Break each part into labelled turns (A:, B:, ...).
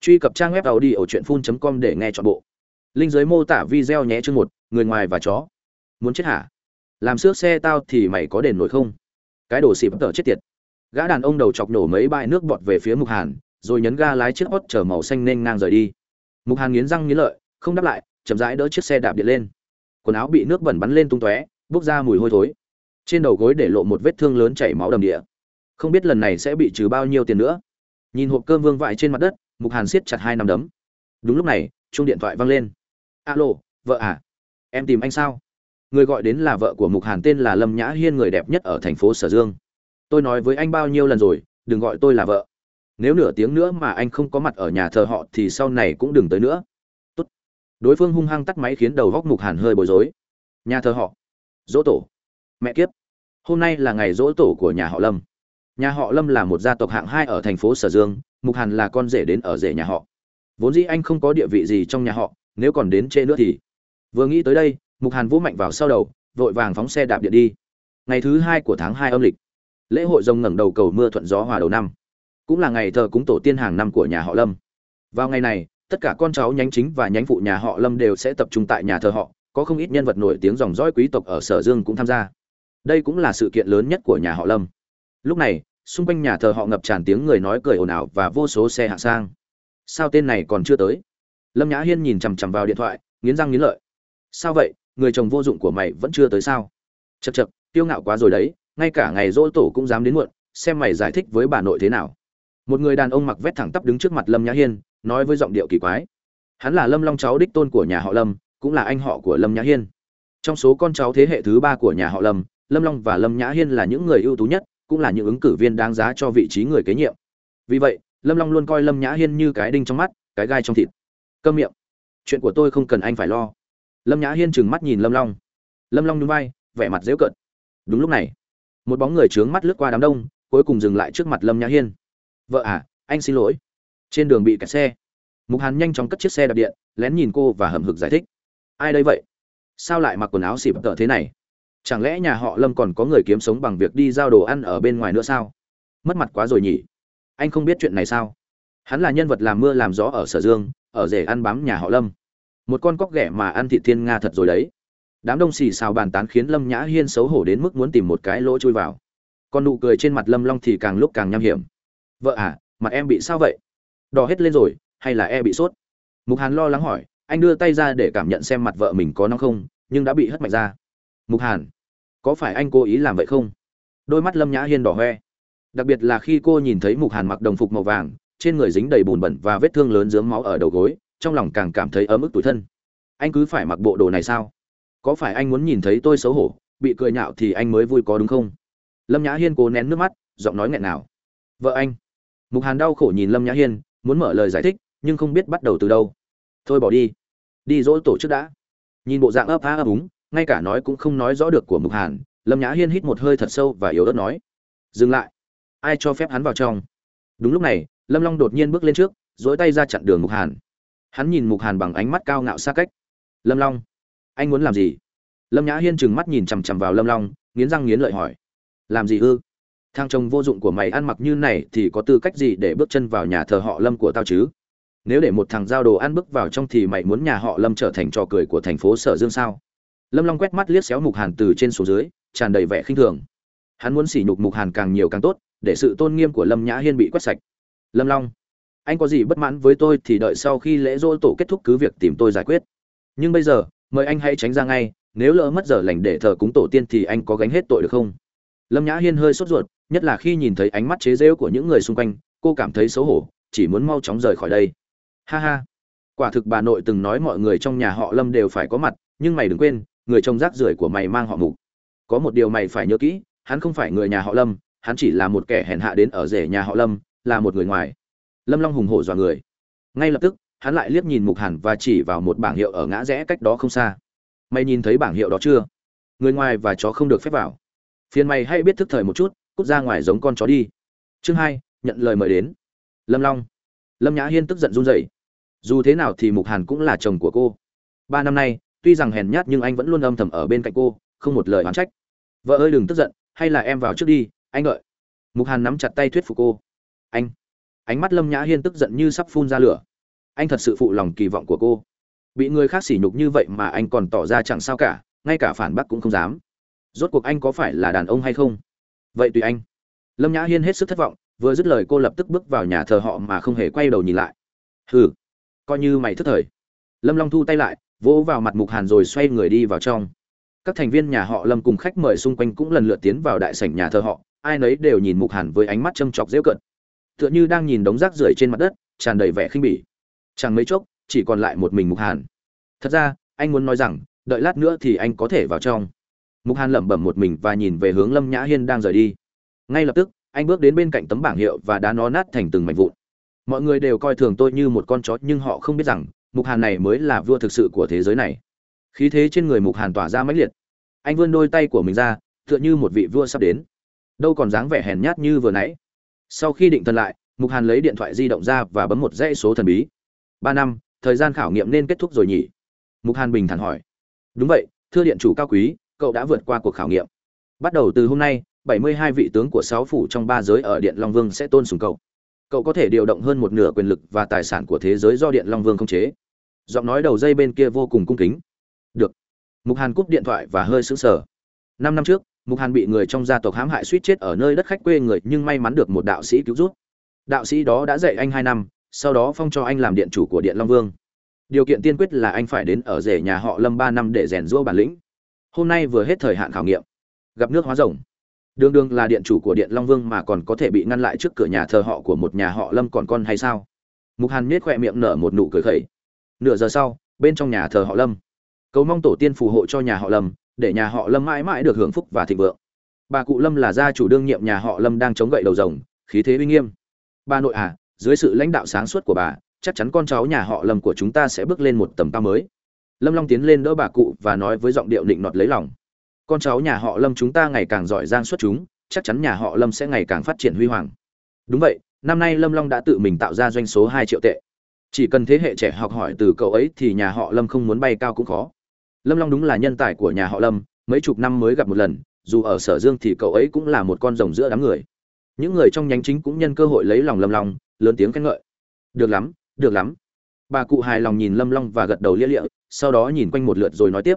A: truy cập trang web tàu đi ở truyện phun com để nghe chọn bộ. Linh giới mô tả video nhé chương một, người ngoài và chó. Muốn chết hả? Làm xước xe tao thì mày có đền nổi không? Cái đồ xịp tờ chết tiệt. Gã đàn ông đầu chọc nổ mấy bãi nước bọt về phía mục hàn, rồi nhấn ga lái chiếc hót chở màu xanh nên ngang rời đi. Mục hàn nghiến răng nghiến lợi, không đáp lại, chậm rãi đỡ chiếc xe đạp điện lên. Quần áo bị nước bẩn bắn lên tung tóe, bốc ra mùi hôi thối. Trên đầu gối để lộ một vết thương lớn chảy máu đầm địa không biết lần này sẽ bị trừ bao nhiêu tiền nữa. Nhìn hộp cơm vương vãi trên mặt đất mục hàn siết chặt hai nắm đấm. Đúng lúc này, chuông điện thoại vang lên. Alo, vợ à? Em tìm anh sao? Người gọi đến là vợ của mục hàn tên là lâm nhã hiên, người đẹp nhất ở thành phố sở dương. Tôi nói với anh bao nhiêu lần rồi, đừng gọi tôi là vợ. Nếu nửa tiếng nữa mà anh không có mặt ở nhà thờ họ thì sau này cũng đừng tới nữa. Tốt. đối phương hung hăng tắt máy khiến đầu góc mục hàn hơi bối rối. Nhà thờ họ. Dỗ tổ. Mẹ kiếp. Hôm nay là ngày dỗ tổ của nhà họ lâm nhà họ lâm là một gia tộc hạng hai ở thành phố sở dương, mục hàn là con rể đến ở rể nhà họ. Vốn dĩ anh không có địa vị gì trong nhà họ, nếu còn đến trễ nữa thì. Vừa nghĩ tới đây, mục hàn vũ mạnh vào sau đầu, vội vàng phóng xe đạp điện đi. Ngày thứ hai của tháng hai âm lịch. Lễ hội rồng ngẩng đầu cầu mưa thuận gió hòa đầu năm. Cũng là ngày thờ cúng tổ tiên hàng năm của nhà họ lâm. Vào ngày này, tất cả con cháu nhánh chính và nhánh phụ nhà họ lâm đều sẽ tập trung tại nhà thờ họ, có không ít nhân vật nổi tiếng dòng dõi quý tộc ở sở dương cũng tham gia. Đây cũng là sự kiện lớn nhất của nhà họ lâm. Lúc này xung quanh nhà thờ họ ngập tràn tiếng người nói cười ồn ào và vô số xe hạng sang. Sao tên này còn chưa tới? Lâm nhã hiên nhìn chằm chằm vào điện thoại, nghiến răng nghiến lợi. Sao vậy? Người chồng vô dụng của mày vẫn chưa tới sao? Chật chật tiêu ngạo quá rồi đấy, ngay cả ngày dỗ tổ cũng dám đến muộn, xem mày giải thích với bà nội thế nào. Một người đàn ông mặc vét thẳng tắp đứng trước mặt lâm nhã hiên, nói với giọng điệu kỳ quái. Hắn là lâm long cháu đích tôn của nhà họ lâm, cũng là anh họ của lâm nhã hiên. Trong số con cháu thế hệ thứ ba của nhà họ lâm lâm long và lâm nhã hiên là những người ưu tú nhất cũng là những ứng cử viên đáng giá cho vị trí người kế nhiệm. Vì vậy, lâm long luôn coi lâm nhã hiên như cái đinh trong mắt, cái gai trong thịt. Câm miệng. Chuyện của tôi không cần anh phải lo. Lâm nhã hiên trừng mắt nhìn lâm long. Lâm long nhún vai, vẻ mặt dễu cợt. Đúng lúc này, một bóng người trướng mắt lướt qua đám đông, cuối cùng dừng lại trước mặt lâm nhã hiên. Vợ à anh xin lỗi. Trên đường bị kẹt xe. Mục hàn nhanh chóng cất chiếc xe đạp điện, lén nhìn cô và hầm hực giải thích. Ai đây vậy? Sao lại mặc quần áo xịp tợ thế này? Chẳng lẽ nhà họ lâm còn có người kiếm sống bằng việc đi giao đồ ăn ở bên ngoài nữa sao? Mất mặt quá rồi nhỉ. Anh không biết chuyện này sao? Hắn là nhân vật làm mưa làm gió ở sở dương, ở rể ăn bám nhà họ lâm. Một con cóc ghẻ mà ăn thị thiên nga thật rồi đấy. Đám đông xì xào bàn tán khiến lâm nhã hiên xấu hổ đến mức muốn tìm một cái lỗ chui vào. Còn nụ cười trên mặt lâm long thì càng lúc càng nham hiểm. Vợ à mặt em bị sao vậy? Đỏ hết lên rồi, hay là e bị sốt? Mục hàn lo lắng hỏi, anh đưa tay ra để cảm nhận xem mặt vợ mình có nóng không, nhưng đã bị hất mạch ra mục hàn, có phải anh cố ý làm vậy không? Đôi mắt lâm nhã hiên đỏ hoe. Đặc biệt là khi cô nhìn thấy mục hàn mặc đồng phục màu vàng, trên người dính đầy bùn bẩn và vết thương lớn dướng máu ở đầu gối, trong lòng càng cảm thấy ấm ức tủi thân. Anh cứ phải mặc bộ đồ này sao? Có phải anh muốn nhìn thấy tôi xấu hổ, bị cười nhạo thì anh mới vui có đúng không? Lâm nhã hiên cố nén nước mắt, giọng nói nghẹn nào vợ anh. Mục hàn đau khổ nhìn lâm nhã hiên, muốn mở lời giải thích, nhưng không biết bắt đầu từ đâu. Thôi bỏ đi. Đi dỗ tổ chức đã. Nhìn bộ dạng ấp á ấp úng ngay cả nói cũng không nói rõ được của mục hàn, lâm nhã hiên hít một hơi thật sâu và yếu ớt nói, dừng lại. Ai cho phép hắn vào trong? Đúng lúc này, lâm long đột nhiên bước lên trước dỗi tay ra chặn đường mục hàn. Hắn nhìn mục hàn bằng ánh mắt cao ngạo xa cách. Lâm long, anh muốn làm gì? Lâm nhã hiên trừng mắt nhìn chằm chằm vào lâm long, nghiến răng nghiến lợi hỏi, làm gì ư? Thang chồng vô dụng của mày ăn mặc như này thì có tư cách gì để bước chân vào nhà thờ họ lâm của tao chứ? Nếu để một thằng giao đồ ăn bước vào trong thì mày muốn nhà họ lâm trở thành trò cười của thành phố sở dương sao? Lâm long quét mắt liếc xéo mục hàn từ trên xuống dưới, tràn đầy vẻ khinh thường. Hắn muốn sỉ nhục mục hàn càng nhiều càng tốt, để sự tôn nghiêm của lâm nhã hiên bị quét sạch. Lâm long, anh có gì bất mãn với tôi thì đợi sau khi lễ dỗ tổ kết thúc cứ việc tìm tôi giải quyết. Nhưng bây giờ, mời anh hãy tránh ra ngay, nếu lỡ mất giờ lành để thờ cúng tổ tiên thì anh có gánh hết tội được không? Lâm nhã hiên hơi sốt ruột, nhất là khi nhìn thấy ánh mắt chế rễu của những người xung quanh, cô cảm thấy xấu hổ, chỉ muốn mau chóng rời khỏi đây. Ha ha. Quả thực bà nội từng nói mọi người trong nhà họ lâm đều phải có mặt, nhưng mày đừng quên người trông rác rưởi của mày mang họ mục. Có một điều mày phải nhớ kỹ, hắn không phải người nhà họ lâm, hắn chỉ là một kẻ hèn hạ đến ở rể nhà họ lâm, là một người ngoài. Lâm long hùng hổ dọa người. Ngay lập tức, hắn lại liếc nhìn mục hàn và chỉ vào một bảng hiệu ở ngã rẽ cách đó không xa. Mày nhìn thấy bảng hiệu đó chưa? Người ngoài và chó không được phép vào. Phiền mày hay biết thức thời một chút, cút ra ngoài giống con chó đi. Chương hai, nhận lời mời đến. Lâm long. Lâm nhã hiên tức giận run rẩy. Dù thế nào thì mục hàn cũng là chồng của cô. Ba năm nay tuy rằng hèn nhát nhưng anh vẫn luôn âm thầm ở bên cạnh cô, không một lời oán trách. Vợ ơi đừng tức giận, hay là em vào trước đi, anh đợi. Mục hàn nắm chặt tay thuyết phục cô. Anh, ánh mắt lâm nhã hiên tức giận như sắp phun ra lửa. Anh thật sự phụ lòng kỳ vọng của cô. Bị người khác sỉ nhục như vậy mà anh còn tỏ ra chẳng sao cả, ngay cả phản bác cũng không dám. Rốt cuộc anh có phải là đàn ông hay không? Vậy tùy anh. Lâm nhã hiên hết sức thất vọng, vừa dứt lời cô lập tức bước vào nhà thờ họ mà không hề quay đầu nhìn lại. Hừ, coi như mày thất thời. Lâm long thu tay lại vỗ vào mặt mục hàn rồi xoay người đi vào trong. Các thành viên nhà họ lâm cùng khách mời xung quanh cũng lần lượt tiến vào đại sảnh nhà thờ họ, ai nấy đều nhìn mục hàn với ánh mắt châm chọc dễu cận tựa như đang nhìn đống rác rưởi trên mặt đất, tràn đầy vẻ khinh bỉ. Chẳng mấy chốc, chỉ còn lại một mình mục hàn. Thật ra, anh muốn nói rằng, đợi lát nữa thì anh có thể vào trong. Mục hàn lẩm bẩm một mình và nhìn về hướng lâm nhã hiên đang rời đi. Ngay lập tức, anh bước đến bên cạnh tấm bảng hiệu và đá nó nát thành từng mảnh vụn. Mọi người đều coi thường tôi như một con chó, nhưng họ không biết rằng mục hàn này mới là vua thực sự của thế giới này. Khí thế trên người mục hàn tỏa ra mãnh liệt. Anh vươn đôi tay của mình ra, tựa như một vị vua sắp đến. Đâu còn dáng vẻ hèn nhát như vừa nãy. Sau khi định thần lại, mục hàn lấy điện thoại di động ra và bấm một dãy số thần bí. Ba năm, thời gian khảo nghiệm nên kết thúc rồi nhỉ? Mục hàn bình thản hỏi. Đúng vậy, thưa điện chủ cao quý, cậu đã vượt qua cuộc khảo nghiệm. Bắt đầu từ hôm nay, bảy mươi hai vị tướng của sáu phủ trong ba giới ở điện long vương sẽ tôn sùng cậu cậu có thể điều động hơn một nửa quyền lực và tài sản của thế giới do điện long vương khống chế. Giọng nói đầu dây bên kia vô cùng cung kính. Được. Mục hàn cúp điện thoại và hơi sững sờ. Năm năm trước, mục hàn bị người trong gia tộc hãm hại suýt chết ở nơi đất khách quê người nhưng may mắn được một đạo sĩ cứu giúp. Đạo sĩ đó đã dạy anh hai năm, sau đó phong cho anh làm điện chủ của điện long vương. Điều kiện tiên quyết là anh phải đến ở rể nhà họ lâm ba năm để rèn rũa bản lĩnh. Hôm nay vừa hết thời hạn khảo nghiệm. Gặp nước hóa rồng đương đương là điện chủ của điện long vương mà còn có thể bị ngăn lại trước cửa nhà thờ họ của một nhà họ lâm còn con hay sao? Mục hàn nhếch khoe miệng nở một nụ cười khẩy. Nửa giờ sau, bên trong nhà thờ họ lâm. Cầu mong tổ tiên phù hộ cho nhà họ lâm, để nhà họ lâm mãi mãi được hưởng phúc và thịnh vượng. Bà cụ lâm là gia chủ đương nhiệm nhà họ lâm đang chống gậy đầu rồng, khí thế uy nghiêm. Bà nội à dưới sự lãnh đạo sáng suốt của bà, chắc chắn con cháu nhà họ lâm của chúng ta sẽ bước lên một tầm cao mới. Lâm long tiến lên đỡ bà cụ và nói với giọng điệu định nọt lấy lòng con cháu nhà họ lâm chúng ta ngày càng giỏi giang xuất chúng, chắc chắn nhà họ lâm sẽ ngày càng phát triển huy hoàng. Đúng vậy, năm nay lâm long đã tự mình tạo ra doanh số hai triệu tệ. Chỉ cần thế hệ trẻ học hỏi từ cậu ấy thì nhà họ lâm không muốn bay cao cũng khó. Lâm long đúng là nhân tài của nhà họ lâm, mấy chục năm mới gặp một lần, dù ở sở dương thì cậu ấy cũng là một con rồng giữa đám người. Những người trong nhánh chính cũng nhân cơ hội lấy lòng lâm long, lớn tiếng khen ngợi. Được lắm được lắm. Bà cụ hài lòng nhìn lâm long và gật đầu lia lịa, sau đó nhìn quanh một lượt rồi nói tiếp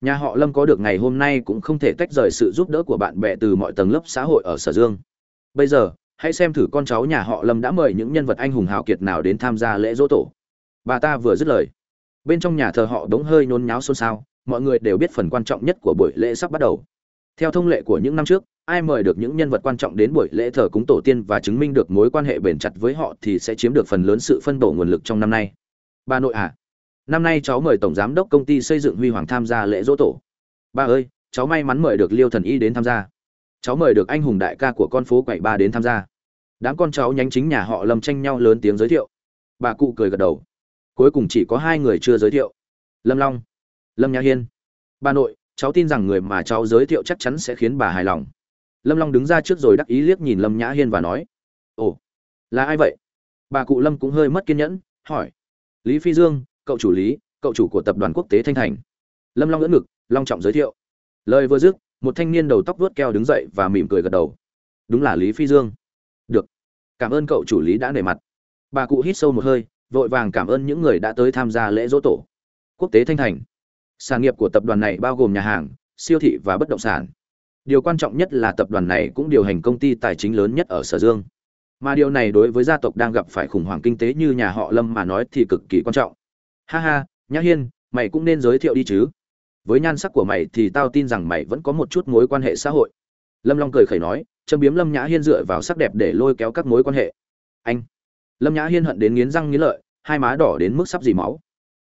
A: nhà họ lâm có được ngày hôm nay cũng không thể tách rời sự giúp đỡ của bạn bè từ mọi tầng lớp xã hội ở sở dương. Bây giờ, hãy xem thử con cháu nhà họ lâm đã mời những nhân vật anh hùng hào kiệt nào đến tham gia lễ dỗ tổ. Bà ta vừa dứt lời. Bên trong nhà thờ họ đống hơi nhốn nháo xôn xao, mọi người đều biết phần quan trọng nhất của buổi lễ sắp bắt đầu. Theo thông lệ của những năm trước, ai mời được những nhân vật quan trọng đến buổi lễ thờ cúng tổ tiên và chứng minh được mối quan hệ bền chặt với họ thì sẽ chiếm được phần lớn sự phân bổ nguồn lực trong năm nay. Bà nội à năm nay cháu mời tổng giám đốc công ty xây dựng huy hoàng tham gia lễ dỗ tổ. Ba ơi, cháu may mắn mời được liêu thần y đến tham gia. Cháu mời được anh hùng đại ca của con phố quậy ba đến tham gia. Đám con cháu nhánh chính nhà họ lâm tranh nhau lớn tiếng giới thiệu. Bà cụ cười gật đầu. Cuối cùng chỉ có hai người chưa giới thiệu. Lâm long, lâm nhã hiên. Bà nội, cháu tin rằng người mà cháu giới thiệu chắc chắn sẽ khiến bà hài lòng. Lâm long đứng ra trước rồi đắc ý liếc nhìn lâm nhã hiên và nói, ồ, là ai vậy? Bà cụ lâm cũng hơi mất kiên nhẫn, hỏi, lý phi dương cậu chủ lý, cậu chủ của tập đoàn quốc tế thanh thành. Lâm long ngỡ ngực, long trọng giới thiệu. Lời vừa dứt, một thanh niên đầu tóc vuốt keo đứng dậy và mỉm cười gật đầu. Đúng là lý phi dương. Được. Cảm ơn cậu chủ lý đã nể mặt. Bà cụ hít sâu một hơi, vội vàng cảm ơn những người đã tới tham gia lễ dỗ tổ. Quốc tế thanh thành. Sản nghiệp của tập đoàn này bao gồm nhà hàng, siêu thị và bất động sản. Điều quan trọng nhất là tập đoàn này cũng điều hành công ty tài chính lớn nhất ở sở dương. Mà điều này đối với gia tộc đang gặp phải khủng hoảng kinh tế như nhà họ lâm mà nói thì cực kỳ quan trọng ha ha, nhã hiên, mày cũng nên giới thiệu đi chứ. Với nhan sắc của mày thì tao tin rằng mày vẫn có một chút mối quan hệ xã hội. Lâm long cười khẩy nói, châm biếm lâm nhã hiên dựa vào sắc đẹp để lôi kéo các mối quan hệ. Anh. Lâm nhã hiên hận đến nghiến răng nghiến lợi, hai má đỏ đến mức sắp dì máu.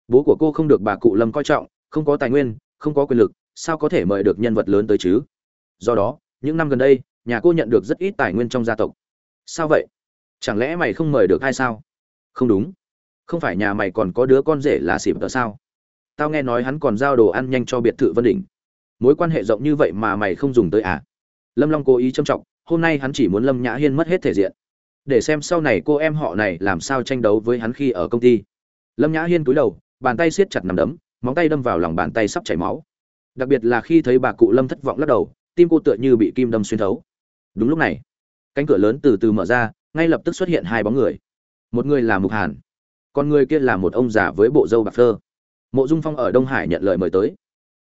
A: Bố của cô không được bà cụ lâm coi trọng, không có tài nguyên, không có quyền lực, sao có thể mời được nhân vật lớn tới chứ? Do đó, những năm gần đây, nhà cô nhận được rất ít tài nguyên trong gia tộc. Sao vậy? Chẳng lẽ mày không mời được ai sao? Không đúng không phải nhà mày còn có đứa con rể là xỉm tờ sao? Tao nghe nói hắn còn giao đồ ăn nhanh cho biệt thự vân đỉnh. Mối quan hệ rộng như vậy mà mày không dùng tới à? Lâm long cố ý trâm trọng, hôm nay hắn chỉ muốn lâm nhã hiên mất hết thể diện. Để xem sau này cô em họ này làm sao tranh đấu với hắn khi ở công ty. Lâm nhã hiên cúi đầu, bàn tay siết chặt nằm đấm, móng tay đâm vào lòng bàn tay sắp chảy máu. Đặc biệt là khi thấy bà cụ lâm thất vọng lắc đầu, tim cô tựa như bị kim đâm xuyên thấu. Đúng lúc này, cánh cửa lớn từ từ mở ra, ngay lập tức xuất hiện hai bóng người. Một người là mục hàn con người kia là một ông già với bộ râu bạc phơ. Mộ dung phong ở đông hải nhận lời mời tới.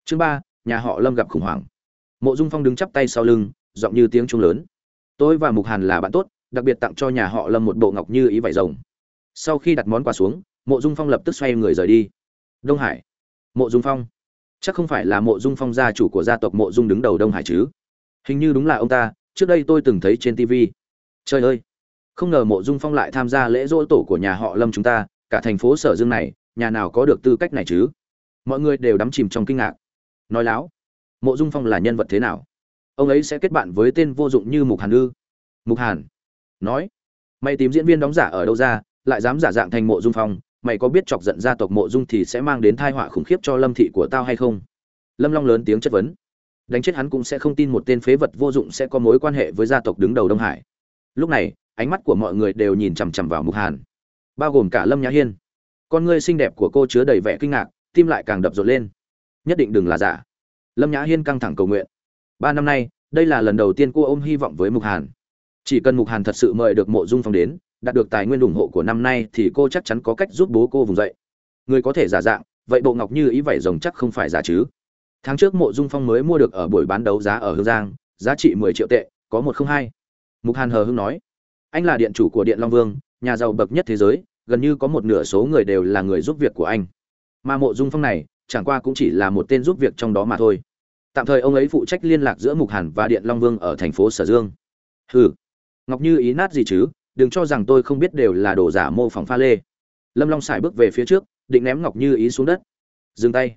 A: Chương ba, nhà họ lâm gặp khủng hoảng. Mộ dung phong đứng chắp tay sau lưng, giọng như tiếng chuông lớn. Tôi và mục hàn là bạn tốt, đặc biệt tặng cho nhà họ lâm một bộ ngọc như ý vải rồng. Sau khi đặt món quà xuống, mộ dung phong lập tức xoay người rời đi. Đông hải. Mộ dung phong. Chắc không phải là mộ dung phong gia chủ của gia tộc mộ dung đứng đầu đông hải chứ? Hình như đúng là ông ta, trước đây tôi từng thấy trên tv trời ơi! Không ngờ mộ dung phong lại tham gia lễ dỗ tổ của nhà họ lâm chúng ta cả thành phố sở dương này, nhà nào có được tư cách này chứ? Mọi người đều đắm chìm trong kinh ngạc. Nói láo, mộ dung phong là nhân vật thế nào? Ông ấy sẽ kết bạn với tên vô dụng như mục hàn ư? Mục hàn nói, mày tìm diễn viên đóng giả ở đâu ra, lại dám giả dạng thành mộ dung phong, mày có biết chọc giận gia tộc mộ dung thì sẽ mang đến thai họa khủng khiếp cho lâm thị của tao hay không? Lâm long lớn tiếng chất vấn. Đánh chết hắn cũng sẽ không tin một tên phế vật vô dụng sẽ có mối quan hệ với gia tộc đứng đầu đông hải. Lúc này, ánh mắt của mọi người đều nhìn chằm chằm vào mục hàn bao gồm cả lâm nhã hiên. Con ngươi xinh đẹp của cô chứa đầy vẻ kinh ngạc, tim lại càng đập rộn lên. Nhất định đừng là giả. Lâm nhã hiên căng thẳng cầu nguyện. Ba năm nay, đây là lần đầu tiên cô ôm hy vọng với mục hàn. Chỉ cần mục hàn thật sự mời được mộ dung phong đến, đạt được tài nguyên ủng hộ của năm nay thì cô chắc chắn có cách giúp bố cô vùng dậy. Người có thể giả dạng, vậy bộ ngọc như ý vảy rồng chắc không phải giả chứ. Tháng trước mộ dung phong mới mua được ở buổi bán đấu giá ở hương giang, giá trị mười triệu tệ, có một không hai. Mục hàn hờ hưng nói, anh là điện chủ của điện long vương, nhà giàu bậc nhất thế giới gần như có một nửa số người đều là người giúp việc của anh. Mà mộ dung phong này, chẳng qua cũng chỉ là một tên giúp việc trong đó mà thôi. Tạm thời ông ấy phụ trách liên lạc giữa mục hàn và điện long vương ở thành phố sở dương. Hừ. Ngọc như ý nát gì chứ? Đừng cho rằng tôi không biết đều là đồ giả mô phỏng pha lê. Lâm long sải bước về phía trước, định ném ngọc như ý xuống đất. Dừng tay.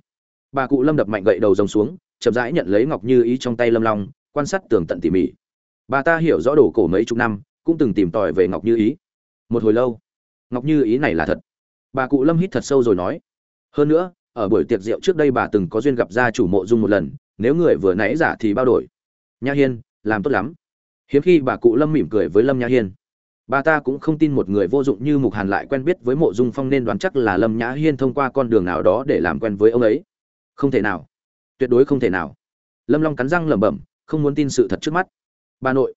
A: Bà cụ lâm đập mạnh gậy đầu rồng xuống, chậm rãi nhận lấy ngọc như ý trong tay lâm long, quan sát tường tận tỉ mỉ. Bà ta hiểu rõ đồ cổ mấy chục năm, cũng từng tìm tòi về ngọc như ý. Một hồi lâu ngọc như ý này là thật. Bà cụ lâm hít thật sâu rồi nói. Hơn nữa, ở buổi tiệc rượu trước đây bà từng có duyên gặp gia chủ mộ dung một lần, nếu người vừa nãy giả thì bao đổi. Nha hiên, làm tốt lắm. Hiếm khi bà cụ lâm mỉm cười với lâm nha hiên. Bà ta cũng không tin một người vô dụng như mục hàn lại quen biết với mộ dung phong nên đoán chắc là lâm nhã hiên thông qua con đường nào đó để làm quen với ông ấy. Không thể nào. Tuyệt đối không thể nào. Lâm long cắn răng lẩm bẩm, không muốn tin sự thật trước mắt. Bà nội.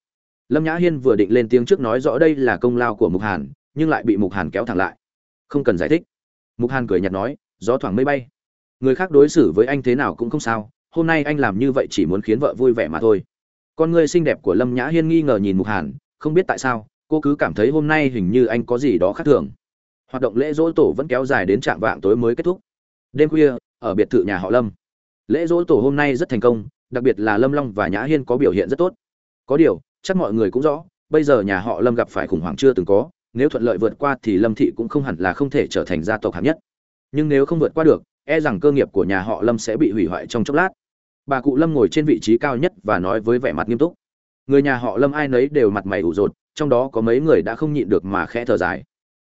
A: Lâm nhã hiên vừa định lên tiếng trước nói rõ đây là công lao của mục hàn nhưng lại bị mục hàn kéo thẳng lại. Không cần giải thích. Mục hàn cười nhạt nói, gió thoảng mây bay. Người khác đối xử với anh thế nào cũng không sao, hôm nay anh làm như vậy chỉ muốn khiến vợ vui vẻ mà thôi. Con người xinh đẹp của lâm nhã hiên nghi ngờ nhìn mục hàn, không biết tại sao, cô cứ cảm thấy hôm nay hình như anh có gì đó khác thường. Hoạt động lễ dỗ tổ vẫn kéo dài đến trạm vạng tối mới kết thúc. Đêm khuya, ở biệt thự nhà họ lâm. Lễ dỗ tổ hôm nay rất thành công, đặc biệt là lâm long và nhã hiên có biểu hiện rất tốt. Có điều, chắc mọi người cũng rõ, bây giờ nhà họ lâm gặp phải khủng hoảng chưa từng có nếu thuận lợi vượt qua thì lâm thị cũng không hẳn là không thể trở thành gia tộc hạng nhất. Nhưng nếu không vượt qua được e rằng cơ nghiệp của nhà họ lâm sẽ bị hủy hoại trong chốc lát. Bà cụ lâm ngồi trên vị trí cao nhất và nói với vẻ mặt nghiêm túc. Người nhà họ lâm ai nấy đều mặt mày ủ rột, trong đó có mấy người đã không nhịn được mà khẽ thở dài.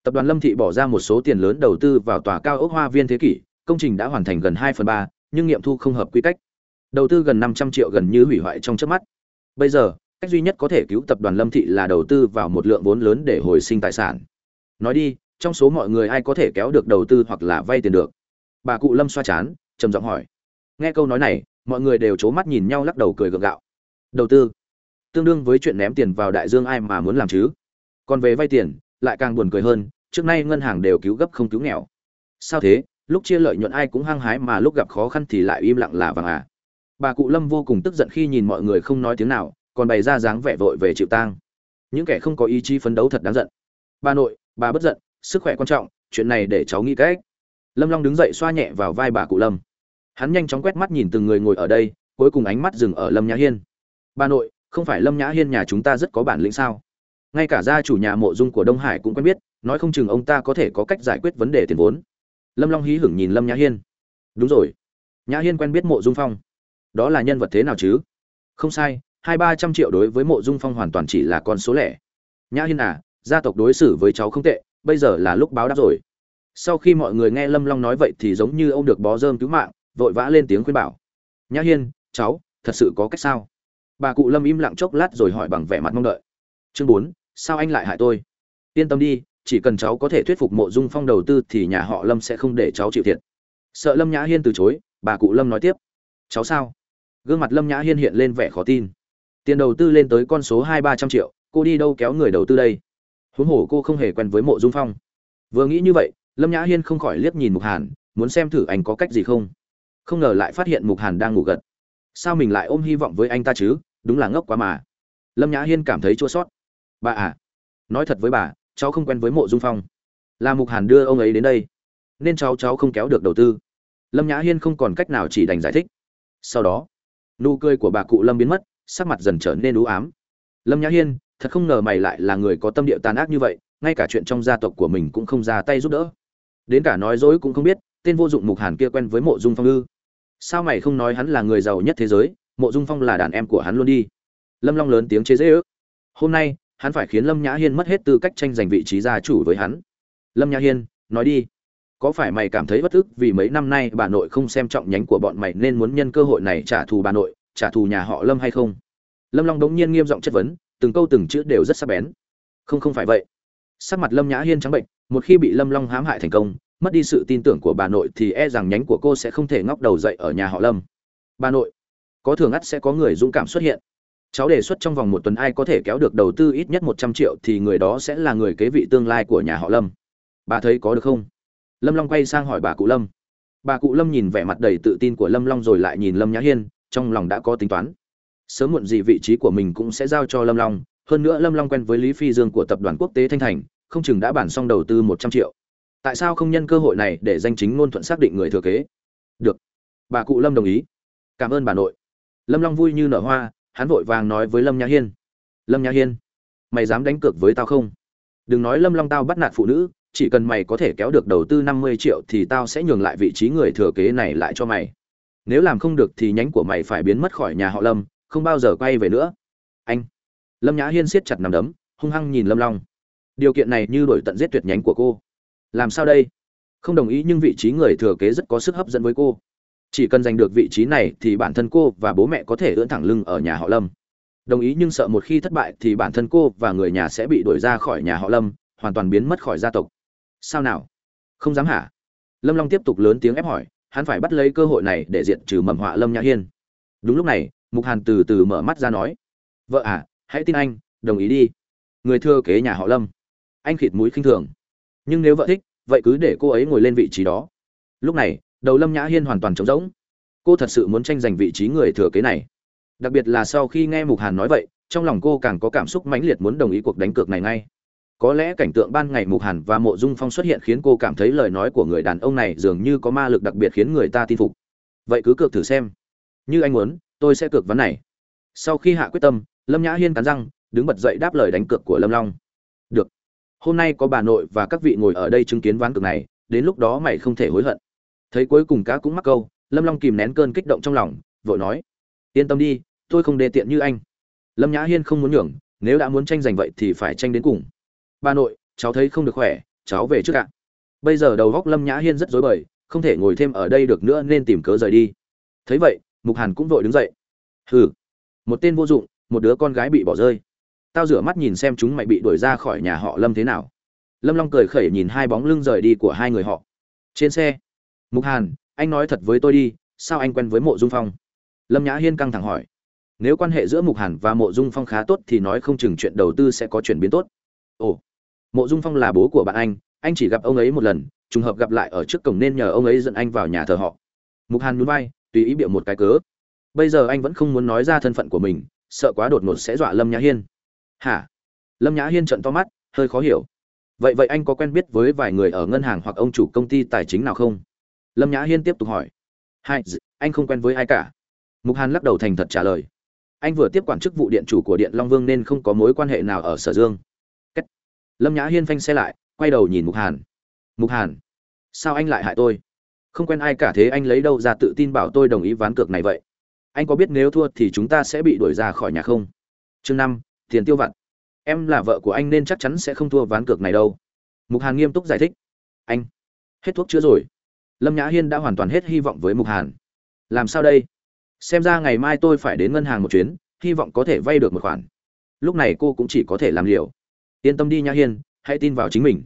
A: Tập đoàn lâm thị bỏ ra một số tiền lớn đầu tư vào tòa cao ốc hoa viên thế kỷ, công trình đã hoàn thành gần hai phần ba, nhưng nghiệm thu không hợp quy cách. Đầu tư gần năm trăm triệu gần như hủy hoại trong chớp mắt. Bây giờ cách duy nhất có thể cứu tập đoàn lâm thị là đầu tư vào một lượng vốn lớn để hồi sinh tài sản. Nói đi, trong số mọi người ai có thể kéo được đầu tư hoặc là vay tiền được? Bà cụ lâm xoa chán, trầm giọng hỏi. Nghe câu nói này, mọi người đều c h ố mắt nhìn nhau lắc đầu cười gượng gạo. Đầu tư? Tương đương với chuyện ném tiền vào đại dương ai mà muốn làm chứ? Còn về vay tiền, lại càng buồn cười hơn, trước nay ngân hàng đều cứu gấp không cứu nghèo. Sao thế? Lúc chia lợi nhuận ai cũng hăng hái mà lúc gặp khó khăn thì lại im lặng là vàng à? Bà cụ lâm vô cùng tức giận khi nhìn mọi người không nói tiếng nào còn bày ra dáng vẻ vội về chịu tang. Những kẻ không có ý chí phấn đấu thật đáng giận. Bà nội, bà bất giận, sức khỏe quan trọng, chuyện này để cháu nghĩ cách. Lâm long đứng dậy xoa nhẹ vào vai bà cụ lâm. Hắn nhanh chóng quét mắt nhìn từng người ngồi ở đây, cuối cùng ánh mắt dừng ở lâm nhã hiên. Bà nội, không phải lâm nhã hiên nhà chúng ta rất có bản lĩnh sao? Ngay cả gia chủ nhà mộ dung của đông hải cũng quen biết, nói không chừng ông ta có thể có cách giải quyết vấn đề tiền vốn. Lâm long hí hửng nhìn lâm nhã hiên. Đúng rồi. Nhã hiên quen biết mộ dung phong. Đó là nhân vật thế nào chứ? Không sai hai ba trăm triệu đối với mộ dung phong hoàn toàn chỉ là con số lẻ. Nhã hiên à gia tộc đối xử với cháu không tệ, bây giờ là lúc báo đáp rồi. Sau khi mọi người nghe lâm long nói vậy thì giống như ông được bó dơm cứu mạng, vội vã lên tiếng khuyên bảo. Nhã hiên, cháu, thật sự có cách sao? Bà cụ lâm im lặng chốc lát rồi hỏi bằng vẻ mặt mong đợi. Chương bốn, sao anh lại hại tôi? Yên tâm đi, chỉ cần cháu có thể thuyết phục mộ dung phong đầu tư thì nhà họ lâm sẽ không để cháu chịu thiệt. Sợ lâm nhã hiên từ chối, bà cụ lâm nói tiếp. Cháu sao? Gương mặt lâm nhã hiên hiện lên vẻ khó tin tiền đầu tư lên tới con số hai ba trăm triệu, cô đi đâu kéo người đầu tư đây? Huống hồ cô không hề quen với mộ dung phong. Vừa nghĩ như vậy, lâm nhã hiên không khỏi liếc nhìn mục hàn, muốn xem thử anh có cách gì không. Không ngờ lại phát hiện mục hàn đang ngủ gật. Sao mình lại ôm hy vọng với anh ta chứ? Đúng là ngốc quá mà. Lâm nhã hiên cảm thấy chua sót bà à nói thật với bà, cháu không quen với mộ dung phong. Là mục hàn đưa ông ấy đến đây, nên cháu cháu không kéo được đầu tư. Lâm nhã hiên không còn cách nào chỉ đành giải thích. Sau đó, nụ cười của bà cụ lâm biến mất sắc mặt dần trở nên u ám. Lâm nhã hiên, thật không ngờ mày lại là người có tâm địa tàn ác như vậy, ngay cả chuyện trong gia tộc của mình cũng không ra tay giúp đỡ. Đến cả nói dối cũng không biết, tên vô dụng mục hàn kia quen với mộ dung phong ư. Sao mày không nói hắn là người giàu nhất thế giới, mộ dung phong là đàn em của hắn luôn đi. Lâm long lớn tiếng chế giễu. hôm nay, hắn phải khiến lâm nhã hiên mất hết tư cách tranh giành vị trí gia chủ với hắn. Lâm nhã hiên, nói đi. Có phải mày cảm thấy bất ức vì mấy năm nay bà nội không xem trọng nhánh của bọn mày nên muốn nhân cơ hội này trả thù bà nội trả thù nhà họ lâm hay không? Lâm long đống nhiên nghiêm giọng chất vấn, từng câu từng chữ đều rất sắc bén. Không không phải vậy. Sắc mặt lâm nhã hiên trắng bệnh, một khi bị lâm long hãm hại thành công, mất đi sự tin tưởng của bà nội thì e rằng nhánh của cô sẽ không thể ngóc đầu dậy ở nhà họ lâm. Bà nội, có thường ắt sẽ có người dũng cảm xuất hiện. Cháu đề xuất trong vòng một tuần ai có thể kéo được đầu tư ít nhất một trăm triệu thì người đó sẽ là người kế vị tương lai của nhà họ lâm. Bà thấy có được không? Lâm long quay sang hỏi bà cụ lâm. Bà cụ lâm nhìn vẻ mặt đầy tự tin của lâm long rồi lại nhìn lâm nhã hiên trong lòng đã có tính toán. Sớm muộn gì vị trí của mình cũng sẽ giao cho lâm long, hơn nữa lâm long quen với lý phi dương của tập đoàn quốc tế thanh thành, không chừng đã bản xong đầu tư một trăm triệu. Tại sao không nhân cơ hội này để danh chính ngôn thuận xác định người thừa kế? Được. Bà cụ lâm đồng ý. Cảm ơn bà nội. Lâm long vui như nở hoa, hắn vội vàng nói với lâm nhã hiên. Lâm nhã hiên, mày dám đánh cược với tao không? Đừng nói lâm long tao bắt nạt phụ nữ, chỉ cần mày có thể kéo được đầu tư năm mươi triệu thì tao sẽ nhường lại vị trí người thừa kế này lại cho mày nếu làm không được thì nhánh của mày phải biến mất khỏi nhà họ lâm, không bao giờ quay về nữa. Anh. Lâm nhã hiên siết chặt nằm đấm, hung hăng nhìn lâm long. Điều kiện này như đổi tận giết tuyệt nhánh của cô. Làm sao đây? Không đồng ý nhưng vị trí người thừa kế rất có sức hấp dẫn với cô. Chỉ cần giành được vị trí này thì bản thân cô và bố mẹ có thể ưỡn thẳng lưng ở nhà họ lâm. Đồng ý nhưng sợ một khi thất bại thì bản thân cô và người nhà sẽ bị đuổi ra khỏi nhà họ lâm, hoàn toàn biến mất khỏi gia tộc. Sao nào? Không dám hả? Lâm long tiếp tục lớn tiếng ép hỏi hắn phải bắt lấy cơ hội này để diện trừ mầm họa lâm nhã hiên. Đúng lúc này, mục hàn từ từ mở mắt ra nói, vợ à hãy tin anh, đồng ý đi. Người thừa kế nhà họ lâm. Anh khịt mũi khinh thường. Nhưng nếu vợ thích, vậy cứ để cô ấy ngồi lên vị trí đó. Lúc này, đầu lâm nhã hiên hoàn toàn trống rỗng. Cô thật sự muốn tranh giành vị trí người thừa kế này. Đặc biệt là sau khi nghe mục hàn nói vậy, trong lòng cô càng có cảm xúc mãnh liệt muốn đồng ý cuộc đánh cược này ngay có lẽ cảnh tượng ban ngày mục hàn và mộ dung phong xuất hiện khiến cô cảm thấy lời nói của người đàn ông này dường như có ma lực đặc biệt khiến người ta tin phục. Vậy cứ cược thử xem. Như anh muốn, tôi sẽ cược vấn này. Sau khi hạ quyết tâm, lâm nhã hiên cắn răng, đứng bật dậy đáp lời đánh cược của lâm long. Được. Hôm nay có bà nội và các vị ngồi ở đây chứng kiến ván cược này, đến lúc đó mày không thể hối hận. Thấy cuối cùng cá cũng mắc câu, lâm long kìm nén cơn kích động trong lòng, vội nói. Yên tâm đi, tôi không đề tiện như anh. Lâm nhã hiên không muốn nhường, nếu đã muốn tranh giành vậy thì phải tranh đến cùng bà nội, cháu thấy không được khỏe, cháu về trước ạ. Bây giờ đầu góc lâm nhã hiên rất rối bời, không thể ngồi thêm ở đây được nữa nên tìm cớ rời đi. Thấy vậy, mục hàn cũng vội đứng dậy. Hừ, một tên vô dụng, một đứa con gái bị bỏ rơi. Tao rửa mắt nhìn xem chúng mày bị đuổi ra khỏi nhà họ lâm thế nào. Lâm long cười khẩy nhìn hai bóng lưng rời đi của hai người họ. Trên xe, mục hàn, anh nói thật với tôi đi, sao anh quen với mộ dung phong? Lâm nhã hiên căng thẳng hỏi. Nếu quan hệ giữa mục hàn và mộ dung phong khá tốt thì nói không chừng chuyện đầu tư sẽ có chuyển biến tốt. Ồ mộ dung phong là bố của bạn anh anh chỉ gặp ông ấy một lần, trùng hợp gặp lại ở trước cổng nên nhờ ông ấy dẫn anh vào nhà thờ họ. Mục hàn núi vai, tùy ý biểu một cái cớ. Bây giờ anh vẫn không muốn nói ra thân phận của mình, sợ quá đột ngột sẽ dọa lâm nhã hiên. Hả? Lâm nhã hiên trận to mắt, hơi khó hiểu. Vậy vậy anh có quen biết với vài người ở ngân hàng hoặc ông chủ công ty tài chính nào không? Lâm nhã hiên tiếp tục hỏi. Hai anh không quen với ai cả. Mục hàn lắc đầu thành thật trả lời. Anh vừa tiếp quản chức vụ điện chủ của điện long vương nên không có mối quan hệ nào ở sở dương lâm nhã hiên phanh xe lại, quay đầu nhìn mục hàn. Mục hàn, sao anh lại hại tôi? Không quen ai cả thế anh lấy đâu ra tự tin bảo tôi đồng ý ván cược này vậy? Anh có biết nếu thua thì chúng ta sẽ bị đuổi ra khỏi nhà không? Chương năm, tiền tiêu vặt. Em là vợ của anh nên chắc chắn sẽ không thua ván cược này đâu. Mục hàn nghiêm túc giải thích. Anh, hết thuốc chữa rồi. Lâm nhã hiên đã hoàn toàn hết hy vọng với mục hàn. Làm sao đây? Xem ra ngày mai tôi phải đến ngân hàng một chuyến, hy vọng có thể vay được một khoản. Lúc này cô cũng chỉ có thể làm liều yên tâm đi nhã hiên, hãy tin vào chính mình.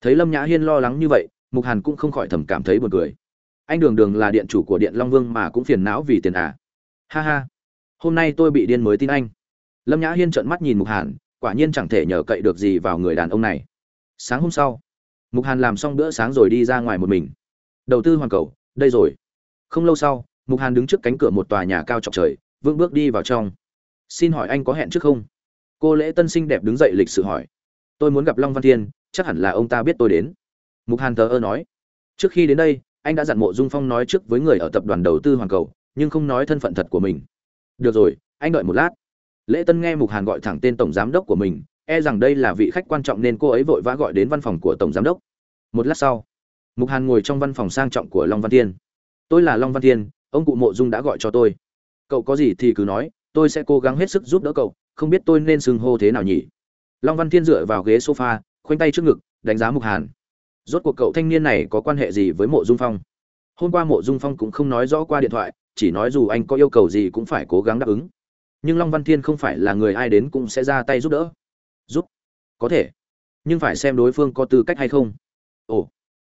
A: Thấy lâm nhã hiên lo lắng như vậy, mục hàn cũng không khỏi thầm cảm thấy buồn cười. Anh đường đường là điện chủ của điện long vương mà cũng phiền não vì tiền à. Ha ha. Hôm nay tôi bị điên mới tin anh. Lâm nhã hiên trợn mắt nhìn mục hàn, quả nhiên chẳng thể nhờ cậy được gì vào người đàn ông này. Sáng hôm sau, mục hàn làm xong bữa sáng rồi đi ra ngoài một mình. Đầu tư hoàn cầu, đây rồi. Không lâu sau, mục hàn đứng trước cánh cửa một tòa nhà cao chọc trời, vững bước đi vào trong. Xin hỏi anh có hẹn trước không? Cô lễ tân sinh đẹp đứng dậy lịch sự hỏi tôi muốn gặp long văn thiên, chắc hẳn là ông ta biết tôi đến. Mục hàn thờ ơ nói. Trước khi đến đây, anh đã dặn mộ dung phong nói trước với người ở tập đoàn đầu tư hoàn cầu, nhưng không nói thân phận thật của mình. Được rồi, anh đợi một lát. Lễ tân nghe mục hàn gọi thẳng tên tổng giám đốc của mình e rằng đây là vị khách quan trọng nên cô ấy vội vã gọi đến văn phòng của tổng giám đốc. Một lát sau, mục hàn ngồi trong văn phòng sang trọng của long văn thiên. Tôi là long văn thiên, ông cụ mộ dung đã gọi cho tôi. Cậu có gì thì cứ nói, tôi sẽ cố gắng hết sức giúp đỡ cậu, không biết tôi nên xưng hô thế nào nhỉ? Long văn thiên dựa vào ghế sofa, khoanh tay trước ngực, đánh giá mục hàn. Rốt cuộc cậu thanh niên này có quan hệ gì với mộ dung phong? Hôm qua mộ dung phong cũng không nói rõ qua điện thoại, chỉ nói dù anh có yêu cầu gì cũng phải cố gắng đáp ứng. Nhưng long văn thiên không phải là người ai đến cũng sẽ ra tay giúp đỡ. Giúp? Có thể. Nhưng phải xem đối phương có tư cách hay không. Ồ.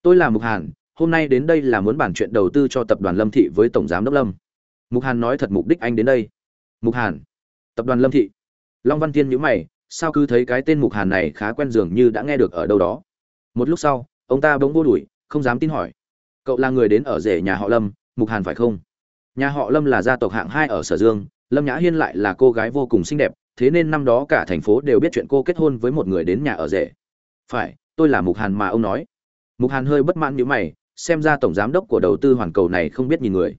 A: Tôi là mục hàn, hôm nay đến đây là muốn bàn chuyện đầu tư cho tập đoàn lâm thị với tổng giám đốc lâm. Mục hàn nói thật mục đích anh đến đây. Mục hàn. Tập đoàn lâm thị. Long văn thiên nhữ mày sao cứ thấy cái tên mục hàn này khá quen dường như đã nghe được ở đâu đó. Một lúc sau, ông ta bỗng vô đuổi, không dám tin hỏi. Cậu là người đến ở rể nhà họ lâm, mục hàn phải không? Nhà họ lâm là gia tộc hạng hai ở sở dương, lâm nhã hiên lại là cô gái vô cùng xinh đẹp, thế nên năm đó cả thành phố đều biết chuyện cô kết hôn với một người đến nhà ở rể. Phải, tôi là mục hàn mà ông nói. Mục hàn hơi bất mãn như mày, xem ra tổng giám đốc của đầu tư hoàn cầu này không biết nhìn người.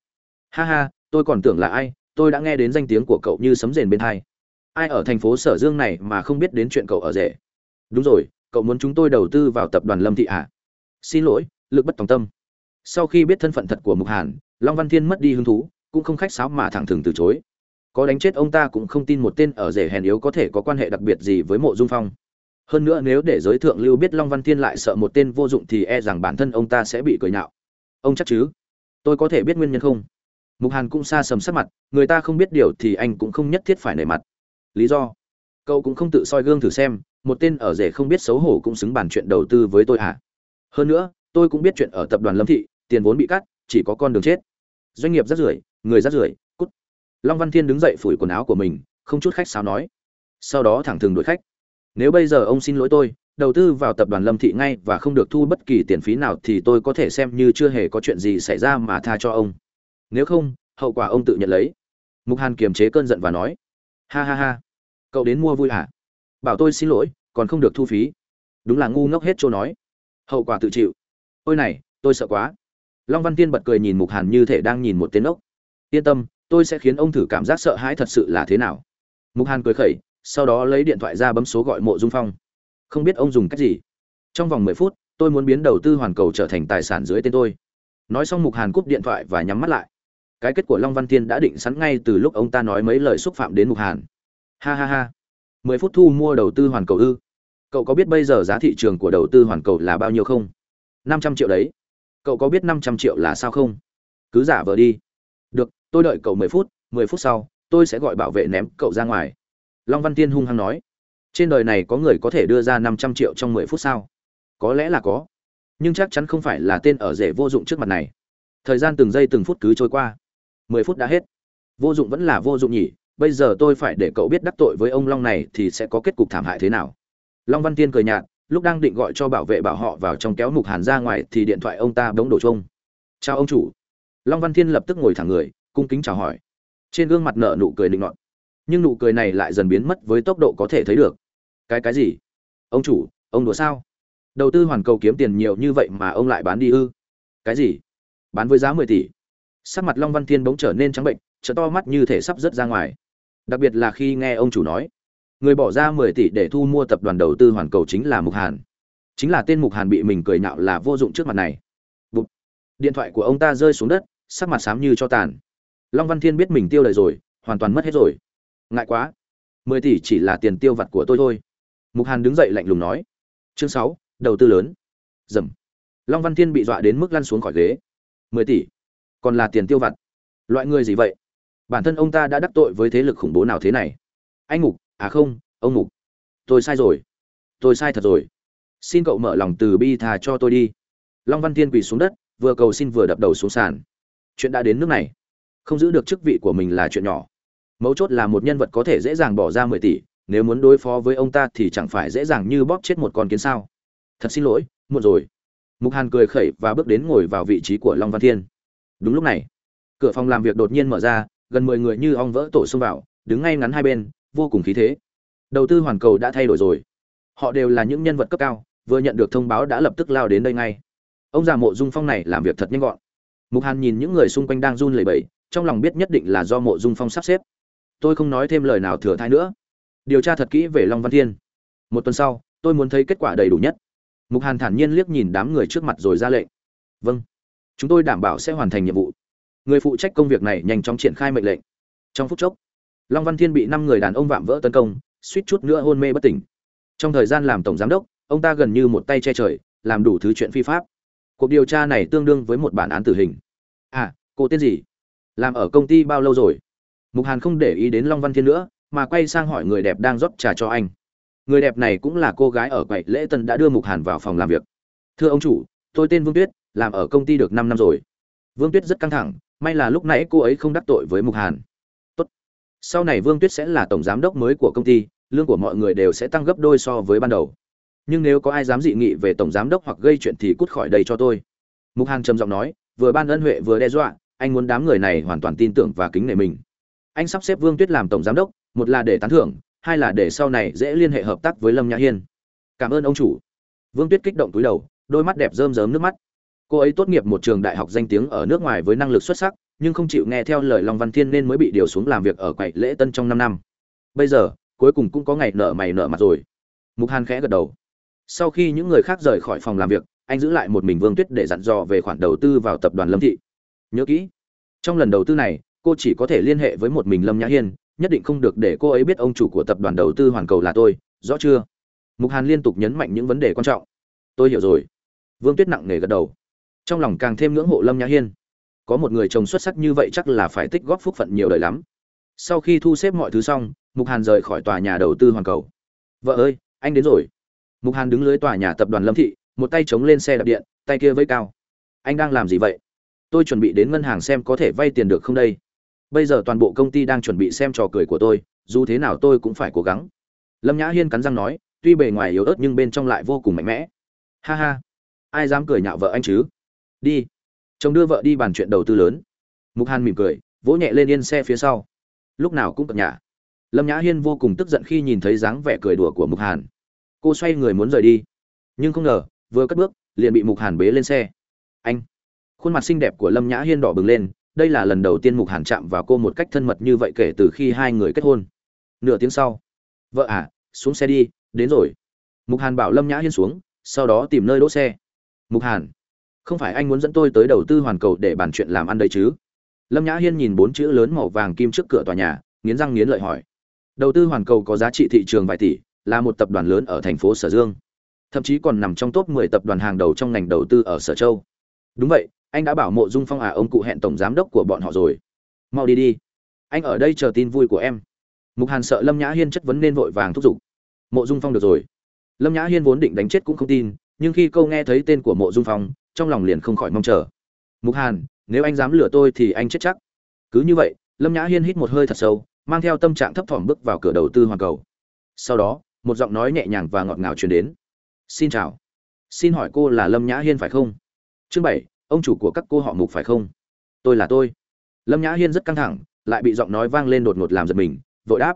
A: Ha ha, tôi còn tưởng là ai, tôi đã nghe đến danh tiếng của cậu như sấm rền bên hai ai ở thành phố sở dương này mà không biết đến chuyện cậu ở rể? Đúng rồi, cậu muốn chúng tôi đầu tư vào tập đoàn lâm thị à? xin lỗi, lực bất tòng tâm. Sau khi biết thân phận thật của mục hàn, long văn thiên mất đi hứng thú, cũng không khách sáo mà thẳng thừng từ chối. Có đánh chết ông ta cũng không tin một tên ở rể hèn yếu có thể có quan hệ đặc biệt gì với mộ dung phong. Hơn nữa nếu để giới thượng lưu biết long văn thiên lại sợ một tên vô dụng thì e rằng bản thân ông ta sẽ bị cười nhạo. Ông chắc chứ? Tôi có thể biết nguyên nhân không? Mục hàn cũng xa sầm sắc mặt, người ta không biết điều thì anh cũng không nhất thiết phải nể mặt lý do. Cậu cũng không tự soi gương thử xem, một tên ở rể không biết xấu hổ cũng xứng bàn chuyện đầu tư với tôi hả hơn nữa, tôi cũng biết chuyện ở tập đoàn lâm thị, tiền vốn bị cắt, chỉ có con đường chết. Doanh nghiệp rất rưởi, người rất rưởi, cút. Long văn thiên đứng dậy phủi quần áo của mình, không chút khách sáo nói. Sau đó thẳng thừng đuổi khách. Nếu bây giờ ông xin lỗi tôi, đầu tư vào tập đoàn lâm thị ngay và không được thu bất kỳ tiền phí nào thì tôi có thể xem như chưa hề có chuyện gì xảy ra mà tha cho ông. Nếu không, hậu quả ông tự nhận lấy. Mục hàn kiềm chế cơn giận và nói ha ha ha. Cậu đến mua vui hả? Bảo tôi xin lỗi, còn không được thu phí. Đúng là ngu ngốc hết chỗ nói. Hậu quả tự chịu. Ôi này, tôi sợ quá. Long văn tiên bật cười nhìn mục hàn như thể đang nhìn một tên ốc. Yên tâm, tôi sẽ khiến ông thử cảm giác sợ hãi thật sự là thế nào. Mục hàn cười khẩy, sau đó lấy điện thoại ra bấm số gọi mộ dung phong. Không biết ông dùng cách gì. Trong vòng mười phút, tôi muốn biến đầu tư hoàn cầu trở thành tài sản dưới tên tôi. Nói xong mục hàn cúp điện thoại và nhắm mắt lại cái kết của long văn thiên đã định sẵn ngay từ lúc ông ta nói mấy lời xúc phạm đến mục hàn. Ha ha ha. Mười phút thu mua đầu tư hoàn cầu ư? Cậu có biết bây giờ giá thị trường của đầu tư hoàn cầu là bao nhiêu không? Năm trăm triệu đấy. Cậu có biết năm trăm triệu là sao không? Cứ giả vờ đi. Được, tôi đợi cậu mười phút mười phút sau, tôi sẽ gọi bảo vệ ném cậu ra ngoài. Long văn tiên hung hăng nói. Trên đời này có người có thể đưa ra năm trăm triệu trong mười phút sao? Có lẽ là có. Nhưng chắc chắn không phải là tên ở rể vô dụng trước mặt này. Thời gian từng giây từng phút cứ trôi qua mười phút đã hết. Vô dụng vẫn là vô dụng nhỉ, bây giờ tôi phải để cậu biết đắc tội với ông long này thì sẽ có kết cục thảm hại thế nào. Long văn tiên cười nhạt, lúc đang định gọi cho bảo vệ bảo họ vào trong kéo mục hàn ra ngoài thì điện thoại ông ta bỗng đổ trông chào ông chủ. Long văn thiên lập tức ngồi thẳng người, cung kính chào hỏi. Trên gương mặt nợ nụ cười định ngọn nhưng nụ cười này lại dần biến mất với tốc độ có thể thấy được. Cái cái gì? Ông chủ, ông đùa sao? Đầu tư hoàn cầu kiếm tiền nhiều như vậy mà ông lại bán đi ư? Cái gì? Bán với giá mười tỷ? Sắc mặt long văn thiên bỗng trở nên trắng bệnh trợ to mắt như thể sắp rớt ra ngoài. Đặc biệt là khi nghe ông chủ nói, người bỏ ra mười tỷ để thu mua tập đoàn đầu tư hoàn cầu chính là mục hàn. Chính là tên mục hàn bị mình cười nhạo là vô dụng trước mặt này. Bụt. điện thoại của ông ta rơi xuống đất, sắc mặt xám như cho tàn. Long văn thiên biết mình tiêu lời rồi, hoàn toàn mất hết rồi. Ngại quá. Mười tỷ chỉ là tiền tiêu vặt của tôi thôi. Mục hàn đứng dậy lạnh lùng nói. Chương sáu, đầu tư lớn. Dầm. Long văn thiên bị dọa đến mức lăn xuống khỏi ghế. Mười tỷ còn là tiền tiêu vặt. Loại người gì vậy? Bản thân ông ta đã đắc tội với thế lực khủng bố nào thế này? Anh mục à không, ông mục tôi sai rồi. Tôi sai thật rồi. Xin cậu mở lòng từ bi thà cho tôi đi. Long văn thiên quỳ xuống đất, vừa cầu xin vừa đập đầu xuống sàn. Chuyện đã đến nước này. Không giữ được chức vị của mình là chuyện nhỏ. Mấu chốt là một nhân vật có thể dễ dàng bỏ ra mười tỷ, nếu muốn đối phó với ông ta thì chẳng phải dễ dàng như bóp chết một con kiến sao. Thật xin lỗi, muộn rồi. Mục hàn cười khẩy và bước đến ngồi vào vị trí của long văn thiên đúng lúc này, cửa phòng làm việc đột nhiên mở ra, gần mười người như ong vỡ tổ xông vào, đứng ngay ngắn hai bên, vô cùng khí thế. Đầu tư hoàn cầu đã thay đổi rồi. Họ đều là những nhân vật cấp cao, vừa nhận được thông báo đã lập tức lao đến đây ngay. Ông già mộ dung phong này làm việc thật nhanh gọn. Mục hàn nhìn những người xung quanh đang run lẩy bẩy, trong lòng biết nhất định là do mộ dung phong sắp xếp. Tôi không nói thêm lời nào thừa thai nữa. Điều tra thật kỹ về long văn thiên. Một tuần sau, tôi muốn thấy kết quả đầy đủ nhất. Mục hàn thản nhiên liếc nhìn đám người trước mặt rồi ra lệnh. Vâng chúng tôi đảm bảo sẽ hoàn thành nhiệm vụ. Người phụ trách công việc này nhanh chóng triển khai mệnh lệnh. Trong phút chốc, long văn thiên bị năm người đàn ông vạm vỡ tấn công, suýt chút nữa hôn mê bất tỉnh. Trong thời gian làm tổng giám đốc, ông ta gần như một tay che trời, làm đủ thứ chuyện phi pháp. Cuộc điều tra này tương đương với một bản án tử hình. À cô tên gì? Làm ở công ty bao lâu rồi? Mục hàn không để ý đến long văn thiên nữa, mà quay sang hỏi người đẹp đang rót trà cho anh. Người đẹp này cũng là cô gái ở quậy lễ tân đã đưa mục hàn vào phòng làm việc. Thưa ông chủ, tôi tên vương tuyết làm ở công ty được năm năm rồi. Vương tuyết rất căng thẳng, may là lúc nãy cô ấy không đắc tội với mục hàn. Tốt. sau này vương tuyết sẽ là tổng giám đốc mới của công ty, lương của mọi người đều sẽ tăng gấp đôi so với ban đầu. Nhưng nếu có ai dám dị nghị về tổng giám đốc hoặc gây chuyện thì cút khỏi đây cho tôi. Mục hàn trầm giọng nói, vừa ban ân huệ vừa đe dọa, anh muốn đám người này hoàn toàn tin tưởng và kính nể mình. Anh sắp xếp vương tuyết làm tổng giám đốc, một là để tán thưởng, hai là để sau này dễ liên hệ hợp tác với lâm nhã hiên. Cảm ơn ông chủ. Vương tuyết kích động túi đầu, đôi mắt đẹp rơm rớm nước mắt cô ấy tốt nghiệp một trường đại học danh tiếng ở nước ngoài với năng lực xuất sắc, nhưng không chịu nghe theo lời long văn thiên nên mới bị điều xuống làm việc ở quầy lễ tân trong năm năm. Bây giờ, cuối cùng cũng có ngày nợ mày nợ mặt rồi. Mục hàn khẽ gật đầu. Sau khi những người khác rời khỏi phòng làm việc, anh giữ lại một mình vương tuyết để dặn dò về khoản đầu tư vào tập đoàn lâm thị. Nhớ kỹ, trong lần đầu tư này, cô chỉ có thể liên hệ với một mình lâm nhã hiên, nhất định không được để cô ấy biết ông chủ của tập đoàn đầu tư hoàn cầu là tôi, rõ chưa? Mục hàn liên tục nhấn mạnh những vấn đề quan trọng. Tôi hiểu rồi. Vương tuyết nặng nề gật đầu trong lòng càng thêm ngưỡng mộ lâm nhã hiên. Có một người chồng xuất sắc như vậy chắc là phải tích góp phúc phận nhiều đời lắm. Sau khi thu xếp mọi thứ xong, mục hàn rời khỏi tòa nhà đầu tư hoàn cầu. Vợ ơi, anh đến rồi. Mục hàn đứng lưới tòa nhà tập đoàn lâm thị, một tay chống lên xe đạp điện, tay kia với cao. Anh đang làm gì vậy? Tôi chuẩn bị đến ngân hàng xem có thể vay tiền được không đây. Bây giờ toàn bộ công ty đang chuẩn bị xem trò cười của tôi, dù thế nào tôi cũng phải cố gắng. Lâm nhã hiên cắn răng nói, tuy bề ngoài yếu ớt nhưng bên trong lại vô cùng mạnh mẽ. Ha ha, ai dám cười nhạo vợ anh chứ? Đi. Chồng đưa vợ đi bàn chuyện đầu tư lớn. Mục hàn mỉm cười, vỗ nhẹ lên yên xe phía sau. Lúc nào cũng cập nhà lâm nhã hiên vô cùng tức giận khi nhìn thấy dáng vẻ cười đùa của mục hàn. Cô xoay người muốn rời đi. Nhưng không ngờ, vừa cất bước, liền bị mục hàn bế lên xe. Anh. Khuôn mặt xinh đẹp của lâm nhã hiên đỏ bừng lên, đây là lần đầu tiên mục hàn chạm vào cô một cách thân mật như vậy kể từ khi hai người kết hôn. Nửa tiếng sau. Vợ à xuống xe đi, đến rồi. Mục hàn bảo lâm nhã hiên xuống, sau đó tìm nơi đỗ xe. Mục hàn không phải anh muốn dẫn tôi tới đầu tư hoàn cầu để bàn chuyện làm ăn đây chứ? Lâm nhã hiên nhìn bốn chữ lớn màu vàng kim trước cửa tòa nhà, nghiến răng nghiến lợi hỏi. Đầu tư hoàn cầu có giá trị thị trường vài tỷ, là một tập đoàn lớn ở thành phố sở dương. Thậm chí còn nằm trong top 10 tập đoàn hàng đầu trong ngành đầu tư ở sở châu. Đúng vậy, anh đã bảo mộ dung phong à ông cụ hẹn tổng giám đốc của bọn họ rồi. Mau đi đi. Anh ở đây chờ tin vui của em. Mục hàn sợ lâm nhã hiên chất vấn nên vội vàng thúc giục. Mộ dung phong được rồi. Lâm nhã hiên vốn định đánh chết cũng không tin, nhưng khi câu nghe thấy tên của mộ dung phong trong lòng liền không khỏi mong chờ. Mục hàn, nếu anh dám lừa tôi thì anh chết chắc. Cứ như vậy, lâm nhã hiên hít một hơi thật sâu, mang theo tâm trạng thấp thỏm bước vào cửa đầu tư hoàn cầu. Sau đó, một giọng nói nhẹ nhàng và ngọt ngào truyền đến. Xin chào. Xin hỏi cô là lâm nhã hiên phải không? Chương bảy, ông chủ của các cô họ mục phải không? Tôi là tôi. Lâm nhã hiên rất căng thẳng, lại bị giọng nói vang lên đột ngột làm giật mình, vội đáp.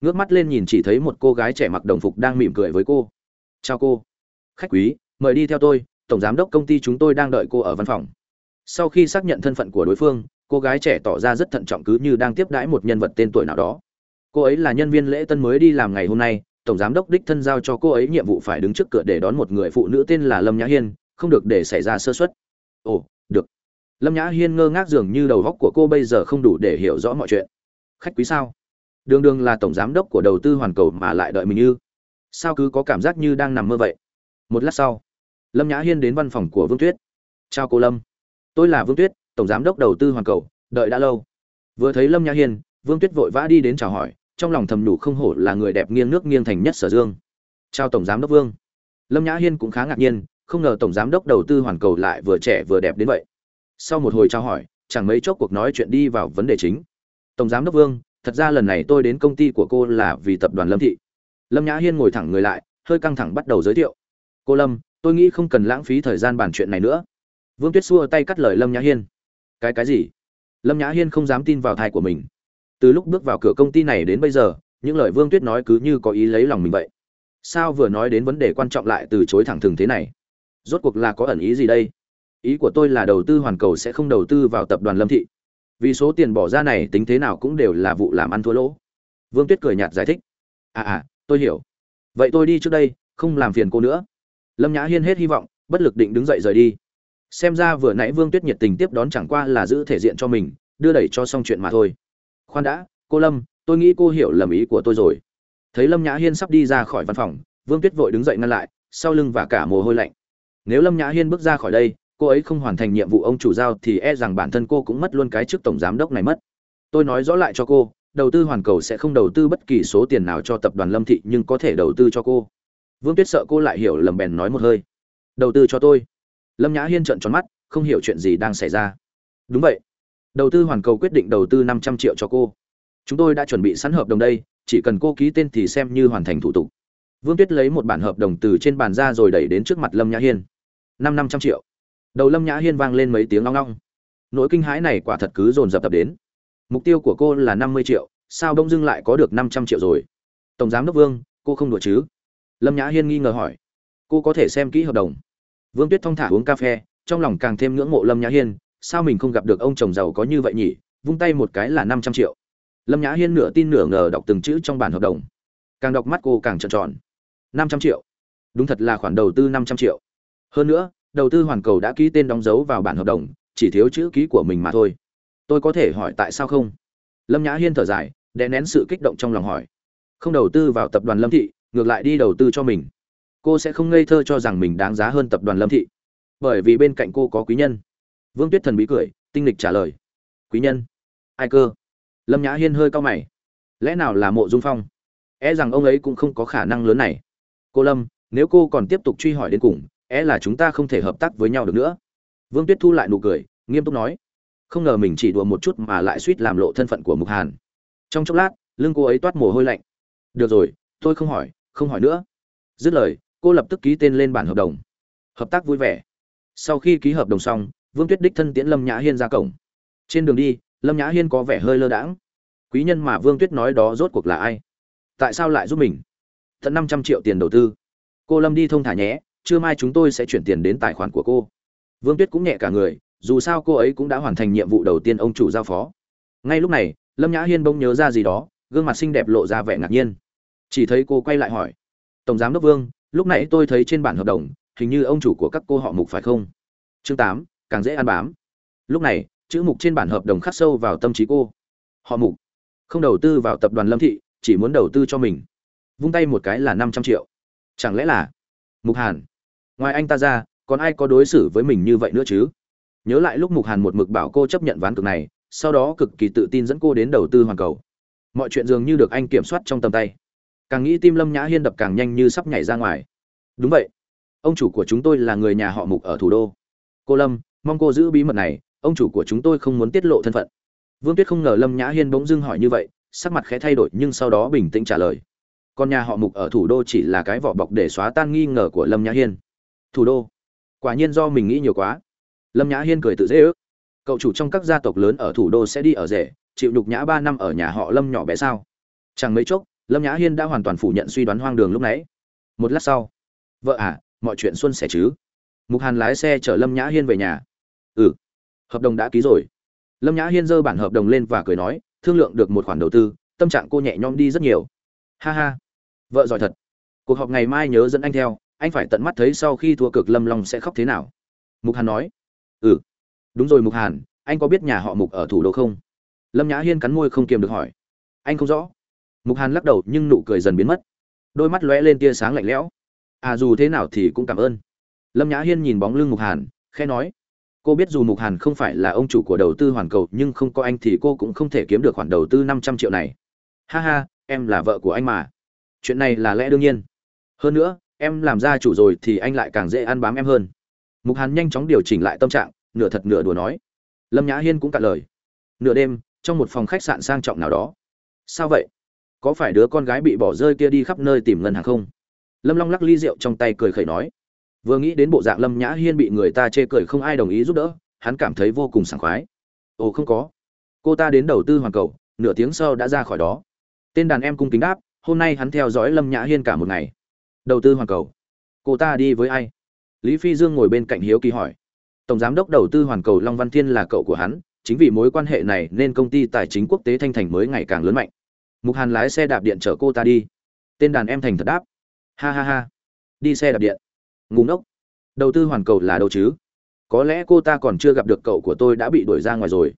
A: Ngước mắt lên nhìn chỉ thấy một cô gái trẻ mặc đồng phục đang mỉm cười với cô. Chào cô. Khách quý, mời đi theo tôi tổng giám đốc công ty chúng tôi đang đợi cô ở văn phòng. Sau khi xác nhận thân phận của đối phương, cô gái trẻ tỏ ra rất thận trọng cứ như đang tiếp đãi một nhân vật tên tuổi nào đó. Cô ấy là nhân viên lễ tân mới đi làm ngày hôm nay, tổng giám đốc đích thân giao cho cô ấy nhiệm vụ phải đứng trước cửa để đón một người phụ nữ tên là lâm nhã hiên, không được để xảy ra sơ suất. Ồ, được. Lâm nhã hiên ngơ ngác dường như đầu góc của cô bây giờ không đủ để hiểu rõ mọi chuyện. Khách quý sao? Đường đường là tổng giám đốc của đầu tư hoàn cầu mà lại đợi mình như sao cứ có cảm giác như đang nằm mơ vậy? Một lát sau lâm nhã hiên đến văn phòng của vương tuyết. Chào cô lâm. Tôi là vương tuyết, tổng giám đốc đầu tư hoàn cầu, đợi đã lâu. Vừa thấy lâm nhã hiên, vương tuyết vội vã đi đến chào hỏi, trong lòng thầm đủ không hổ là người đẹp nghiêng nước nghiêng thành nhất sở dương. Chào tổng giám đốc vương. Lâm nhã hiên cũng khá ngạc nhiên, không ngờ tổng giám đốc đầu tư hoàn cầu lại vừa trẻ vừa đẹp đến vậy. Sau một hồi trao hỏi, chẳng mấy chốc cuộc nói chuyện đi vào vấn đề chính. Tổng giám đốc vương, thật ra lần này tôi đến công ty của cô là vì tập đoàn lâm thị. Lâm nhã hiên ngồi thẳng người lại, hơi căng thẳng bắt đầu giới thiệu. Cô lâm tôi nghĩ không cần lãng phí thời gian bàn chuyện này nữa. Vương tuyết xua tay cắt lời lâm nhã hiên. Cái cái gì? Lâm nhã hiên không dám tin vào thai của mình. Từ lúc bước vào cửa công ty này đến bây giờ, những lời vương tuyết nói cứ như có ý lấy lòng mình vậy. Sao vừa nói đến vấn đề quan trọng lại từ chối thẳng thừng thế này? Rốt cuộc là có ẩn ý gì đây? Ý của tôi là đầu tư hoàn cầu sẽ không đầu tư vào tập đoàn lâm thị. Vì số tiền bỏ ra này tính thế nào cũng đều là vụ làm ăn thua lỗ. Vương tuyết cười nhạt giải thích. À à tôi hiểu. Vậy tôi đi trước đây, không làm phiền cô nữa lâm nhã hiên hết hy vọng, bất lực định đứng dậy rời đi. Xem ra vừa nãy vương tuyết nhiệt tình tiếp đón chẳng qua là giữ thể diện cho mình, đưa đẩy cho xong chuyện mà thôi. Khoan đã, cô lâm, tôi nghĩ cô hiểu lầm ý của tôi rồi. Thấy lâm nhã hiên sắp đi ra khỏi văn phòng, vương tuyết vội đứng dậy ngăn lại, sau lưng và cả mồ hôi lạnh. Nếu lâm nhã hiên bước ra khỏi đây, cô ấy không hoàn thành nhiệm vụ ông chủ giao thì e rằng bản thân cô cũng mất luôn cái chức tổng giám đốc này mất. Tôi nói rõ lại cho cô, đầu tư hoàn cầu sẽ không đầu tư bất kỳ số tiền nào cho tập đoàn lâm thị nhưng có thể đầu tư cho cô vương tuyết sợ cô lại hiểu lầm bèn nói một hơi. Đầu tư cho tôi. Lâm nhã hiên trợn tròn mắt, không hiểu chuyện gì đang xảy ra. Đúng vậy. Đầu tư hoàn cầu quyết định đầu tư năm trăm triệu cho cô. Chúng tôi đã chuẩn bị sẵn hợp đồng đây, chỉ cần cô ký tên thì xem như hoàn thành thủ tục. Vương tuyết lấy một bản hợp đồng từ trên bàn ra rồi đẩy đến trước mặt lâm nhã hiên. Năm năm trăm triệu. Đầu lâm nhã hiên vang lên mấy tiếng long long nỗi kinh hãi này quả thật cứ dồn dập tập đến. Mục tiêu của cô là năm mươi triệu, sao đông dưng lại có được năm trăm triệu rồi? Tổng giám đốc vương, cô không đùa chứ? Lâm nhã hiên nghi ngờ hỏi. Cô có thể xem kỹ hợp đồng. Vương tuyết thong thả uống cà phê, trong lòng càng thêm ngưỡng mộ lâm nhã hiên. Sao mình không gặp được ông chồng giàu có như vậy nhỉ? Vung tay một cái là năm trăm triệu. Lâm nhã hiên nửa tin nửa ngờ đọc từng chữ trong bản hợp đồng. Càng đọc mắt cô càng trợn tròn. Năm trăm triệu. Đúng thật là khoản đầu tư năm trăm triệu. Hơn nữa, đầu tư hoàn cầu đã ký tên đóng dấu vào bản hợp đồng, chỉ thiếu chữ ký của mình mà thôi. Tôi có thể hỏi tại sao không? Lâm nhã hiên thở dài, đè nén sự kích động trong lòng hỏi. Không đầu tư vào tập đoàn lâm thị ngược lại đi đầu tư cho mình. Cô sẽ không ngây thơ cho rằng mình đáng giá hơn tập đoàn lâm thị. Bởi vì bên cạnh cô có quý nhân. Vương tuyết thần bí cười, tinh lịch trả lời. Quý nhân? Ai cơ? Lâm nhã hiên hơi cau mày. Lẽ nào là mộ dung phong? E rằng ông ấy cũng không có khả năng lớn này. Cô lâm, nếu cô còn tiếp tục truy hỏi đến cùng e là chúng ta không thể hợp tác với nhau được nữa. Vương tuyết thu lại nụ cười, nghiêm túc nói. Không ngờ mình chỉ đùa một chút mà lại suýt làm lộ thân phận của mục hàn. Trong chốc lát, lưng cô ấy toát mồ hôi lạnh. Được rồi, tôi không hỏi không hỏi nữa. Dứt lời, cô lập tức ký tên lên bản hợp đồng. Hợp tác vui vẻ. Sau khi ký hợp đồng xong, vương tuyết đích thân tiễn lâm nhã hiên ra cổng. Trên đường đi, lâm nhã hiên có vẻ hơi lơ đãng. Quý nhân mà vương tuyết nói đó rốt cuộc là ai? Tại sao lại giúp mình? Tận năm trăm triệu tiền đầu tư. Cô lâm đi thông thả nhé, trưa mai chúng tôi sẽ chuyển tiền đến tài khoản của cô. Vương tuyết cũng nhẹ cả người, dù sao cô ấy cũng đã hoàn thành nhiệm vụ đầu tiên ông chủ giao phó. Ngay lúc này, lâm nhã hiên bỗng nhớ ra gì đó, gương mặt xinh đẹp lộ ra vẻ ngạc nhiên chỉ thấy cô quay lại hỏi, tổng giám đốc vương, lúc nãy tôi thấy trên bản hợp đồng, hình như ông chủ của các cô họ mục phải không? Chương tám, càng dễ ăn bám. Lúc này, chữ mục trên bản hợp đồng khắc sâu vào tâm trí cô. Họ mục, không đầu tư vào tập đoàn lâm thị, chỉ muốn đầu tư cho mình. Vung tay một cái là năm trăm triệu. Chẳng lẽ là, mục hàn, ngoài anh ta ra, còn ai có đối xử với mình như vậy nữa chứ? Nhớ lại lúc mục hàn một mực bảo cô chấp nhận ván cực này, sau đó cực kỳ tự tin dẫn cô đến đầu tư hoàn cầu. Mọi chuyện dường như được anh kiểm soát trong tầm tay càng nghĩ tim lâm nhã hiên đập càng nhanh như sắp nhảy ra ngoài. Đúng vậy. Ông chủ của chúng tôi là người nhà họ mục ở thủ đô. Cô lâm, mong cô giữ bí mật này, ông chủ của chúng tôi không muốn tiết lộ thân phận. Vương tuyết không ngờ lâm nhã hiên bỗng dưng hỏi như vậy, sắc mặt khẽ thay đổi nhưng sau đó bình tĩnh trả lời. Con nhà họ mục ở thủ đô chỉ là cái vỏ bọc để xóa tan nghi ngờ của lâm nhã hiên. Thủ đô? Quả nhiên do mình nghĩ nhiều quá. Lâm nhã hiên cười tự dễ ước. Cậu chủ trong các gia tộc lớn ở thủ đô sẽ đi ở rể, chịu nhục nhã ba năm ở nhà họ lâm nhỏ bé sao? Chẳng mấy chốc lâm nhã hiên đã hoàn toàn phủ nhận suy đoán hoang đường lúc nãy. Một lát sau, vợ à mọi chuyện xuân sẻ chứ? Mục hàn lái xe chở lâm nhã hiên về nhà. Ừ hợp đồng đã ký rồi. Lâm nhã hiên giơ bản hợp đồng lên và cười nói, thương lượng được một khoản đầu tư, tâm trạng cô nhẹ nhõm đi rất nhiều. Ha ha, vợ giỏi thật. Cuộc họp ngày mai nhớ dẫn anh theo, anh phải tận mắt thấy sau khi thua cực lâm long sẽ khóc thế nào. Mục hàn nói ừ. Đúng rồi mục hàn, anh có biết nhà họ mục ở thủ đô không? Lâm nhã hiên cắn môi không kiềm được hỏi, anh không rõ mục hàn lắc đầu nhưng nụ cười dần biến mất. Đôi mắt lóe lên tia sáng lạnh lẽo. À dù thế nào thì cũng cảm ơn. Lâm nhã hiên nhìn bóng lưng mục hàn, khẽ nói. Cô biết dù mục hàn không phải là ông chủ của đầu tư hoàn cầu, nhưng không có anh thì cô cũng không thể kiếm được khoản đầu tư năm trăm triệu này. Ha ha, em là vợ của anh mà. Chuyện này là lẽ đương nhiên. Hơn nữa, em làm gia chủ rồi thì anh lại càng dễ ăn bám em hơn. Mục hàn nhanh chóng điều chỉnh lại tâm trạng, nửa thật nửa đùa nói. Lâm nhã hiên cũng cạn lời. Nửa đêm, trong một phòng khách sạn sang trọng nào đó. Sao vậy? Có phải đứa con gái bị bỏ rơi kia đi khắp nơi tìm ngân hàng không? Lâm long lắc ly rượu trong tay cười khẩy nói. Vừa nghĩ đến bộ dạng lâm nhã hiên bị người ta chê cười không ai đồng ý giúp đỡ, hắn cảm thấy vô cùng sảng khoái. Ồ, không có. Cô ta đến đầu tư hoàn cầu, nửa tiếng sau đã ra khỏi đó. Tên đàn em cung kính đáp, hôm nay hắn theo dõi lâm nhã hiên cả một ngày. Đầu tư hoàn cầu. Cô ta đi với ai? Lý phi dương ngồi bên cạnh hiếu kỳ hỏi. Tổng giám đốc đầu tư hoàn cầu long văn thiên là cậu của hắn, chính vì mối quan hệ này nên công ty tài chính quốc tế thanh thành mới ngày càng lớn mạnh mục hàn lái xe đạp điện chở cô ta đi. Tên đàn em thành thật đáp. Ha ha ha. Đi xe đạp điện. Ngủ ngốc. Đầu tư hoàn cầu là đâu chứ. Có lẽ cô ta còn chưa gặp được cậu của tôi đã bị đuổi ra ngoài rồi.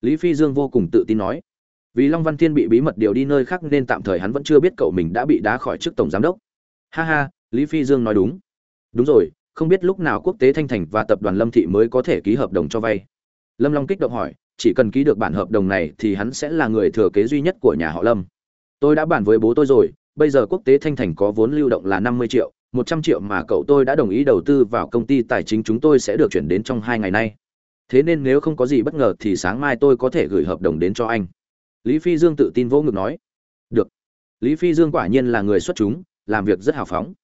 A: Lý phi dương vô cùng tự tin nói. Vì long văn thiên bị bí mật điều đi nơi khác nên tạm thời hắn vẫn chưa biết cậu mình đã bị đá khỏi chức tổng giám đốc. Ha ha, lý phi dương nói đúng. Đúng rồi, không biết lúc nào quốc tế thanh thành và tập đoàn lâm thị mới có thể ký hợp đồng cho vay. Lâm long kích động hỏi chỉ cần ký được bản hợp đồng này thì hắn sẽ là người thừa kế duy nhất của nhà họ lâm. Tôi đã bàn với bố tôi rồi, bây giờ quốc tế thanh thành có vốn lưu động là năm mươi triệu, một trăm triệu mà cậu tôi đã đồng ý đầu tư vào công ty tài chính chúng tôi sẽ được chuyển đến trong hai ngày nay. Thế nên nếu không có gì bất ngờ thì sáng mai tôi có thể gửi hợp đồng đến cho anh. Lý phi dương tự tin vỗ ngực nói. Được. Lý phi dương quả nhiên là người xuất chúng, làm việc rất hào phóng.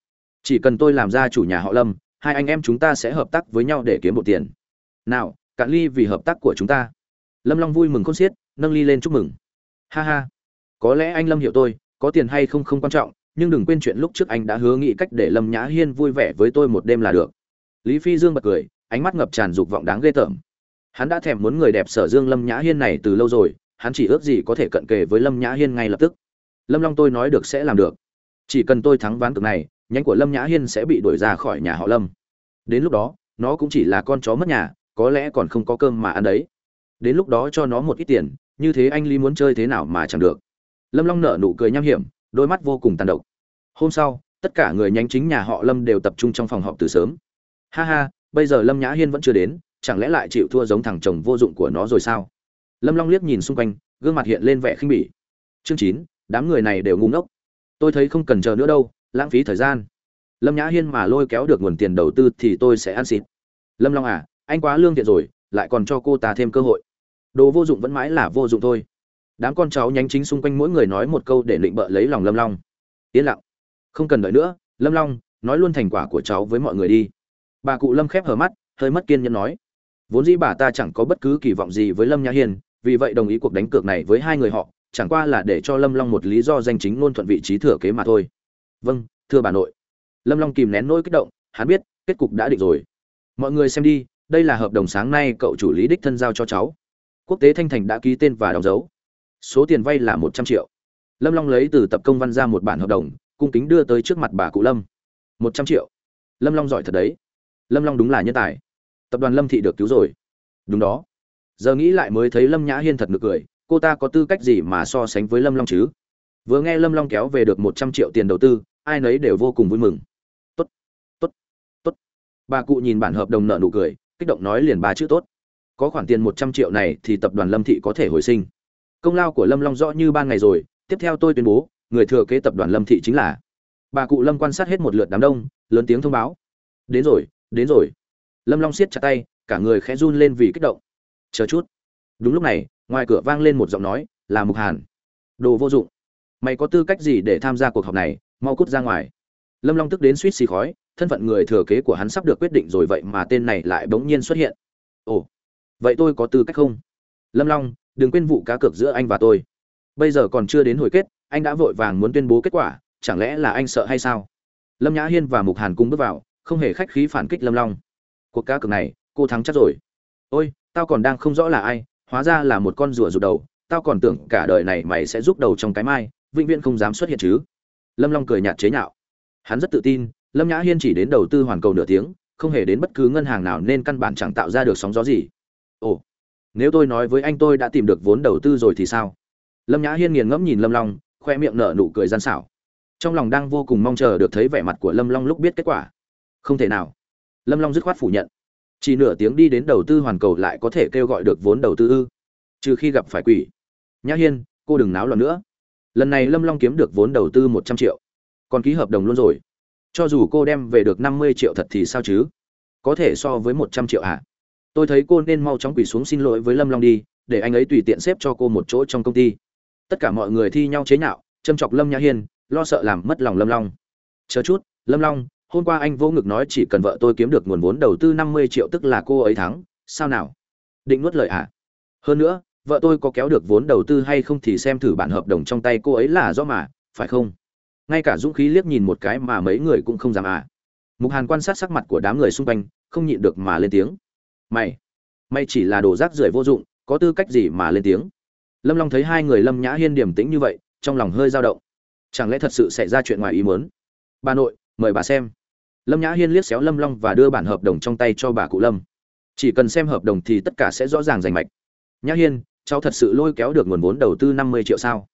A: Chỉ cần tôi làm ra chủ nhà họ lâm, hai anh em chúng ta sẽ hợp tác với nhau để kiếm một tiền. Nào, cạn ly vì hợp tác của chúng ta lâm long vui mừng khôn xiết, nâng ly lên chúc mừng. Ha ha. Có lẽ anh lâm hiểu tôi, có tiền hay không không quan trọng, nhưng đừng quên chuyện lúc trước anh đã hứa nghĩ cách để lâm nhã hiên vui vẻ với tôi một đêm là được. Lý phi dương bật cười, ánh mắt ngập tràn dục vọng đáng ghê tởm. Hắn đã thèm muốn người đẹp sở dương lâm nhã hiên này từ lâu rồi, hắn chỉ ước gì có thể cận kề với lâm nhã hiên ngay lập tức. Lâm long tôi nói được sẽ làm được. Chỉ cần tôi thắng ván cực này, nhánh của lâm nhã hiên sẽ bị đuổi ra khỏi nhà họ lâm. Đến lúc đó, nó cũng chỉ là con chó mất nhà, có lẽ còn không có cơm mà ăn đấy đến lúc đó cho nó một ít tiền, như thế anh lý muốn chơi thế nào mà chẳng được. Lâm long nở nụ cười nham hiểm, đôi mắt vô cùng tàn độc. Hôm sau, tất cả người nhánh chính nhà họ lâm đều tập trung trong phòng họp từ sớm. Ha ha, bây giờ lâm nhã hiên vẫn chưa đến, chẳng lẽ lại chịu thua giống thằng chồng vô dụng của nó rồi sao? Lâm long liếc nhìn xung quanh, gương mặt hiện lên vẻ khinh bỉ. Chương chín, đám người này đều ngu ngốc. Tôi thấy không cần chờ nữa đâu, lãng phí thời gian. Lâm nhã hiên mà lôi kéo được nguồn tiền đầu tư thì tôi sẽ ăn xịt. Lâm long à anh quá lương thiện rồi, lại còn cho cô ta thêm cơ hội đồ vô dụng vẫn mãi là vô dụng thôi. Đám con cháu nhánh chính xung quanh mỗi người nói một câu để định bợ lấy lòng lâm long. Yên lặng. Không cần đợi nữa, lâm long, nói luôn thành quả của cháu với mọi người đi. Bà cụ lâm khép hờ mắt, hơi mất kiên nhẫn nói. Vốn dĩ bà ta chẳng có bất cứ kỳ vọng gì với lâm nhã hiên vì vậy đồng ý cuộc đánh cược này với hai người họ, chẳng qua là để cho lâm long một lý do danh chính ngôn thuận vị trí thừa kế mà thôi. Vâng thưa bà nội. Lâm long kìm nén nỗi kích động, hắn biết, kết cục đã định rồi. Mọi người xem đi, đây là hợp đồng sáng nay cậu chủ lý đích thân giao cho cháu quốc tế thanh thành đã ký tên và đóng dấu. Số tiền vay là một trăm triệu. Lâm long lấy từ tập công văn ra một bản hợp đồng, cung kính đưa tới trước mặt bà cụ lâm. Một trăm triệu. Lâm long giỏi thật đấy. Lâm long đúng là nhân tài. Tập đoàn lâm thị được cứu rồi. Đúng đó. Giờ nghĩ lại mới thấy lâm nhã hiên thật nực cười, cô ta có tư cách gì mà so sánh với lâm long chứ? Vừa nghe lâm long kéo về được một trăm triệu tiền đầu tư, ai nấy đều vô cùng vui mừng. Tốt tốt tốt. Bà cụ nhìn bản hợp đồng nợ nụ cười, kích động nói liền ba chữ tốt có khoản tiền một trăm triệu này thì tập đoàn lâm thị có thể hồi sinh. Công lao của lâm long rõ như ban ngày rồi, tiếp theo tôi tuyên bố, người thừa kế tập đoàn lâm thị chính là bà cụ lâm quan sát hết một lượt đám đông, lớn tiếng thông báo. Đến rồi đến rồi. Lâm long siết chặt tay, cả người khẽ run lên vì kích động. Chờ chút. Đúng lúc này, ngoài cửa vang lên một giọng nói, là mục hàn. Đồ vô dụng. Mày có tư cách gì để tham gia cuộc họp này? Mau cút ra ngoài. Lâm long tức đến suýt xì khói, thân phận người thừa kế của hắn sắp được quyết định rồi vậy mà tên này lại bỗng nhiên xuất hiện. Ồ vậy tôi có tư cách không? Lâm long, đừng quên vụ cá cược giữa anh và tôi. Bây giờ còn chưa đến hồi kết, anh đã vội vàng muốn tuyên bố kết quả, chẳng lẽ là anh sợ hay sao? Lâm nhã hiên và mục hàn cùng bước vào, không hề khách khí phản kích lâm long. Cuộc cá cược này, cô thắng chắc rồi. Ôi, tao còn đang không rõ là ai, hóa ra là một con rùa rụt đầu, tao còn tưởng cả đời này mày sẽ rút đầu trong cái mai, vĩnh viễn không dám xuất hiện chứ. Lâm long cười nhạt chế nhạo. Hắn rất tự tin, lâm nhã hiên chỉ đến đầu tư hoàn cầu nửa tiếng, không hề đến bất cứ ngân hàng nào nên căn bản chẳng tạo ra được sóng gió gì ồ, nếu tôi nói với anh tôi đã tìm được vốn đầu tư rồi thì sao? Lâm nhã hiên nghiền ngẫm nhìn lâm long, khoe miệng nở nụ cười gian xảo. Trong lòng đang vô cùng mong chờ được thấy vẻ mặt của lâm long lúc biết kết quả. Không thể nào. Lâm long dứt khoát phủ nhận. Chỉ nửa tiếng đi đến đầu tư hoàn cầu lại có thể kêu gọi được vốn đầu tư ư? Trừ khi gặp phải quỷ. Nhã hiên, cô đừng náo loạn nữa. Lần này lâm long kiếm được vốn đầu tư một trăm triệu. Còn ký hợp đồng luôn rồi. Cho dù cô đem về được năm mươi triệu thật thì sao chứ? Có thể so với một trăm triệu ạ à? Tôi thấy cô nên mau chóng quỳ xuống xin lỗi với lâm long đi, để anh ấy tùy tiện xếp cho cô một chỗ trong công ty. Tất cả mọi người thi nhau chế nhạo, châm chọc lâm nhã hiên, lo sợ làm mất lòng lâm long. Chờ chút, lâm long, hôm qua anh vô ngực nói chỉ cần vợ tôi kiếm được nguồn vốn đầu tư năm mươi triệu tức là cô ấy thắng, sao nào? Định nuốt lời à? Hơn nữa, vợ tôi có kéo được vốn đầu tư hay không thì xem thử bản hợp đồng trong tay cô ấy là do mà, phải không? Ngay cả dũng khí liếc nhìn một cái mà mấy người cũng không dám à. Mục hàn quan sát sắc mặt của đám người xung quanh, không nhịn được mà lên tiếng mày mày chỉ là đồ rác rưởi vô dụng, có tư cách gì mà lên tiếng? Lâm long thấy hai người lâm nhã hiên điềm tĩnh như vậy, trong lòng hơi dao động. Chẳng lẽ thật sự xảy ra chuyện ngoài ý muốn? Bà nội, mời bà xem. Lâm nhã hiên liếc xéo lâm long và đưa bản hợp đồng trong tay cho bà cụ lâm. Chỉ cần xem hợp đồng thì tất cả sẽ rõ ràng rành mạch. Nhã hiên, cháu thật sự lôi kéo được nguồn vốn đầu tư năm mươi triệu sao?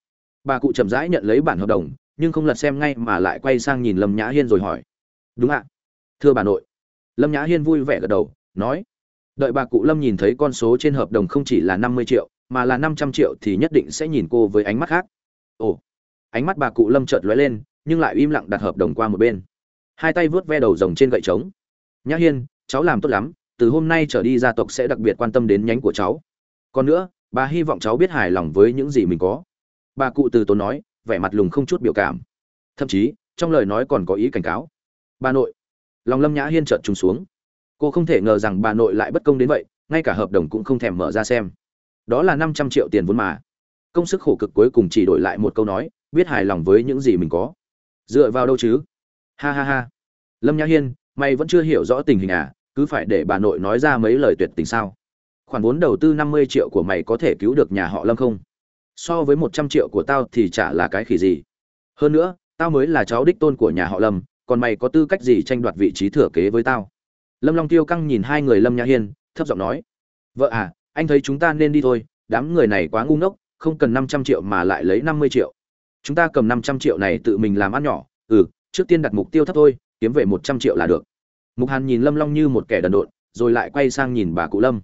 A: Bà cụ chậm rãi nhận lấy bản hợp đồng, nhưng không lật xem ngay mà lại quay sang nhìn lâm nhã hiên rồi hỏi. Đúng ạ. Thưa bà nội. Lâm nhã hiên vui vẻ gật đầu, nói đợi bà cụ lâm nhìn thấy con số trên hợp đồng không chỉ là năm mươi triệu, mà là năm trăm triệu thì nhất định sẽ nhìn cô với ánh mắt khác. Ồ, ánh mắt bà cụ lâm chợt lóe lên, nhưng lại im lặng đặt hợp đồng qua một bên. Hai tay vướt ve đầu rồng trên gậy trống. Nhã hiên, cháu làm tốt lắm, từ hôm nay trở đi gia tộc sẽ đặc biệt quan tâm đến nhánh của cháu. Còn nữa, bà hy vọng cháu biết hài lòng với những gì mình có. Bà cụ từ tốn nói, vẻ mặt lùng không chút biểu cảm. Thậm chí, trong lời nói còn có ý cảnh cáo. Bà nội. Lòng lâm nhã hiên chợt trùng xuống cô không thể ngờ rằng bà nội lại bất công đến vậy, ngay cả hợp đồng cũng không thèm mở ra xem. Đó là năm trăm triệu tiền vốn mà. Công sức khổ cực cuối cùng chỉ đổi lại một câu nói, biết hài lòng với những gì mình có. Dựa vào đâu chứ? Ha ha ha. Lâm nhã hiên, mày vẫn chưa hiểu rõ tình hình à cứ phải để bà nội nói ra mấy lời tuyệt tình sao? Khoản vốn đầu tư năm mươi triệu của mày có thể cứu được nhà họ lâm không? So với một trăm triệu của tao thì chả là cái khỉ gì. Hơn nữa, tao mới là cháu đích tôn của nhà họ lâm, còn mày có tư cách gì tranh đoạt vị trí thừa kế với tao? Lâm long tiêu căng nhìn hai người lâm nhã hiên, thấp giọng nói, vợ à anh thấy chúng ta nên đi thôi, đám người này quá ngu ngốc, không cần năm trăm triệu mà lại lấy năm mươi triệu. Chúng ta cầm năm trăm triệu này tự mình làm ăn nhỏ ừ trước tiên đặt mục tiêu thấp thôi, kiếm về một trăm triệu là được. Mục hàn nhìn lâm long như một kẻ đần độn, rồi lại quay sang nhìn bà cụ lâm.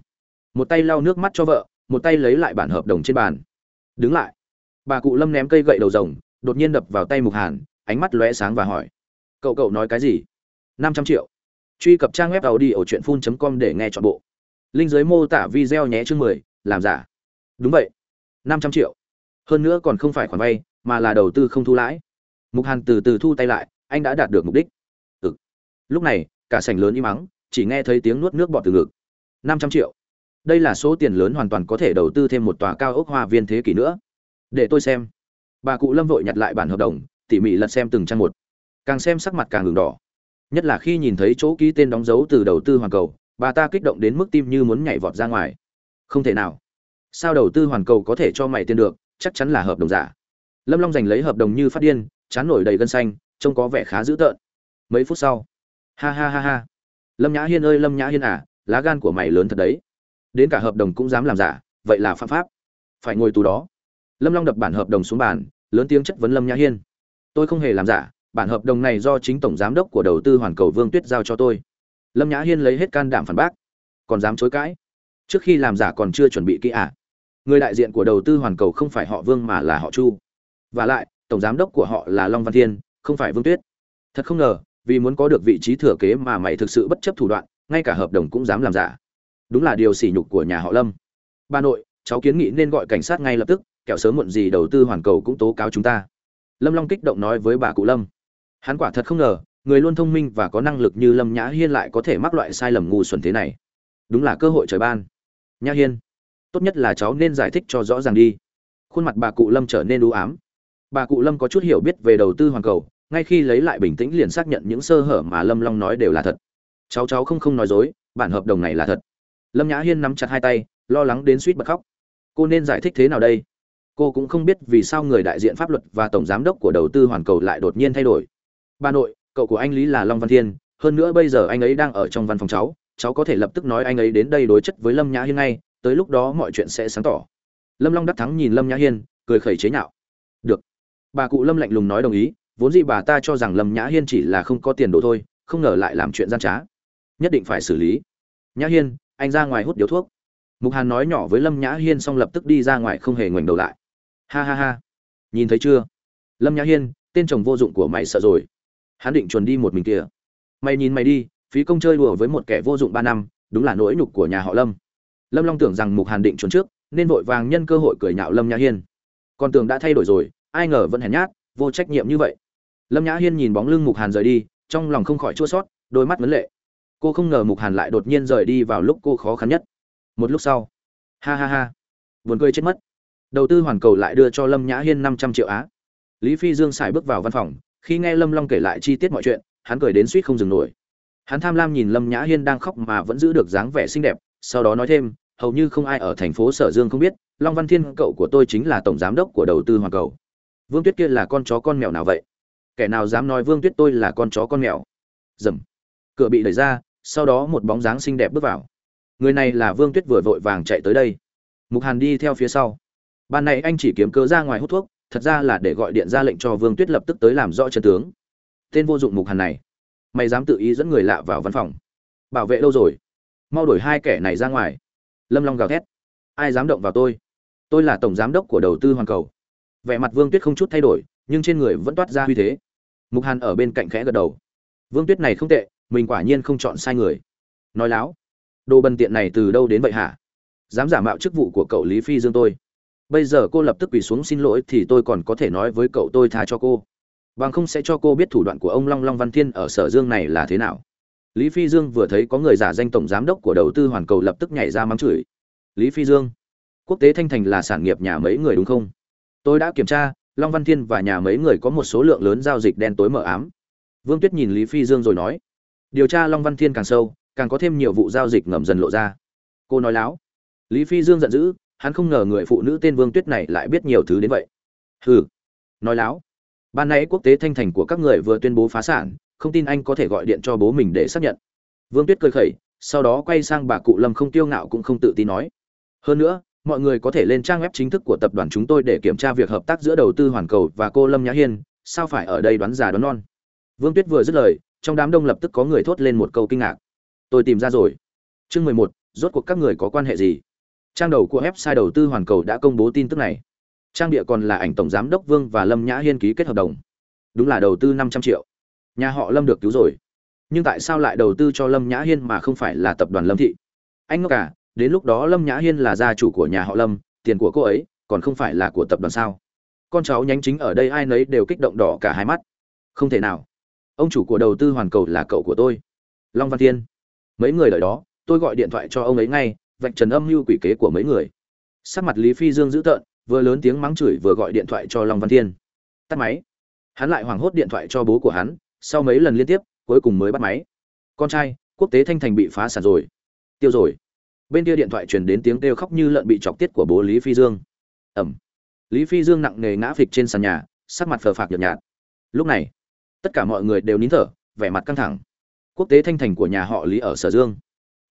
A: Một tay lau nước mắt cho vợ, một tay lấy lại bản hợp đồng trên bàn. Đứng lại. Bà cụ lâm ném cây gậy đầu rồng, đột nhiên đập vào tay mục hàn, ánh mắt lóe sáng và hỏi, cậu cậu nói cái gì? Năm trăm triệu truy cập trang web tàu đi ở truyện phun com để nghe chọn bộ. Linh dưới mô tả video nhé chương mười, làm giả. Đúng vậy, năm trăm triệu. Hơn nữa còn không phải khoản vay, mà là đầu tư không thu lãi. Mục hàn từ từ thu tay lại, anh đã đạt được mục đích. Ừ. lúc này, cả sảnh lớn im mắng chỉ nghe thấy tiếng nuốt nước bọt từ ngực. Năm trăm triệu. Đây là số tiền lớn hoàn toàn có thể đầu tư thêm một tòa cao ốc hoa viên thế kỷ nữa. Để tôi xem. Bà cụ lâm vội nhặt lại bản hợp đồng, tỉ mỉ lật xem từng trang một. Càng xem sắc mặt càng ngừng đỏ nhất là khi nhìn thấy chỗ ký tên đóng dấu từ đầu tư hoàn cầu, bà ta kích động đến mức tim như muốn nhảy vọt ra ngoài. Không thể nào. Sao đầu tư hoàn cầu có thể cho mày tiền được, chắc chắn là hợp đồng giả. Lâm long giành lấy hợp đồng như phát điên, chán nổi đầy gân xanh, trông có vẻ khá dữ tợn. Mấy phút sau. Ha ha ha ha. Lâm nhã hiên ơi, lâm nhã hiên à lá gan của mày lớn thật đấy. Đến cả hợp đồng cũng dám làm giả, vậy là phạm pháp. Phải ngồi tù đó. Lâm long đập bản hợp đồng xuống bàn, lớn tiếng chất vấn lâm nhã hiên. Tôi không hề làm giả bản hợp đồng này do chính tổng giám đốc của đầu tư hoàn cầu vương tuyết giao cho tôi. Lâm nhã hiên lấy hết can đảm phản bác. Còn dám chối cãi? Trước khi làm giả còn chưa chuẩn bị kỹ à. người đại diện của đầu tư hoàn cầu không phải họ vương mà là họ chu. Và lại, tổng giám đốc của họ là long văn thiên, không phải vương tuyết. Thật không ngờ, vì muốn có được vị trí thừa kế mà mày thực sự bất chấp thủ đoạn, ngay cả hợp đồng cũng dám làm giả. Đúng là điều sỉ nhục của nhà họ lâm. Bà nội, cháu kiến nghị nên gọi cảnh sát ngay lập tức, kẻo sớm muộn gì đầu tư hoàn cầu cũng tố cáo chúng ta. Lâm long kích động nói với bà cụ lâm hắn quả thật không ngờ, người luôn thông minh và có năng lực như lâm nhã hiên lại có thể mắc loại sai lầm ngu xuẩn thế này. Đúng là cơ hội trời ban. Nhã hiên, tốt nhất là cháu nên giải thích cho rõ ràng đi. Khuôn mặt bà cụ lâm trở nên u ám. Bà cụ lâm có chút hiểu biết về đầu tư hoàn cầu, ngay khi lấy lại bình tĩnh liền xác nhận những sơ hở mà lâm long nói đều là thật. Cháu cháu không không nói dối, bản hợp đồng này là thật. Lâm nhã hiên nắm chặt hai tay, lo lắng đến suýt bật khóc. Cô nên giải thích thế nào đây? Cô cũng không biết vì sao người đại diện pháp luật và tổng giám đốc của đầu tư hoàn cầu lại đột nhiên thay đổi bà nội, cậu của anh lý là long văn thiên, hơn nữa bây giờ anh ấy đang ở trong văn phòng cháu cháu có thể lập tức nói anh ấy đến đây đối chất với lâm nhã hiên ngay, tới lúc đó mọi chuyện sẽ sáng tỏ. Lâm long đắc thắng nhìn lâm nhã hiên, cười khẩy chế nhạo. Được. Bà cụ lâm lạnh lùng nói đồng ý, vốn gì bà ta cho rằng lâm nhã hiên chỉ là không có tiền đồ thôi, không ngờ lại làm chuyện gian trá. Nhất định phải xử lý. Nhã hiên, anh ra ngoài hút điếu thuốc. Mục hàn nói nhỏ với lâm nhã hiên xong lập tức đi ra ngoài không hề ngoảnh đầu lại. Ha ha ha. Nhìn thấy chưa? Lâm nhã hiên, tên chồng vô dụng của mày sợ rồi hắn định chuồn đi một mình kia mày nhìn mày đi, phí công chơi đùa với một kẻ vô dụng ba năm, đúng là nỗi nhục của nhà họ lâm. Lâm long tưởng rằng mục hàn định chuồn trước, nên vội vàng nhân cơ hội cười nhạo lâm nhã hiên. Còn tưởng đã thay đổi rồi, ai ngờ vẫn hèn nhát, vô trách nhiệm như vậy. Lâm nhã hiên nhìn bóng lưng mục hàn rời đi, trong lòng không khỏi chua sót đôi mắt vấn lệ. Cô không ngờ mục hàn lại đột nhiên rời đi vào lúc cô khó khăn nhất. Một lúc sau. Ha ha ha. Buồn cười chết mất. Đầu tư hoàn cầu lại đưa cho lâm nhã hiên năm trăm triệu á. Lý phi dương xài bước vào văn phòng khi nghe lâm long kể lại chi tiết mọi chuyện, hắn cười đến suýt không dừng nổi. Hắn tham lam nhìn lâm nhã hiên đang khóc mà vẫn giữ được dáng vẻ xinh đẹp, sau đó nói thêm, hầu như không ai ở thành phố sở dương không biết, long văn thiên, cậu của tôi chính là tổng giám đốc của đầu tư hoàn cầu. Vương tuyết kia là con chó con mèo nào vậy? Kẻ nào dám nói vương tuyết tôi là con chó con mèo? Dầm. Cửa bị đẩy ra, sau đó một bóng dáng xinh đẹp bước vào. Người này là vương tuyết vừa vội vàng chạy tới đây. Mục hàn đi theo phía sau. Ban này anh chỉ kiếm cớ ra ngoài hút thuốc thật ra là để gọi điện ra lệnh cho vương tuyết lập tức tới làm rõ chân tướng. Tên vô dụng mục hàn này, mày dám tự ý dẫn người lạ vào văn phòng. Bảo vệ đâu rồi, mau đổi hai kẻ này ra ngoài. Lâm long gào thét, ai dám động vào tôi? Tôi là tổng giám đốc của đầu tư hoàn cầu. Vẻ mặt vương tuyết không chút thay đổi, nhưng trên người vẫn toát ra uy thế. Mục hàn ở bên cạnh khẽ gật đầu. Vương tuyết này không tệ, mình quả nhiên không chọn sai người. Nói láo, đồ bần tiện này từ đâu đến vậy hả? Dám giả mạo chức vụ của cậu lý phi dương tôi bây giờ cô lập tức quỳ xuống xin lỗi thì tôi còn có thể nói với cậu tôi tha cho cô. Bằng không sẽ cho cô biết thủ đoạn của ông long long văn thiên ở sở dương này là thế nào. Lý phi dương vừa thấy có người giả danh tổng giám đốc của đầu tư hoàn cầu lập tức nhảy ra mắng chửi. Lý phi dương, quốc tế thanh thành là sản nghiệp nhà mấy người đúng không? Tôi đã kiểm tra, long văn thiên và nhà mấy người có một số lượng lớn giao dịch đen tối mờ ám. Vương tuyết nhìn lý phi dương rồi nói, điều tra long văn thiên càng sâu, càng có thêm nhiều vụ giao dịch ngầm dần lộ ra. Cô nói láo. Lý phi dương giận dữ hắn không ngờ người phụ nữ tên vương tuyết này lại biết nhiều thứ đến vậy. Hừ, nói láo. Ban nãy quốc tế thanh thành của các người vừa tuyên bố phá sản, không tin anh có thể gọi điện cho bố mình để xác nhận. Vương tuyết cười khẩy, sau đó quay sang bà cụ lâm không tiêu ngạo cũng không tự tin nói. Hơn nữa, mọi người có thể lên trang web chính thức của tập đoàn chúng tôi để kiểm tra việc hợp tác giữa đầu tư hoàn cầu và cô lâm nhã hiên, sao phải ở đây đoán già đoán non? Vương tuyết vừa dứt lời, trong đám đông lập tức có người thốt lên một câu kinh ngạc. Tôi tìm ra rồi. Chương mười một, rốt cuộc các người có quan hệ gì? Trang đầu của website đầu tư hoàn cầu đã công bố tin tức này. Trang địa còn là ảnh tổng giám đốc vương và lâm nhã hiên ký kết hợp đồng. Đúng là đầu tư năm trăm triệu. Nhà họ lâm được cứu rồi. Nhưng tại sao lại đầu tư cho lâm nhã hiên mà không phải là tập đoàn lâm thị? Anh ngốc cả đến lúc đó lâm nhã hiên là gia chủ của nhà họ lâm, tiền của cô ấy còn không phải là của tập đoàn sao? Con cháu nhánh chính ở đây ai nấy đều kích động đỏ cả hai mắt. Không thể nào. Ông chủ của đầu tư hoàn cầu là cậu của tôi. Long văn thiên. Mấy người đợi đó, tôi gọi điện thoại cho ông ấy ngay vạch trần âm mưu quỷ kế của mấy người. Sắc mặt lý phi dương dữ tợn, vừa lớn tiếng mắng chửi vừa gọi điện thoại cho long văn thiên. Tắt máy. Hắn lại hoảng hốt điện thoại cho bố của hắn, sau mấy lần liên tiếp, cuối cùng mới bắt máy. Con trai, quốc tế thanh thành bị phá sản rồi. Tiêu rồi. Bên kia điện thoại truyền đến tiếng kêu khóc như lợn bị chọc tiết của bố lý phi dương. Ẩm. Lý phi dương nặng nề ngã phịch trên sàn nhà, sắc mặt phờ phạc nhợt nhạt. Lúc này, tất cả mọi người đều nín thở, vẻ mặt căng thẳng. Quốc tế thanh thành của nhà họ lý ở sở dương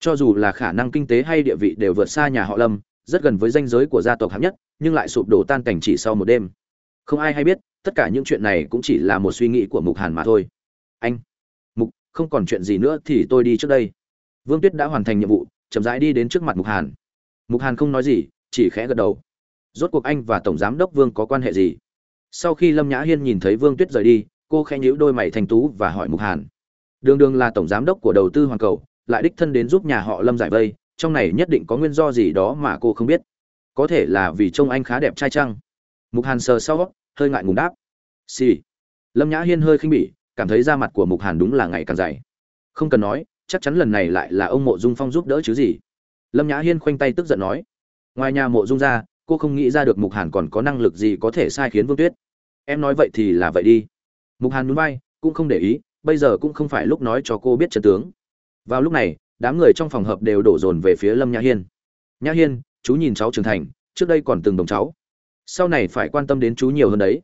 A: cho dù là khả năng kinh tế hay địa vị đều vượt xa nhà họ lâm, rất gần với danh giới của gia tộc hạng nhất, nhưng lại sụp đổ tan cảnh chỉ sau một đêm. Không ai hay biết, tất cả những chuyện này cũng chỉ là một suy nghĩ của mục hàn mà thôi. Anh, mục, không còn chuyện gì nữa thì tôi đi trước đây. Vương tuyết đã hoàn thành nhiệm vụ, chậm rãi đi đến trước mặt mục hàn. Mục hàn không nói gì, chỉ khẽ gật đầu. Rốt cuộc anh và tổng giám đốc vương có quan hệ gì? Sau khi lâm nhã hiên nhìn thấy vương tuyết rời đi, cô khẽ nhíu đôi mày thành tú và hỏi mục hàn. Đường đường là tổng giám đốc của đầu tư hoàng cầu lại đích thân đến giúp nhà họ lâm giải vây, trong này nhất định có nguyên do gì đó mà cô không biết. Có thể là vì trông anh khá đẹp trai chăng? Mục hàn sờ sau, hơi ngại ngùng đáp. Xì、sì. lâm nhã hiên hơi khinh bỉ, cảm thấy da mặt của mục hàn đúng là ngày càng dày. Không cần nói, chắc chắn lần này lại là ông mộ dung phong giúp đỡ chứ gì. Lâm nhã hiên khoanh tay tức giận nói. Ngoài nhà mộ dung ra, cô không nghĩ ra được mục hàn còn có năng lực gì có thể sai khiến vương tuyết. Em nói vậy thì là vậy đi. Mục hàn núi bay cũng không để ý, bây giờ cũng không phải lúc nói cho cô biết trận tướng vào lúc này, đám người trong phòng hợp đều đổ dồn về phía lâm nhã hiên. Nhã hiên, chú nhìn cháu trưởng thành, trước đây còn từng đồng cháu. Sau này phải quan tâm đến chú nhiều hơn đấy.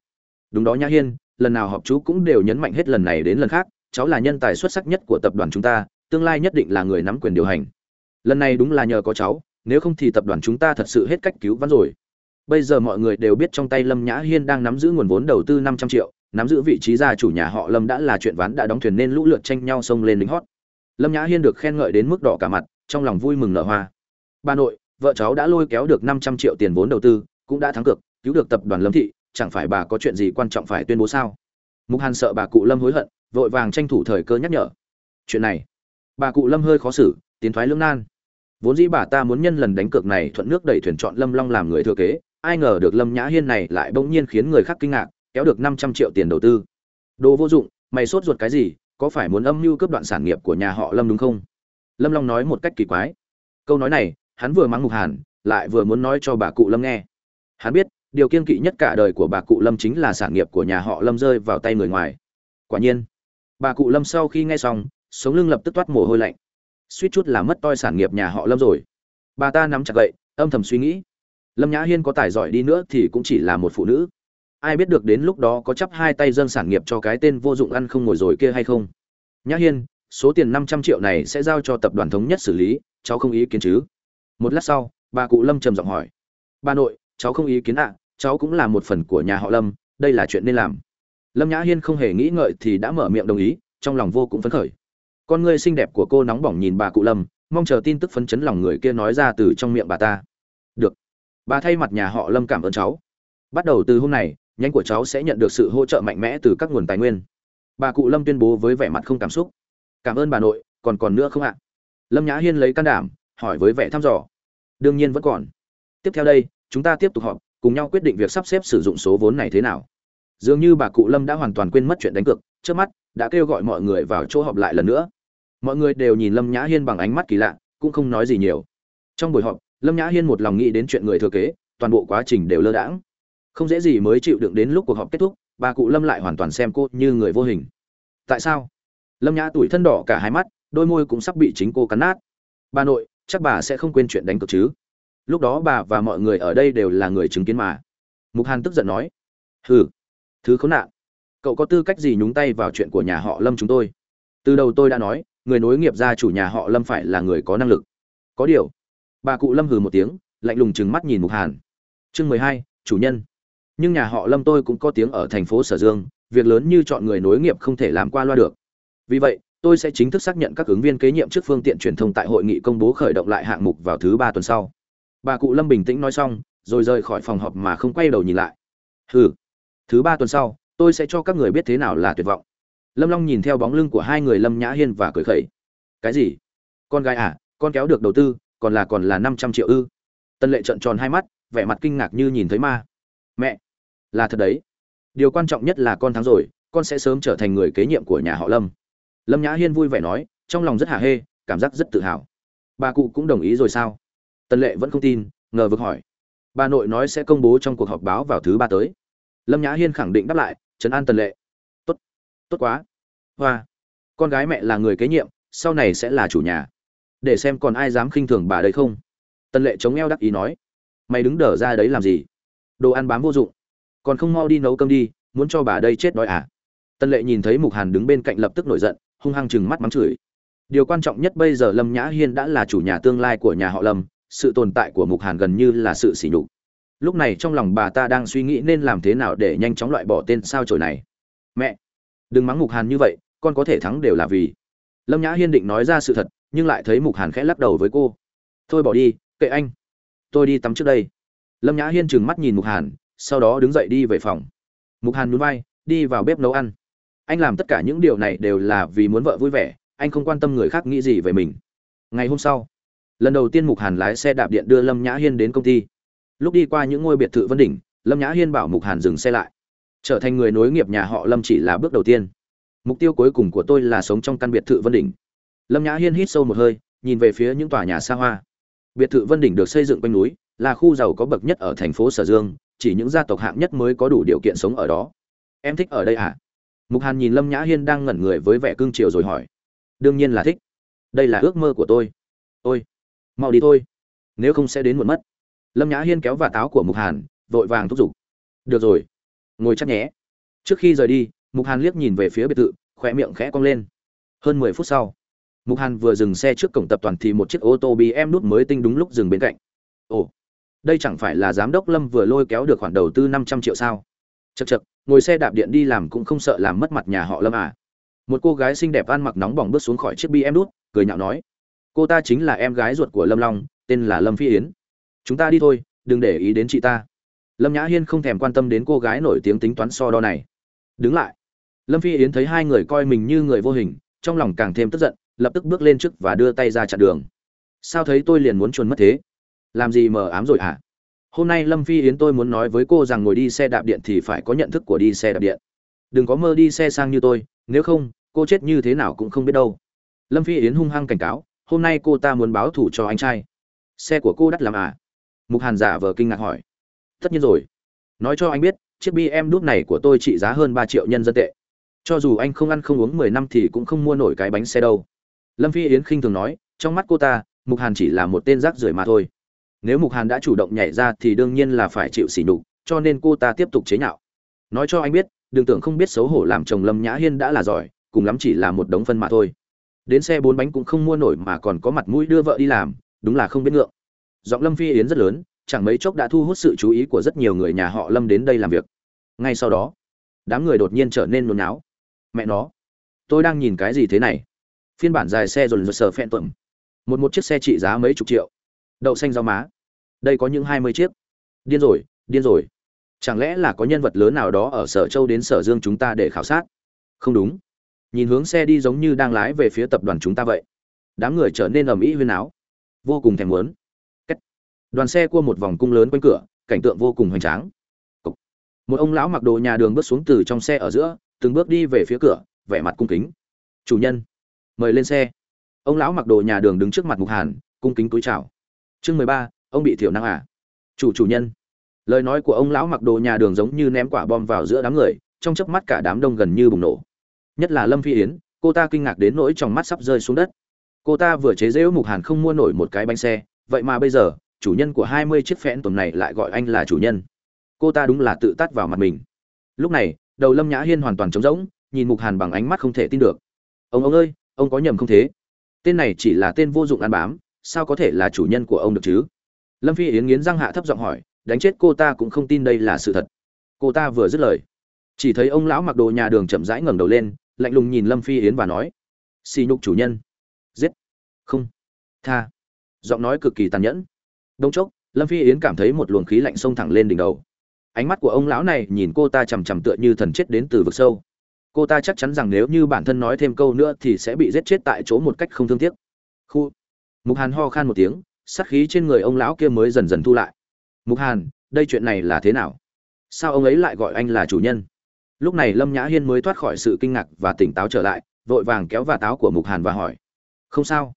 A: Đúng đó nhã hiên, lần nào họp chú cũng đều nhấn mạnh hết lần này đến lần khác, cháu là nhân tài xuất sắc nhất của tập đoàn chúng ta, tương lai nhất định là người nắm quyền điều hành. Lần này đúng là nhờ có cháu, nếu không thì tập đoàn chúng ta thật sự hết cách cứu vãn rồi. Bây giờ mọi người đều biết trong tay lâm nhã hiên đang nắm giữ nguồn vốn đầu tư năm trăm triệu, nắm giữ vị trí gia chủ nhà họ lâm đã là chuyện ván đã đóng thuyền nên lũ lượt tranh nhau xông lên lính hót lâm nhã hiên được khen ngợi đến mức đỏ cả mặt, trong lòng vui mừng nở hoa. Bà nội, vợ cháu đã lôi kéo được năm trăm triệu tiền vốn đầu tư, cũng đã thắng cược, cứu được tập đoàn lâm thị, chẳng phải bà có chuyện gì quan trọng phải tuyên bố sao? Mục hàn sợ bà cụ lâm hối hận, vội vàng tranh thủ thời cơ nhắc nhở. Chuyện này, bà cụ lâm hơi khó xử, tiến thoái lưỡng nan. Vốn dĩ bà ta muốn nhân lần đánh cược này thuận nước đẩy thuyền chọn lâm long làm người thừa kế, ai ngờ được lâm nhã hiên này lại bỗng nhiên khiến người khác kinh ngạc, kéo được năm trăm triệu tiền đầu tư. Đồ vô dụng, mày sốt ruột cái gì có phải muốn âm mưu cướp đoạn sản nghiệp của nhà họ lâm đúng không? Lâm long nói một cách kỳ quái. Câu nói này, hắn vừa mắng mục hàn, lại vừa muốn nói cho bà cụ lâm nghe. Hắn biết, điều kiên kỵ nhất cả đời của bà cụ lâm chính là sản nghiệp của nhà họ lâm rơi vào tay người ngoài. Quả nhiên, bà cụ lâm sau khi nghe xong, sống lưng lập tức toát mồ hôi lạnh. Suýt chút là mất toi sản nghiệp nhà họ lâm rồi. Bà ta nắm chặt gậy, âm thầm suy nghĩ. Lâm nhã hiên có tài giỏi đi nữa thì cũng chỉ là một phụ nữ ai biết được đến lúc đó có chấp hai tay dâng sản nghiệp cho cái tên vô dụng ăn không ngồi rồi kia hay không. Nhã hiên, số tiền năm trăm triệu này sẽ giao cho tập đoàn thống nhất xử lý, cháu không ý kiến chứ? Một lát sau, bà cụ lâm trầm giọng hỏi. Bà nội, cháu không ý kiến ạ, cháu cũng là một phần của nhà họ lâm, đây là chuyện nên làm. Lâm nhã hiên không hề nghĩ ngợi thì đã mở miệng đồng ý, trong lòng vô cùng phấn khởi. Con ngươi xinh đẹp của cô nóng bỏng nhìn bà cụ lâm, mong chờ tin tức phấn chấn lòng người kia nói ra từ trong miệng bà ta. Được. Bà thay mặt nhà họ lâm cảm ơn cháu. Bắt đầu từ hôm này nhánh của cháu sẽ nhận được sự hỗ trợ mạnh mẽ từ các nguồn tài nguyên. Bà cụ lâm tuyên bố với vẻ mặt không cảm xúc. Cảm ơn bà nội, còn còn nữa không ạ? Lâm nhã hiên lấy can đảm, hỏi với vẻ thăm dò. Đương nhiên vẫn còn. Tiếp theo đây, chúng ta tiếp tục họp, cùng nhau quyết định việc sắp xếp sử dụng số vốn này thế nào. Dường như bà cụ lâm đã hoàn toàn quên mất chuyện đánh cược, trước mắt, đã kêu gọi mọi người vào chỗ họp lại lần nữa. Mọi người đều nhìn lâm nhã hiên bằng ánh mắt kỳ lạ, cũng không nói gì nhiều. Trong buổi họp, lâm nhã hiên một lòng nghĩ đến chuyện người thừa kế, toàn bộ quá trình đều lơ đãng không dễ gì mới chịu đựng đến lúc cuộc họp kết thúc, bà cụ lâm lại hoàn toàn xem cô như người vô hình. Tại sao? Lâm nhã tuổi thân đỏ cả hai mắt, đôi môi cũng sắp bị chính cô cắn nát. Bà nội, chắc bà sẽ không quên chuyện đánh cược chứ? Lúc đó bà và mọi người ở đây đều là người chứng kiến mà. Mục hàn tức giận nói, hừ, thứ khốn nạn. Cậu có tư cách gì nhúng tay vào chuyện của nhà họ lâm chúng tôi? Từ đầu tôi đã nói, người nối nghiệp gia chủ nhà họ lâm phải là người có năng lực. Có điều, bà cụ lâm hừ một tiếng, lạnh lùng trừng mắt nhìn mục hàn. Chương mười hai, chủ nhân nhưng nhà họ lâm tôi cũng có tiếng ở thành phố sở dương, việc lớn như chọn người nối nghiệp không thể làm qua loa được. Vì vậy, tôi sẽ chính thức xác nhận các ứng viên kế nhiệm trước phương tiện truyền thông tại hội nghị công bố khởi động lại hạng mục vào thứ ba tuần sau. Bà cụ lâm bình tĩnh nói xong, rồi rời khỏi phòng họp mà không quay đầu nhìn lại. Hừ, thứ ba tuần sau, tôi sẽ cho các người biết thế nào là tuyệt vọng. Lâm long nhìn theo bóng lưng của hai người lâm nhã hiên và cười khẩy. Cái gì? Con gái à con kéo được đầu tư, còn là còn là năm trăm triệu ư? Tân lệ trợn tròn hai mắt, vẻ mặt kinh ngạc như nhìn thấy ma. Mẹ là thật đấy. Điều quan trọng nhất là con thắng rồi, con sẽ sớm trở thành người kế nhiệm của nhà họ lâm. Lâm nhã hiên vui vẻ nói, trong lòng rất hả hê, cảm giác rất tự hào. Bà cụ cũng đồng ý rồi sao? Tân lệ vẫn không tin, ngờ vực hỏi. Bà nội nói sẽ công bố trong cuộc họp báo vào thứ ba tới. Lâm nhã hiên khẳng định đáp lại, trấn an tân lệ. Tốt tốt quá. Hoa. Con gái mẹ là người kế nhiệm, sau này sẽ là chủ nhà. Để xem còn ai dám khinh thường bà đây không. Tân lệ chống eo đắc ý nói. Mày đứng đờ ra đấy làm gì? Đồ ăn bám vô dụng còn không mau đi nấu cơm đi, muốn cho bà đây chết đói à? Tân lệ nhìn thấy mục hàn đứng bên cạnh lập tức nổi giận, hung hăng chừng mắt mắng chửi. Điều quan trọng nhất bây giờ lâm nhã hiên đã là chủ nhà tương lai của nhà họ lâm, sự tồn tại của mục hàn gần như là sự sỉ nhục. Lúc này trong lòng bà ta đang suy nghĩ nên làm thế nào để nhanh chóng loại bỏ tên sao chổi này. Mẹ! Đừng mắng mục hàn như vậy, con có thể thắng đều là vì. Lâm nhã hiên định nói ra sự thật, nhưng lại thấy mục hàn khẽ lắc đầu với cô. Thôi bỏ đi, kệ anh. Tôi đi tắm trước đây. Lâm nhã hiên trừng mắt nhìn mục hàn sau đó đứng dậy đi về phòng. Mục hàn nhún vai, đi vào bếp nấu ăn. Anh làm tất cả những điều này đều là vì muốn vợ vui vẻ, anh không quan tâm người khác nghĩ gì về mình. Ngày hôm sau, lần đầu tiên mục hàn lái xe đạp điện đưa lâm nhã hiên đến công ty. Lúc đi qua những ngôi biệt thự vân đỉnh, lâm nhã hiên bảo mục hàn dừng xe lại. Trở thành người nối nghiệp nhà họ lâm chỉ là bước đầu tiên. Mục tiêu cuối cùng của tôi là sống trong căn biệt thự vân đỉnh. Lâm nhã hiên hít sâu một hơi, nhìn về phía những tòa nhà xa hoa. Biệt thự vân đỉnh được xây dựng quanh núi, là khu giàu có bậc nhất ở thành phố sở dương chỉ những gia tộc hạng nhất mới có đủ điều kiện sống ở đó. Em thích ở đây à? Mục hàn nhìn lâm nhã hiên đang ngẩn người với vẻ cương triều rồi hỏi. Đương nhiên là thích. Đây là ước mơ của tôi. Ôi, mau đi thôi. Nếu không sẽ đến muộn mất. Lâm nhã hiên kéo vạt áo của mục hàn, vội vàng thúc giục. Được rồi, ngồi chắc nhé. Trước khi rời đi, mục hàn liếc nhìn về phía biệt thự khỏe miệng khẽ cong lên. Hơn mười phút sau, mục hàn vừa dừng xe trước cổng tập toàn thì một chiếc ô tô bm nút mới tinh đúng lúc dừng bên cạnh. Ồ đây chẳng phải là giám đốc lâm vừa lôi kéo được khoản đầu tư năm trăm triệu sao? Chật chật ngồi xe đạp điện đi làm cũng không sợ làm mất mặt nhà họ lâm à? Một cô gái xinh đẹp ăn mặc nóng bỏng bước xuống khỏi chiếc bi em đút cười nhạo nói, cô ta chính là em gái ruột của lâm long, tên là lâm phi yến. Chúng ta đi thôi, đừng để ý đến chị ta. Lâm nhã hiên không thèm quan tâm đến cô gái nổi tiếng tính toán so đo này. Đứng lại. Lâm phi yến thấy hai người coi mình như người vô hình, trong lòng càng thêm tức giận, lập tức bước lên trước và đưa tay ra chặn đường. Sao thấy tôi liền muốn chuồn mất thế? Làm gì mờ ám rồi hả? Hôm nay lâm phi yến tôi muốn nói với cô rằng ngồi đi xe đạp điện thì phải có nhận thức của đi xe đạp điện. Đừng có mơ đi xe sang như tôi, nếu không, cô chết như thế nào cũng không biết đâu. Lâm phi yến hung hăng cảnh cáo, hôm nay cô ta muốn báo thù cho anh trai. Xe của cô đắt làm à? Mục hàn giả vờ kinh ngạc hỏi. Tất nhiên rồi. Nói cho anh biết, chiếc bm đúc này của tôi trị giá hơn ba triệu nhân dân tệ. Cho dù anh không ăn không uống mười năm thì cũng không mua nổi cái bánh xe đâu. Lâm phi yến khinh thường nói, trong mắt cô ta, mục hàn chỉ là một tên rác rưởi mà thôi nếu mục hàn đã chủ động nhảy ra thì đương nhiên là phải chịu sỉ nhục, cho nên cô ta tiếp tục chế nhạo. Nói cho anh biết, đừng tưởng không biết xấu hổ làm chồng lâm nhã hiên đã là giỏi, cùng lắm chỉ là một đống phân mà thôi. Đến xe bốn bánh cũng không mua nổi mà còn có mặt mũi đưa vợ đi làm, đúng là không biết ngượng. Giọng lâm phi yến rất lớn, chẳng mấy chốc đã thu hút sự chú ý của rất nhiều người nhà họ lâm đến đây làm việc. Ngay sau đó, đám người đột nhiên trở nên nôn náo. Mẹ nó, tôi đang nhìn cái gì thế này? Phiên bản dài xe dồn dồn sờ phen tuẩm một một chiếc xe trị giá mấy chục triệu đậu xanh rau má. Đây có những hai mươi chiếc. Điên rồi điên rồi. Chẳng lẽ là có nhân vật lớn nào đó ở sở châu đến sở dương chúng ta để khảo sát? Không đúng. Nhìn hướng xe đi giống như đang lái về phía tập đoàn chúng ta vậy. Đám người trở nên ầm ĩ huyên áo. Vô cùng thèm muốn. Đoàn xe cua một vòng cung lớn quanh cửa, cảnh tượng vô cùng hoành tráng. Một ông lão mặc đồ nhà đường bước xuống từ trong xe ở giữa, từng bước đi về phía cửa, vẻ mặt cung kính. Chủ nhân, mời lên xe. Ông lão mặc đồ nhà đường đứng trước mặt mục hàn, cung kính cúi chào chương mười ba, ông bị thiểu năng à? Chủ chủ nhân. Lời nói của ông lão mặc đồ nhà đường giống như ném quả bom vào giữa đám người, trong chớp mắt cả đám đông gần như bùng nổ. Nhất là lâm phi yến, cô ta kinh ngạc đến nỗi trong mắt sắp rơi xuống đất. Cô ta vừa chế dễu mục hàn không mua nổi một cái bánh xe, vậy mà bây giờ, chủ nhân của hai mươi chiếc phẽn tuần này lại gọi anh là chủ nhân. Cô ta đúng là tự tắt vào mặt mình. Lúc này, đầu lâm nhã hiên hoàn toàn trống rỗng, nhìn mục hàn bằng ánh mắt không thể tin được. Ông ông ơi, ông có nhầm không thế? Tên này chỉ là tên vô dụng ăn bám sao có thể là chủ nhân của ông được chứ? Lâm phi yến nghiến răng hạ thấp giọng hỏi, đánh chết cô ta cũng không tin đây là sự thật. Cô ta vừa dứt lời, chỉ thấy ông lão mặc đồ nhà đường chậm rãi ngẩng đầu lên, lạnh lùng nhìn lâm phi yến và nói xì nhục chủ nhân. Giết. Không. Tha. Giọng nói cực kỳ tàn nhẫn. Đông chốc, lâm phi yến cảm thấy một luồng khí lạnh xông thẳng lên đỉnh đầu. Ánh mắt của ông lão này nhìn cô ta chằm chằm tựa như thần chết đến từ vực sâu. Cô ta chắc chắn rằng nếu như bản thân nói thêm câu nữa thì sẽ bị giết chết tại chỗ một cách không thương tiếc. Khu mục hàn ho khan một tiếng, sát khí trên người ông lão kia mới dần dần thu lại. Mục hàn, đây chuyện này là thế nào? Sao ông ấy lại gọi anh là chủ nhân? Lúc này lâm nhã hiên mới thoát khỏi sự kinh ngạc và tỉnh táo trở lại, vội vàng kéo và táo của mục hàn và hỏi, không sao.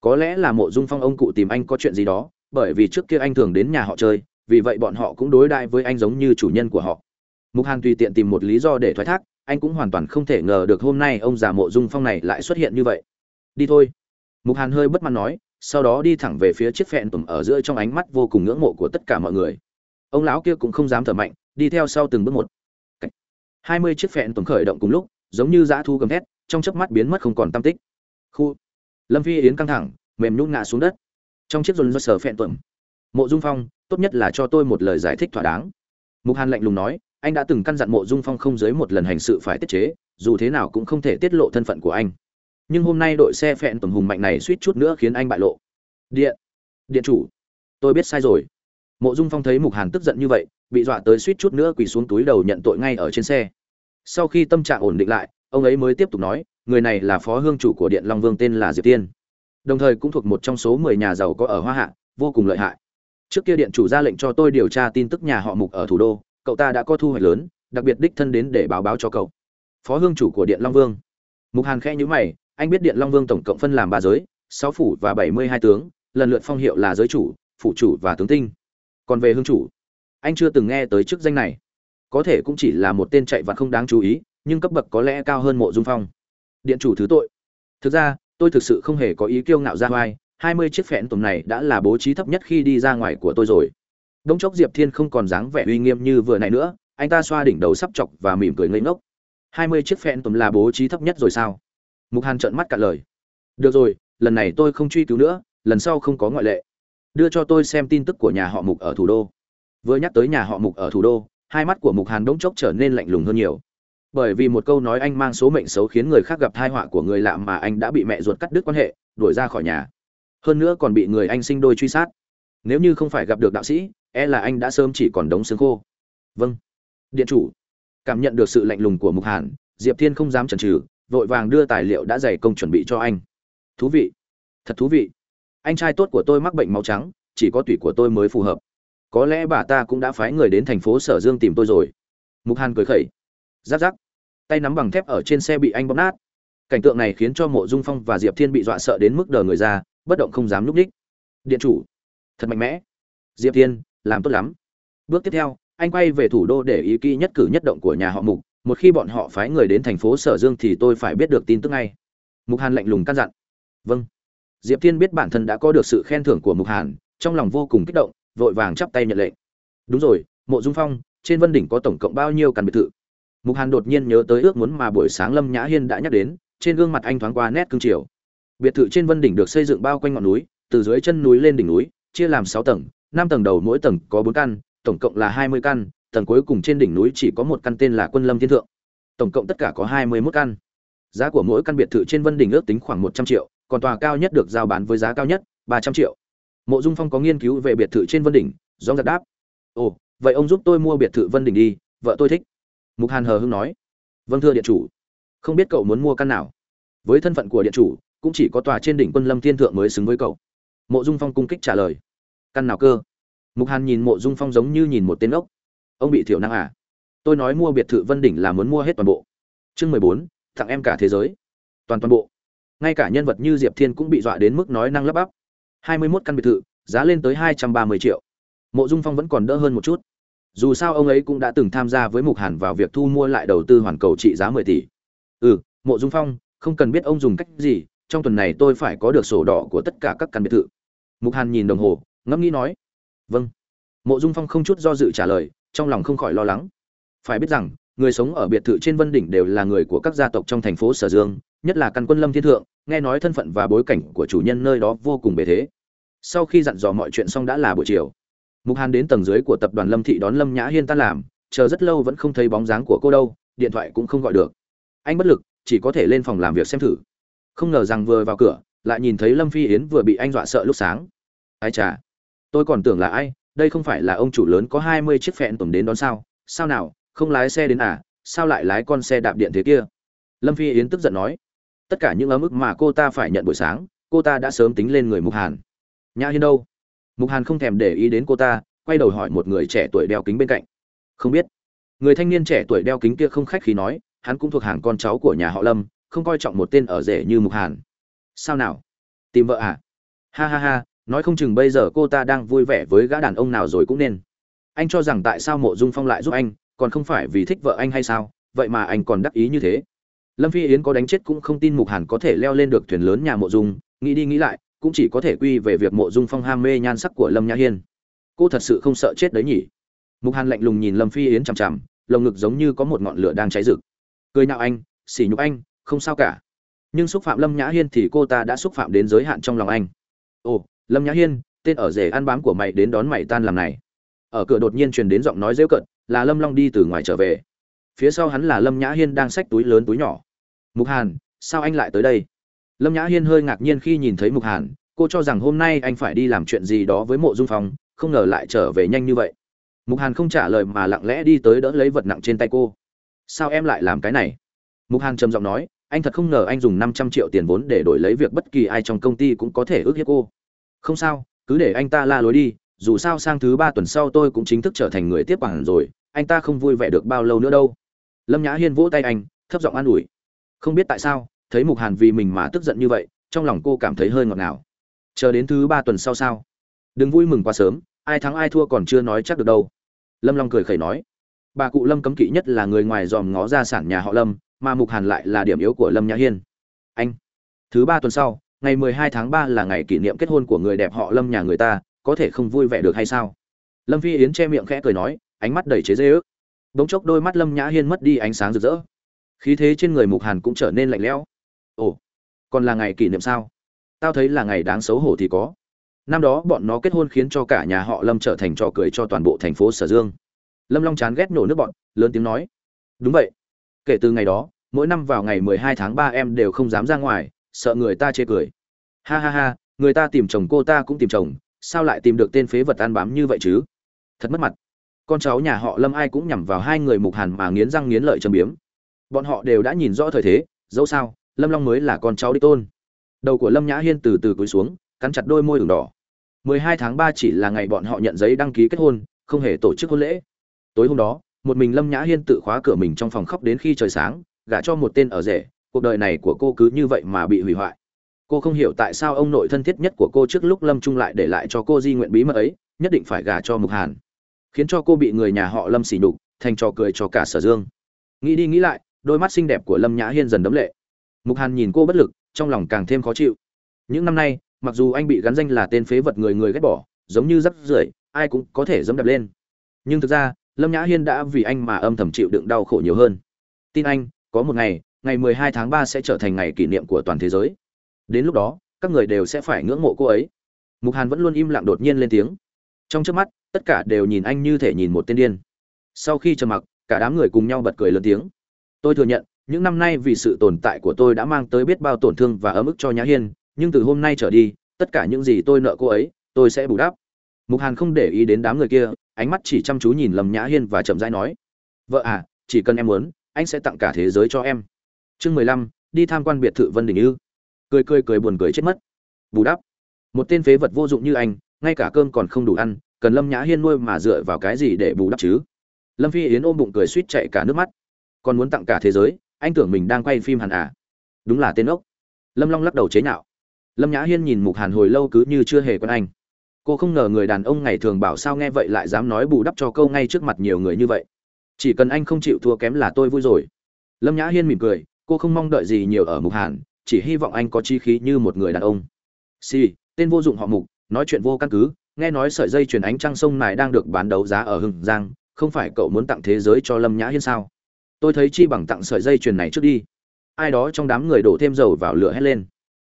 A: Có lẽ là mộ dung phong ông cụ tìm anh có chuyện gì đó, bởi vì trước kia anh thường đến nhà họ chơi, vì vậy bọn họ cũng đối đãi với anh giống như chủ nhân của họ. Mục hàn tùy tiện tìm một lý do để thoái thác, anh cũng hoàn toàn không thể ngờ được hôm nay ông già mộ dung phong này lại xuất hiện như vậy. Đi thôi. Mục hàn hơi bất mãn nói sau đó đi thẳng về phía chiếc phẹn tùng ở giữa trong ánh mắt vô cùng ngưỡng mộ của tất cả mọi người. Ông lão kia cũng không dám thở mạnh, đi theo sau từng bước một. Hai mươi chiếc phẹn tùng khởi động cùng lúc, giống như dã thu gầm thét, trong chớp mắt biến mất không còn tam tích. Khu. Lâm phi yến căng thẳng, mềm nhún ngã xuống đất. Trong chiếc dồn do sờ phẹn tuẩm mộ dung phong, tốt nhất là cho tôi một lời giải thích thỏa đáng. Mục hàn lạnh lùng nói, anh đã từng căn dặn mộ dung phong không dưới một lần hành sự phải tiết chế, dù thế nào cũng không thể tiết lộ thân phận của anh nhưng hôm nay đội xe phẹn tổng hùng mạnh này suýt chút nữa khiến anh bại lộ. Điện điện chủ, tôi biết sai rồi. Mộ dung phong thấy mục hàn tức giận như vậy, bị dọa tới suýt chút nữa quỳ xuống túi đầu nhận tội ngay ở trên xe. Sau khi tâm trạng ổn định lại, ông ấy mới tiếp tục nói, người này là phó hương chủ của điện long vương tên là diệp tiên. Đồng thời cũng thuộc một trong số mười nhà giàu có ở hoa hạ, vô cùng lợi hại. Trước kia điện chủ ra lệnh cho tôi điều tra tin tức nhà họ mục ở thủ đô, cậu ta đã có thu hoạch lớn, đặc biệt đích thân đến để báo báo cho cậu. Phó hương chủ của điện long vương. Mục hàn khẽ nhữ mày anh biết điện long vương tổng cộng phân làm ba giới, sáu phủ và bảy mươi hai tướng, lần lượt phong hiệu là giới chủ, phủ chủ và tướng tinh. Còn về hương chủ, anh chưa từng nghe tới chức danh này. Có thể cũng chỉ là một tên chạy vặt không đáng chú ý, nhưng cấp bậc có lẽ cao hơn mộ dung phong. Điện chủ thứ tội. Thực ra, tôi thực sự không hề có ý kiêu ngạo ra vai hai mươi chiếc phẹn tùm này đã là bố trí thấp nhất khi đi ra ngoài của tôi rồi. Đông chốc diệp thiên không còn dáng vẻ uy nghiêm như vừa này nữa, anh ta xoa đỉnh đầu sắp chọc và mỉm cười ngây ngốc. hai mươi chiếc phẹn tùm là bố trí thấp nhất rồi sao? Mục hàn trợn mắt cả lời. Được rồi, lần này tôi không truy cứu nữa, lần sau không có ngoại lệ. Đưa cho tôi xem tin tức của nhà họ mục ở thủ đô. Vừa nhắc tới nhà họ mục ở thủ đô, hai mắt của mục hàn đống chốc trở nên lạnh lùng hơn nhiều. Bởi vì một câu nói anh mang số mệnh xấu khiến người khác gặp tai họa của người lạ mà anh đã bị mẹ ruột cắt đứt quan hệ, đuổi ra khỏi nhà. Hơn nữa còn bị người anh sinh đôi truy sát. Nếu như không phải gặp được đạo sĩ e là anh đã sớm chỉ còn đống xương khô. Vâng. Điện chủ. Cảm nhận được sự lạnh lùng của mục hàn, diệp thiên không dám chần chừ vội vàng đưa tài liệu đã dày công chuẩn bị cho anh. Thú vị. Thật thú vị. Anh trai tốt của tôi mắc bệnh máu trắng, chỉ có tủy của tôi mới phù hợp. Có lẽ bà ta cũng đã phái người đến thành phố sở dương tìm tôi rồi. Mục hàn cười khẩy. Giáp giáp tay nắm bằng thép ở trên xe bị anh bóp nát. Cảnh tượng này khiến cho mộ dung phong và diệp thiên bị dọa sợ đến mức đờ người ra, bất động không dám núp ních điện chủ. Thật mạnh mẽ. Diệp thiên, làm tốt lắm. Bước tiếp theo, anh quay về thủ đô để ý kỹ nhất cử nhất động của nhà họ mục một khi bọn họ phái người đến thành phố sở dương thì tôi phải biết được tin tức ngay. Mục hàn lạnh lùng căn dặn. Vâng. Diệp thiên biết bản thân đã có được sự khen thưởng của mục hàn, trong lòng vô cùng kích động, vội vàng chắp tay nhận lệnh. Đúng rồi, mộ dung phong, trên vân đỉnh có tổng cộng bao nhiêu căn biệt thự? Mục hàn đột nhiên nhớ tới ước muốn mà buổi sáng lâm nhã hiên đã nhắc đến, trên gương mặt anh thoáng qua nét cương triều biệt thự trên vân đỉnh được xây dựng bao quanh ngọn núi, từ dưới chân núi lên đỉnh núi, chia làm sáu tầng, năm tầng đầu mỗi tầng có bốn căn, tổng cộng là hai mươi căn tầng cuối cùng trên đỉnh núi chỉ có một căn tên là quân lâm thiên thượng. Tổng cộng tất cả có hai mươi 21 căn. Giá của mỗi căn biệt thự trên vân đỉnh ước tính khoảng một trăm triệu, còn tòa cao nhất được giao bán với giá cao nhất, ba trăm triệu. Mộ dung phong có nghiên cứu về biệt thự trên vân đỉnh giọng giật đáp, ồ, vậy ông giúp tôi mua biệt thự vân đỉnh đi, vợ tôi thích. Mục hàn hờ hững nói vâng thưa điện chủ, không biết cậu muốn mua căn nào. Với thân phận của điện chủ, cũng chỉ có tòa trên đỉnh quân lâm thiên thượng mới xứng với cậu. Mộ dung phong cung kích trả lời, căn nào cơ? Mục hàn nhìn mộ dung phong giống như nhìn một tên ốc ông bị thiểu năng à? Tôi nói mua biệt thự vân đỉnh là muốn mua hết toàn bộ. Chương mười bốn, tặng em cả thế giới. Toàn toàn bộ. Ngay cả nhân vật như diệp thiên cũng bị dọa đến mức nói năng lắp bắp. Hai mươi mốt căn biệt thự, giá lên tới hai trăm ba mươi triệu. Mộ dung phong vẫn còn đỡ hơn một chút. Dù sao ông ấy cũng đã từng tham gia với mục hàn vào việc thu mua lại đầu tư hoàn cầu trị giá mười tỷ. Ừ mộ dung phong, không cần biết ông dùng cách gì, trong tuần này tôi phải có được sổ đỏ của tất cả các căn biệt thự. Mục hàn nhìn đồng hồ, ngẫm nghĩ nói vâng. Mộ dung phong không chút do dự trả lời trong lòng không khỏi lo lắng. Phải biết rằng, người sống ở biệt thự trên vân đỉnh đều là người của các gia tộc trong thành phố sở dương, nhất là căn quân lâm thiên thượng, nghe nói thân phận và bối cảnh của chủ nhân nơi đó vô cùng bề thế. Sau khi dặn dò mọi chuyện xong đã là buổi chiều. Mục hàn đến tầng dưới của tập đoàn lâm thị đón lâm nhã hiên tan làm, chờ rất lâu vẫn không thấy bóng dáng của cô đâu, điện thoại cũng không gọi được. Anh bất lực, chỉ có thể lên phòng làm việc xem thử. Không ngờ rằng vừa vào cửa, lại nhìn thấy lâm phi yến vừa bị anh dọa sợ lúc sáng. Ai chà, tôi còn tưởng là ai đây không phải là ông chủ lớn có hai mươi chiếc phẹn tổm đến đón sao? Sao nào, không lái xe đến à? Sao lại lái con xe đạp điện thế kia? Lâm phi yến tức giận nói. Tất cả những ấm ức mà cô ta phải nhận buổi sáng, cô ta đã sớm tính lên người mục hàn. Nhã hiên đâu? Mục hàn không thèm để ý đến cô ta, quay đầu hỏi một người trẻ tuổi đeo kính bên cạnh. Không biết. Người thanh niên trẻ tuổi đeo kính kia không khách khí nói, hắn cũng thuộc hàng con cháu của nhà họ lâm, không coi trọng một tên ở rể như mục hàn. Sao nào? Tìm vợ à? Ha ha ha nói không chừng bây giờ cô ta đang vui vẻ với gã đàn ông nào rồi cũng nên. Anh cho rằng tại sao mộ dung phong lại giúp anh, còn không phải vì thích vợ anh hay sao? Vậy mà anh còn đắc ý như thế. Lâm phi yến có đánh chết cũng không tin mục hàn có thể leo lên được thuyền lớn nhà mộ dung. Nghĩ đi nghĩ lại, cũng chỉ có thể quy về việc mộ dung phong ham mê nhan sắc của lâm nhã hiên. Cô thật sự không sợ chết đấy nhỉ? Mục hàn lạnh lùng nhìn lâm phi yến chằm chằm, lồng ngực giống như có một ngọn lửa đang cháy rực. Cười nhạo anh, sỉ nhục anh, không sao cả. Nhưng xúc phạm lâm nhã hiên thì cô ta đã xúc phạm đến giới hạn trong lòng anh. Ồ lâm nhã hiên, tên ở rể ăn bám của mày đến đón mày tan làm này. Ở cửa đột nhiên truyền đến giọng nói rêu cận là lâm long đi từ ngoài trở về. Phía sau hắn là lâm nhã hiên đang xách túi lớn túi nhỏ. Mục hàn, sao anh lại tới đây? Lâm nhã hiên hơi ngạc nhiên khi nhìn thấy mục hàn, cô cho rằng hôm nay anh phải đi làm chuyện gì đó với mộ dung phong, không ngờ lại trở về nhanh như vậy. Mục hàn không trả lời mà lặng lẽ đi tới đỡ lấy vật nặng trên tay cô. Sao em lại làm cái này? Mục hàn trầm giọng nói, anh thật không ngờ anh dùng năm trăm triệu tiền vốn để đổi lấy việc bất kỳ ai trong công ty cũng có thể ước hiếp cô không sao, cứ để anh ta la lối đi, dù sao sang thứ ba tuần sau tôi cũng chính thức trở thành người tiếp quản rồi, anh ta không vui vẻ được bao lâu nữa đâu. Lâm nhã hiên vỗ tay anh, thấp giọng an ủi. Không biết tại sao, thấy mục hàn vì mình mà tức giận như vậy, trong lòng cô cảm thấy hơi ngọt ngào. Chờ đến thứ ba tuần sau sao? Đừng vui mừng quá sớm, ai thắng ai thua còn chưa nói chắc được đâu. Lâm long cười khẩy nói. Bà cụ lâm cấm kỵ nhất là người ngoài dòm ngó gia sản nhà họ lâm, mà mục hàn lại là điểm yếu của lâm nhã hiên. Anh, thứ ba tuần sau ngày mười hai tháng 3 là ngày kỷ niệm kết hôn của người đẹp họ lâm nhà người ta, có thể không vui vẻ được hay sao? Lâm phi yến che miệng khẽ cười nói, ánh mắt đầy chế giễu. bỗng chốc đôi mắt lâm nhã hiên mất đi ánh sáng rực rỡ. Khí thế trên người mục hàn cũng trở nên lạnh lẽo. Ồ, còn là ngày kỷ niệm sao? Tao thấy là ngày đáng xấu hổ thì có. Năm đó bọn nó kết hôn khiến cho cả nhà họ lâm trở thành trò cười cho toàn bộ thành phố sở dương. Lâm long chán ghét nổ nước bọn, lớn tiếng nói. Đúng vậy. Kể từ ngày đó, mỗi năm vào ngày mười hai tháng 3 em đều không dám ra ngoài, sợ người ta chê cười ha ha ha, người ta tìm chồng cô ta cũng tìm chồng, sao lại tìm được tên phế vật ăn bám như vậy chứ? Thật mất mặt. Con cháu nhà họ lâm ai cũng nhằm vào hai người mục hàn mà nghiến răng nghiến lợi châm biếm. Bọn họ đều đã nhìn rõ thời thế, dẫu sao, lâm long mới là con cháu đích tôn. Đầu của lâm nhã hiên từ từ cúi xuống, cắn chặt đôi môi ửng đỏ. 12 tháng 3 chỉ là ngày bọn họ nhận giấy đăng ký kết hôn, không hề tổ chức hôn lễ. Tối hôm đó, một mình lâm nhã hiên tự khóa cửa mình trong phòng khóc đến khi trời sáng, gả cho một tên ở rể, cuộc đời này của cô cứ như vậy mà bị hủy hoại cô không hiểu tại sao ông nội thân thiết nhất của cô trước lúc lâm trung lại để lại cho cô di nguyện bí mật ấy, nhất định phải gả cho mục hàn. Khiến cho cô bị người nhà họ lâm xỉ nhục, thành trò cười cho cả sở dương. Nghĩ đi nghĩ lại, đôi mắt xinh đẹp của lâm nhã hiên dần đấm lệ. Mục hàn nhìn cô bất lực, trong lòng càng thêm khó chịu. Những năm nay, mặc dù anh bị gắn danh là tên phế vật người người ghét bỏ, giống như rắp rưởi, ai cũng có thể dẫm đập lên. Nhưng thực ra, lâm nhã hiên đã vì anh mà âm thầm chịu đựng đau khổ nhiều hơn. Tin anh, có một ngày ngày 12 tháng 3 sẽ trở thành ngày kỷ niệm của toàn thế giới đến lúc đó, các người đều sẽ phải ngưỡng mộ cô ấy. Mục hàn vẫn luôn im lặng đột nhiên lên tiếng. Trong trước mắt, tất cả đều nhìn anh như thể nhìn một tên điên. Sau khi trầm mặc, cả đám người cùng nhau bật cười lớn tiếng. Tôi thừa nhận, những năm nay vì sự tồn tại của tôi đã mang tới biết bao tổn thương và ấm ức cho nhã hiên, nhưng từ hôm nay trở đi, tất cả những gì tôi nợ cô ấy, tôi sẽ bù đắp. Mục hàn không để ý đến đám người kia, ánh mắt chỉ chăm chú nhìn lầm nhã hiên và chậm rãi nói, vợ à chỉ cần em muốn, anh sẽ tặng cả thế giới cho em. Chương mười lăm, đi tham quan biệt thự vân đình ư cười cười cười buồn cười chết mất. Bù đắp. Một tên phế vật vô dụng như anh, ngay cả cơm còn không đủ ăn, cần lâm nhã hiên nuôi mà dựa vào cái gì để bù đắp chứ? Lâm phi yến ôm bụng cười suýt chạy cả nước mắt. Còn muốn tặng cả thế giới, anh tưởng mình đang quay phim hàn à? Đúng là tên ốc. Lâm long lắc đầu chế nhạo. Lâm nhã hiên nhìn mục hàn hồi lâu cứ như chưa hề quen anh. Cô không ngờ người đàn ông ngày thường bảo sao nghe vậy lại dám nói bù đắp cho câu ngay trước mặt nhiều người như vậy. Chỉ cần anh không chịu thua kém là tôi vui rồi. Lâm nhã hiên mỉm cười, cô không mong đợi gì nhiều ở mục hàn chỉ hy vọng anh có chi khí như một người đàn ông. Si tên vô dụng họ mục, nói chuyện vô căn cứ, nghe nói sợi dây chuyền ánh trăng sông này đang được bán đấu giá ở hưng giang, không phải cậu muốn tặng thế giới cho lâm nhã hiên sao? Tôi thấy chi bằng tặng sợi dây chuyền này trước đi. Ai đó trong đám người đổ thêm dầu vào lửa hét lên.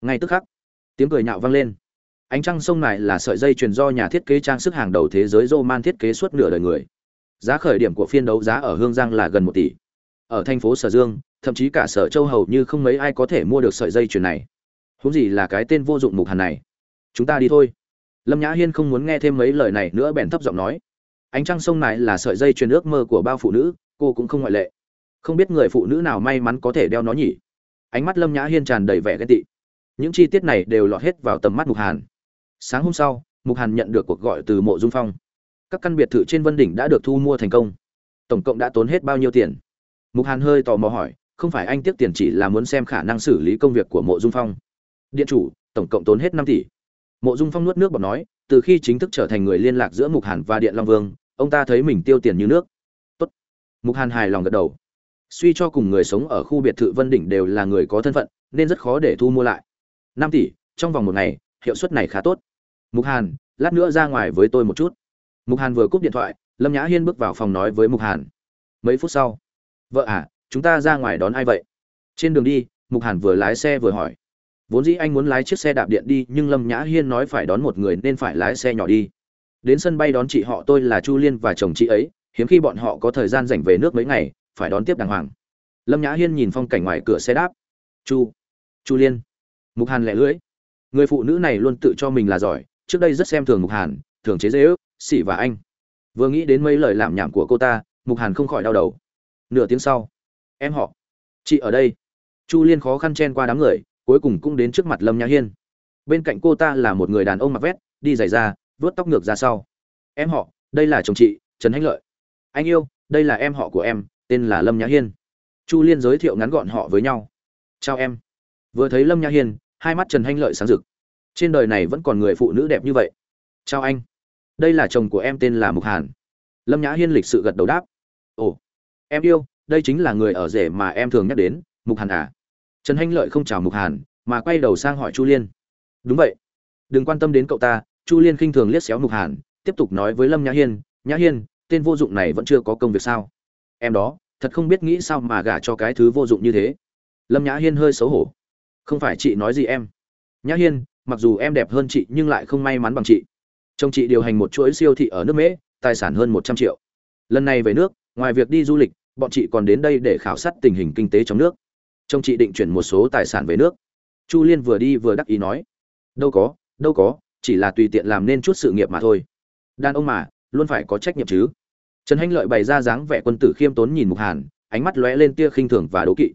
A: Ngay tức khắc, tiếng cười nhạo vang lên. Ánh trăng sông này là sợi dây chuyền do nhà thiết kế trang sức hàng đầu thế giới roman thiết kế suốt nửa đời người. Giá khởi điểm của phiên đấu giá ở hương giang là gần một tỷ ở thành phố sở dương, thậm chí cả sở châu hầu như không mấy ai có thể mua được sợi dây chuyền này. Huống gì là cái tên vô dụng mục hàn này. Chúng ta đi thôi. Lâm nhã hiên không muốn nghe thêm mấy lời này nữa bèn thấp giọng nói. Ánh trăng sông này là sợi dây chuyền ước mơ của bao phụ nữ, cô cũng không ngoại lệ. Không biết người phụ nữ nào may mắn có thể đeo nó nhỉ? Ánh mắt lâm nhã hiên tràn đầy vẻ ghen tị. Những chi tiết này đều lọt hết vào tầm mắt mục hàn. Sáng hôm sau, mục hàn nhận được cuộc gọi từ mộ dung phong. Các căn biệt thự trên vân đỉnh đã được thu mua thành công. Tổng cộng đã tốn hết bao nhiêu tiền? Mục hàn hơi tò mò hỏi, không phải anh tiếc tiền chỉ là muốn xem khả năng xử lý công việc của mộ dung phong? Điện chủ, tổng cộng tốn hết năm tỷ. Mộ dung phong nuốt nước bọt nói, từ khi chính thức trở thành người liên lạc giữa mục hàn và điện long vương, ông ta thấy mình tiêu tiền như nước. Tốt. mục hàn hài lòng gật đầu. Suy cho cùng người sống ở khu biệt thự vân đỉnh đều là người có thân phận, nên rất khó để thu mua lại. Năm tỷ, trong vòng một ngày, hiệu suất này khá tốt. Mục hàn, lát nữa ra ngoài với tôi một chút. Mục hàn vừa cúp điện thoại, lâm nhã hiên bước vào phòng nói với mục hàn. Mấy phút sau vợ à chúng ta ra ngoài đón ai vậy? Trên đường đi, mục hàn vừa lái xe vừa hỏi. Vốn dĩ anh muốn lái chiếc xe đạp điện đi, nhưng lâm nhã hiên nói phải đón một người nên phải lái xe nhỏ đi. Đến sân bay đón chị họ tôi là chu liên và chồng chị ấy, hiếm khi bọn họ có thời gian dành về nước mấy ngày, phải đón tiếp đàng hoàng. Lâm nhã hiên nhìn phong cảnh ngoài cửa xe đáp chu chu liên. Mục hàn lẻ lưỡi. Người phụ nữ này luôn tự cho mình là giỏi, trước đây rất xem thường mục hàn, thường chế dễ ước, xỉ và anh. Vừa nghĩ đến mấy lời làm nhảm của cô ta, mục hàn không khỏi đau đầu nửa tiếng sau, em họ, chị ở đây. Chu liên khó khăn chen qua đám người, cuối cùng cũng đến trước mặt lâm nhã hiên. Bên cạnh cô ta là một người đàn ông mặc vét đi giày ra vuốt tóc ngược ra sau. Em họ, đây là chồng chị, trần hanh lợi. Anh yêu, đây là em họ của em, tên là lâm nhã hiên. Chu liên giới thiệu ngắn gọn họ với nhau. Chào em. Vừa thấy lâm nhã hiên, hai mắt trần hanh lợi sáng rực. Trên đời này vẫn còn người phụ nữ đẹp như vậy. Chào anh. Đây là chồng của em tên là mục hàn. Lâm nhã hiên lịch sự gật đầu đáp. Ồ em yêu, đây chính là người ở rể mà em thường nhắc đến, mục hàn à. Trần hanh lợi không chào mục hàn, mà quay đầu sang hỏi chu liên. Đúng vậy. Đừng quan tâm đến cậu ta, chu liên khinh thường liếc xéo mục hàn, tiếp tục nói với lâm nhã hiên nhã hiên, tên vô dụng này vẫn chưa có công việc sao? Em đó, thật không biết nghĩ sao mà gả cho cái thứ vô dụng như thế. Lâm nhã hiên hơi xấu hổ. Không phải chị nói gì em? Nhã hiên, mặc dù em đẹp hơn chị nhưng lại không may mắn bằng chị. Chồng chị điều hành một chuỗi siêu thị ở nước mễ, tài sản hơn một trăm triệu. Lần này về nước ngoài việc đi du lịch, bọn chị còn đến đây để khảo sát tình hình kinh tế trong nước. Trông chị định chuyển một số tài sản về nước. Chu liên vừa đi vừa đắc ý nói, đâu có đâu có, chỉ là tùy tiện làm nên chút sự nghiệp mà thôi. Đàn ông mà, luôn phải có trách nhiệm chứ. Trần hanh lợi bày ra dáng vẻ quân tử khiêm tốn nhìn mục hàn, ánh mắt lóe lên tia khinh thường và đố kỵ.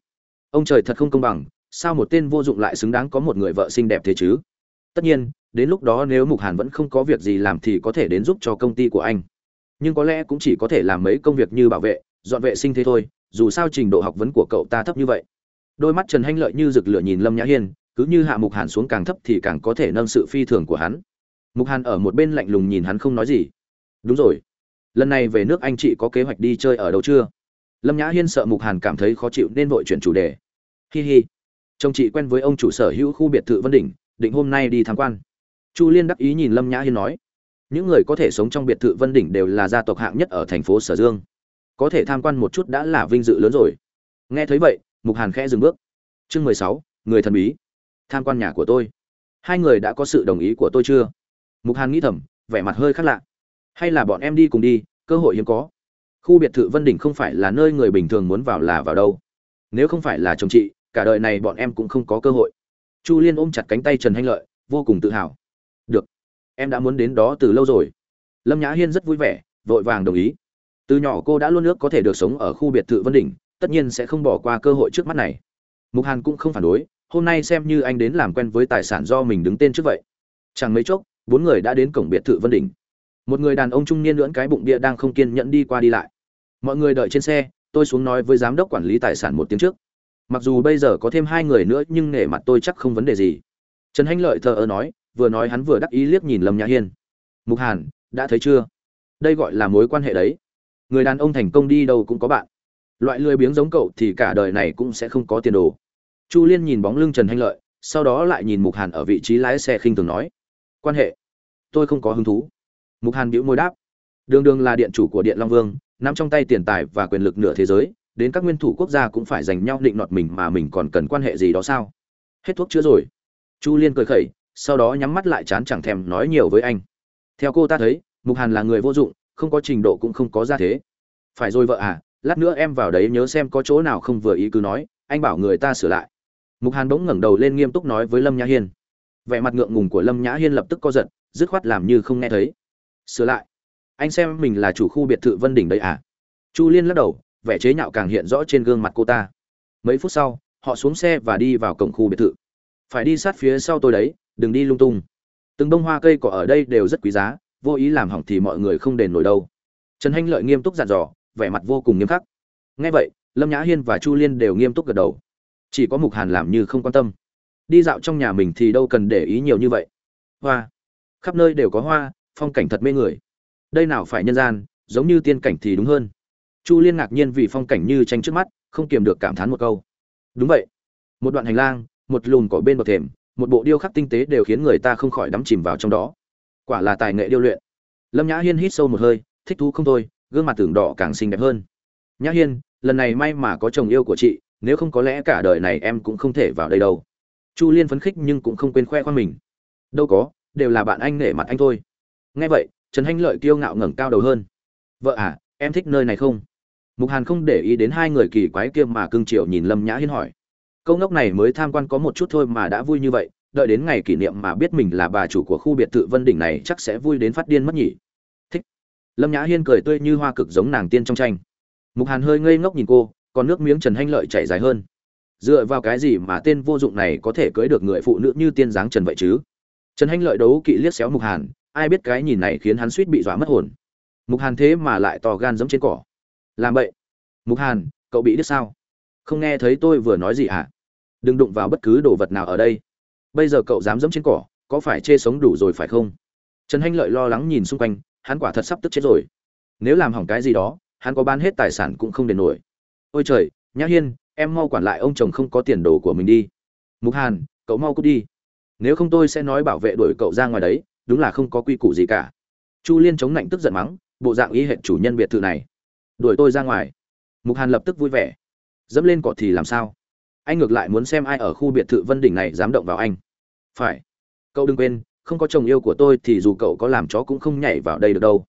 A: Ông trời thật không công bằng, sao một tên vô dụng lại xứng đáng có một người vợ xinh đẹp thế chứ? Tất nhiên, đến lúc đó nếu mục hàn vẫn không có việc gì làm thì có thể đến giúp cho công ty của anh nhưng có lẽ cũng chỉ có thể làm mấy công việc như bảo vệ, dọn vệ sinh thế thôi, dù sao trình độ học vấn của cậu ta thấp như vậy. Đôi mắt trần hanh lợi như rực lửa nhìn lâm nhã hiên, cứ như hạ mục hàn xuống càng thấp thì càng có thể nâng sự phi thường của hắn. Mục hàn ở một bên lạnh lùng nhìn hắn không nói gì. Đúng rồi. Lần này về nước anh chị có kế hoạch đi chơi ở đâu chưa? Lâm nhã hiên sợ mục hàn cảm thấy khó chịu nên vội chuyển chủ đề. Hi hi. Chồng chị quen với ông chủ sở hữu khu biệt thự vân đỉnh, định hôm nay đi tham quan. Chu liên đắc ý nhìn lâm nhã hiên nói những người có thể sống trong biệt thự vân đỉnh đều là gia tộc hạng nhất ở thành phố sở dương. Có thể tham quan một chút đã là vinh dự lớn rồi. Nghe thấy vậy, mục hàn khẽ dừng bước. Chương mười sáu, người thần bí. Tham quan nhà của tôi. Hai người đã có sự đồng ý của tôi chưa? Mục hàn nghĩ thầm, vẻ mặt hơi khác lạ. Hay là bọn em đi cùng đi, cơ hội hiếm có. Khu biệt thự vân đỉnh không phải là nơi người bình thường muốn vào là vào đâu. Nếu không phải là chồng chị, cả đời này bọn em cũng không có cơ hội. Chu liên ôm chặt cánh tay trần hanh lợi, vô cùng tự hào. Được em đã muốn đến đó từ lâu rồi. Lâm nhã hiên rất vui vẻ, vội vàng đồng ý. Từ nhỏ cô đã luôn ước có thể được sống ở khu biệt thự vân đỉnh, tất nhiên sẽ không bỏ qua cơ hội trước mắt này. Mục hàn cũng không phản đối, hôm nay xem như anh đến làm quen với tài sản do mình đứng tên trước vậy. Chẳng mấy chốc, bốn người đã đến cổng biệt thự vân đỉnh. Một người đàn ông trung niên lưỡn cái bụng bia đang không kiên nhẫn đi qua đi lại. Mọi người đợi trên xe, tôi xuống nói với giám đốc quản lý tài sản một tiếng trước. Mặc dù bây giờ có thêm hai người nữa, nhưng nể mặt tôi chắc không vấn đề gì. Trần hanh lợi thờ ơ nói vừa nói hắn vừa đắc ý liếc nhìn lâm nhã hiên. Mục hàn, đã thấy chưa? Đây gọi là mối quan hệ đấy. Người đàn ông thành công đi đâu cũng có bạn. Loại lười biếng giống cậu thì cả đời này cũng sẽ không có tiền đồ. Chu liên nhìn bóng lưng trần hanh lợi, sau đó lại nhìn mục hàn ở vị trí lái xe khinh thường nói, quan hệ? Tôi không có hứng thú. Mục hàn bĩu môi đáp, đường đường là điện chủ của điện long vương nằm trong tay tiền tài và quyền lực nửa thế giới, đến các nguyên thủ quốc gia cũng phải giành nhau định nọt mình mà mình còn cần quan hệ gì đó sao? Hết thuốc chữa rồi. Chu liên cười khẩy sau đó nhắm mắt lại chán chẳng thèm nói nhiều với anh. Theo cô ta thấy, mục hàn là người vô dụng, không có trình độ cũng không có gia thế. Phải rồi vợ à lát nữa em vào đấy nhớ xem có chỗ nào không vừa ý cứ nói, anh bảo người ta sửa lại. Mục hàn bỗng ngẩng đầu lên nghiêm túc nói với lâm nhã hiên. Vẻ mặt ngượng ngùng của lâm nhã hiên lập tức co giật, dứt khoát làm như không nghe thấy. Sửa lại. Anh xem mình là chủ khu biệt thự vân đỉnh đấy à? Chu liên lắc đầu, vẻ chế nhạo càng hiện rõ trên gương mặt cô ta. Mấy phút sau, họ xuống xe và đi vào cổng khu biệt thự. Phải đi sát phía sau tôi đấy đừng đi lung tung. Từng bông hoa cây cỏ ở đây đều rất quý giá, vô ý làm hỏng thì mọi người không đền nổi đâu. Trần hanh lợi nghiêm túc dặn dò, vẻ mặt vô cùng nghiêm khắc. Ngay vậy, lâm nhã hiên và chu liên đều nghiêm túc gật đầu. Chỉ có mục hàn làm như không quan tâm. Đi dạo trong nhà mình thì đâu cần để ý nhiều như vậy. Hoa. Khắp nơi đều có hoa, phong cảnh thật mê người. Đây nào phải nhân gian, giống như tiên cảnh thì đúng hơn. Chu liên ngạc nhiên vì phong cảnh như tranh trước mắt, không kiềm được cảm thán một câu. Đúng vậy. Một đoạn hành lang, một lùm cỏ bên bậc thềm một bộ điêu khắc tinh tế đều khiến người ta không khỏi đắm chìm vào trong đó. Quả là tài nghệ điêu luyện. Lâm nhã hiên hít sâu một hơi, thích thú không thôi, gương mặt tưởng đỏ càng xinh đẹp hơn. Nhã hiên, lần này may mà có chồng yêu của chị, nếu không có lẽ cả đời này em cũng không thể vào đây đâu. Chu liên phấn khích nhưng cũng không quên khoe khoang mình. Đâu có, đều là bạn anh nể mặt anh thôi. Nghe vậy, trần hanh lợi kiêu ngạo ngẩng cao đầu hơn. Vợ à em thích nơi này không? Mục hàn không để ý đến hai người kỳ quái kia mà cưng chiều nhìn lâm nhã hiên hỏi câu ngốc này mới tham quan có một chút thôi mà đã vui như vậy, đợi đến ngày kỷ niệm mà biết mình là bà chủ của khu biệt thự vân đỉnh này chắc sẽ vui đến phát điên mất nhỉ. Thích. Lâm nhã hiên cười tươi như hoa cực giống nàng tiên trong tranh. Mục hàn hơi ngây ngốc nhìn cô, còn nước miếng trần hanh lợi chảy dài hơn. Dựa vào cái gì mà tên vô dụng này có thể cưới được người phụ nữ như tiên dáng trần vậy chứ? Trần hanh lợi đấu kỵ liếc xéo mục hàn, ai biết cái nhìn này khiến hắn suýt bị dọa mất hồn. Mục hàn thế mà lại tò gan giống trên cỏ. Làm vậy mục hàn, cậu bị đứt sao? Không nghe thấy tôi vừa nói gì hả? Đừng đụng vào bất cứ đồ vật nào ở đây. Bây giờ cậu dám dẫm trên cỏ, có phải chê sống đủ rồi phải không? Trần hanh lợi lo lắng nhìn xung quanh, hắn quả thật sắp tức chết rồi. Nếu làm hỏng cái gì đó, hắn có bán hết tài sản cũng không đền nổi. Ôi trời, nhã hiên, em mau quản lại ông chồng không có tiền đồ của mình đi. Mục hàn, cậu mau cút đi. Nếu không tôi sẽ nói bảo vệ đuổi cậu ra ngoài đấy, đúng là không có quy củ gì cả. Chu liên chống lạnh tức giận mắng, bộ dạng ý hệ chủ nhân biệt thự này. Đuổi tôi ra ngoài. Mục hàn lập tức vui vẻ. Dẫm lên cọt thì làm sao? Anh ngược lại muốn xem ai ở khu biệt thự vân đỉnh này dám động vào anh. Phải. Cậu đừng quên, không có chồng yêu của tôi thì dù cậu có làm chó cũng không nhảy vào đây được đâu.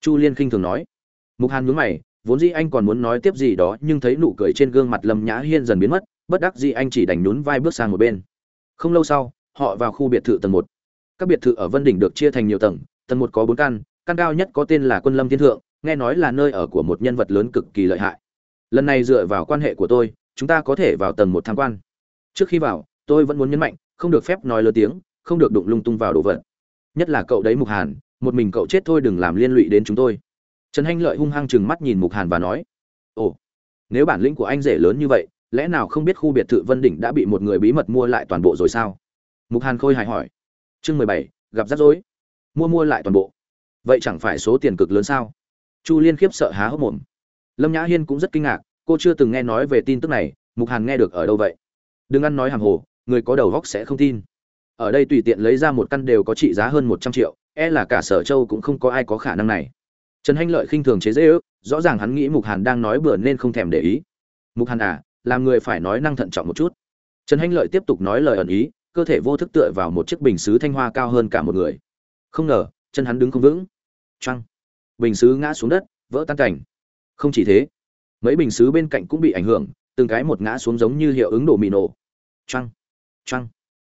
A: Chu liên khinh thường nói. Mục hàn nhướng mày, vốn dĩ anh còn muốn nói tiếp gì đó nhưng thấy nụ cười trên gương mặt lâm nhã hiên dần biến mất, bất đắc dĩ anh chỉ đành nhún vai bước sang một bên. Không lâu sau, họ vào khu biệt thự tầng một. Các biệt thự ở vân đỉnh được chia thành nhiều tầng tầng một có bốn căn căn cao nhất có tên là quân lâm thiên thượng, nghe nói là nơi ở của một nhân vật lớn cực kỳ lợi hại. Lần này dựa vào quan hệ của tôi chúng ta có thể vào tầng một tham quan. Trước khi vào, tôi vẫn muốn nhấn mạnh, không được phép nói lớn tiếng, không được đụng lung tung vào đồ vật. Nhất là cậu đấy mục hàn, một mình cậu chết thôi đừng làm liên lụy đến chúng tôi. Trần hanh lợi hung hăng chừng mắt nhìn mục hàn và nói, ồ, nếu bản lĩnh của anh rể lớn như vậy, lẽ nào không biết khu biệt thự vân đỉnh đã bị một người bí mật mua lại toàn bộ rồi sao? Mục hàn khôi hài hỏi, chương mười bảy, gặp rắc rối. Mua mua lại toàn bộ. Vậy chẳng phải số tiền cực lớn sao? Chu liên khiếp sợ há hốc mồm. Lâm nhã hiên cũng rất kinh ngạc cô chưa từng nghe nói về tin tức này, mục hàn nghe được ở đâu vậy? Đừng ăn nói hàng hồ, người có đầu góc sẽ không tin. Ở đây tùy tiện lấy ra một căn đều có trị giá hơn một trăm triệu e là cả sở châu cũng không có ai có khả năng này. Trần hanh lợi khinh thường chế dễ ước rõ ràng hắn nghĩ mục hàn đang nói bừa nên không thèm để ý. Mục hàn à làm người phải nói năng thận trọng một chút. Trần hanh lợi tiếp tục nói lời ẩn ý, cơ thể vô thức tựa vào một chiếc bình xứ thanh hoa cao hơn cả một người. Không ngờ, chân hắn đứng không vững. Trăng bình xứ ngã xuống đất, vỡ tan cảnh. Không chỉ thế mấy bình xứ bên cạnh cũng bị ảnh hưởng, từng cái một ngã xuống giống như hiệu ứng đổ mì nổ. Trăng trăng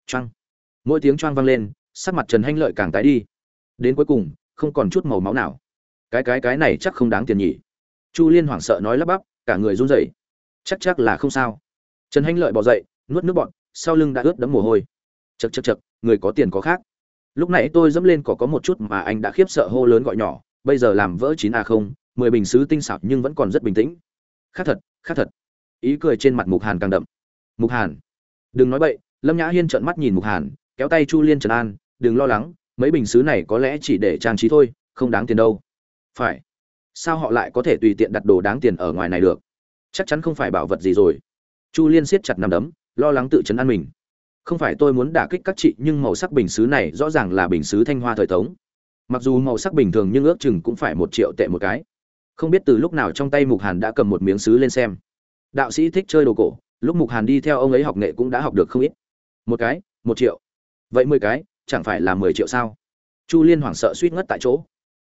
A: trăng mỗi tiếng trăng vang lên, sắc mặt trần hanh lợi càng tái đi. Đến cuối cùng, không còn chút màu máu nào. Cái cái cái này chắc không đáng tiền nhỉ. Chu liên hoảng sợ nói lắp bắp, cả người run rẩy. Chắc chắc là không sao. Trần hanh lợi bỏ dậy, nuốt nước bọn sau lưng đã ướt đẫm mồ hôi. Chật chật chật người có tiền có khác. Lúc nãy tôi dẫm lên có có một chút mà anh đã khiếp sợ hô lớn gọi nhỏ, bây giờ làm vỡ chín a không, mười bình xứ tinh xảo nhưng vẫn còn rất bình tĩnh khác thật khác thật. Ý cười trên mặt mục hàn càng đậm. Mục hàn, đừng nói bậy, lâm nhã hiên trợn mắt nhìn mục hàn, kéo tay chu liên trần an, đừng lo lắng, mấy bình xứ này có lẽ chỉ để trang trí thôi, không đáng tiền đâu. Phải. Sao họ lại có thể tùy tiện đặt đồ đáng tiền ở ngoài này được? Chắc chắn không phải bảo vật gì rồi. Chu liên siết chặt nằm đấm, lo lắng tự chấn an mình. Không phải tôi muốn đả kích các chị, nhưng màu sắc bình xứ này rõ ràng là bình xứ thanh hoa thời tống. mặc dù màu sắc bình thường nhưng ước chừng cũng phải một triệu tệ một cái không biết từ lúc nào trong tay mục hàn đã cầm một miếng xứ lên xem. Đạo sĩ thích chơi đồ cổ, lúc mục hàn đi theo ông ấy học nghệ cũng đã học được không ít. Một cái, một triệu. Vậy mười cái, chẳng phải là mười triệu sao? Chu liên hoảng sợ suýt ngất tại chỗ.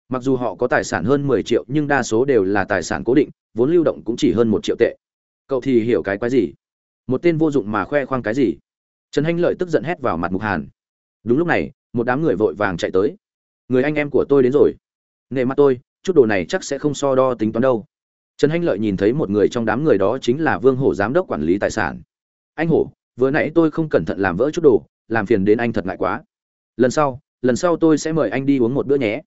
A: Mặc dù họ có tài sản hơn mười triệu, nhưng đa số đều là tài sản cố định, vốn lưu động cũng chỉ hơn một triệu tệ. Cậu thì hiểu cái quái gì? Một tên vô dụng mà khoe khoang cái gì? Trần hanh lợi tức giận hét vào mặt mục hàn. Đúng lúc này, một đám người vội vàng chạy tới. Người anh em của tôi đến rồi. Nề mặt tôi chút đồ này chắc sẽ không so đo tính toán đâu. Trần hanh lợi nhìn thấy một người trong đám người đó chính là vương hổ giám đốc quản lý tài sản. Anh hổ, vừa nãy tôi không cẩn thận làm vỡ chút đồ, làm phiền đến anh thật ngại quá. Lần sau lần sau tôi sẽ mời anh đi uống một bữa nhé.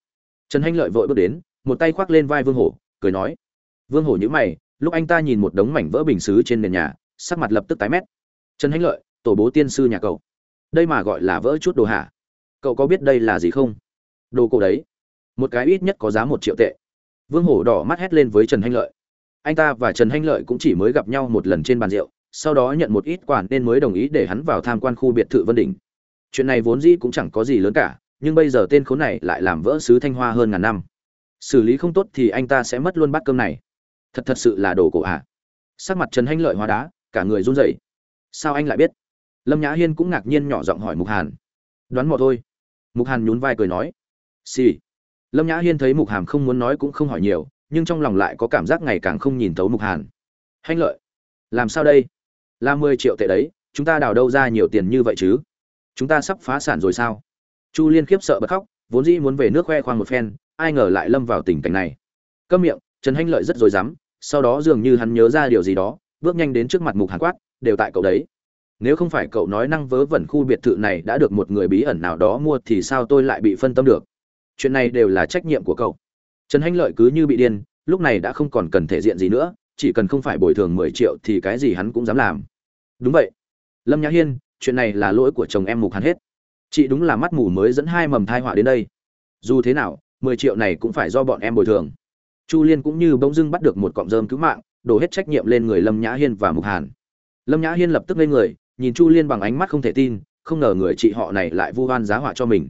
A: Trần hanh lợi vội bước đến, một tay khoác lên vai vương hổ, cười nói. Vương hổ nhữ mày, lúc anh ta nhìn một đống mảnh vỡ bình xứ trên nền nhà, sắc mặt lập tức tái mét. Trần hanh lợi, tổ bố tiên sư nhà cậu. Đây mà gọi là vỡ chút đồ hả? Cậu có biết đây là gì không? Đồ cổ đấy một cái ít nhất có giá một triệu tệ. Vương hổ đỏ mắt hét lên với trần hanh lợi. Anh ta và trần hanh lợi cũng chỉ mới gặp nhau một lần trên bàn rượu, sau đó nhận một ít quản nên mới đồng ý để hắn vào tham quan khu biệt thự vân đình chuyện này vốn dĩ cũng chẳng có gì lớn cả, nhưng bây giờ tên khốn này lại làm vỡ sứ thanh hoa hơn ngàn năm. Xử lý không tốt thì anh ta sẽ mất luôn bát cơm này. Thật thật sự là đồ cổ ạ. À. sắc mặt trần hanh lợi hóa đá, cả người run rẩy. Sao anh lại biết? Lâm nhã hiên cũng ngạc nhiên nhỏ giọng hỏi mục hàn. Đoán mò thôi. Mục hàn nhún vai cười nói. Xì、sì lâm nhã hiên thấy mục hàm không muốn nói cũng không hỏi nhiều, nhưng trong lòng lại có cảm giác ngày càng không nhìn thấu mục hàn. Hanh lợi. Làm sao đây? Là mười triệu tệ đấy, chúng ta đào đâu ra nhiều tiền như vậy chứ? Chúng ta sắp phá sản rồi sao? Chu liên khiếp sợ bật khóc, vốn dĩ muốn về nước khoe khoang một phen, ai ngờ lại lâm vào tình cảnh này. Câm miệng, trần hanh lợi rất dối dám. sau đó dường như hắn nhớ ra điều gì đó, bước nhanh đến trước mặt mục hàn quát, đều tại cậu đấy. Nếu không phải cậu nói năng vớ vẩn khu biệt thự này đã được một người bí ẩn nào đó mua thì sao tôi lại bị phân tâm được? Chuyện này đều là trách nhiệm của cậu. Trần hanh lợi cứ như bị điên, lúc này đã không còn cần thể diện gì nữa, chỉ cần không phải bồi thường mười triệu thì cái gì hắn cũng dám làm. Đúng vậy. Lâm nhã hiên, chuyện này là lỗi của chồng em mục hắn hết. Chị đúng là mắt mù mới dẫn hai mầm thai họa đến đây. Dù thế nào, mười triệu này cũng phải do bọn em bồi thường. Chu liên cũng như bỗng dưng bắt được một cọng rơm cứu mạng, đổ hết trách nhiệm lên người lâm nhã hiên và mục hàn. Lâm nhã hiên lập tức lên người, nhìn chu liên bằng ánh mắt không thể tin, không ngờ người chị họ này lại vu oan giá họa cho mình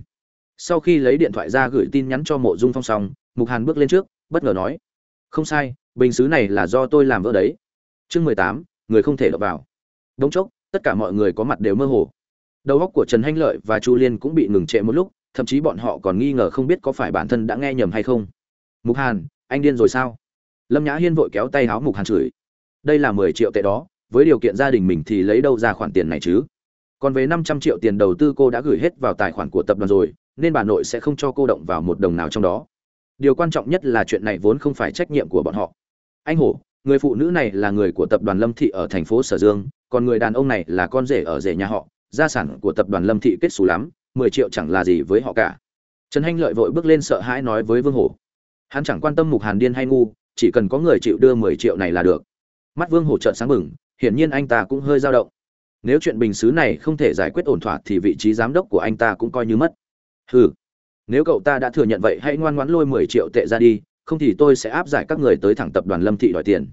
A: sau khi lấy điện thoại ra gửi tin nhắn cho mộ dung phong xong, mục hàn bước lên trước, bất ngờ nói, không sai, bình xứ này là do tôi làm vỡ đấy. Chương mười tám, người không thể đập vào. Đống chốc, tất cả mọi người có mặt đều mơ hồ. Đầu óc của trần hanh lợi và chu liên cũng bị ngừng trệ một lúc, thậm chí bọn họ còn nghi ngờ không biết có phải bản thân đã nghe nhầm hay không. Mục hàn, anh điên rồi sao? Lâm nhã hiên vội kéo tay háo mục hàn chửi, đây là mười triệu tệ đó, với điều kiện gia đình mình thì lấy đâu ra khoản tiền này chứ? Còn về năm trăm triệu tiền đầu tư cô đã gửi hết vào tài khoản của tập đoàn rồi nên bà nội sẽ không cho cô động vào một đồng nào trong đó. Điều quan trọng nhất là chuyện này vốn không phải trách nhiệm của bọn họ. Anh hổ, người phụ nữ này là người của tập đoàn lâm thị ở thành phố sở dương, còn người đàn ông này là con rể ở rể nhà họ, gia sản của tập đoàn lâm thị kết xù lắm, mười triệu chẳng là gì với họ cả. Trần hanh lợi vội bước lên sợ hãi nói với vương hổ. Hắn chẳng quan tâm mục hàn điên hay ngu, chỉ cần có người chịu đưa mười triệu này là được. Mắt vương hổ trợn sáng bừng, hiển nhiên anh ta cũng hơi dao động. Nếu chuyện bình xứ này không thể giải quyết ổn thỏa thì vị trí giám đốc của anh ta cũng coi như mất hừ. Nếu cậu ta đã thừa nhận vậy, hãy ngoan ngoãn lôi mười triệu tệ ra đi, không thì tôi sẽ áp giải các người tới thẳng tập đoàn lâm thị đòi tiền.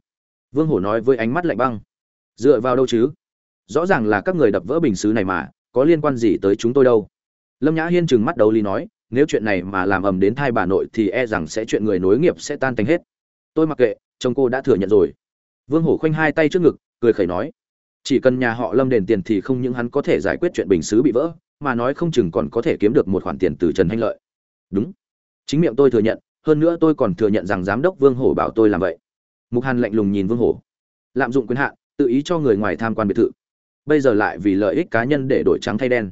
A: Vương hổ nói với ánh mắt lạnh băng. Dựa vào đâu chứ? Rõ ràng là các người đập vỡ bình xứ này mà, có liên quan gì tới chúng tôi đâu? Lâm nhã hiên trừng mắt đầu ly nói, nếu chuyện này mà làm ầm đến thai bà nội thì e rằng sẽ chuyện người nối nghiệp sẽ tan tành hết. Tôi mặc kệ, chồng cô đã thừa nhận rồi. Vương hổ khoanh hai tay trước ngực, cười khẩy nói, chỉ cần nhà họ lâm đền tiền thì không những hắn có thể giải quyết chuyện bình xứ bị vỡ mà nói không chừng còn có thể kiếm được một khoản tiền từ trần Hành lợi. Đúng. Chính miệng tôi thừa nhận, hơn nữa tôi còn thừa nhận rằng giám đốc vương hổ bảo tôi làm vậy. Mục hàn lạnh lùng nhìn vương hổ. Lạm dụng quyền hạn, tự ý cho người ngoài tham quan biệt thự. Bây giờ lại vì lợi ích cá nhân để đổi trắng thay đen.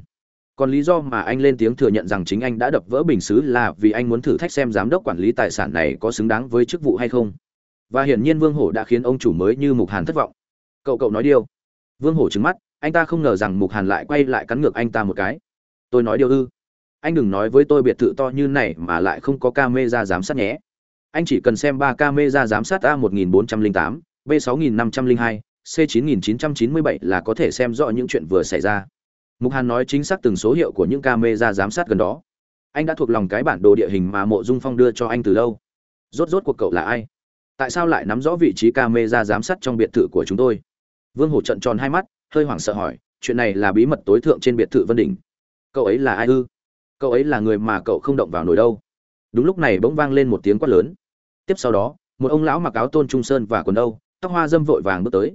A: Còn lý do mà anh lên tiếng thừa nhận rằng chính anh đã đập vỡ bình sứ là vì anh muốn thử thách xem giám đốc quản lý tài sản này có xứng đáng với chức vụ hay không. Và hiển nhiên vương hổ đã khiến ông chủ mới như mục hàn thất vọng. Cậu cậu nói điêu vương hổ trừng mắt anh ta không ngờ rằng mục hàn lại quay lại cắn ngược anh ta một cái. Tôi nói điều ư? Anh đừng nói với tôi biệt thự to như này mà lại không có camera giám sát nhé. Anh chỉ cần xem ba camera giám sát a 1408, b 6502, c 9997 là có thể xem rõ những chuyện vừa xảy ra. Mục hàn nói chính xác từng số hiệu của những camera giám sát gần đó. Anh đã thuộc lòng cái bản đồ địa hình mà mộ dung phong đưa cho anh từ lâu. Rốt rốt cuộc cậu là ai? Tại sao lại nắm rõ vị trí camera giám sát trong biệt thự của chúng tôi? Vương hổ trận tròn hai mắt hơi hoảng sợ hỏi, chuyện này là bí mật tối thượng trên biệt thự vân đỉnh. Cậu ấy là ai ư? Cậu ấy là người mà cậu không động vào nổi đâu. Đúng lúc này bỗng vang lên một tiếng quát lớn. Tiếp sau đó, một ông lão mặc áo tôn trung sơn và quần âu, tóc hoa dâm vội vàng bước tới.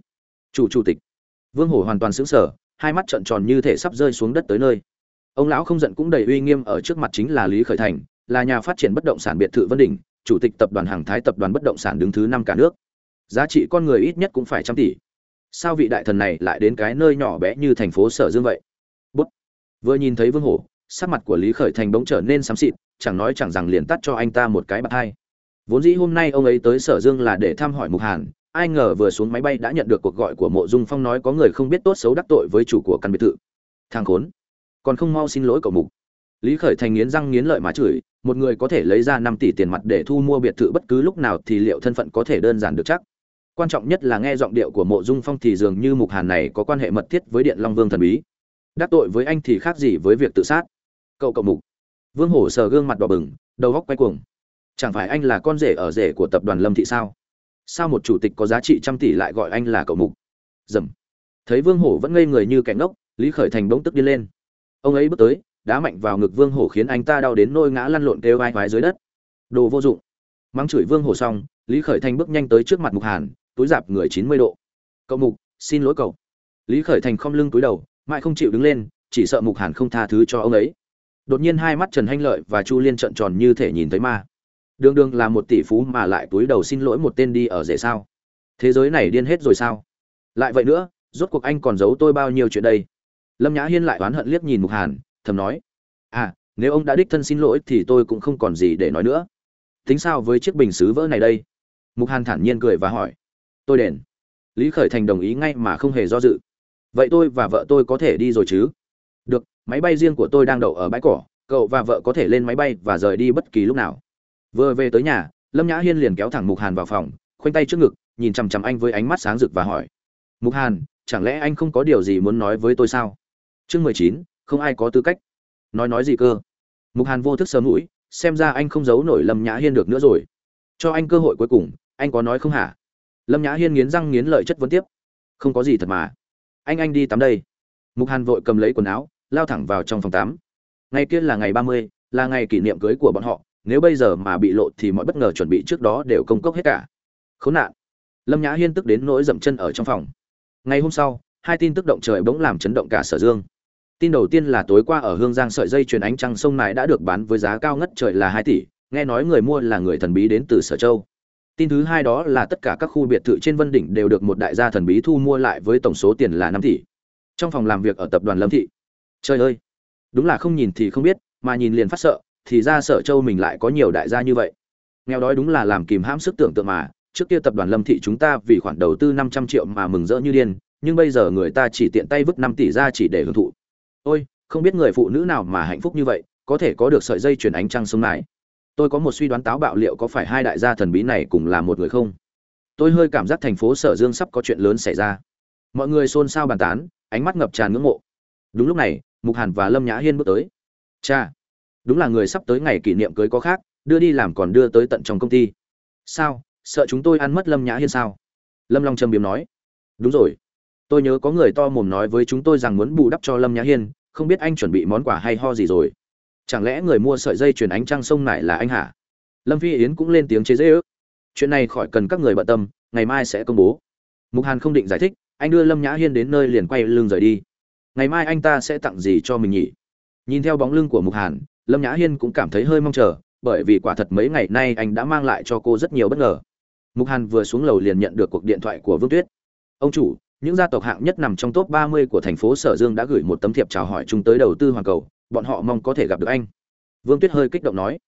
A: Chủ chủ tịch. Vương hổ hoàn toàn sững sờ, hai mắt trợn tròn như thể sắp rơi xuống đất tới nơi. Ông lão không giận cũng đầy uy nghiêm ở trước mặt chính là lý khởi thành, là nhà phát triển bất động sản biệt thự vân đỉnh, chủ tịch tập đoàn hàng thái tập đoàn bất động sản đứng thứ năm cả nước. Giá trị con người ít nhất cũng phải trăm tỷ sao vị đại thần này lại đến cái nơi nhỏ bé như thành phố sở dương vậy? Bút. Vừa nhìn thấy vương hổ, sắc mặt của lý khởi thành bỗng trở nên xám xịt, chẳng nói chẳng rằng liền tắt cho anh ta một cái bạc hai. Vốn dĩ hôm nay ông ấy tới sở dương là để thăm hỏi mục hàn, ai ngờ vừa xuống máy bay đã nhận được cuộc gọi của mộ dung phong nói có người không biết tốt xấu đắc tội với chủ của căn biệt thự. Thằng khốn, còn không mau xin lỗi cậu mục. Lý khởi thành nghiến răng nghiến lợi mà chửi, một người có thể lấy ra năm tỷ tiền mặt để thu mua biệt thự bất cứ lúc nào thì liệu thân phận có thể đơn giản được chắc? Quan trọng nhất là nghe giọng điệu của mộ dung phong thì dường như mục hàn này có quan hệ mật thiết với điện long vương thần bí. Đắc tội với anh thì khác gì với việc tự sát. Cậu cậu mục. Vương hổ sờ gương mặt đỏ bừng, đầu góc quay cuồng. Chẳng phải anh là con rể ở rể của tập đoàn lâm thị sao? Sao một chủ tịch có giá trị trăm tỷ lại gọi anh là cậu mục? Dầm. Thấy vương hổ vẫn ngây người như kẻ ngốc, lý khởi thành bỗng tức đi lên. Ông ấy bước tới, đá mạnh vào ngực vương hổ khiến anh ta đau đến nôi ngã lăn lộn kêu vai vái dưới đất. Đồ vô dụng. Mắng chửi vương hổ xong, lý khởi thành bước nhanh tới trước mặt mục hàn túi dạp người chín mươi độ. Cậu mục, xin lỗi cậu. Lý khởi thành không lưng túi đầu, mãi không chịu đứng lên, chỉ sợ mục hàn không tha thứ cho ông ấy. Đột nhiên hai mắt trần hanh lợi và chu liên trợn tròn như thể nhìn thấy ma. Đường đường là một tỷ phú mà lại túi đầu xin lỗi một tên đi ở rể sao? Thế giới này điên hết rồi sao? Lại vậy nữa, rốt cuộc anh còn giấu tôi bao nhiêu chuyện đây? Lâm nhã hiên lại oán hận liếc nhìn mục hàn, thầm nói à nếu ông đã đích thân xin lỗi thì tôi cũng không còn gì để nói nữa. Tính sao với chiếc bình xứ vỡ này đây? Mục hàn thản nhiên cười và hỏi tôi đền. Lý khởi thành đồng ý ngay mà không hề do dự. Vậy tôi và vợ tôi có thể đi rồi chứ? Được, máy bay riêng của tôi đang đậu ở bãi cỏ, cậu và vợ có thể lên máy bay và rời đi bất kỳ lúc nào. Vừa về tới nhà, lâm nhã hiên liền kéo thẳng mục hàn vào phòng, khoanh tay trước ngực, nhìn chằm chằm anh với ánh mắt sáng rực và hỏi. Mục hàn, chẳng lẽ anh không có điều gì muốn nói với tôi sao? Chương mười chín, không ai có tư cách. Nói nói gì cơ? Mục hàn vô thức sớm mũi, xem ra anh không giấu nổi lâm nhã hiên được nữa rồi. Cho anh cơ hội cuối cùng, anh có nói không hả? Lâm nhã hiên nghiến răng nghiến lợi chất vấn tiếp. Không có gì thật mà. Anh anh đi tắm đây. Mục hàn vội cầm lấy quần áo, lao thẳng vào trong phòng tắm. Ngày kia là ngày ba mươi, là ngày kỷ niệm cưới của bọn họ. Nếu bây giờ mà bị lộ thì mọi bất ngờ chuẩn bị trước đó đều công cốc hết cả. Khốn nạn. Lâm nhã hiên tức đến nỗi dậm chân ở trong phòng. Ngày hôm sau, hai tin tức động trời bỗng làm chấn động cả sở dương. Tin đầu tiên là tối qua ở hương giang sợi dây chuyền ánh trăng sông này đã được bán với giá cao ngất trời là hai tỷ. Nghe nói người mua là người thần bí đến từ sở châu tin thứ hai đó là tất cả các khu biệt thự trên vân đỉnh đều được một đại gia thần bí thu mua lại với tổng số tiền là năm tỷ. Trong phòng làm việc ở tập đoàn lâm thị. Trời ơi! Đúng là không nhìn thì không biết, mà nhìn liền phát sợ, thì ra sở châu mình lại có nhiều đại gia như vậy. Nghèo đói đúng là làm kìm hãm sức tưởng tượng mà, trước kia tập đoàn lâm thị chúng ta vì khoản đầu tư năm trăm triệu mà mừng rỡ như điên, nhưng bây giờ người ta chỉ tiện tay vứt năm tỷ ra chỉ để hưởng thụ. Ôi, không biết người phụ nữ nào mà hạnh phúc như vậy, có thể có được sợi dây chuyền ánh trăng sông này tôi có một suy đoán táo bạo liệu có phải hai đại gia thần bí này cùng là một người không? Tôi hơi cảm giác thành phố sở dương sắp có chuyện lớn xảy ra. Mọi người xôn xao bàn tán, ánh mắt ngập tràn ngưỡng mộ. Đúng lúc này, mục hàn và lâm nhã hiên bước tới. Cha, đúng là người sắp tới ngày kỷ niệm cưới có khác, đưa đi làm còn đưa tới tận trong công ty. Sao? Sợ chúng tôi ăn mất lâm nhã hiên sao? Lâm long trầm biếm nói. Đúng rồi. Tôi nhớ có người to mồm nói với chúng tôi rằng muốn bù đắp cho lâm nhã hiên, không biết anh chuẩn bị món quà hay ho gì rồi chẳng lẽ người mua sợi dây chuyền ánh trăng sông này là anh hả? Lâm phi yến cũng lên tiếng chế dễ ước chuyện này khỏi cần các người bận tâm ngày mai sẽ công bố. Mục hàn không định giải thích anh đưa lâm nhã hiên đến nơi liền quay lưng rời đi. Ngày mai anh ta sẽ tặng gì cho mình nhỉ? Nhìn theo bóng lưng của mục hàn lâm nhã hiên cũng cảm thấy hơi mong chờ bởi vì quả thật mấy ngày nay anh đã mang lại cho cô rất nhiều bất ngờ. Mục hàn vừa xuống lầu liền nhận được cuộc điện thoại của vương tuyết. Ông chủ những gia tộc hạng nhất nằm trong top 30 của thành phố Sở Dương đã gửi một tấm thiệp chào hỏi chúng tới đầu tư hoàn cầu, bọn họ mong có thể gặp được anh. Vương Tuyết hơi kích động nói,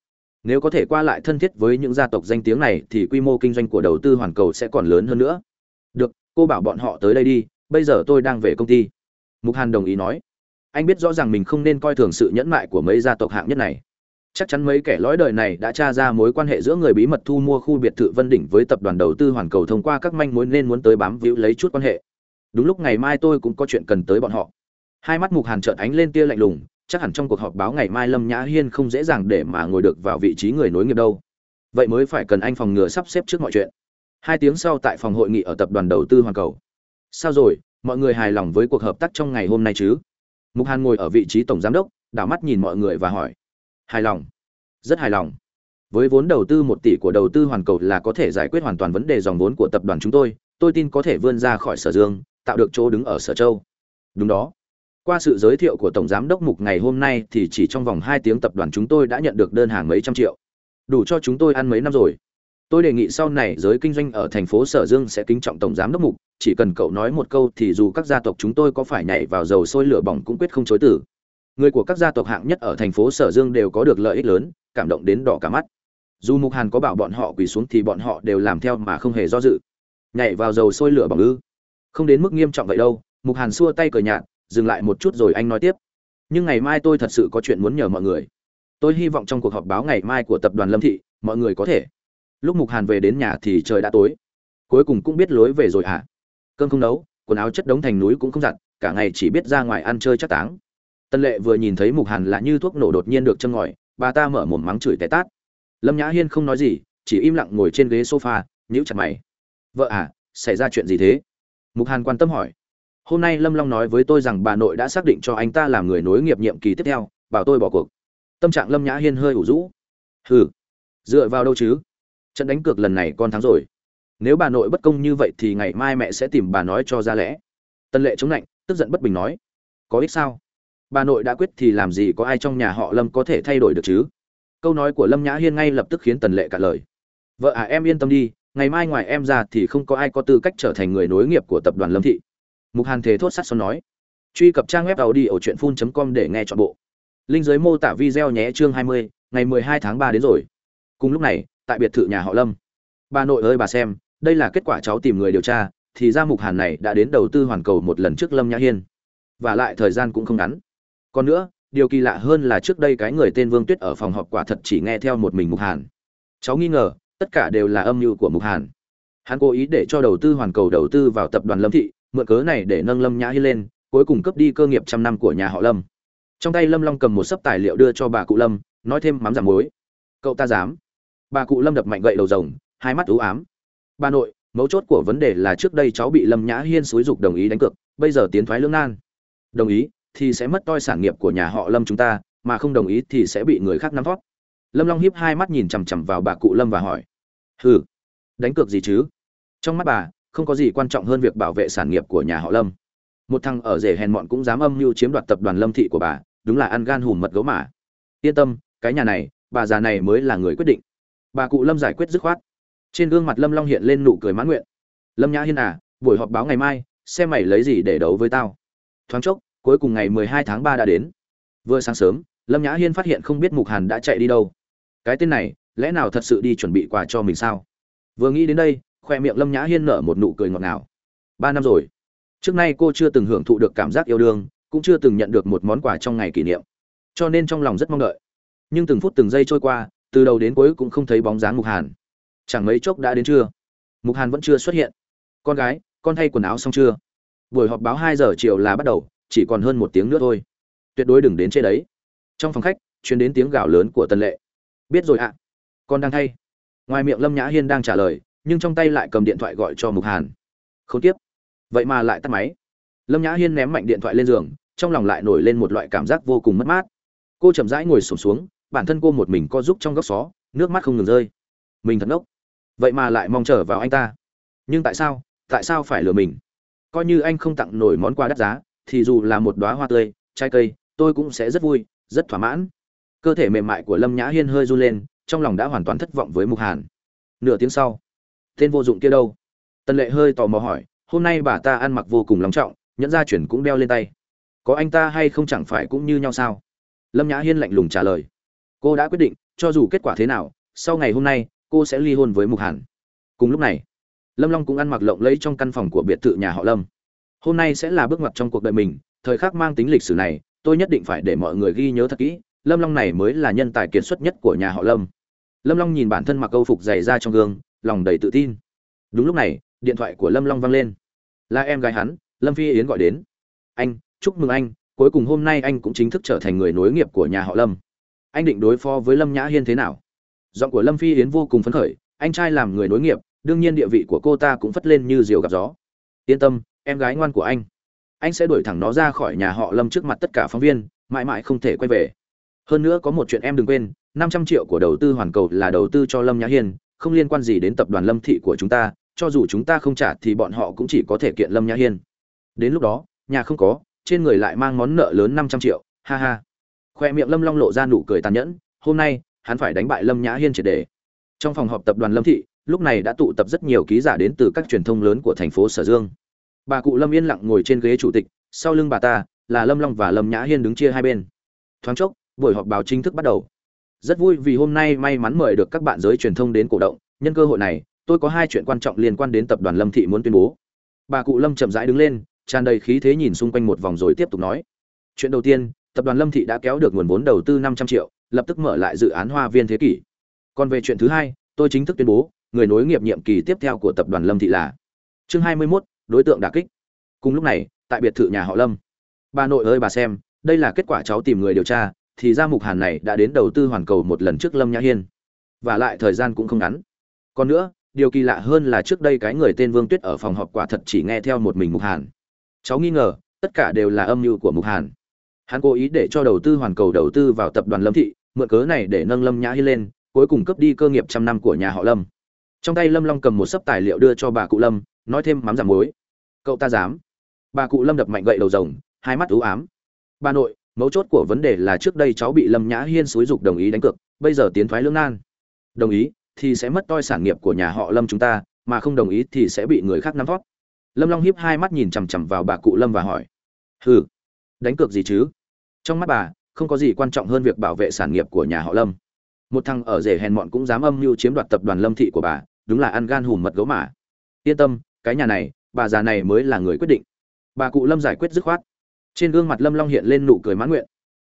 A: nếu có thể qua lại thân thiết với những gia tộc danh tiếng này thì quy mô kinh doanh của đầu tư hoàn cầu sẽ còn lớn hơn nữa. Được, cô bảo bọn họ tới đây đi, bây giờ tôi đang về công ty. Mục Hàn đồng ý nói, anh biết rõ ràng mình không nên coi thường sự nhẫn nại của mấy gia tộc hạng nhất này. Chắc chắn mấy kẻ lõi đời này đã tra ra mối quan hệ giữa người bí mật thu mua khu biệt thự Vân Đỉnh với tập đoàn đầu tư hoàn cầu thông qua các manh mối nên muốn tới bám víu lấy chút quan hệ đúng lúc ngày mai tôi cũng có chuyện cần tới bọn họ hai mắt mục hàn trợn ánh lên tia lạnh lùng chắc hẳn trong cuộc họp báo ngày mai lâm nhã hiên không dễ dàng để mà ngồi được vào vị trí người nối nghiệp đâu. Vậy mới phải cần anh phòng ngừa sắp xếp trước mọi chuyện. Hai tiếng sau tại phòng hội nghị ở tập đoàn đầu tư hoàn cầu. Sao rồi? Mọi người hài lòng với cuộc hợp tác trong ngày hôm nay chứ? Mục hàn ngồi ở vị trí tổng giám đốc, đảo mắt nhìn mọi người và hỏi. Hài lòng. Rất hài lòng. Với vốn đầu tư một tỷ của đầu tư hoàn cầu là có thể giải quyết hoàn toàn vấn đề dòng vốn của tập đoàn chúng tôi tôi tin có thể vươn ra khỏi sở dương, tạo được chỗ đứng ở sở châu. Đúng đó qua sự giới thiệu của tổng giám đốc mục ngày hôm nay thì chỉ trong vòng hai tiếng tập đoàn chúng tôi đã nhận được đơn hàng mấy trăm triệu. Đủ cho chúng tôi ăn mấy năm rồi. Tôi đề nghị sau này giới kinh doanh ở thành phố sở dương sẽ kính trọng tổng giám đốc mục, chỉ cần cậu nói một câu thì dù các gia tộc chúng tôi có phải nhảy vào dầu sôi lửa bỏng cũng quyết không chối từ. Người của các gia tộc hạng nhất ở thành phố sở dương đều có được lợi ích lớn, cảm động đến đỏ cả mắt. Dù mục hàn có bảo bọn họ quỳ xuống thì bọn họ đều làm theo mà không hề do dự. Nhảy vào dầu sôi lửa bỏng ư? Không đến mức nghiêm trọng vậy đâu, mục hàn xua tay cười nhạt dừng lại một chút rồi anh nói tiếp. Nhưng ngày mai tôi thật sự có chuyện muốn nhờ mọi người. Tôi hy vọng trong cuộc họp báo ngày mai của tập đoàn lâm thị, mọi người có thể. Lúc mục hàn về đến nhà thì trời đã tối. Cuối cùng cũng biết lối về rồi hả? À? cơm không nấu, quần áo chất đống thành núi cũng không giặt, cả ngày chỉ biết ra ngoài ăn chơi chắc táng. Tân lệ vừa nhìn thấy mục hàn là như thuốc nổ đột nhiên được châm ngòi, bà ta mở mồm mắng chửi té tát. Lâm nhã hiên không nói gì, chỉ im lặng ngồi trên ghế sofa, nhíu chặt mày. Vợ à xảy ra chuyện gì thế? Mục hàn quan tâm hỏi hôm nay lâm long nói với tôi rằng bà nội đã xác định cho anh ta làm người nối nghiệp nhiệm kỳ tiếp theo, bảo tôi bỏ cuộc. Tâm trạng lâm nhã hiên hơi ủ rũ. Hừ, dựa vào đâu chứ? Trận đánh cược lần này con thắng rồi. Nếu bà nội bất công như vậy thì ngày mai mẹ sẽ tìm bà nói cho ra lẽ. Tân lệ chống lạnh, tức giận bất bình nói. Có ích sao? Bà nội đã quyết thì làm gì có ai trong nhà họ lâm có thể thay đổi được chứ? Câu nói của lâm nhã hiên ngay lập tức khiến tần lệ cả lời. Vợ à em yên tâm đi, ngày mai ngoài em ra thì không có ai có tư cách trở thành người nối nghiệp của tập đoàn lâm thị mục hàn thế thốt sắt son nói. Truy cập trang web tàu đi ở truyện phun com để nghe chọn bộ. Linh giới mô tả video nhé chương 20, ngày 12 tháng 3 đến rồi. Cùng lúc này tại biệt thự nhà họ lâm. Bà nội ơi bà xem đây là kết quả cháu tìm người điều tra thì ra mục hàn này đã đến đầu tư hoàn cầu một lần trước lâm nhã hiên. Và lại thời gian cũng không ngắn. Còn nữa điều kỳ lạ hơn là trước đây cái người tên vương tuyết ở phòng họp quả thật chỉ nghe theo một mình mục hàn. Cháu nghi ngờ tất cả đều là âm mưu của mục hàn. Hắn cố ý để cho đầu tư hoàn cầu đầu tư vào tập đoàn lâm thị mượn cớ này để nâng lâm nhã hiên lên, cuối cùng cấp đi cơ nghiệp trăm năm của nhà họ lâm. Trong tay lâm long cầm một sấp tài liệu đưa cho bà cụ lâm, nói thêm mắm giảm muối. Cậu ta dám. Bà cụ lâm đập mạnh gậy đầu rồng, hai mắt ú ám. Bà nội, mấu chốt của vấn đề là trước đây cháu bị lâm nhã hiên xúi dục đồng ý đánh cược, bây giờ tiến thoái lưỡng nan. Đồng ý, thì sẽ mất toi sản nghiệp của nhà họ lâm chúng ta, mà không đồng ý thì sẽ bị người khác nắm thoát. Lâm long hiếp hai mắt nhìn chằm chằm vào bà cụ lâm và hỏi. Hừ, đánh cược gì chứ? Trong mắt bà không có gì quan trọng hơn việc bảo vệ sản nghiệp của nhà họ lâm. Một thằng ở rể hèn mọn cũng dám âm mưu chiếm đoạt tập đoàn lâm thị của bà, đúng là ăn gan hùm mật gấu mà. Yên tâm, cái nhà này, bà già này mới là người quyết định. Bà cụ lâm giải quyết dứt khoát. Trên gương mặt lâm long hiện lên nụ cười mãn nguyện. Lâm nhã hiên à buổi họp báo ngày mai, xem mày lấy gì để đấu với tao. Thoáng chốc, cuối cùng ngày mười hai tháng 3 đã đến. Vừa sáng sớm, lâm nhã hiên phát hiện không biết mục hàn đã chạy đi đâu. Cái tên này, lẽ nào thật sự đi chuẩn bị quà cho mình sao? Vừa nghĩ đến đây khoe miệng lâm nhã hiên nở một nụ cười ngọt ngào. Ba năm rồi, trước nay cô chưa từng hưởng thụ được cảm giác yêu đương, cũng chưa từng nhận được một món quà trong ngày kỷ niệm. Cho nên trong lòng rất mong đợi. Nhưng từng phút từng giây trôi qua, từ đầu đến cuối cũng không thấy bóng dáng mục hàn. Chẳng mấy chốc đã đến trưa. Mục hàn vẫn chưa xuất hiện. Con gái, con thay quần áo xong chưa? Buổi họp báo hai giờ chiều là bắt đầu, chỉ còn hơn một tiếng nữa thôi. Tuyệt đối đừng đến chê đấy. Trong phòng khách chuyến đến tiếng gào lớn của tân lệ. Biết rồi ạ. Con đang thay. Ngoài miệng lâm nhã hiên đang trả lời nhưng trong tay lại cầm điện thoại gọi cho mục hàn. Không tiếp. Vậy mà lại tắt máy. Lâm nhã hiên ném mạnh điện thoại lên giường, trong lòng lại nổi lên một loại cảm giác vô cùng mất mát. Cô chậm rãi ngồi sổm xuống, bản thân cô một mình co giúp trong góc xó, nước mắt không ngừng rơi. Mình thật ngốc. Vậy mà lại mong chờ vào anh ta. Nhưng tại sao? Tại sao phải lừa mình? Coi như anh không tặng nổi món quà đắt giá, thì dù là một đoá hoa tươi, trái cây, tôi cũng sẽ rất vui, rất thỏa mãn. Cơ thể mềm mại của lâm nhã hiên hơi run lên, trong lòng đã hoàn toàn thất vọng với mục hàn. Nửa tiếng sau tên vô dụng kia đâu? Tần lệ hơi tò mò hỏi, hôm nay bà ta ăn mặc vô cùng long trọng, nhẫn gia chuyển cũng đeo lên tay. Có anh ta hay không chẳng phải cũng như nhau sao? Lâm nhã hiên lạnh lùng trả lời. Cô đã quyết định, cho dù kết quả thế nào, sau ngày hôm nay, cô sẽ ly hôn với mục hàn. Cùng lúc này, lâm long cũng ăn mặc lộng lẫy trong căn phòng của biệt thự nhà họ lâm. Hôm nay sẽ là bước ngoặt trong cuộc đời mình, thời khắc mang tính lịch sử này, tôi nhất định phải để mọi người ghi nhớ thật kỹ, lâm long này mới là nhân tài kiệt xuất nhất của nhà họ lâm. Lâm long nhìn bản thân mặc câu phục dày ra trong gương lòng đầy tự tin. Đúng lúc này, điện thoại của lâm long vang lên. Là em gái hắn, lâm phi yến gọi đến. Anh, chúc mừng anh, cuối cùng hôm nay anh cũng chính thức trở thành người nối nghiệp của nhà họ lâm. Anh định đối phó với lâm nhã hiên thế nào? Giọng của lâm phi yến vô cùng phấn khởi, anh trai làm người nối nghiệp, đương nhiên địa vị của cô ta cũng phất lên như diều gặp gió. Yên tâm, em gái ngoan của anh. Anh sẽ đuổi thẳng nó ra khỏi nhà họ lâm trước mặt tất cả phóng viên, mãi mãi không thể quay về. Hơn nữa có một chuyện em đừng quên, năm trăm triệu của đầu tư hoàn cầu là đầu tư cho lâm nhã hiên không liên quan gì đến tập đoàn lâm thị của chúng ta, cho dù chúng ta không trả thì bọn họ cũng chỉ có thể kiện lâm nhã hiên. Đến lúc đó, nhà không có, trên người lại mang món nợ lớn năm trăm triệu, ha ha. Khoe miệng lâm long lộ ra nụ cười tàn nhẫn, hôm nay, hắn phải đánh bại lâm nhã hiên triệt đề trong phòng họp tập đoàn lâm thị, lúc này đã tụ tập rất nhiều ký giả đến từ các truyền thông lớn của thành phố sở dương. Bà cụ lâm yên lặng ngồi trên ghế chủ tịch, sau lưng bà ta, là lâm long và lâm nhã hiên đứng chia hai bên. Thoáng chốc, buổi họp báo chính thức bắt đầu rất vui vì hôm nay may mắn mời được các bạn giới truyền thông đến cổ động. Nhân cơ hội này tôi có hai chuyện quan trọng liên quan đến tập đoàn lâm thị muốn tuyên bố. Bà cụ lâm chậm rãi đứng lên tràn đầy khí thế nhìn xung quanh một vòng rồi tiếp tục nói. Chuyện đầu tiên tập đoàn lâm thị đã kéo được nguồn vốn đầu tư năm trăm triệu lập tức mở lại dự án hoa viên thế kỷ. Còn về chuyện thứ hai tôi chính thức tuyên bố người nối nghiệp nhiệm kỳ tiếp theo của tập đoàn lâm thị là chương hai mươi 21, đối tượng đả kích. Cùng lúc này tại biệt thự nhà họ lâm bà nội ơi bà xem đây là kết quả cháu tìm người điều tra thì ra mục hàn này đã đến đầu tư hoàn cầu một lần trước lâm nhã hiên. Và lại thời gian cũng không ngắn. Còn nữa, điều kỳ lạ hơn là trước đây cái người tên vương tuyết ở phòng họp quả thật chỉ nghe theo một mình mục hàn. Cháu nghi ngờ, tất cả đều là âm mưu của mục hàn. Hắn cố ý để cho đầu tư hoàn cầu đầu tư vào tập đoàn lâm thị, mượn cớ này để nâng lâm nhã hiên lên, cuối cùng cấp đi cơ nghiệp trăm năm của nhà họ lâm. Trong tay lâm long cầm một sấp tài liệu đưa cho bà cụ lâm, nói thêm mắm giảm muối. Cậu ta dám. Bà cụ lâm đập mạnh gậy đầu rồng, hai mắt ú ám. Bà nội mấu chốt của vấn đề là trước đây cháu bị lâm nhã hiên xúi dục đồng ý đánh cược, bây giờ tiến thoái lưỡng nan. Đồng ý thì sẽ mất toi sản nghiệp của nhà họ lâm chúng ta, mà không đồng ý thì sẽ bị người khác nắm vót. Lâm long hiếp hai mắt nhìn chằm chằm vào bà cụ lâm và hỏi, hừ, đánh cược gì chứ? Trong mắt bà, không có gì quan trọng hơn việc bảo vệ sản nghiệp của nhà họ lâm. Một thằng ở rể hèn mọn cũng dám âm mưu chiếm đoạt tập đoàn lâm thị của bà, đúng là ăn gan hùm mật gấu mà. Yên tâm, cái nhà này, bà già này mới là người quyết định. Bà cụ lâm giải quyết dứt khoát trên gương mặt lâm long hiện lên nụ cười mãn nguyện.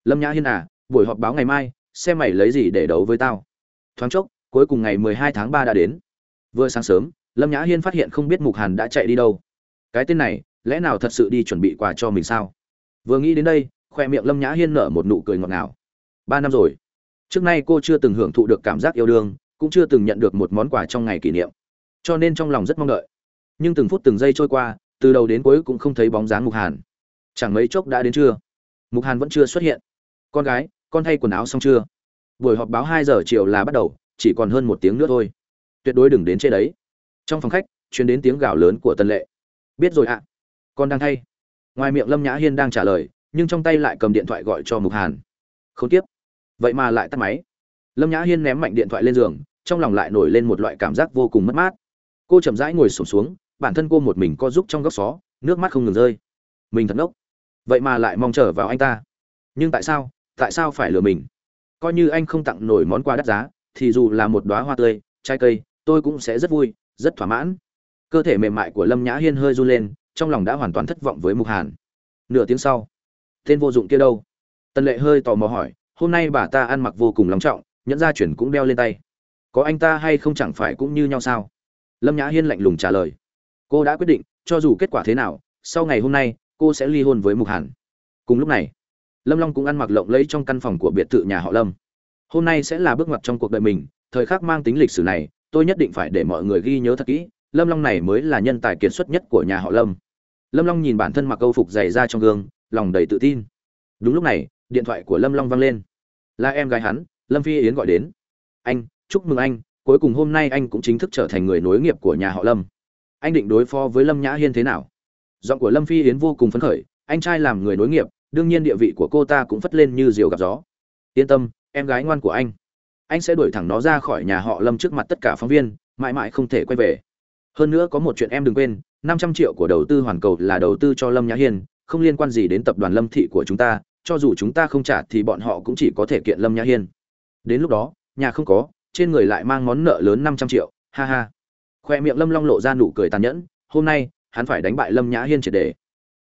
A: Lâm nhã hiên à buổi họp báo ngày mai, xem mày lấy gì để đấu với tao. Thoáng chốc, cuối cùng ngày mười hai tháng ba đã đến. Vừa sáng sớm, lâm nhã hiên phát hiện không biết mục hàn đã chạy đi đâu. Cái tên này, lẽ nào thật sự đi chuẩn bị quà cho mình sao? Vừa nghĩ đến đây, khoe miệng lâm nhã hiên nở một nụ cười ngọt ngào. Ba năm rồi. Trước nay cô chưa từng hưởng thụ được cảm giác yêu đương, cũng chưa từng nhận được một món quà trong ngày kỷ niệm. Cho nên trong lòng rất mong đợi. Nhưng từng phút từng giây trôi qua, từ đầu đến cuối cũng không thấy bóng dáng mục hàn chẳng mấy chốc đã đến trưa. Mục hàn vẫn chưa xuất hiện. Con gái, con thay quần áo xong chưa? Buổi họp báo hai giờ chiều là bắt đầu, chỉ còn hơn một tiếng nữa thôi. Tuyệt đối đừng đến trên đấy. Trong phòng khách chuyến đến tiếng gào lớn của tân lệ. Biết rồi ạ. Con đang thay. Ngoài miệng lâm nhã hiên đang trả lời, nhưng trong tay lại cầm điện thoại gọi cho mục hàn. Không tiếp vậy mà lại tắt máy. Lâm nhã hiên ném mạnh điện thoại lên giường, trong lòng lại nổi lên một loại cảm giác vô cùng mất mát. Cô chậm rãi ngồi sổm xuống, bản thân cô một mình co giúp trong góc xó, nước mắt không ngừng rơi. Mình thật ngốc vậy mà lại mong chờ vào anh ta. Nhưng tại sao? Tại sao phải lừa mình? Coi như anh không tặng nổi món quà đắt giá, thì dù là một đoá hoa tươi, trái cây, tôi cũng sẽ rất vui, rất thỏa mãn. Cơ thể mềm mại của lâm nhã hiên hơi run lên, trong lòng đã hoàn toàn thất vọng với mục hàn. Nửa tiếng sau, tên vô dụng kia đâu? Tần lệ hơi tò mò hỏi, hôm nay bà ta ăn mặc vô cùng long trọng, nhẫn gia chuyển cũng đeo lên tay. Có anh ta hay không chẳng phải cũng như nhau sao? Lâm nhã hiên lạnh lùng trả lời. Cô đã quyết định, cho dù kết quả thế nào, sau ngày hôm nay cô sẽ ly hôn với mục hàn. Cùng lúc này, lâm long cũng ăn mặc lộng lẫy trong căn phòng của biệt thự nhà họ lâm. Hôm nay sẽ là bước ngoặt trong cuộc đời mình, thời khắc mang tính lịch sử này, tôi nhất định phải để mọi người ghi nhớ thật kỹ, lâm long này mới là nhân tài kiệt xuất nhất của nhà họ lâm. Lâm long nhìn bản thân mặc câu phục dày ra trong gương, lòng đầy tự tin. Đúng lúc này, điện thoại của lâm long vang lên. Là em gái hắn, lâm phi yến gọi đến. Anh, chúc mừng anh, cuối cùng hôm nay anh cũng chính thức trở thành người nối nghiệp của nhà họ lâm. Anh định đối phó với lâm nhã hiên thế nào? Giọng của lâm phi yến vô cùng phấn khởi, anh trai làm người nối nghiệp, đương nhiên địa vị của cô ta cũng phất lên như diều gặp gió. Yên tâm, em gái ngoan của anh. Anh sẽ đuổi thẳng nó ra khỏi nhà họ lâm trước mặt tất cả phóng viên, mãi mãi không thể quay về. Hơn nữa có một chuyện em đừng quên, năm trăm triệu của đầu tư hoàn cầu là đầu tư cho lâm nhã hiên, không liên quan gì đến tập đoàn lâm thị của chúng ta, cho dù chúng ta không trả thì bọn họ cũng chỉ có thể kiện lâm nhã hiên. Đến lúc đó, nhà không có, trên người lại mang món nợ lớn năm trăm triệu, ha ha. Khoe miệng lâm long lộ ra nụ cười tàn nhẫn, hôm nay hắn phải đánh bại lâm nhã hiên triệt để.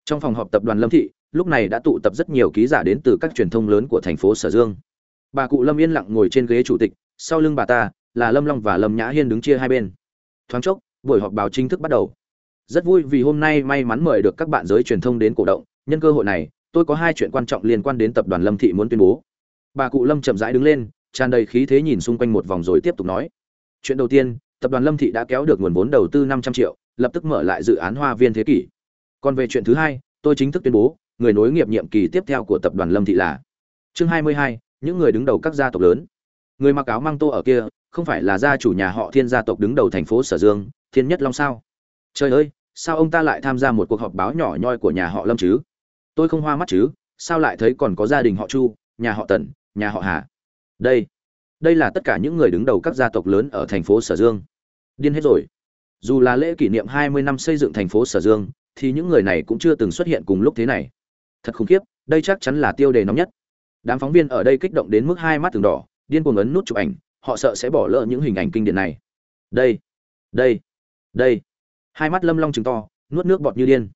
A: trong phòng họp tập đoàn lâm thị, lúc này đã tụ tập rất nhiều ký giả đến từ các truyền thông lớn của thành phố sở dương. Bà cụ lâm yên lặng ngồi trên ghế chủ tịch, sau lưng bà ta là lâm long và lâm nhã hiên đứng chia hai bên. Thoáng chốc, buổi họp báo chính thức bắt đầu. Rất vui vì hôm nay may mắn mời được các bạn giới truyền thông đến cổ động, nhân cơ hội này, tôi có hai chuyện quan trọng liên quan đến tập đoàn lâm thị muốn tuyên bố. Bà cụ lâm chậm rãi đứng lên, tràn đầy khí thế nhìn xung quanh một vòng rồi tiếp tục nói. Chuyện đầu tiên, tập đoàn lâm thị đã kéo được nguồn vốn đầu tư năm trăm triệu lập tức mở lại dự án hoa viên thế kỷ. Còn về chuyện thứ hai, tôi chính thức tuyên bố, người nối nghiệp nhiệm kỳ tiếp theo của tập đoàn lâm thị là chương hai mươi hai, những người đứng đầu các gia tộc lớn. Người mặc áo mang tô ở kia, không phải là gia chủ nhà họ thiên gia tộc đứng đầu thành phố sở dương, thiên nhất long sao? Trời ơi, sao ông ta lại tham gia một cuộc họp báo nhỏ nhoi của nhà họ lâm chứ? Tôi không hoa mắt chứ, sao lại thấy còn có gia đình họ chu, nhà họ tần, nhà họ hà? Đây đây là tất cả những người đứng đầu các gia tộc lớn ở thành phố sở dương. Điên hết rồi dù là lễ kỷ niệm 20 năm xây dựng thành phố sở dương, thì những người này cũng chưa từng xuất hiện cùng lúc thế này. Thật khủng khiếp, đây chắc chắn là tiêu đề nóng nhất. Đám phóng viên ở đây kích động đến mức hai mắt từng đỏ, điên cuồng ấn nút chụp ảnh, họ sợ sẽ bỏ lỡ những hình ảnh kinh điển này. Đây đây đây. Hai mắt lâm long trừng to, nuốt nước bọt như điên.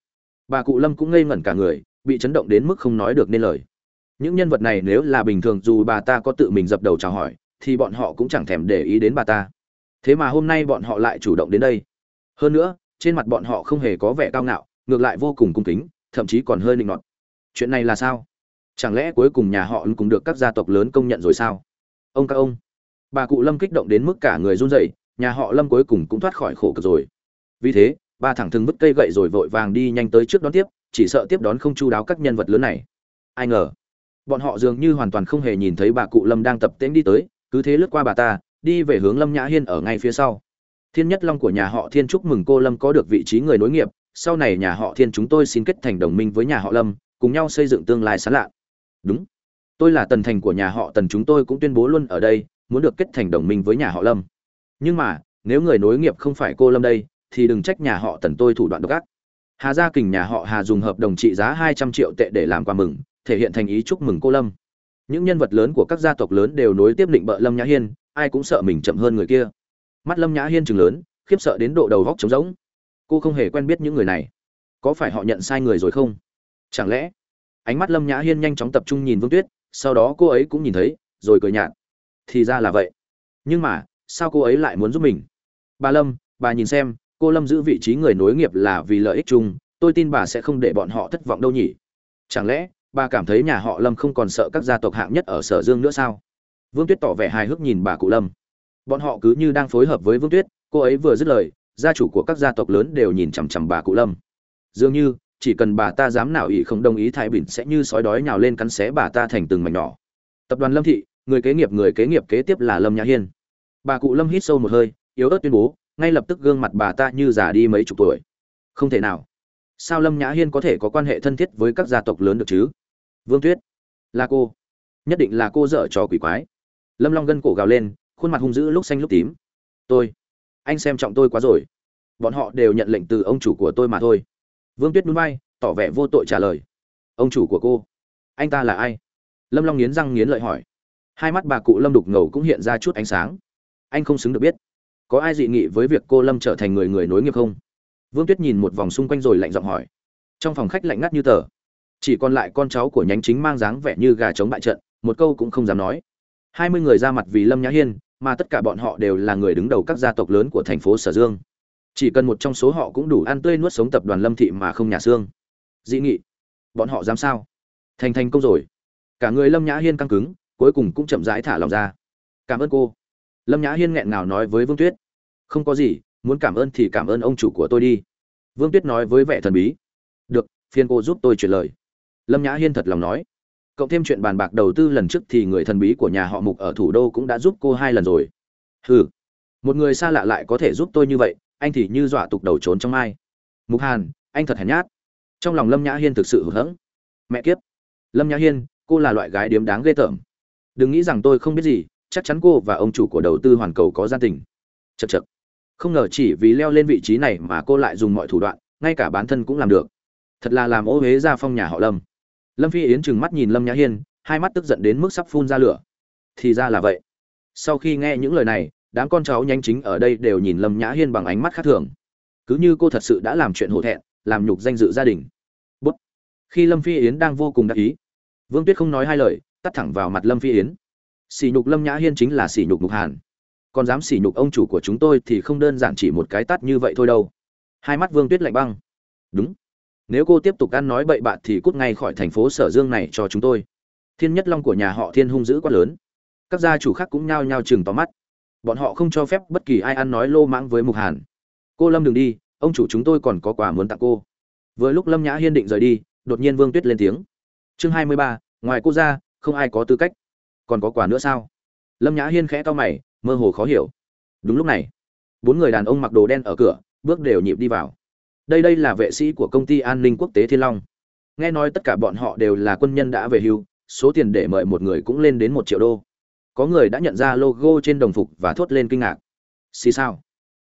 A: Bà cụ lâm cũng ngây ngẩn cả người, bị chấn động đến mức không nói được nên lời. Những nhân vật này nếu là bình thường dù bà ta có tự mình dập đầu chào hỏi, thì bọn họ cũng chẳng thèm để ý đến bà ta. Thế mà hôm nay bọn họ lại chủ động đến đây hơn nữa, trên mặt bọn họ không hề có vẻ cao ngạo, ngược lại vô cùng cung kính, thậm chí còn hơi nịnh nọt. Chuyện này là sao? Chẳng lẽ cuối cùng nhà họ cũng được các gia tộc lớn công nhận rồi sao? Ông các ông. Bà cụ lâm kích động đến mức cả người run rẩy, nhà họ lâm cuối cùng cũng thoát khỏi khổ cực rồi. Vì thế, bà thẳng thừng vứt cây gậy rồi vội vàng đi nhanh tới trước đón tiếp, chỉ sợ tiếp đón không chu đáo các nhân vật lớn này. Ai ngờ, bọn họ dường như hoàn toàn không hề nhìn thấy bà cụ lâm đang tập tễnh đi tới, cứ thế lướt qua bà ta, đi về hướng lâm nhã hiên ở ngay phía sau thiên nhất long của nhà họ thiên chúc mừng cô lâm có được vị trí người nối nghiệp. Sau này nhà họ thiên chúng tôi xin kết thành đồng minh với nhà họ lâm, cùng nhau xây dựng tương lai sáng lạ. Đúng. Tôi là tần thành của nhà họ tần chúng tôi cũng tuyên bố luôn ở đây, muốn được kết thành đồng minh với nhà họ lâm. Nhưng mà, nếu người nối nghiệp không phải cô lâm đây, thì đừng trách nhà họ tần tôi thủ đoạn độc ác. Hà gia kình nhà họ hà dùng hợp đồng trị giá hai trăm triệu tệ để làm quà mừng, thể hiện thành ý chúc mừng cô lâm. Những nhân vật lớn của các gia tộc lớn đều nối tiếp định bợ lâm nhã hiên, ai cũng sợ mình chậm hơn người kia mắt lâm nhã hiên chừng lớn, khiếp sợ đến độ đầu góc trống rỗng. Cô không hề quen biết những người này. Có phải họ nhận sai người rồi không? Chẳng lẽ? Ánh mắt lâm nhã hiên nhanh chóng tập trung nhìn vương tuyết, sau đó cô ấy cũng nhìn thấy, rồi cười nhạt. Thì ra là vậy. Nhưng mà, sao cô ấy lại muốn giúp mình? Bà lâm, bà nhìn xem, cô lâm giữ vị trí người nối nghiệp là vì lợi ích chung, tôi tin bà sẽ không để bọn họ thất vọng đâu nhỉ? Chẳng lẽ, bà cảm thấy nhà họ lâm không còn sợ các gia tộc hạng nhất ở sở dương nữa sao? Vương tuyết tỏ vẻ hài hước nhìn bà cụ lâm bọn họ cứ như đang phối hợp với vương tuyết, cô ấy vừa dứt lời, gia chủ của các gia tộc lớn đều nhìn chằm chằm bà cụ lâm. Dường như, chỉ cần bà ta dám nào ý không đồng ý thái bình sẽ như sói đói nhào lên cắn xé bà ta thành từng mảnh nhỏ. Tập đoàn lâm thị, người kế nghiệp người kế nghiệp kế tiếp là lâm nhã hiên. Bà cụ lâm hít sâu một hơi, yếu ớt tuyên bố, ngay lập tức gương mặt bà ta như già đi mấy chục tuổi. Không thể nào. Sao lâm nhã hiên có thể có quan hệ thân thiết với các gia tộc lớn được chứ? Vương tuyết. Là cô. Nhất định là cô dở trò quỷ quái. Lâm long gân cổ gào lên khuôn mặt hung dữ lúc xanh lúc tím. Tôi, anh xem trọng tôi quá rồi. Bọn họ đều nhận lệnh từ ông chủ của tôi mà thôi. Vương tuyết núi bay tỏ vẻ vô tội trả lời. Ông chủ của cô, anh ta là ai? Lâm long nghiến răng nghiến lợi hỏi. Hai mắt bà cụ lâm đục ngầu cũng hiện ra chút ánh sáng. Anh không xứng được biết. Có ai dị nghị với việc cô lâm trở thành người người nối nghiệp không? Vương tuyết nhìn một vòng xung quanh rồi lạnh giọng hỏi. Trong phòng khách lạnh ngắt như tờ. Chỉ còn lại con cháu của nhánh chính mang dáng vẻ như gà trống bại trận, một câu cũng không dám nói. Hai mươi người ra mặt vì lâm nhã hiên mà tất cả bọn họ đều là người đứng đầu các gia tộc lớn của thành phố sở dương. Chỉ cần một trong số họ cũng đủ ăn tươi nuốt sống tập đoàn lâm thị mà không nhà xương. Dị nghị. Bọn họ dám sao? Thành thành công rồi. Cả người lâm nhã hiên căng cứng, cuối cùng cũng chậm rãi thả lòng ra. Cảm ơn cô. Lâm nhã hiên nghẹn ngào nói với vương tuyết. Không có gì, muốn cảm ơn thì cảm ơn ông chủ của tôi đi. Vương tuyết nói với vẻ thần bí. Được phiên cô giúp tôi chuyển lời. Lâm nhã hiên thật lòng nói cộng thêm chuyện bàn bạc đầu tư lần trước thì người thần bí của nhà họ mục ở thủ đô cũng đã giúp cô hai lần rồi. Hừ, một người xa lạ lại có thể giúp tôi như vậy, anh thì như dọa tục đầu trốn trong ai. mục hàn, anh thật hèn nhát. Trong lòng lâm nhã hiên thực sự hụt hẫng. Mẹ kiếp. Lâm nhã hiên, cô là loại gái điếm đáng ghê tởm. Đừng nghĩ rằng tôi không biết gì, chắc chắn cô và ông chủ của đầu tư hoàn cầu có gia tình. Chật chật không ngờ chỉ vì leo lên vị trí này mà cô lại dùng mọi thủ đoạn, ngay cả bản thân cũng làm được. Thật là làm ô huế ra phong nhà họ lâm lâm phi yến trừng mắt nhìn lâm nhã hiên, hai mắt tức giận đến mức sắp phun ra lửa. Thì ra là vậy. Sau khi nghe những lời này, đám con cháu nhanh chính ở đây đều nhìn lâm nhã hiên bằng ánh mắt khác thường. Cứ như cô thật sự đã làm chuyện hổ thẹn, làm nhục danh dự gia đình. Bút. khi lâm phi yến đang vô cùng đắc ý, vương tuyết không nói hai lời, tắt thẳng vào mặt lâm phi yến. Sỉ nhục lâm nhã hiên chính là sỉ nhục mục hàn. Còn dám sỉ nhục ông chủ của chúng tôi thì không đơn giản chỉ một cái tắt như vậy thôi đâu. Hai mắt vương tuyết lạnh băng. Đúng nếu cô tiếp tục ăn nói bậy bạ thì cút ngay khỏi thành phố sở dương này cho chúng tôi. Thiên nhất long của nhà họ thiên hung dữ quá lớn. Các gia chủ khác cũng nhao nhao chừng tóm mắt. Bọn họ không cho phép bất kỳ ai ăn nói lô mãng với mục hàn. Cô lâm đừng đi, ông chủ chúng tôi còn có quà muốn tặng cô. Vừa lúc lâm nhã hiên định rời đi, đột nhiên vương tuyết lên tiếng. Chương hai mươi ba, ngoài cô ra, không ai có tư cách. Còn có quà nữa sao? Lâm nhã hiên khẽ to mày, mơ hồ khó hiểu. Đúng lúc này, bốn người đàn ông mặc đồ đen ở cửa, bước đều nhịp đi vào đây đây là vệ sĩ của công ty an ninh quốc tế thiên long. Nghe nói tất cả bọn họ đều là quân nhân đã về hưu, số tiền để mời một người cũng lên đến một triệu đô. Có người đã nhận ra logo trên đồng phục và thốt lên kinh ngạc. Xì sao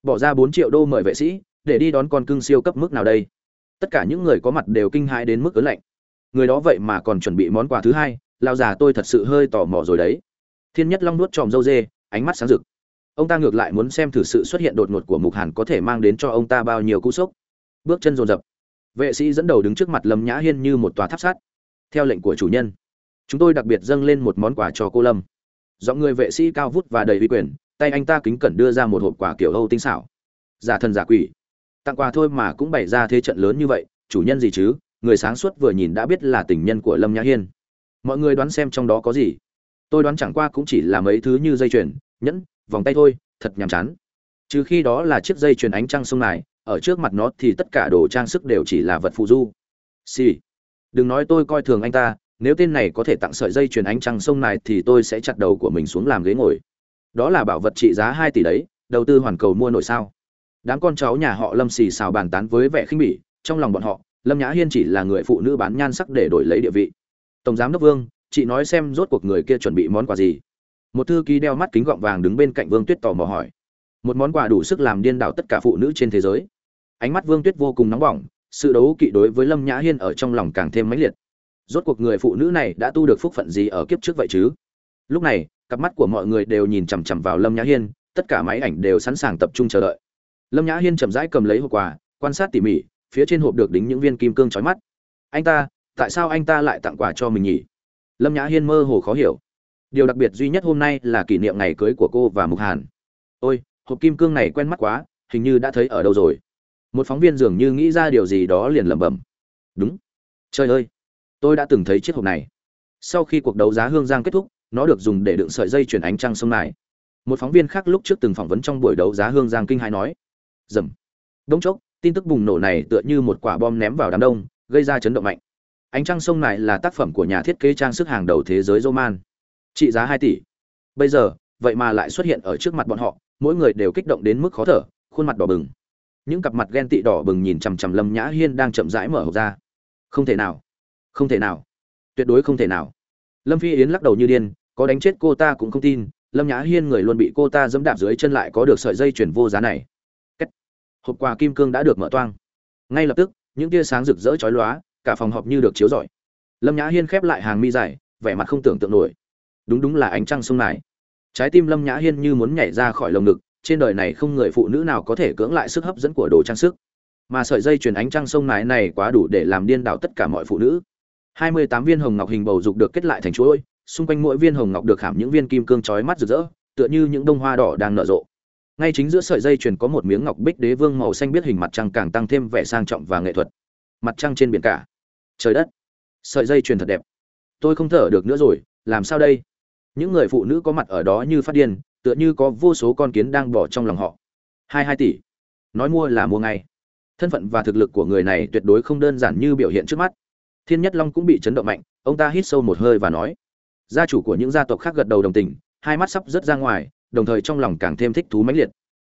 A: bỏ ra bốn triệu đô mời vệ sĩ, để đi đón con cưng siêu cấp mức nào đây? Tất cả những người có mặt đều kinh hãi đến mức ớn lạnh. Người đó vậy mà còn chuẩn bị món quà thứ hai lao già tôi thật sự hơi tò mò rồi đấy. Thiên nhất long nuốt tròm dâu dê, ánh mắt sáng rực. Ông ta ngược lại muốn xem thử sự xuất hiện đột ngột của mục hàn có thể mang đến cho ông ta bao nhiêu cú sốc bước chân dồn dập. Vệ sĩ dẫn đầu đứng trước mặt lâm nhã hiên như một tòa tháp sắt. Theo lệnh của chủ nhân, chúng tôi đặc biệt dâng lên một món quà cho cô lâm. Giọng người vệ sĩ cao vút và đầy uy quyền, tay anh ta kính cẩn đưa ra một hộp quà kiểu âu tinh xảo. Giả thần giả quỷ. Tặng quà thôi mà cũng bày ra thế trận lớn như vậy, chủ nhân gì chứ? Người sáng suốt vừa nhìn đã biết là tình nhân của lâm nhã hiên. Mọi người đoán xem trong đó có gì. Tôi đoán chẳng qua cũng chỉ là mấy thứ như dây chuyền, nhẫn, vòng tay thôi, thật nhàm chán. Trừ khi đó là chiếc dây chuyền ánh trăng sông này ở trước mặt nó thì tất cả đồ trang sức đều chỉ là vật phụ du. Xì、sì. đừng nói tôi coi thường anh ta, nếu tên này có thể tặng sợi dây chuyền ánh trăng sông này thì tôi sẽ chặt đầu của mình xuống làm ghế ngồi. Đó là bảo vật trị giá hai tỷ đấy, đầu tư hoàn cầu mua nổi sao. Đám con cháu nhà họ lâm xì xào bàn tán với vẻ khinh bỉ, trong lòng bọn họ, lâm nhã hiên chỉ là người phụ nữ bán nhan sắc để đổi lấy địa vị. Tổng giám đốc vương, chị nói xem rốt cuộc người kia chuẩn bị món quà gì. Một thư ký đeo mắt kính gọng vàng đứng bên cạnh vương tuyết tò mò hỏi một món quà đủ sức làm điên đảo tất cả phụ nữ trên thế giới. Ánh mắt vương tuyết vô cùng nóng bỏng, sự đấu kỵ đối với lâm nhã hiên ở trong lòng càng thêm mãnh liệt. Rốt cuộc người phụ nữ này đã tu được phúc phận gì ở kiếp trước vậy chứ? Lúc này, cặp mắt của mọi người đều nhìn chằm chằm vào lâm nhã hiên, tất cả máy ảnh đều sẵn sàng tập trung chờ đợi. Lâm nhã hiên chậm rãi cầm lấy hộp quà, quan sát tỉ mỉ, phía trên hộp được đính những viên kim cương trói mắt. Anh ta, tại sao anh ta lại tặng quà cho mình nhỉ? Lâm nhã hiên mơ hồ khó hiểu. Điều đặc biệt duy nhất hôm nay là kỷ niệm ngày cưới của cô và mục hàn. Ôi hộp kim cương này quen mắt quá, hình như đã thấy ở đâu rồi. Một phóng viên dường như nghĩ ra điều gì đó liền lẩm bẩm. Đúng. Trời ơi! Tôi đã từng thấy chiếc hộp này. Sau khi cuộc đấu giá hương giang kết thúc, nó được dùng để đựng sợi dây chuyển ánh trăng sông này. Một phóng viên khác lúc trước từng phỏng vấn trong buổi đấu giá hương giang kinh hai nói. Dầm. Đông chốc, tin tức bùng nổ này tựa như một quả bom ném vào đám đông, gây ra chấn động mạnh. Ánh trăng sông này là tác phẩm của nhà thiết kế trang sức hàng đầu thế giới roman. Trị giá hai tỷ. Bây giờ, vậy mà lại xuất hiện ở trước mặt bọn họ mỗi người đều kích động đến mức khó thở, khuôn mặt đỏ bừng. Những cặp mặt ghen tị đỏ bừng nhìn chằm chằm lâm nhã hiên đang chậm rãi mở hộp ra. Không thể nào. Không thể nào. Tuyệt đối không thể nào. Lâm phi yến lắc đầu như điên, có đánh chết cô ta cũng không tin, lâm nhã hiên người luôn bị cô ta dẫm đạp dưới chân lại có được sợi dây chuyển vô giá này. Kết. hộp quà kim cương đã được mở toang. Ngay lập tức, những tia sáng rực rỡ chói lóa, cả phòng họp như được chiếu rọi. Lâm nhã hiên khép lại hàng mi dài, vẻ mặt không tưởng tượng nổi. Đúng đúng là ánh trăng sông này trái tim lâm nhã hiên như muốn nhảy ra khỏi lồng ngực, trên đời này không người phụ nữ nào có thể cưỡng lại sức hấp dẫn của đồ trang sức. Mà sợi dây chuyền ánh trăng sông này này quá đủ để làm điên đảo tất cả mọi phụ nữ. 28 viên hồng ngọc hình bầu dục được kết lại thành chuỗi, xung quanh mỗi viên hồng ngọc được khảm những viên kim cương chói mắt rực rỡ, tựa như những bông hoa đỏ đang nở rộ. Ngay chính giữa sợi dây chuyền có một miếng ngọc bích đế vương màu xanh biết hình mặt trăng càng tăng thêm vẻ sang trọng và nghệ thuật. Mặt trăng trên biển cả. Trời đất. Sợi dây chuyền thật đẹp. Tôi không thở được nữa rồi, làm sao đây? Những người phụ nữ có mặt ở đó như phát điên, tựa như có vô số con kiến đang bỏ trong lòng họ. Hai hai tỷ. Nói mua là mua ngay. Thân phận và thực lực của người này tuyệt đối không đơn giản như biểu hiện trước mắt. Thiên nhất long cũng bị chấn động mạnh, ông ta hít sâu một hơi và nói. Gia chủ của những gia tộc khác gật đầu đồng tình, hai mắt sắp rớt ra ngoài, đồng thời trong lòng càng thêm thích thú mãnh liệt.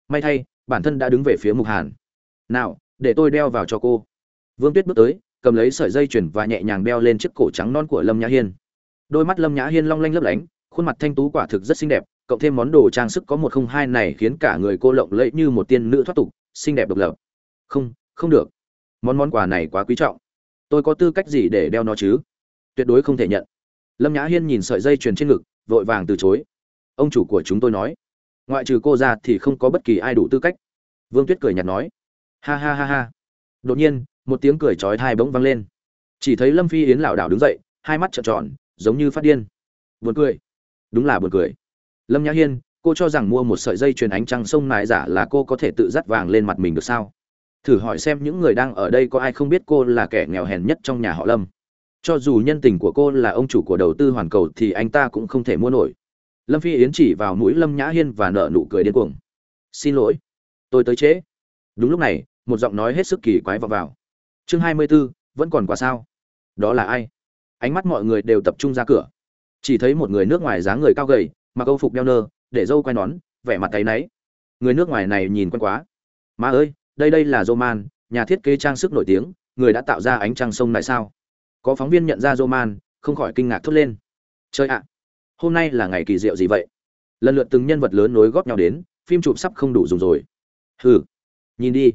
A: May thay, bản thân đã đứng về phía mục hàn. Nào, để tôi đeo vào cho cô. Vương tuyết bước tới, cầm lấy sợi dây chuyền và nhẹ nhàng đeo lên chiếc cổ trắng non của lâm nhã hiên. Đôi mắt lâm nhã hiên long lanh lấp lánh khuôn mặt thanh tú quả thực rất xinh đẹp, cộng thêm món đồ trang sức có một không hai này khiến cả người cô lộng lẫy như một tiên nữ thoát tục, xinh đẹp độc lập. Không không được. Món món quà này quá quý trọng. Tôi có tư cách gì để đeo nó chứ? Tuyệt đối không thể nhận. Lâm nhã hiên nhìn sợi dây chuyền trên ngực, vội vàng từ chối. Ông chủ của chúng tôi nói. Ngoại trừ cô ra thì không có bất kỳ ai đủ tư cách. Vương tuyết cười nhạt nói. Ha ha ha ha. Đột nhiên, một tiếng cười trói thai bỗng vang lên. Chỉ thấy lâm phi yến lảo đảo đứng dậy, hai mắt trợn tròn, giống như phát điên. Buồn cười đúng là buồn cười. Lâm nhã hiên cô cho rằng mua một sợi dây chuyền ánh trăng sông nại giả là cô có thể tự dắt vàng lên mặt mình được sao? Thử hỏi xem những người đang ở đây có ai không biết cô là kẻ nghèo hèn nhất trong nhà họ lâm. Cho dù nhân tình của cô là ông chủ của đầu tư hoàn cầu thì anh ta cũng không thể mua nổi. Lâm phi yến chỉ vào mũi lâm nhã hiên và nợ nụ cười điên cuồng. Xin lỗi tôi tới trễ. Đúng lúc này một giọng nói hết sức kỳ quái vọng vào. Chương hai mươi 24, vẫn còn quả sao? Đó là ai? Ánh mắt mọi người đều tập trung ra cửa chỉ thấy một người nước ngoài dáng người cao gầy, mặc âu phục đeo nơ, để dâu quai nón, vẻ mặt tay náy. Người nước ngoài này nhìn quen quá. Má ơi, đây đây là roman, nhà thiết kế trang sức nổi tiếng, người đã tạo ra ánh trăng sông lại sao? Có phóng viên nhận ra roman, không khỏi kinh ngạc thốt lên. Chơi ạ, hôm nay là ngày kỳ diệu gì vậy? Lần lượt từng nhân vật lớn nối góp nhau đến, phim chụp sắp không đủ dùng rồi. Hừ, nhìn đi.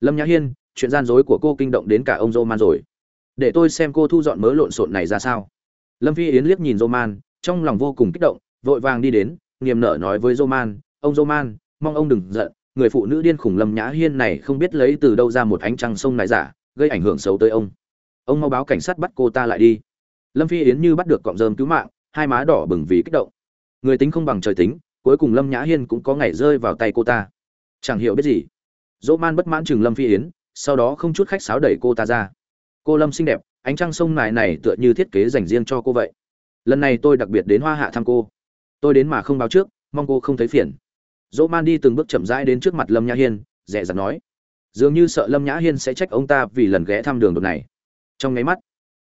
A: Lâm nhã hiên, chuyện gian dối của cô kinh động đến cả ông roman rồi. Để tôi xem cô thu dọn mớ lộn xộn này ra sao lâm phi yến liếc nhìn roman, trong lòng vô cùng kích động, vội vàng đi đến, niềm nở nói với roman, ông roman, mong ông đừng giận, người phụ nữ điên khủng lâm nhã hiên này không biết lấy từ đâu ra một ánh trăng sông này giả, gây ảnh hưởng xấu tới ông. Ông mau báo cảnh sát bắt cô ta lại đi. Lâm phi yến như bắt được cọng rơm cứu mạng, hai má đỏ bừng vì kích động. Người tính không bằng trời tính, cuối cùng lâm nhã hiên cũng có ngày rơi vào tay cô ta. Chẳng hiểu biết gì. Dỗ man bất mãn chừng lâm phi yến, sau đó không chút khách sáo đẩy cô ta ra. Cô lâm xinh đẹp ánh trăng sông này này tựa như thiết kế dành riêng cho cô vậy. Lần này tôi đặc biệt đến hoa hạ thăm cô. Tôi đến mà không báo trước, mong cô không thấy phiền. Dỗ man đi từng bước chậm rãi đến trước mặt lâm nhã hiên, dè dặt nói, dường như sợ lâm nhã hiên sẽ trách ông ta vì lần ghé thăm đường đột này. Trong nháy mắt,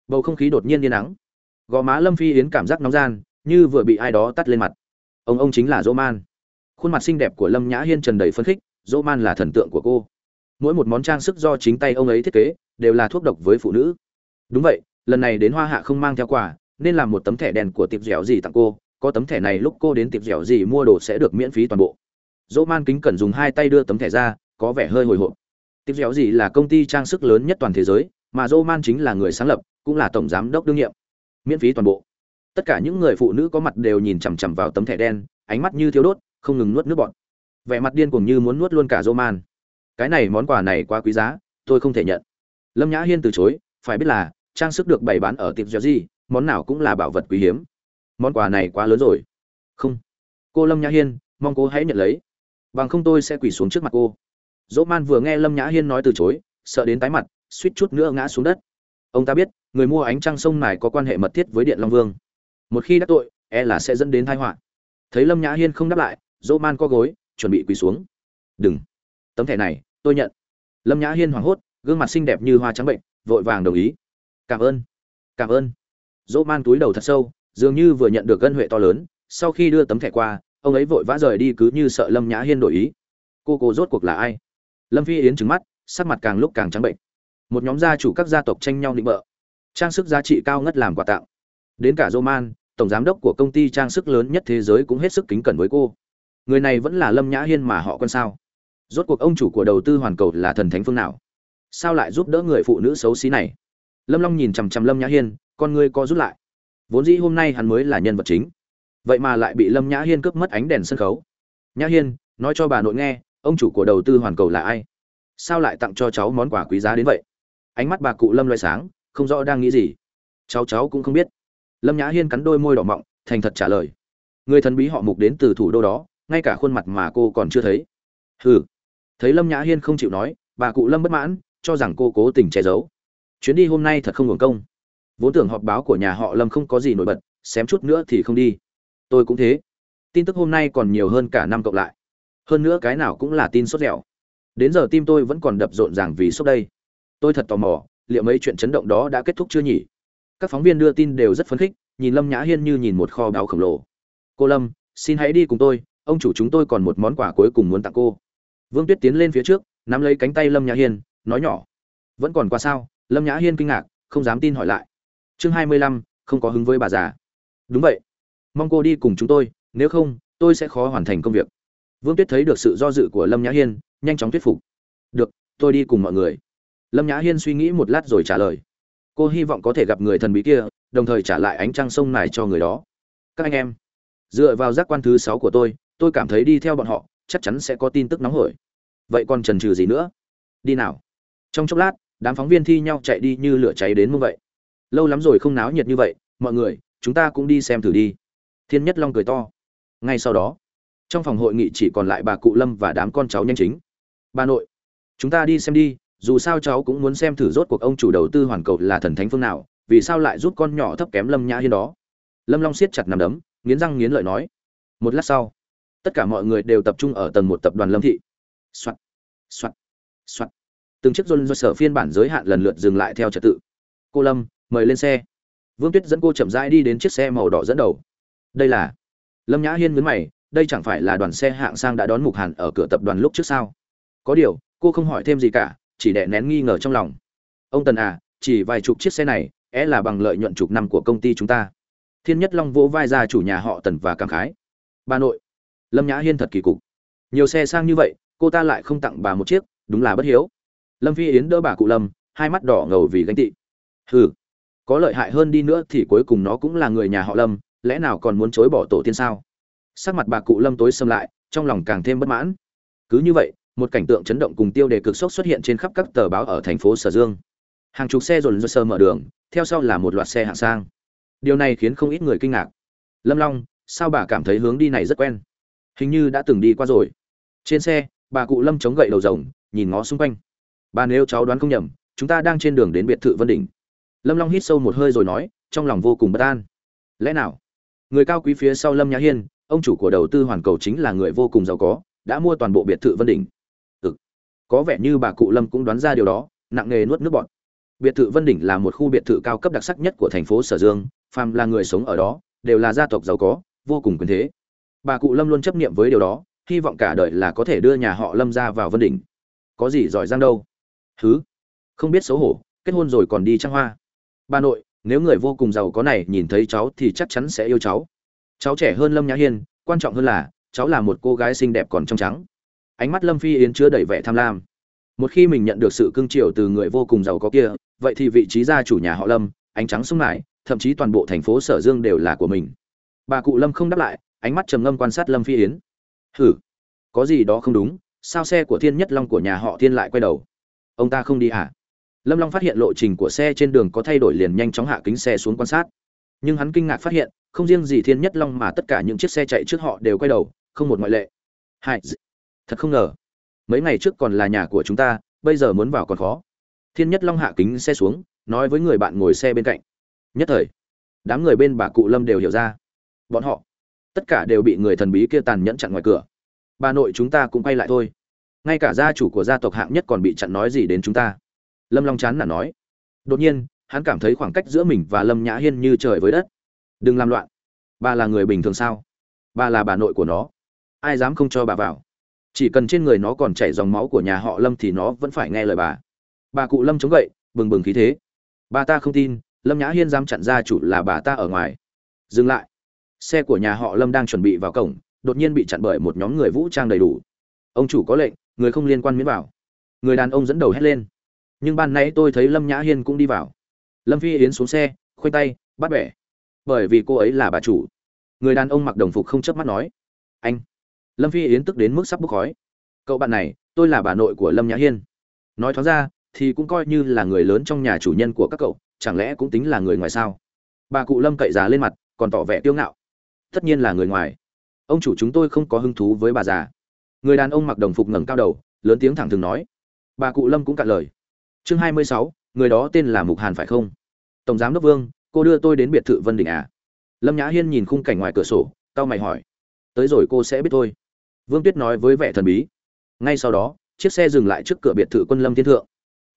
A: bầu không khí đột nhiên yên nắng. Gò má lâm phi yến cảm giác nóng gian, như vừa bị ai đó tắt lên mặt. Ông ông chính là dỗ man. Khuôn mặt xinh đẹp của lâm nhã hiên trần đầy phấn khích, dỗ man là thần tượng của cô. Mỗi một món trang sức do chính tay ông ấy thiết kế, đều là thuốc độc với phụ nữ đúng vậy, lần này đến hoa hạ không mang theo quà, nên làm một tấm thẻ đèn của tiệp dẻo gì tặng cô. Có tấm thẻ này lúc cô đến tiệp dẻo gì mua đồ sẽ được miễn phí toàn bộ. Dỗ man kính cần dùng hai tay đưa tấm thẻ ra, có vẻ hơi hồi hộp. Tiệp dẻo gì là công ty trang sức lớn nhất toàn thế giới, mà dỗ man chính là người sáng lập, cũng là tổng giám đốc đương nhiệm. Miễn phí toàn bộ. Tất cả những người phụ nữ có mặt đều nhìn chằm chằm vào tấm thẻ đen, ánh mắt như thiếu đốt, không ngừng nuốt nước bọt. Vẻ mặt điên cuồng như muốn nuốt luôn cả dỗ man cái này món quà này quá quý giá, tôi không thể nhận. Lâm nhã hiên từ chối, phải biết là trang sức được bày bán ở tiệm dẻo gì món nào cũng là bảo vật quý hiếm. Món quà này quá lớn rồi. Không. Cô lâm nhã hiên, mong cô hãy nhận lấy. Bằng không tôi sẽ quỳ xuống trước mặt cô. Dỗ man vừa nghe lâm nhã hiên nói từ chối, sợ đến tái mặt, suýt chút nữa ngã xuống đất. Ông ta biết, người mua ánh trăng sông này có quan hệ mật thiết với điện long vương. Một khi đã tội e là sẽ dẫn đến tai họa. Thấy lâm nhã hiên không đáp lại dỗ man co gối, chuẩn bị quỳ xuống. Đừng. Tấm thẻ này, tôi nhận. Lâm nhã hiên hoảng hốt, gương mặt xinh đẹp như hoa trắng bệnh, vội vàng đồng ý cảm ơn cảm ơn. Dỗ man túi đầu thật sâu, dường như vừa nhận được gân huệ to lớn, sau khi đưa tấm thẻ qua, ông ấy vội vã rời đi cứ như sợ lâm nhã hiên đổi ý. Cô cô rốt cuộc là ai? Lâm phi yến trứng mắt, sắc mặt càng lúc càng trắng bệnh. Một nhóm gia chủ các gia tộc tranh nhau định bợ. Trang sức giá trị cao ngất làm quà tặng. Đến cả roman tổng giám đốc của công ty trang sức lớn nhất thế giới cũng hết sức kính cẩn với cô. Người này vẫn là lâm nhã hiên mà họ con sao? Rốt cuộc ông chủ của đầu tư hoàn cầu là thần thánh phương nào? Sao lại giúp đỡ người phụ nữ xấu xí này? Lâm long nhìn chằm chằm lâm nhã hiên, con ngươi co rút lại. Vốn dĩ hôm nay hắn mới là nhân vật chính, vậy mà lại bị lâm nhã hiên cướp mất ánh đèn sân khấu. Nhã hiên, nói cho bà nội nghe, ông chủ của đầu tư hoàn cầu là ai? Sao lại tặng cho cháu món quà quý giá đến vậy? Ánh mắt bà cụ lâm loại sáng, không rõ đang nghĩ gì. Cháu cháu cũng không biết. Lâm nhã hiên cắn đôi môi đỏ mọng, thành thật trả lời. Người thần bí họ mục đến từ thủ đô đó, ngay cả khuôn mặt mà cô còn chưa thấy. Hừ. Thấy lâm nhã hiên không chịu nói, bà cụ lâm bất mãn, cho rằng cô cố tình che giấu chuyến đi hôm nay thật không hưởng công. Vốn tưởng họp báo của nhà họ lâm không có gì nổi bật, xém chút nữa thì không đi. Tôi cũng thế. Tin tức hôm nay còn nhiều hơn cả năm cộng lại. Hơn nữa cái nào cũng là tin sốt dẻo. Đến giờ tim tôi vẫn còn đập rộn ràng vì sốt đây. Tôi thật tò mò, liệu mấy chuyện chấn động đó đã kết thúc chưa nhỉ? Các phóng viên đưa tin đều rất phấn khích, nhìn lâm nhã hiên như nhìn một kho báo khổng lồ. Cô lâm, xin hãy đi cùng tôi, ông chủ chúng tôi còn một món quà cuối cùng muốn tặng cô. Vương tuyết tiến lên phía trước, nắm lấy cánh tay lâm nhã hiên, nói nhỏ. Vẫn còn qua sao? Lâm nhã hiên kinh ngạc, không dám tin hỏi lại. Chương hai mươi lăm, không có hứng với bà già. Đúng vậy. Mong cô đi cùng chúng tôi, nếu không, tôi sẽ khó hoàn thành công việc. Vương tuyết thấy được sự do dự của lâm nhã hiên, nhanh chóng thuyết phục. Được, tôi đi cùng mọi người. Lâm nhã hiên suy nghĩ một lát rồi trả lời. Cô hy vọng có thể gặp người thần bí kia, đồng thời trả lại ánh trăng sông này cho người đó. Các anh em, dựa vào giác quan thứ sáu của tôi tôi cảm thấy đi theo bọn họ, chắc chắn sẽ có tin tức nóng hổi. Vậy còn chần chừ gì nữa? Đi nào. Trong chốc lát đám phóng viên thi nhau chạy đi như lửa cháy đến mức vậy. Lâu lắm rồi không náo nhiệt như vậy, mọi người, chúng ta cũng đi xem thử đi. Thiên nhất long cười to. Ngay sau đó, trong phòng hội nghị chỉ còn lại bà cụ lâm và đám con cháu nhanh chính. Bà nội, chúng ta đi xem đi, dù sao cháu cũng muốn xem thử rốt cuộc ông chủ đầu tư hoàn cầu là thần thánh phương nào, vì sao lại giúp con nhỏ thấp kém lâm nhã hiên đó? Lâm long siết chặt nằm đấm, nghiến răng nghiến lợi nói. Một lát sau, tất cả mọi người đều tập trung ở tầng một tập đoàn lâm thị. Soạt soạt soạt từng chiếc rôn do sở phiên bản giới hạn lần lượt dừng lại theo trật tự. Cô lâm, mời lên xe. Vương tuyết dẫn cô chậm rãi đi đến chiếc xe màu đỏ dẫn đầu. Đây là lâm nhã hiên nhướng mày, đây chẳng phải là đoàn xe hạng sang đã đón mục hàn ở cửa tập đoàn lúc trước sao? Có điều, cô không hỏi thêm gì cả, chỉ đè nén nghi ngờ trong lòng. Ông tần à chỉ vài chục chiếc xe này, é là bằng lợi nhuận chục năm của công ty chúng ta. Thiên nhất long vỗ vai ra chủ nhà họ tần và cảm khái. Bà nội, lâm nhã hiên thật kỳ cục. Nhiều xe sang như vậy, cô ta lại không tặng bà một chiếc, đúng là bất hiếu lâm phi yến đỡ bà cụ lâm, hai mắt đỏ ngầu vì ganh tị. Hừ, có lợi hại hơn đi nữa thì cuối cùng nó cũng là người nhà họ lâm, lẽ nào còn muốn chối bỏ tổ tiên sao? Sắc mặt bà cụ lâm tối xâm lại, trong lòng càng thêm bất mãn. Cứ như vậy, một cảnh tượng chấn động cùng tiêu đề cực sốc xuất hiện trên khắp các tờ báo ở thành phố sở dương. Hàng chục xe dồn dơ sơ mở đường, theo sau là một loạt xe hạng sang. Điều này khiến không ít người kinh ngạc. Lâm long, sao bà cảm thấy hướng đi này rất quen? Hình như đã từng đi qua rồi. Trên xe, bà cụ lâm chống gậy đầu rồng, nhìn ngó xung quanh bà nếu cháu đoán không nhầm, chúng ta đang trên đường đến biệt thự vân đỉnh. Lâm long hít sâu một hơi rồi nói, trong lòng vô cùng bất an. Lẽ nào? Người cao quý phía sau lâm nhã hiên, ông chủ của đầu tư hoàn cầu chính là người vô cùng giàu có, đã mua toàn bộ biệt thự vân đỉnh. Ừ. Có vẻ như bà cụ lâm cũng đoán ra điều đó, nặng nề nuốt nước bọt. Biệt thự vân đỉnh là một khu biệt thự cao cấp đặc sắc nhất của thành phố sở dương, phàm là người sống ở đó, đều là gia tộc giàu có, vô cùng quyền thế. Bà cụ lâm luôn chấp niệm với điều đó, hy vọng cả đời là có thể đưa nhà họ lâm ra vào vân đỉnh. Có gì giỏi giang đâu thứ không biết xấu hổ kết hôn rồi còn đi trăng hoa. Bà nội nếu người vô cùng giàu có này nhìn thấy cháu thì chắc chắn sẽ yêu cháu. Cháu trẻ hơn lâm nhã hiên quan trọng hơn là cháu là một cô gái xinh đẹp còn trong trắng. Ánh mắt lâm phi yến chứa đầy vẻ tham lam. Một khi mình nhận được sự cưng chiều từ người vô cùng giàu có kia vậy thì vị trí gia chủ nhà họ lâm ánh trắng sung lại, thậm chí toàn bộ thành phố sở dương đều là của mình. Bà cụ lâm không đáp lại ánh mắt trầm ngâm quan sát lâm phi yến. Hử? Có gì đó không đúng sao xe của thiên nhất long của nhà họ thiên lại quay đầu? Ông ta không đi à? lâm long phát hiện lộ trình của xe trên đường có thay đổi liền nhanh chóng hạ kính xe xuống quan sát. Nhưng hắn kinh ngạc phát hiện, không riêng gì thiên nhất long mà tất cả những chiếc xe chạy trước họ đều quay đầu, không một ngoại lệ. Hai thật không ngờ, mấy ngày trước còn là nhà của chúng ta, bây giờ muốn vào còn khó. Thiên nhất long hạ kính xe xuống, nói với người bạn ngồi xe bên cạnh. Nhất thời, đám người bên bà cụ lâm đều hiểu ra. Bọn họ, tất cả đều bị người thần bí kia tàn nhẫn chặn ngoài cửa. Bà nội chúng ta cũng quay lại thôi ngay cả gia chủ của gia tộc hạng nhất còn bị chặn nói gì đến chúng ta. Lâm long chán là nói. Đột nhiên, hắn cảm thấy khoảng cách giữa mình và lâm nhã hiên như trời với đất. Đừng làm loạn. Bà là người bình thường sao? Bà là bà nội của nó. Ai dám không cho bà vào? Chỉ cần trên người nó còn chảy dòng máu của nhà họ lâm thì nó vẫn phải nghe lời bà. Bà cụ lâm chống gậy, bừng bừng khí thế. Bà ta không tin, lâm nhã hiên dám chặn gia chủ là bà ta ở ngoài. Dừng lại. Xe của nhà họ lâm đang chuẩn bị vào cổng, đột nhiên bị chặn bởi một nhóm người vũ trang đầy đủ. Ông chủ có lệnh người không liên quan miễn vào. Người đàn ông dẫn đầu hét lên. Nhưng ban nãy tôi thấy lâm nhã hiên cũng đi vào. Lâm phi yến xuống xe, khoanh tay, bắt bẻ. Bởi vì cô ấy là bà chủ. Người đàn ông mặc đồng phục không chớp mắt nói. Anh. Lâm phi yến tức đến mức sắp bốc khói. Cậu bạn này, tôi là bà nội của lâm nhã hiên. Nói thoáng ra, thì cũng coi như là người lớn trong nhà chủ nhân của các cậu, chẳng lẽ cũng tính là người ngoài sao? Bà cụ lâm cậy già lên mặt, còn tỏ vẻ tiêu ngạo. Tất nhiên là người ngoài. Ông chủ chúng tôi không có hứng thú với bà già người đàn ông mặc đồng phục ngẩng cao đầu, lớn tiếng thẳng thừng nói. Bà cụ lâm cũng cạn lời. Chương hai mươi sáu, người đó tên là mục hàn phải không? Tổng giám đốc vương, cô đưa tôi đến biệt thự vân đỉnh à? Lâm nhã hiên nhìn khung cảnh ngoài cửa sổ tao mày hỏi. Tới rồi cô sẽ biết thôi. Vương tuyết nói với vẻ thần bí. Ngay sau đó, chiếc xe dừng lại trước cửa biệt thự quân lâm thiên thượng.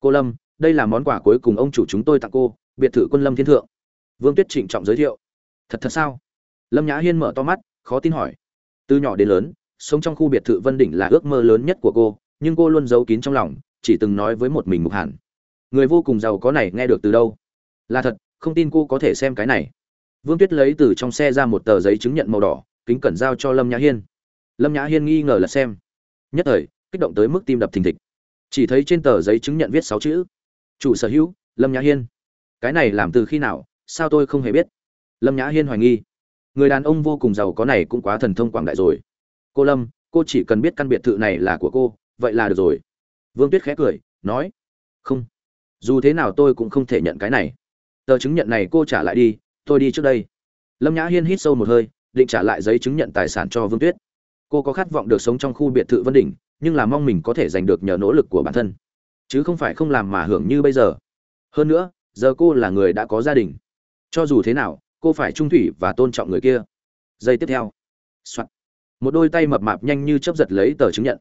A: Cô lâm, đây là món quà cuối cùng ông chủ chúng tôi tặng cô, biệt thự quân lâm thiên thượng. Vương tuyết trịnh trọng giới thiệu. Thật thật sao? Lâm nhã hiên mở to mắt, khó tin hỏi. Từ nhỏ đến lớn sống trong khu biệt thự vân đỉnh là ước mơ lớn nhất của cô, nhưng cô luôn giấu kín trong lòng, chỉ từng nói với một mình mục hàn. Người vô cùng giàu có này nghe được từ đâu? Là thật, không tin cô có thể xem cái này. Vương tuyết lấy từ trong xe ra một tờ giấy chứng nhận màu đỏ, kính cẩn giao cho lâm nhã hiên. Lâm nhã hiên nghi ngờ là xem. Nhất thời, kích động tới mức tim đập thình thịch. Chỉ thấy trên tờ giấy chứng nhận viết sáu chữ. Chủ sở hữu, lâm nhã hiên. Cái này làm từ khi nào, sao tôi không hề biết? Lâm nhã hiên hoài nghi. Người đàn ông vô cùng giàu có này cũng quá thần thông quảng đại rồi cô lâm, cô chỉ cần biết căn biệt thự này là của cô, vậy là được rồi. Vương tuyết khẽ cười, nói, không. Dù thế nào tôi cũng không thể nhận cái này. Tờ chứng nhận này cô trả lại đi, tôi đi trước đây. Lâm nhã hiên hít sâu một hơi, định trả lại giấy chứng nhận tài sản cho vương tuyết. Cô có khát vọng được sống trong khu biệt thự vân đỉnh, nhưng là mong mình có thể giành được nhờ nỗ lực của bản thân. Chứ không phải không làm mà hưởng như bây giờ. Hơn nữa, giờ cô là người đã có gia đình. Cho dù thế nào, cô phải trung thủy và tôn trọng người kia. Giây tiếp theo. Soạn một đôi tay mập mạp nhanh như chấp giật lấy tờ chứng nhận.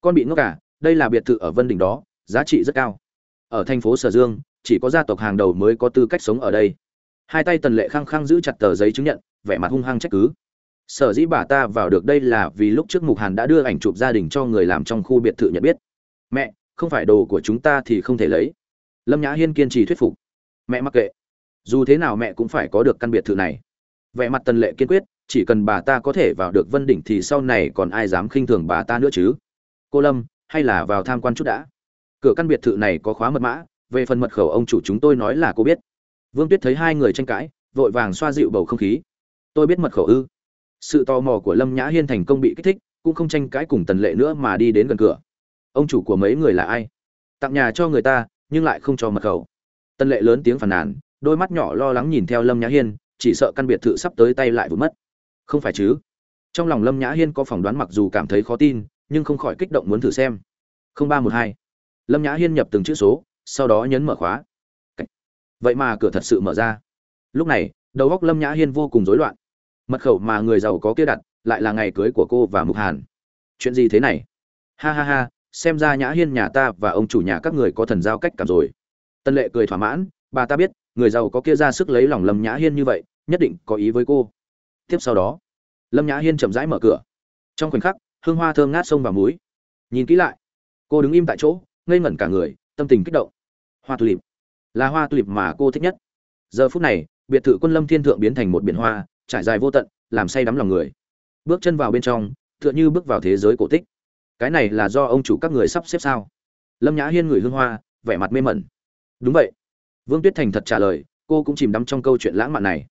A: Con bị ngốc cả à, đây là biệt thự ở vân đỉnh đó giá trị rất cao. Ở thành phố sở dương chỉ có gia tộc hàng đầu mới có tư cách sống ở đây. Hai tay tần lệ khăng khăng giữ chặt tờ giấy chứng nhận vẻ mặt hung hăng trách cứ. Sở dĩ bà ta vào được đây là vì lúc trước mục hàn đã đưa ảnh chụp gia đình cho người làm trong khu biệt thự nhận biết. Mẹ không phải đồ của chúng ta thì không thể lấy. Lâm nhã hiên kiên trì thuyết phục. Mẹ mặc kệ. Dù thế nào mẹ cũng phải có được căn biệt thự này vẻ mặt tần lệ kiên quyết, chỉ cần bà ta có thể vào được vân đỉnh thì sau này còn ai dám khinh thường bà ta nữa chứ? Cô lâm, hay là vào tham quan chút đã? Cửa căn biệt thự này có khóa mật mã, về phần mật khẩu ông chủ chúng tôi nói là cô biết. Vương tuyết thấy hai người tranh cãi, vội vàng xoa dịu bầu không khí. Tôi biết mật khẩu ư. Sự tò mò của lâm nhã hiên thành công bị kích thích, cũng không tranh cãi cùng tần lệ nữa mà đi đến gần cửa. Ông chủ của mấy người là ai? Tặng nhà cho người ta, nhưng lại không cho mật khẩu. Tần lệ lớn tiếng phàn nàn, đôi mắt nhỏ lo lắng nhìn theo lâm nhã hiên chỉ sợ căn biệt thự sắp tới tay lại vụt mất. Không phải chứ? Trong lòng lâm nhã hiên có phỏng đoán mặc dù cảm thấy khó tin, nhưng không khỏi kích động muốn thử xem. Không ba một hai. Lâm nhã hiên nhập từng chữ số, sau đó nhấn mở khóa. Vậy mà cửa thật sự mở ra. Lúc này, đầu góc lâm nhã hiên vô cùng rối loạn. Mật khẩu mà người giàu có kia đặt, lại là ngày cưới của cô và mục hàn. Chuyện gì thế này? Ha ha ha, xem ra nhã hiên nhà ta và ông chủ nhà các người có thần giao cách cảm rồi. Tân lệ cười thỏa mãn, bà ta biết người giàu có kia ra sức lấy lòng lâm nhã hiên như vậy, nhất định có ý với cô. Tiếp sau đó, lâm nhã hiên chậm rãi mở cửa. Trong khoảnh khắc, hương hoa thơm ngát sông vào múi nhìn kỹ lại, cô đứng im tại chỗ, ngây ngẩn cả người, tâm tình kích động. Hoa tulip. Là hoa tulip mà cô thích nhất. Giờ phút này, biệt thự quân lâm thiên thượng biến thành một biển hoa, trải dài vô tận, làm say đắm lòng người. Bước chân vào bên trong, tựa như bước vào thế giới cổ tích. Cái này là do ông chủ các người sắp xếp sao? Lâm nhã hiên ngửi hương hoa, vẻ mặt mê mẩn. Đúng vậy vương tuyết thành thật trả lời, cô cũng chìm đắm trong câu chuyện lãng mạn này.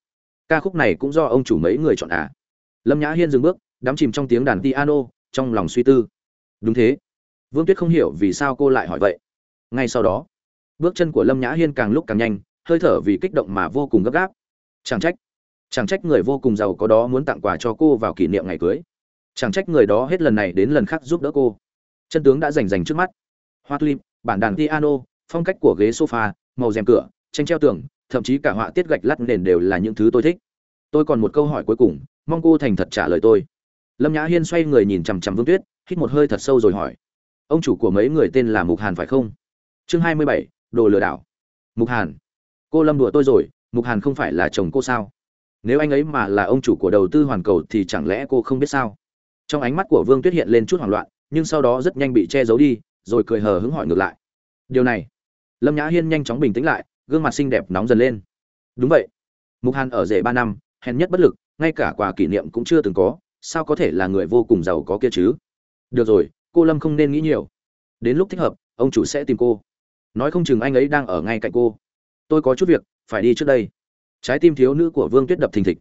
A: Ca khúc này cũng do ông chủ mấy người chọn à? Lâm nhã hiên dừng bước, đắm chìm trong tiếng đàn piano, trong lòng suy tư. Đúng thế. Vương tuyết không hiểu vì sao cô lại hỏi vậy. Ngay sau đó, bước chân của lâm nhã hiên càng lúc càng nhanh, hơi thở vì kích động mà vô cùng gấp gáp. Chẳng trách chẳng trách người vô cùng giàu có đó muốn tặng quà cho cô vào kỷ niệm ngày cưới. Chẳng trách người đó hết lần này đến lần khác giúp đỡ cô. Chân tướng đã rành rành trước mắt. Hoa tulip bản đàn piano, phong cách của ghế sofa màu rèm cửa, tranh treo tường, thậm chí cả họa tiết gạch lát nền đều là những thứ tôi thích. Tôi còn một câu hỏi cuối cùng, mong cô thành thật trả lời tôi. Lâm nhã hiên xoay người nhìn chằm chằm vương tuyết, hít một hơi thật sâu rồi hỏi, ông chủ của mấy người tên là mục hàn phải không? Chương hai mươi bảy, đồ lừa đảo. Mục hàn. Cô lâm đùa tôi rồi, mục hàn không phải là chồng cô sao? Nếu anh ấy mà là ông chủ của đầu tư hoàn cầu thì chẳng lẽ cô không biết sao? Trong ánh mắt của vương tuyết hiện lên chút hoảng loạn, nhưng sau đó rất nhanh bị che giấu đi, rồi cười hờ hứng hỏi ngược lại, điều này lâm nhã hiên nhanh chóng bình tĩnh lại, gương mặt xinh đẹp nóng dần lên. Đúng vậy. Mục hàn ở rể ba năm, hèn nhất bất lực, ngay cả quà kỷ niệm cũng chưa từng có, sao có thể là người vô cùng giàu có kia chứ? Được rồi, cô lâm không nên nghĩ nhiều. Đến lúc thích hợp, ông chủ sẽ tìm cô. Nói không chừng anh ấy đang ở ngay cạnh cô. Tôi có chút việc, phải đi trước đây. Trái tim thiếu nữ của vương tuyết đập thình thịch.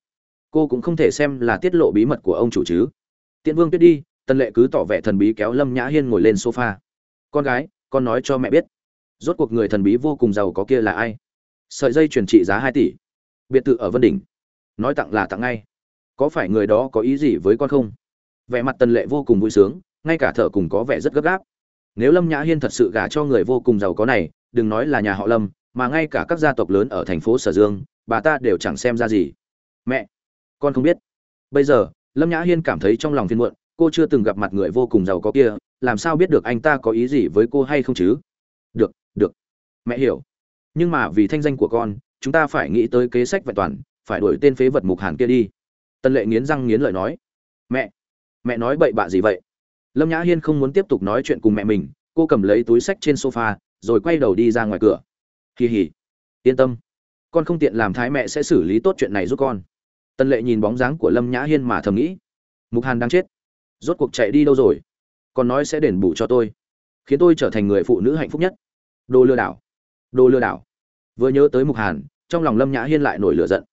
A: Cô cũng không thể xem là tiết lộ bí mật của ông chủ chứ. Tiễn vương tuyết đi, tần lệ cứ tỏ vẻ thần bí kéo lâm nhã hiên ngồi lên sofa. Con gái, con nói cho mẹ biết rốt cuộc người thần bí vô cùng giàu có kia là ai? Sợi dây chuyển trị giá hai tỷ. Biệt thự ở vân đỉnh. Nói tặng là tặng ngay. Có phải người đó có ý gì với con không? Vẻ mặt tần lệ vô cùng vui sướng, ngay cả thở cùng có vẻ rất gấp gáp. Nếu lâm nhã hiên thật sự gả cho người vô cùng giàu có này, đừng nói là nhà họ lâm, mà ngay cả các gia tộc lớn ở thành phố sở dương, bà ta đều chẳng xem ra gì. Mẹ! Con không biết. Bây giờ, lâm nhã hiên cảm thấy trong lòng phiên muộn, cô chưa từng gặp mặt người vô cùng giàu có kia, làm sao biết được anh ta có ý gì với cô hay không chứ? Được được. Mẹ hiểu. Nhưng mà vì thanh danh của con, chúng ta phải nghĩ tới kế sách vẹn toàn, phải đổi tên phế vật mục hàn kia đi. Tân lệ nghiến răng nghiến lợi nói. Mẹ mẹ nói bậy bạ gì vậy? Lâm nhã hiên không muốn tiếp tục nói chuyện cùng mẹ mình, cô cầm lấy túi sách trên sofa, rồi quay đầu đi ra ngoài cửa. Kỳ hỉ yên tâm. Con không tiện làm thái mẹ sẽ xử lý tốt chuyện này giúp con. Tân lệ nhìn bóng dáng của lâm nhã hiên mà thầm nghĩ. Mục hàn đang chết. Rốt cuộc chạy đi đâu rồi? Còn nói sẽ đền bù cho tôi khiến tôi trở thành người phụ nữ hạnh phúc nhất. Đồ lừa đảo. Đồ lừa đảo. Vừa nhớ tới mục hàn, trong lòng lâm nhã hiên lại nổi lửa giận.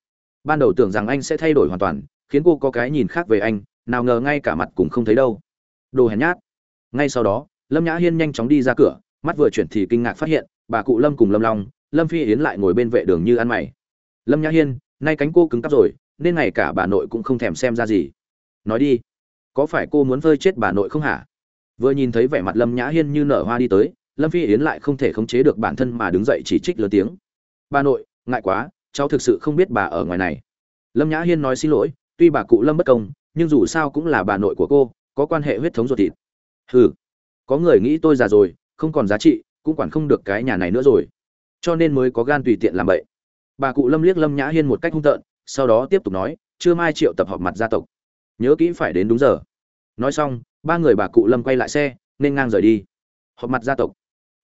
A: Ban đầu tưởng rằng anh sẽ thay đổi hoàn toàn, khiến cô có cái nhìn khác về anh, nào ngờ ngay cả mặt cũng không thấy đâu. Đồ hèn nhát. Ngay sau đó, lâm nhã hiên nhanh chóng đi ra cửa, mắt vừa chuyển thì kinh ngạc phát hiện, bà cụ lâm cùng lâm long, lâm phi yến lại ngồi bên vệ đường như ăn mày. Lâm nhã hiên, nay cánh cô cứng cắp rồi, nên ngày cả bà nội cũng không thèm xem ra gì. Nói đi, có phải cô muốn phơi chết bà nội không hả? Vừa nhìn thấy vẻ mặt lâm nhã hiên như nở hoa đi tới, lâm phi yến lại không thể khống chế được bản thân mà đứng dậy chỉ trích lớn tiếng. Bà nội, ngại quá, cháu thực sự không biết bà ở ngoài này. Lâm nhã hiên nói xin lỗi, tuy bà cụ lâm bất công, nhưng dù sao cũng là bà nội của cô, có quan hệ huyết thống ruột thịt. Hừ, có người nghĩ tôi già rồi, không còn giá trị, cũng quản không được cái nhà này nữa rồi. Cho nên mới có gan tùy tiện làm vậy bà cụ lâm liếc lâm nhã hiên một cách hung tợn, sau đó tiếp tục nói chưa mai triệu tập họp mặt gia tộc. Nhớ kỹ phải đến đúng giờ. Nói xong ba người bà cụ lâm quay lại xe, nên ngang rời đi. Họp mặt gia tộc.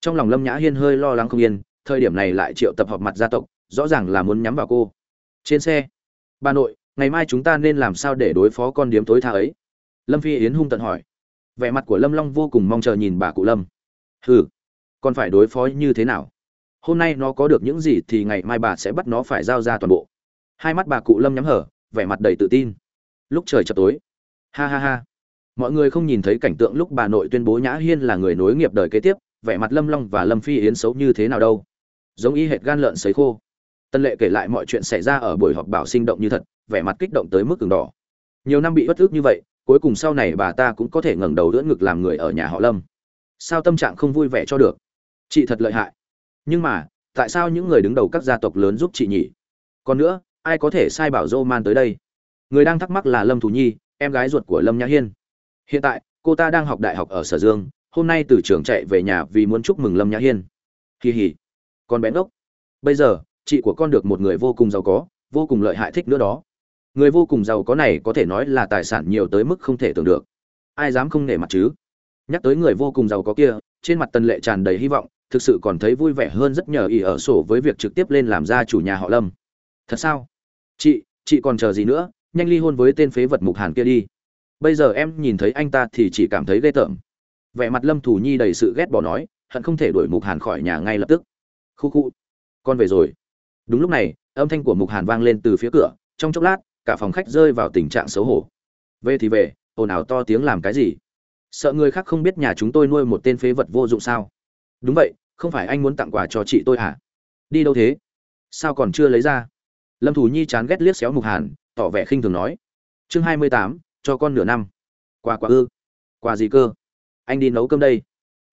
A: Trong lòng lâm nhã hiên hơi lo lắng không yên, thời điểm này lại triệu tập họp mặt gia tộc, rõ ràng là muốn nhắm vào cô. Trên xe, bà nội, ngày mai chúng ta nên làm sao để đối phó con điếm tối tha ấy? Lâm phi yến hung tận hỏi. Vẻ mặt của lâm long vô cùng mong chờ nhìn bà cụ lâm. Hừ còn phải đối phó như thế nào? Hôm nay nó có được những gì thì ngày mai bà sẽ bắt nó phải giao ra toàn bộ. Hai mắt bà cụ lâm nhắm hở, vẻ mặt đầy tự tin. Lúc trời chập tối. Ha ha ha mọi người không nhìn thấy cảnh tượng lúc bà nội tuyên bố nhã hiên là người nối nghiệp đời kế tiếp, vẻ mặt lâm long và lâm phi yến xấu như thế nào đâu. Giống y hệt gan lợn sấy khô. Tân lệ kể lại mọi chuyện xảy ra ở buổi họp bảo sinh động như thật, vẻ mặt kích động tới mức cường đỏ. Nhiều năm bị bất ức như vậy, cuối cùng sau này bà ta cũng có thể ngẩng đầu đỡ ngực làm người ở nhà họ lâm. Sao tâm trạng không vui vẻ cho được? Chị thật lợi hại. Nhưng mà, tại sao những người đứng đầu các gia tộc lớn giúp chị nhỉ? Còn nữa, ai có thể sai bảo dô man tới đây? Người đang thắc mắc là lâm thù nhi, em gái ruột của lâm nhã hiên hiện tại, cô ta đang học đại học ở sở dương, hôm nay từ trường chạy về nhà vì muốn chúc mừng lâm nhã hiên. Kỳ hỉ. Con bé ngốc. Bây giờ, chị của con được một người vô cùng giàu có, vô cùng lợi hại thích nữa đó. Người vô cùng giàu có này có thể nói là tài sản nhiều tới mức không thể tưởng được. Ai dám không nể mặt chứ? Nhắc tới người vô cùng giàu có kia, trên mặt tần lệ tràn đầy hy vọng, thực sự còn thấy vui vẻ hơn rất nhờ ý ở sổ với việc trực tiếp lên làm gia chủ nhà họ lâm. Thật sao? Chị chị còn chờ gì nữa? Nhanh ly hôn với tên phế vật mục hàn kia đi bây giờ em nhìn thấy anh ta thì chỉ cảm thấy ghê tởm. Vẻ mặt lâm thủ nhi đầy sự ghét bỏ nói, hận không thể đuổi mục hàn khỏi nhà ngay lập tức. Khu khu, con về rồi. Đúng lúc này, âm thanh của mục hàn vang lên từ phía cửa, trong chốc lát, cả phòng khách rơi vào tình trạng xấu hổ. Về thì về, ồn ào to tiếng làm cái gì? Sợ người khác không biết nhà chúng tôi nuôi một tên phế vật vô dụng sao? Đúng vậy, không phải anh muốn tặng quà cho chị tôi hả? Đi đâu thế? Sao còn chưa lấy ra? Lâm thủ nhi chán ghét liếc xéo mục hàn, tỏ vẻ khinh thường nói. Chương hai mươi tám cho con nửa năm. Quà quà ư? Quà gì cơ? Anh đi nấu cơm đây.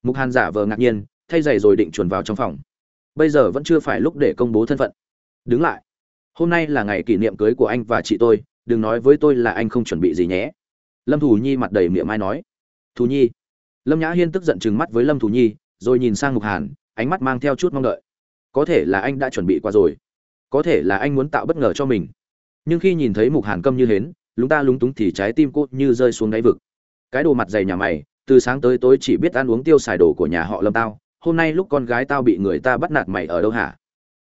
A: Mục hàn giả vờ ngạc nhiên, thay giày rồi định chuồn vào trong phòng. Bây giờ vẫn chưa phải lúc để công bố thân phận. Đứng lại. Hôm nay là ngày kỷ niệm cưới của anh và chị tôi, đừng nói với tôi là anh không chuẩn bị gì nhé. Lâm thù nhi mặt đầy miệng mai nói. Thù nhi. Lâm nhã hiên tức giận chừng mắt với lâm thù nhi, rồi nhìn sang mục hàn, ánh mắt mang theo chút mong đợi. Có thể là anh đã chuẩn bị qua rồi. Có thể là anh muốn tạo bất ngờ cho mình. Nhưng khi nhìn thấy mục hàn câm như hến lúng ta lúng túng thì trái tim cô như rơi xuống đáy vực. Cái đồ mặt dày nhà mày, từ sáng tới tối chỉ biết ăn uống tiêu xài đồ của nhà họ lâm tao, hôm nay lúc con gái tao bị người ta bắt nạt mày ở đâu hả?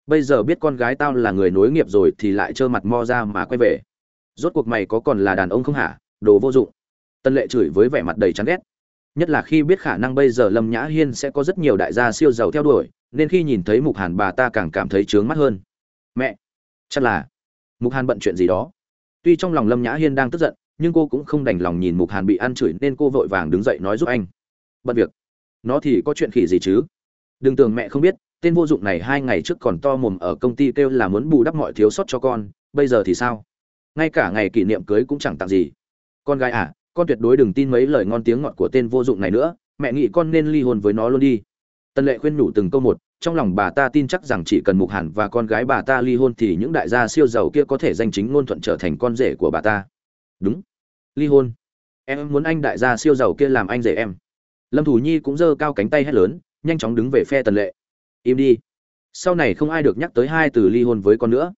A: Bây giờ biết con gái tao là người nối nghiệp rồi thì lại trơ mặt mo ra mà quay về. Rốt cuộc mày có còn là đàn ông không hả? Đồ vô dụng. Tân lệ chửi với vẻ mặt đầy chán ghét. Nhất là khi biết khả năng bây giờ lâm nhã hiên sẽ có rất nhiều đại gia siêu giàu theo đuổi, nên khi nhìn thấy mục hàn bà ta càng cảm thấy trướng mắt hơn. Mẹ, chắc là mục hàn bận chuyện gì đó tuy trong lòng lâm nhã hiên đang tức giận, nhưng cô cũng không đành lòng nhìn mục hàn bị ăn chửi nên cô vội vàng đứng dậy nói giúp anh. Bận việc. Nó thì có chuyện khỉ gì chứ? Đừng tưởng mẹ không biết, tên vô dụng này hai ngày trước còn to mồm ở công ty kêu là muốn bù đắp mọi thiếu sót cho con, bây giờ thì sao? Ngay cả ngày kỷ niệm cưới cũng chẳng tặng gì. Con gái à con tuyệt đối đừng tin mấy lời ngon tiếng ngọt của tên vô dụng này nữa, mẹ nghĩ con nên ly hôn với nó luôn đi. Tần lệ khuyên nhủ từng câu một trong lòng bà ta tin chắc rằng chỉ cần mục hàn và con gái bà ta ly hôn thì những đại gia siêu giàu kia có thể danh chính ngôn thuận trở thành con rể của bà ta. Đúng. Ly hôn. Em muốn anh đại gia siêu giàu kia làm anh rể em. Lâm thủ nhi cũng giơ cao cánh tay hét lớn, nhanh chóng đứng về phe tần lệ. Im đi. Sau này không ai được nhắc tới hai từ ly hôn với con nữa.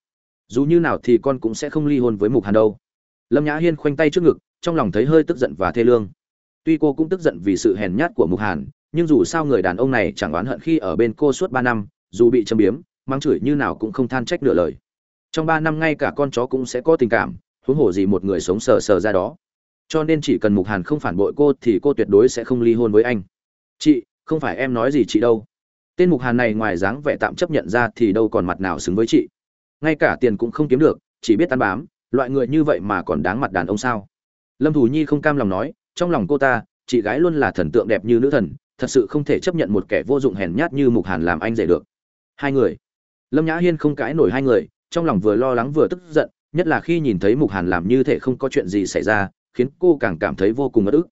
A: Dù như nào thì con cũng sẽ không ly hôn với mục hàn đâu. Lâm nhã hiên khoanh tay trước ngực, trong lòng thấy hơi tức giận và thê lương. Tuy cô cũng tức giận vì sự hèn nhát của mục hàn nhưng dù sao người đàn ông này chẳng oán hận khi ở bên cô suốt ba năm, dù bị châm biếm mang chửi như nào cũng không than trách nửa lời. Trong ba năm ngay cả con chó cũng sẽ có tình cảm, huống hồ gì một người sống sờ sờ ra đó. Cho nên chỉ cần mục hàn không phản bội cô thì cô tuyệt đối sẽ không ly hôn với anh. Chị, không phải em nói gì chị đâu. Tên mục hàn này ngoài dáng vẻ tạm chấp nhận ra thì đâu còn mặt nào xứng với chị. Ngay cả tiền cũng không kiếm được, chỉ biết ăn bám, loại người như vậy mà còn đáng mặt đàn ông sao? Lâm thủ nhi không cam lòng nói, trong lòng cô ta, chị gái luôn là thần tượng đẹp như nữ thần thật sự không thể chấp nhận một kẻ vô dụng hèn nhát như mục hàn làm anh rể được. Hai người. Lâm nhã hiên không cãi nổi hai người, trong lòng vừa lo lắng vừa tức giận, nhất là khi nhìn thấy mục hàn làm như thể không có chuyện gì xảy ra, khiến cô càng cảm thấy vô cùng ất ức.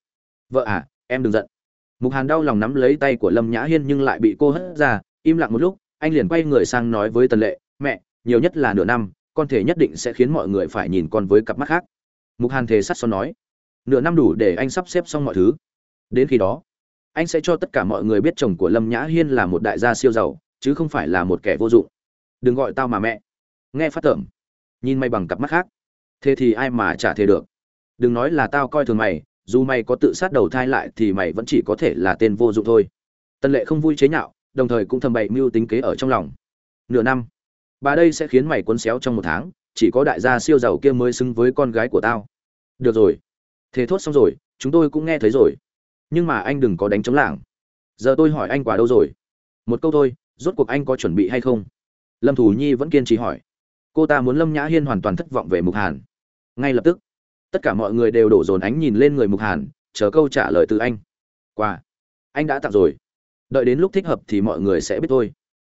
A: Vợ à em đừng giận. Mục hàn đau lòng nắm lấy tay của lâm nhã hiên nhưng lại bị cô hất ra, im lặng một lúc, anh liền quay người sang nói với tần lệ, mẹ, nhiều nhất là nửa năm, con thể nhất định sẽ khiến mọi người phải nhìn con với cặp mắt khác. Mục hàn thề sắt son nói, nửa năm đủ để anh sắp xếp xong mọi thứ. Đến khi đó anh sẽ cho tất cả mọi người biết chồng của lâm nhã hiên là một đại gia siêu giàu, chứ không phải là một kẻ vô dụng. Đừng gọi tao mà mẹ. Nghe phát tởm nhìn mày bằng cặp mắt khác. Thế thì ai mà chả thế được? Đừng nói là tao coi thường mày, dù mày có tự sát đầu thai lại thì mày vẫn chỉ có thể là tên vô dụng thôi. Tân lệ không vui chế nhạo, đồng thời cũng thầm bậy mưu tính kế ở trong lòng. Nửa năm, bà đây sẽ khiến mày cuốn xéo trong một tháng, chỉ có đại gia siêu giàu kia mới xứng với con gái của tao. Được rồi. Thế thốt xong rồi, chúng tôi cũng nghe thấy rồi nhưng mà anh đừng có đánh chống lảng. Giờ tôi hỏi anh quả đâu rồi? Một câu thôi, rốt cuộc anh có chuẩn bị hay không? Lâm thủ nhi vẫn kiên trì hỏi. Cô ta muốn lâm nhã hiên hoàn toàn thất vọng về mục hàn. Ngay lập tức, tất cả mọi người đều đổ dồn ánh nhìn lên người mục hàn, chờ câu trả lời từ anh. Quà, anh đã tặng rồi. Đợi đến lúc thích hợp thì mọi người sẽ biết thôi.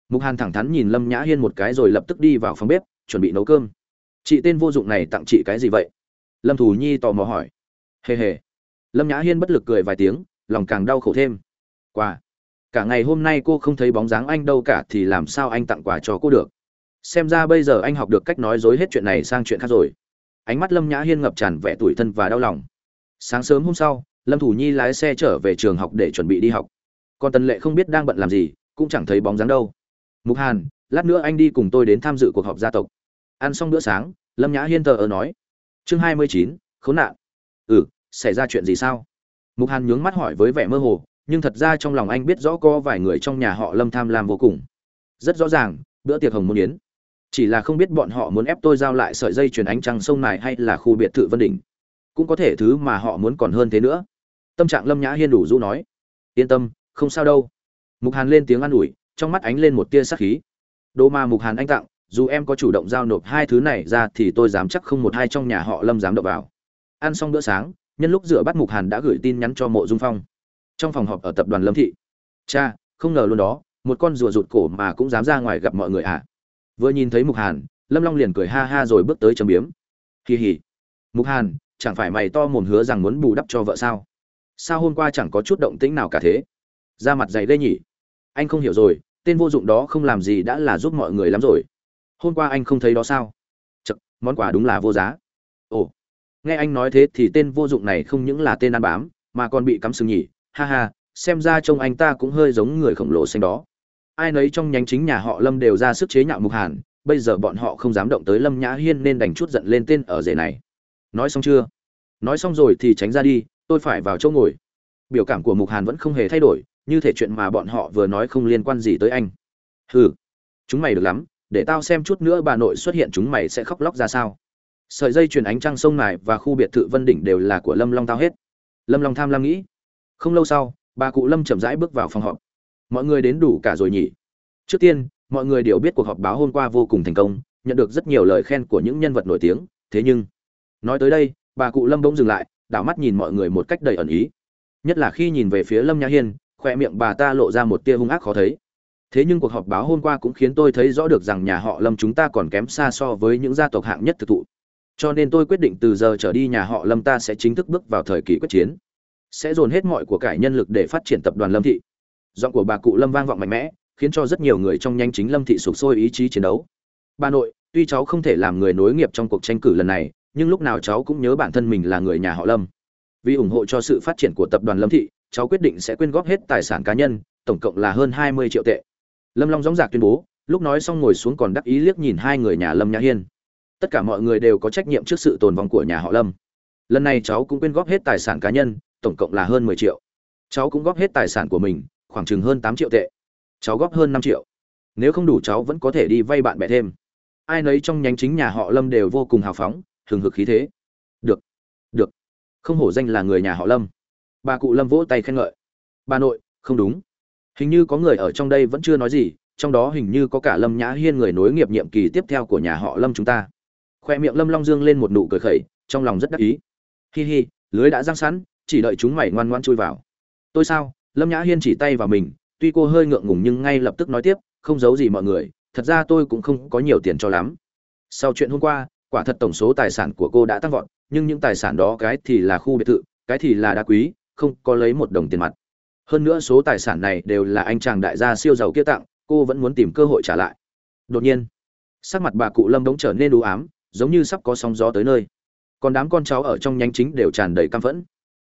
A: Mục hàn thẳng thắn nhìn lâm nhã hiên một cái rồi lập tức đi vào phòng bếp, chuẩn bị nấu cơm. Chị tên vô dụng này tặng chị cái gì vậy? Lâm thủ nhi tò mò hỏi. Hề hề lâm nhã hiên bất lực cười vài tiếng, lòng càng đau khổ thêm. Quà cả ngày hôm nay cô không thấy bóng dáng anh đâu cả thì làm sao anh tặng quà cho cô được? Xem ra bây giờ anh học được cách nói dối hết chuyện này sang chuyện khác rồi. Ánh mắt lâm nhã hiên ngập tràn vẻ tủi thân và đau lòng. Sáng sớm hôm sau, lâm thủ nhi lái xe trở về trường học để chuẩn bị đi học. Còn tần lệ không biết đang bận làm gì, cũng chẳng thấy bóng dáng đâu. Mục hàn, lát nữa anh đi cùng tôi đến tham dự cuộc họp gia tộc. Ăn xong bữa sáng, lâm nhã hiên thờ ơ nói. Chương hai mươi chín, khốn nạn. Ừ xảy ra chuyện gì sao? Mục hàn nhướng mắt hỏi với vẻ mơ hồ, nhưng thật ra trong lòng anh biết rõ có vài người trong nhà họ lâm tham lam vô cùng. Rất rõ ràng, bữa tiệc hồng môn yến. Chỉ là không biết bọn họ muốn ép tôi giao lại sợi dây chuyền ánh trăng sông này hay là khu biệt thự vân đỉnh. Cũng có thể thứ mà họ muốn còn hơn thế nữa. Tâm trạng lâm nhã hiên đủ du nói. Yên tâm, không sao đâu. Mục hàn lên tiếng an ủi, trong mắt ánh lên một tia sắc khí. Đồ mà mục hàn anh tặng, dù em có chủ động giao nộp hai thứ này ra thì tôi dám chắc không một hai trong nhà họ lâm dám đậu vào. Ăn xong bữa sáng nhân lúc rửa bắt mục hàn đã gửi tin nhắn cho mộ dung phong trong phòng họp ở tập đoàn lâm thị cha không ngờ luôn đó một con rùa rụt cổ mà cũng dám ra ngoài gặp mọi người à vừa nhìn thấy mục hàn lâm long liền cười ha ha rồi bước tới chấm biếm kỳ hỉ mục hàn chẳng phải mày to mồm hứa rằng muốn bù đắp cho vợ sao sao hôm qua chẳng có chút động tĩnh nào cả thế ra mặt dày đây nhỉ anh không hiểu rồi tên vô dụng đó không làm gì đã là giúp mọi người lắm rồi hôm qua anh không thấy đó sao Chật, món quà đúng là vô giá ồ nghe anh nói thế thì tên vô dụng này không những là tên ăn bám, mà còn bị cắm sừng nhỉ. Ha ha, xem ra trông anh ta cũng hơi giống người khổng lồ xanh đó. Ai nấy trong nhánh chính nhà họ lâm đều ra sức chế nhạo mục hàn, bây giờ bọn họ không dám động tới lâm nhã hiên nên đành chút giận lên tên ở rể này. Nói xong chưa? Nói xong rồi thì tránh ra đi, tôi phải vào chỗ ngồi. Biểu cảm của mục hàn vẫn không hề thay đổi, như thể chuyện mà bọn họ vừa nói không liên quan gì tới anh. Hừ, chúng mày được lắm, để tao xem chút nữa bà nội xuất hiện chúng mày sẽ khóc lóc ra sao sợi dây chuyền ánh trăng sông này và khu biệt thự vân đỉnh đều là của lâm long tao hết. Lâm long tham lam nghĩ. Không lâu sau, bà cụ lâm chậm rãi bước vào phòng họp. Mọi người đến đủ cả rồi nhỉ? Trước tiên, mọi người đều biết cuộc họp báo hôm qua vô cùng thành công, nhận được rất nhiều lời khen của những nhân vật nổi tiếng. Thế nhưng, nói tới đây, bà cụ lâm bỗng dừng lại, đảo mắt nhìn mọi người một cách đầy ẩn ý. Nhất là khi nhìn về phía lâm nhã hiên khoe miệng bà ta lộ ra một tia hung ác khó thấy. Thế nhưng cuộc họp báo hôm qua cũng khiến tôi thấy rõ được rằng nhà họ lâm chúng ta còn kém xa so với những gia tộc hạng nhất thực thụ cho nên tôi quyết định từ giờ trở đi nhà họ lâm ta sẽ chính thức bước vào thời kỳ quyết chiến. Sẽ dồn hết mọi của cải nhân lực để phát triển tập đoàn lâm thị. Giọng của bà cụ lâm vang vọng mạnh mẽ, khiến cho rất nhiều người trong nhanh chính lâm thị sụp sôi ý chí chiến đấu. Bà nội, tuy cháu không thể làm người nối nghiệp trong cuộc tranh cử lần này, nhưng lúc nào cháu cũng nhớ bản thân mình là người nhà họ lâm. Vì ủng hộ cho sự phát triển của tập đoàn lâm thị, cháu quyết định sẽ quyên góp hết tài sản cá nhân, tổng cộng là hơn hai mươi triệu tệ. Lâm long dõng dạc tuyên bố, lúc nói xong ngồi xuống còn đắc ý liếc nhìn hai người nhà lâm nhã hiên tất cả mọi người đều có trách nhiệm trước sự tồn vong của nhà họ lâm. Lần này cháu cũng quyên góp hết tài sản cá nhân, tổng cộng là hơn mười triệu. Cháu cũng góp hết tài sản của mình, khoảng chừng hơn tám triệu tệ. Cháu góp hơn năm triệu. Nếu không đủ, cháu vẫn có thể đi vay bạn bè thêm. Ai nấy trong nhánh chính nhà họ lâm đều vô cùng hào phóng, hừng hực khí thế. Được được. Không hổ danh là người nhà họ lâm. Bà cụ lâm vỗ tay khen ngợi. Bà nội, không đúng. Hình như có người ở trong đây vẫn chưa nói gì, trong đó hình như có cả lâm nhã hiên người nối nghiệp nhiệm kỳ tiếp theo của nhà họ lâm chúng ta khoe miệng lâm long dương lên một nụ cười khẩy, trong lòng rất đắc ý. Hi hi, lưới đã răng sẵn, chỉ đợi chúng mày ngoan ngoan chui vào. Tôi sao? Lâm nhã hiên chỉ tay vào mình, tuy cô hơi ngượng ngùng nhưng ngay lập tức nói tiếp, không giấu gì mọi người, thật ra tôi cũng không có nhiều tiền cho lắm. Sau chuyện hôm qua, quả thật tổng số tài sản của cô đã tăng vọt, nhưng những tài sản đó cái thì là khu biệt thự, cái thì là đá quý, không có lấy một đồng tiền mặt. Hơn nữa số tài sản này đều là anh chàng đại gia siêu giàu kia tặng, cô vẫn muốn tìm cơ hội trả lại. Đột nhiên, sắc mặt bà cụ lâm đống trở nên u ám giống như sắp có sóng gió tới nơi. Còn đám con cháu ở trong nhánh chính đều tràn đầy căm phẫn.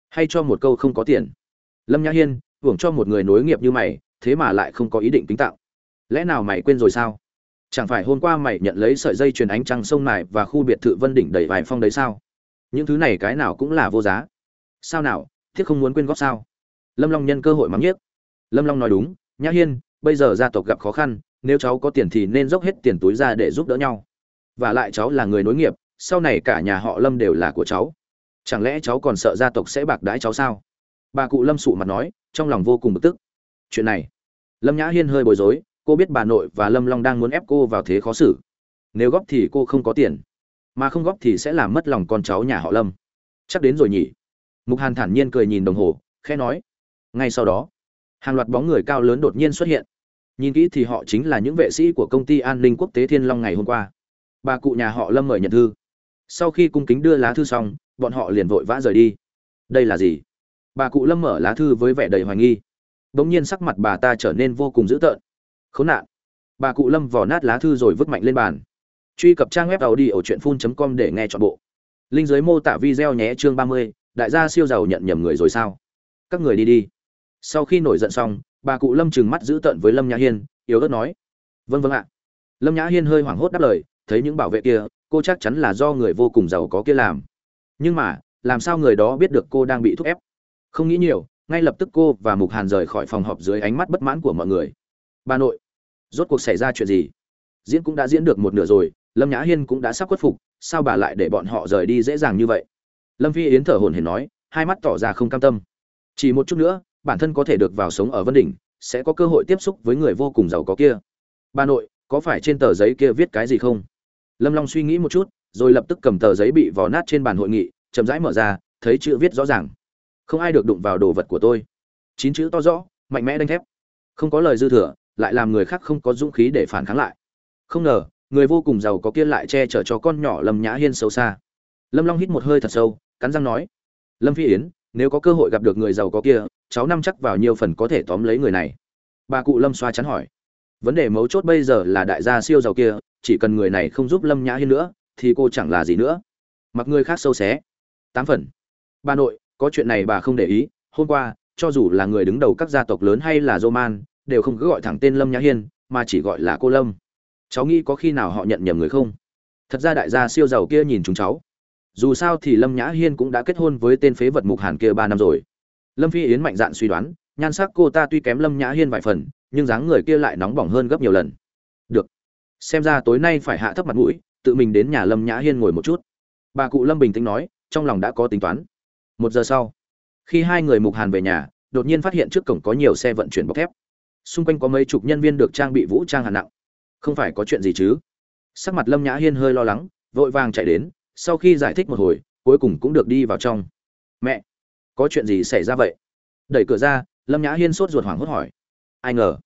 A: Hay cho một câu không có tiền. Lâm nhã hiên, hưởng cho một người nối nghiệp như mày, thế mà lại không có ý định tính tạo. Lẽ nào mày quên rồi sao? Chẳng phải hôm qua mày nhận lấy sợi dây truyền ánh trăng sông này và khu biệt thự vân đỉnh đầy vài phong đấy sao? Những thứ này cái nào cũng là vô giá. Sao nào thiết không muốn quên góp sao? Lâm long nhân cơ hội mắng nhiếc. Lâm long nói đúng, nhã hiên, bây giờ gia tộc gặp khó khăn, nếu cháu có tiền thì nên dốc hết tiền túi ra để giúp đỡ nhau và lại cháu là người nối nghiệp, sau này cả nhà họ lâm đều là của cháu. Chẳng lẽ cháu còn sợ gia tộc sẽ bạc đãi cháu sao? Bà cụ lâm sụ mặt nói, trong lòng vô cùng bực tức. Chuyện này, lâm nhã hiên hơi bối rối, cô biết bà nội và lâm long đang muốn ép cô vào thế khó xử. Nếu góp thì cô không có tiền, mà không góp thì sẽ làm mất lòng con cháu nhà họ lâm. Chắc đến rồi nhỉ? Mục hàn thản nhiên cười nhìn đồng hồ, khẽ nói. Ngay sau đó, hàng loạt bóng người cao lớn đột nhiên xuất hiện. Nhìn kỹ thì họ chính là những vệ sĩ của công ty an ninh quốc tế thiên long ngày hôm qua bà cụ nhà họ lâm mời nhận thư. Sau khi cung kính đưa lá thư xong, bọn họ liền vội vã rời đi. Đây là gì? Bà cụ lâm mở lá thư với vẻ đầy hoài nghi. Đ ỗ n g nhiên sắc mặt bà ta trở nên vô cùng dữ tợn. Khốn nạn! Bà cụ lâm vò nát lá thư rồi vứt mạnh lên bàn. Truy cập trang web tàu đi ở truyện phun com để nghe t h ọ n bộ. Linh giới mô tả video nhé chương ba mươi, đại gia siêu giàu nhận nhầm người rồi sao? Các người đi đi. Sau khi nổi giận xong, bà cụ lâm trừng mắt dữ tợn với lâm nhã hiên, yếu ớt nói. Vâng vâng ạ. Lâm nhã hiên hơi hoảng hốt đáp lời thấy những bảo vệ kia, cô chắc chắn là do người vô cùng giàu có kia làm. Nhưng mà, làm sao người đó biết được cô đang bị thúc ép? Không nghĩ nhiều, ngay lập tức cô và mục hàn rời khỏi phòng họp dưới ánh mắt bất mãn của mọi người. Bà nội, rốt cuộc xảy ra chuyện gì? Diễn cũng đã diễn được một nửa rồi, lâm nhã hiên cũng đã sắp khuất phục, sao bà lại để bọn họ rời đi dễ dàng như vậy? Lâm phi yến thở hồn hển nói, hai mắt tỏ ra không cam tâm. Chỉ một chút nữa, bản thân có thể được vào sống ở vân đỉnh, sẽ có cơ hội tiếp xúc với người vô cùng giàu có kia. Bà nội, có phải trên tờ giấy kia viết cái gì không? Lâm long suy nghĩ một chút, rồi lập tức cầm tờ giấy bị vò nát trên bàn hội nghị, chậm rãi mở ra, thấy chữ viết rõ ràng. Không ai được đụng vào đồ vật của tôi. Chín chữ to rõ, mạnh mẽ đánh thép. Không có lời dư thừa, lại làm người khác không có dũng khí để phản kháng lại. Không ngờ, người vô cùng giàu có kia lại che chở cho con nhỏ lâm nhã hiên sâu xa. Lâm long hít một hơi thật sâu, cắn răng nói, lâm phi yến, nếu có cơ hội gặp được người giàu có kia, cháu năm chắc vào nhiều phần có thể tóm lấy người này. Bà cụ lâm xoa chắn hỏi, vấn đề mấu chốt bây giờ là đại gia siêu giàu kia chỉ cần người này không giúp lâm nhã hiên nữa thì cô chẳng là gì nữa. Mặc người khác sâu xé. Tám phần. Bà nội có chuyện này bà không để ý hôm qua cho dù là người đứng đầu các gia tộc lớn hay là Roman, đều không cứ gọi thẳng tên lâm nhã hiên mà chỉ gọi là cô lâm. Cháu nghĩ có khi nào họ nhận nhầm người không? Thật ra đại gia siêu giàu kia nhìn chúng cháu. Dù sao thì lâm nhã hiên cũng đã kết hôn với tên phế vật mục hàn kia ba năm rồi. Lâm phi yến mạnh dạn suy đoán nhan sắc cô ta tuy kém lâm nhã hiên vài phần nhưng dáng người kia lại nóng bỏng hơn gấp nhiều lần xem ra tối nay phải hạ thấp mặt mũi, tự mình đến nhà lâm nhã hiên ngồi một chút. Bà cụ lâm bình tĩnh nói, trong lòng đã có tính toán. Một giờ sau, khi hai người mục hàn về nhà, đột nhiên phát hiện trước cổng có nhiều xe vận chuyển bọc thép. Xung quanh có mấy chục nhân viên được trang bị vũ trang hạng nặng. Không phải có chuyện gì chứ? Sắc mặt lâm nhã hiên hơi lo lắng, vội vàng chạy đến, sau khi giải thích một hồi, cuối cùng cũng được đi vào trong. Mẹ, có chuyện gì xảy ra vậy? Đẩy cửa ra, lâm nhã hiên sốt ruột hoảng hốt hỏi. Ai ngờ?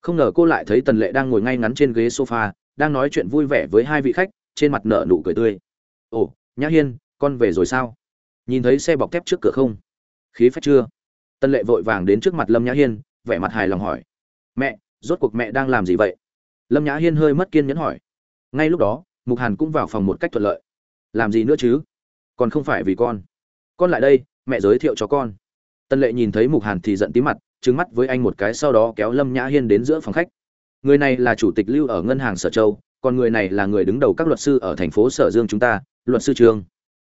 A: Không ngờ cô lại thấy tần lệ đang ngồi ngay ngắn trên ghế sofa, đang nói chuyện vui vẻ với hai vị khách, trên mặt nợ nụ cười tươi. Ồ, nhã hiên, con về rồi sao? Nhìn thấy xe bọc thép trước cửa không? Khí phách chưa? Tân lệ vội vàng đến trước mặt lâm nhã hiên, vẻ mặt hài lòng hỏi. Mẹ, rốt cuộc mẹ đang làm gì vậy? Lâm nhã hiên hơi mất kiên nhẫn hỏi. Ngay lúc đó, mục hàn cũng vào phòng một cách thuận lợi. Làm gì nữa chứ? Còn không phải vì con. Con lại đây, mẹ giới thiệu cho con. Tân lệ nhìn thấy mục hàn thì giận tí mặt trừng mắt với anh một cái sau đó kéo lâm nhã hiên đến giữa phòng khách. Người này là chủ tịch lưu ở ngân hàng sở châu, còn người này là người đứng đầu các luật sư ở thành phố sở dương chúng ta, luật sư trường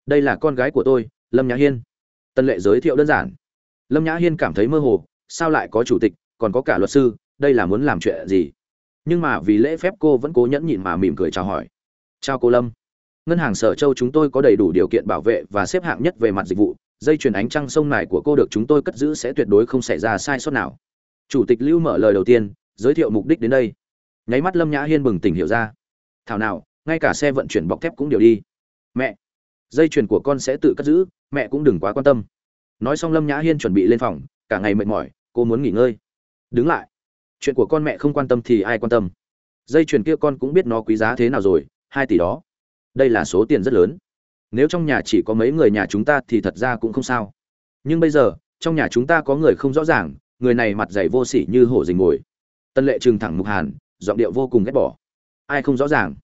A: đây là con gái của tôi, lâm nhã hiên. Tân lệ giới thiệu đơn giản. Lâm nhã hiên cảm thấy mơ hồ, sao lại có chủ tịch, còn có cả luật sư, đây là muốn làm chuyện gì? Nhưng mà vì lễ phép cô vẫn cố nhẫn nhịn mà mỉm cười chào hỏi. Chào cô lâm. Ngân hàng sở châu chúng tôi có đầy đủ điều kiện bảo vệ và xếp hạng nhất về mặt dịch vụ dây chuyền ánh trăng sông này của cô được chúng tôi cất giữ sẽ tuyệt đối không xảy ra sai sót nào. Chủ tịch lưu mở lời đầu tiên, giới thiệu mục đích đến đây. Nháy mắt lâm nhã hiên bừng tỉnh hiểu ra. Thảo nào, ngay cả xe vận chuyển bọc thép cũng đều đi. Mẹ, dây chuyền của con sẽ tự cất giữ, mẹ cũng đừng quá quan tâm. Nói xong lâm nhã hiên chuẩn bị lên phòng, cả ngày mệt mỏi, cô muốn nghỉ ngơi. Đứng lại. Chuyện của con mẹ không quan tâm thì ai quan tâm? Dây chuyền kia con cũng biết nó quý giá thế nào rồi, hai tỷ đó. Đây là số tiền rất lớn nếu trong nhà chỉ có mấy người nhà chúng ta thì thật ra cũng không sao. Nhưng bây giờ, trong nhà chúng ta có người không rõ ràng, người này mặt dày vô sỉ như hổ dình ngồi tân lệ trừng thẳng mục hàn, giọng điệu vô cùng ghét bỏ. Ai không rõ ràng?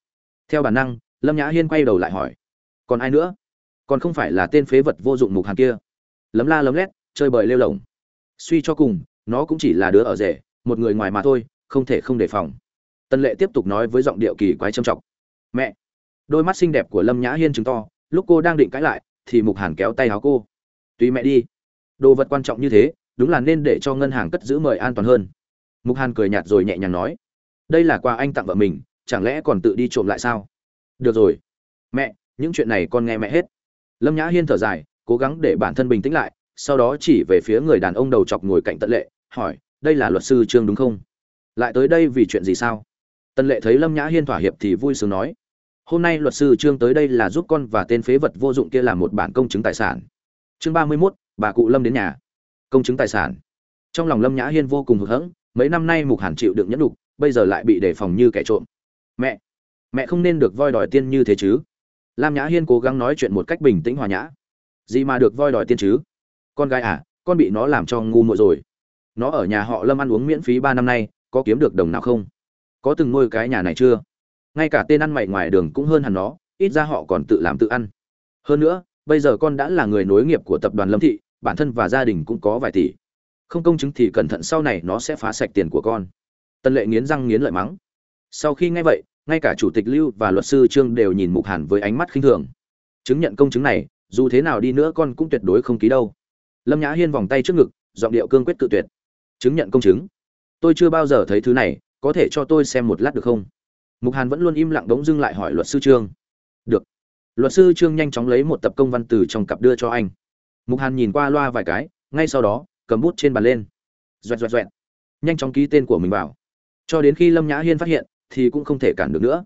A: Theo bản năng, lâm nhã hiên quay đầu lại hỏi. Còn ai nữa? Còn không phải là tên phế vật vô dụng mục hàn kia. Lấm la lấm lét, chơi bời lêu lồng suy cho cùng, nó cũng chỉ là đứa ở rể, một người ngoài mà thôi, không thể không đề phòng. Tân lệ tiếp tục nói với giọng điệu kỳ quái trầm trọng. Mẹ! Đôi mắt xinh đẹp của lâm nhã hiên chứng to lúc cô đang định cãi lại, thì mục hàn kéo tay áo cô. Tùy mẹ đi. Đồ vật quan trọng như thế, đúng là nên để cho ngân hàng cất giữ mời an toàn hơn. Mục hàn cười nhạt rồi nhẹ nhàng nói. Đây là quà anh tặng vợ mình, chẳng lẽ còn tự đi trộm lại sao? Được rồi. Mẹ, những chuyện này con nghe mẹ hết. Lâm nhã hiên thở dài, cố gắng để bản thân bình tĩnh lại, sau đó chỉ về phía người đàn ông đầu chọc ngồi cạnh tận lệ, hỏi, đây là luật sư trương đúng không? Lại tới đây vì chuyện gì sao? Tần lệ thấy lâm nhã hiên thỏa hiệp thì vui sướng nói hôm nay luật sư trương tới đây là giúp con và tên phế vật vô dụng kia làm một bản công chứng tài sản. Chương ba mươi mốt, bà cụ lâm đến nhà. Công chứng tài sản. Trong lòng lâm nhã hiên vô cùng hụt hẫng, mấy năm nay mục hàn chịu đựng nhẫn đục bây giờ lại bị đề phòng như kẻ trộm. Mẹ mẹ không nên được voi đòi tiên như thế chứ? Lam nhã hiên cố gắng nói chuyện một cách bình tĩnh hòa nhã. Gì mà được voi đòi tiên chứ? Con gái à con bị nó làm cho ngu muội rồi. Nó ở nhà họ lâm ăn uống miễn phí ba năm nay, có kiếm được đồng nào không? Có từng nuôi cái nhà này chưa? Ngay cả tên ăn mày ngoài đường cũng hơn hẳn nó, ít ra họ còn tự làm tự ăn. Hơn nữa, bây giờ con đã là người nối nghiệp của tập đoàn lâm thị, bản thân và gia đình cũng có vài tỷ. Không công chứng thì cẩn thận sau này nó sẽ phá sạch tiền của con. Tân lệ nghiến răng nghiến lợi mắng. Sau khi nghe vậy, ngay cả chủ tịch lưu và luật sư trương đều nhìn mục hàn với ánh mắt khinh thường. Chứng nhận công chứng này, dù thế nào đi nữa con cũng tuyệt đối không ký đâu. Lâm nhã hiên vòng tay trước ngực, giọng điệu cương quyết cự tuyệt. Chứng nhận công chứng. Tôi chưa bao giờ thấy thứ này, có thể cho tôi xem một lát được không? Mục hàn vẫn luôn im lặng đống dưng lại hỏi luật sư trương. Được. Luật sư trương nhanh chóng lấy một tập công văn từ trong cặp đưa cho anh. Mục hàn nhìn qua loa vài cái, ngay sau đó, cầm bút trên bàn lên. Doẹt doẹt doẹt nhanh chóng ký tên của mình vào. Cho đến khi lâm nhã hiên phát hiện, thì cũng không thể cản được nữa.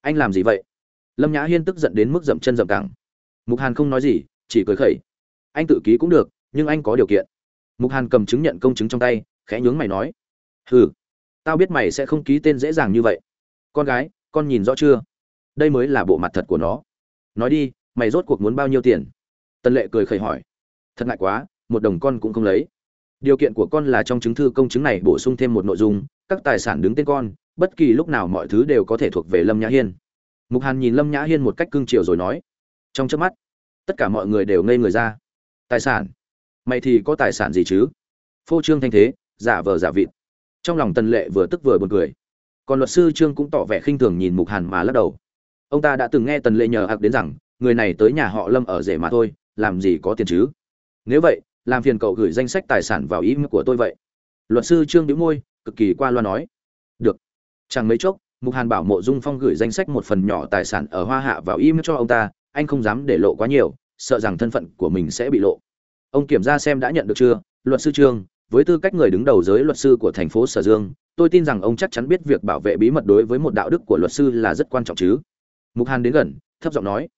A: Anh làm gì vậy? Lâm nhã hiên tức giận đến mức dậm chân dậm cẳng. Mục hàn không nói gì, chỉ cười khẩy. Anh tự ký cũng được, nhưng anh có điều kiện. Mục hàn cầm chứng nhận công chứng trong tay, khẽ nhướng mày nói. Hừ, tao biết mày sẽ không ký tên dễ dàng như vậy con gái, con nhìn rõ chưa? Đây mới là bộ mặt thật của nó. Nói đi, mày rốt cuộc muốn bao nhiêu tiền? Tần lệ cười khẩy hỏi. Thật ngại quá, một đồng con cũng không lấy. Điều kiện của con là trong chứng thư công chứng này bổ sung thêm một nội dung, các tài sản đứng tên con, bất kỳ lúc nào mọi thứ đều có thể thuộc về lâm nhã hiên. Mục hàn nhìn lâm nhã hiên một cách cưng chiều rồi nói. Trong trước mắt, tất cả mọi người đều ngây người ra. Tài sản? Mày thì có tài sản gì chứ? Phô trương thanh thế, giả vờ giả vịt. Trong lòng tần lệ vừa tức vừa buồn cười còn luật sư trương cũng tỏ vẻ khinh thường nhìn mục hàn mà lắc đầu. Ông ta đã từng nghe tần lệ nhờ hạc đến rằng, người này tới nhà họ lâm ở rể mà thôi, làm gì có tiền chứ? Nếu vậy, làm phiền cậu gửi danh sách tài sản vào ý của tôi vậy. Luật sư trương đĩu môi, cực kỳ qua loa nói. Được. Chẳng mấy chốc, mục hàn bảo mộ dung phong gửi danh sách một phần nhỏ tài sản ở hoa hạ vào im cho ông ta, anh không dám để lộ quá nhiều, sợ rằng thân phận của mình sẽ bị lộ. Ông kiểm tra xem đã nhận được chưa? Luật sư trương với tư cách người đứng đầu giới luật sư của thành phố sở dương, tôi tin rằng ông chắc chắn biết việc bảo vệ bí mật đối với một đạo đức của luật sư là rất quan trọng chứ. Mục hàn đến gần, thấp giọng nói,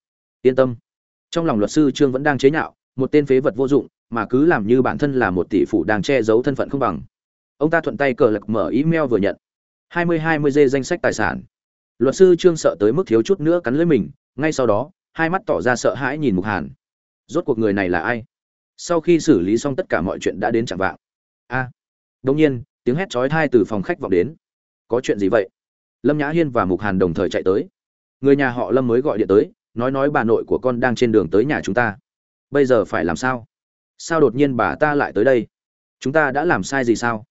A: yên tâm. Trong lòng luật sư trương vẫn đang chế nhạo, một tên phế vật vô dụng, mà cứ làm như bản thân là một tỷ phụ đang che giấu thân phận không bằng. Ông ta thuận tay cờ lật mở email vừa nhận. 20-20 dê danh sách tài sản. Luật sư trương sợ tới mức thiếu chút nữa cắn lưỡi mình, ngay sau đó, hai mắt tỏ ra sợ hãi nhìn mục hàn. Rốt cuộc người này là ai? Sau khi xử lý xong tất cả mọi chuyện đã đến chẳng vạng a. À, đông nhiên tiếng hét chói tai từ phòng khách vọng đến. Có chuyện gì vậy? Lâm nhã hiên và mục hàn đồng thời chạy tới. Người nhà họ lâm mới gọi điện tới nói nói bà nội của con đang trên đường tới nhà chúng ta. Bây giờ phải làm sao? Sao đột nhiên bà ta lại tới đây? Chúng ta đã làm sai gì sao?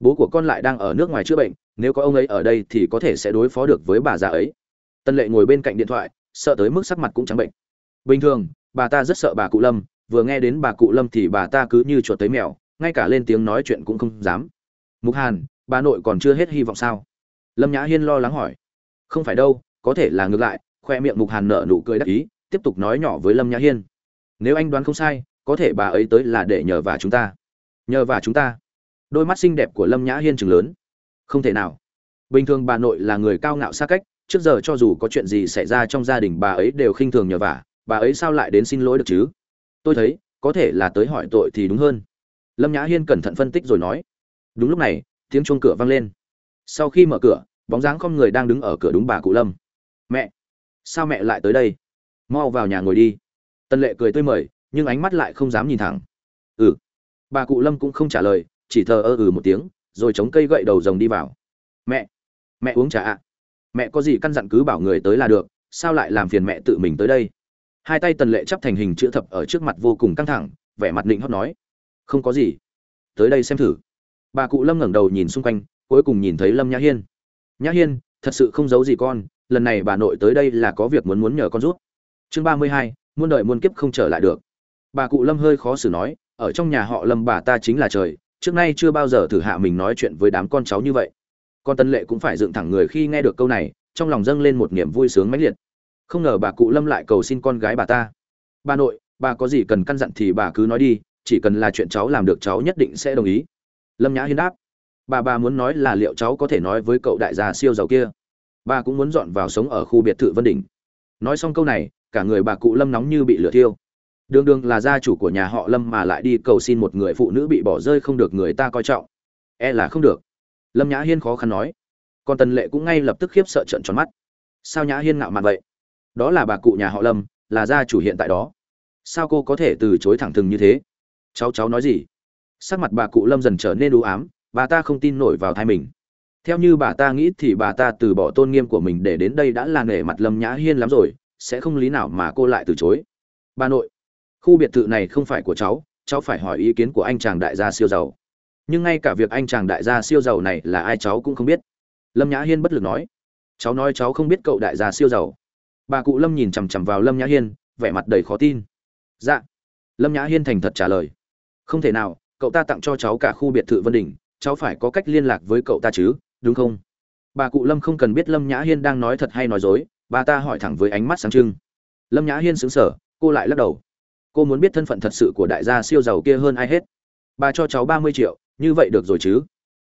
A: Bố của con lại đang ở nước ngoài chữa bệnh nếu có ông ấy ở đây thì có thể sẽ đối phó được với bà già ấy. Tân lệ ngồi bên cạnh điện thoại sợ tới mức sắc mặt cũng trắng bệnh. Bình thường bà ta rất sợ bà cụ lâm vừa nghe đến bà cụ lâm thì bà ta cứ như chuột tới mèo ngay cả lên tiếng nói chuyện cũng không dám. Mục hàn, bà nội còn chưa hết hy vọng sao? Lâm nhã hiên lo lắng hỏi. Không phải đâu, có thể là ngược lại, khoe miệng mục hàn nở nụ cười đắc ý, tiếp tục nói nhỏ với lâm nhã hiên. Nếu anh đoán không sai, có thể bà ấy tới là để nhờ vả chúng ta. Nhờ vả chúng ta. Đôi mắt xinh đẹp của lâm nhã hiên chừng lớn. Không thể nào. Bình thường bà nội là người cao ngạo xa cách, trước giờ cho dù có chuyện gì xảy ra trong gia đình bà ấy đều khinh thường nhờ vả, bà ấy sao lại đến xin lỗi được chứ? Tôi thấy, có thể là tới hỏi tội thì đúng hơn lâm nhã hiên cẩn thận phân tích rồi nói. Đúng lúc này, tiếng chuông cửa vang lên. Sau khi mở cửa, bóng dáng con người đang đứng ở cửa đúng bà cụ lâm. Mẹ, sao mẹ lại tới đây? Mau vào nhà ngồi đi. Tân lệ cười tươi mời, nhưng ánh mắt lại không dám nhìn thẳng. Ừ. Bà cụ lâm cũng không trả lời, chỉ thờ ơ ừ một tiếng, rồi chống cây gậy đầu rồng đi vào. Mẹ mẹ uống trà ạ. Mẹ có gì căn dặn cứ bảo người tới là được, sao lại làm phiền mẹ tự mình tới đây? Hai tay tần lệ chắp thành hình chữ thập ở trước mặt vô cùng căng thẳng, vẻ mặt định hót nói không có gì. Tới đây xem thử. Bà cụ lâm ngẩng đầu nhìn xung quanh, cuối cùng nhìn thấy lâm nhã hiên. Nhã hiên, thật sự không giấu gì con, lần này bà nội tới đây là có việc muốn muốn nhờ con rút chương ba mươi hai, muôn đời muôn kiếp không trở lại được. Bà cụ lâm hơi khó xử nói, ở trong nhà họ lâm bà ta chính là trời, trước nay chưa bao giờ thử hạ mình nói chuyện với đám con cháu như vậy. Con tân lệ cũng phải dựng thẳng người khi nghe được câu này, trong lòng dâng lên một niềm vui sướng mãnh liệt. Không ngờ bà cụ lâm lại cầu xin con gái bà ta. Bà nội, bà có gì cần căn dặn thì bà cứ nói đi chỉ cần là chuyện cháu làm được cháu nhất định sẽ đồng ý. Lâm nhã hiên đáp, bà bà muốn nói là liệu cháu có thể nói với cậu đại gia siêu giàu kia? Bà cũng muốn dọn vào sống ở khu biệt thự vân đỉnh. Nói xong câu này, cả người bà cụ lâm nóng như bị lửa thiêu. Đương đương là gia chủ của nhà họ lâm mà lại đi cầu xin một người phụ nữ bị bỏ rơi không được người ta coi trọng. E là không được. Lâm nhã hiên khó khăn nói. Còn tần lệ cũng ngay lập tức khiếp sợ trận tròn mắt. Sao nhã hiên ngạo mạn vậy? Đó là bà cụ nhà họ lâm, là gia chủ hiện tại đó. Sao cô có thể từ chối thẳng thừng như thế? Cháu cháu nói gì? Sắc mặt bà cụ lâm dần trở nên u ám, bà ta không tin nổi vào thai mình. Theo như bà ta nghĩ thì bà ta từ bỏ tôn nghiêm của mình để đến đây đã là nể mặt lâm nhã hiên lắm rồi, sẽ không lý nào mà cô lại từ chối. Bà nội, khu biệt thự này không phải của cháu cháu phải hỏi ý kiến của anh chàng đại gia siêu giàu. Nhưng ngay cả việc anh chàng đại gia siêu giàu này là ai cháu cũng không biết. Lâm nhã hiên bất lực nói. Cháu nói cháu không biết cậu đại gia siêu giàu. Bà cụ lâm nhìn chằm chằm vào lâm nhã hiên, vẻ mặt đầy khó tin. Dạ. Lâm nhã hiên thành thật trả lời không thể nào, cậu ta tặng cho cháu cả khu biệt thự vân đình cháu phải có cách liên lạc với cậu ta chứ, đúng không? Bà cụ lâm không cần biết lâm nhã hiên đang nói thật hay nói dối, bà ta hỏi thẳng với ánh mắt sáng trưng. Lâm nhã hiên xứng sở cô lại lắc đầu. Cô muốn biết thân phận thật sự của đại gia siêu giàu kia hơn ai hết. Bà cho cháu ba mươi triệu, như vậy được rồi chứ?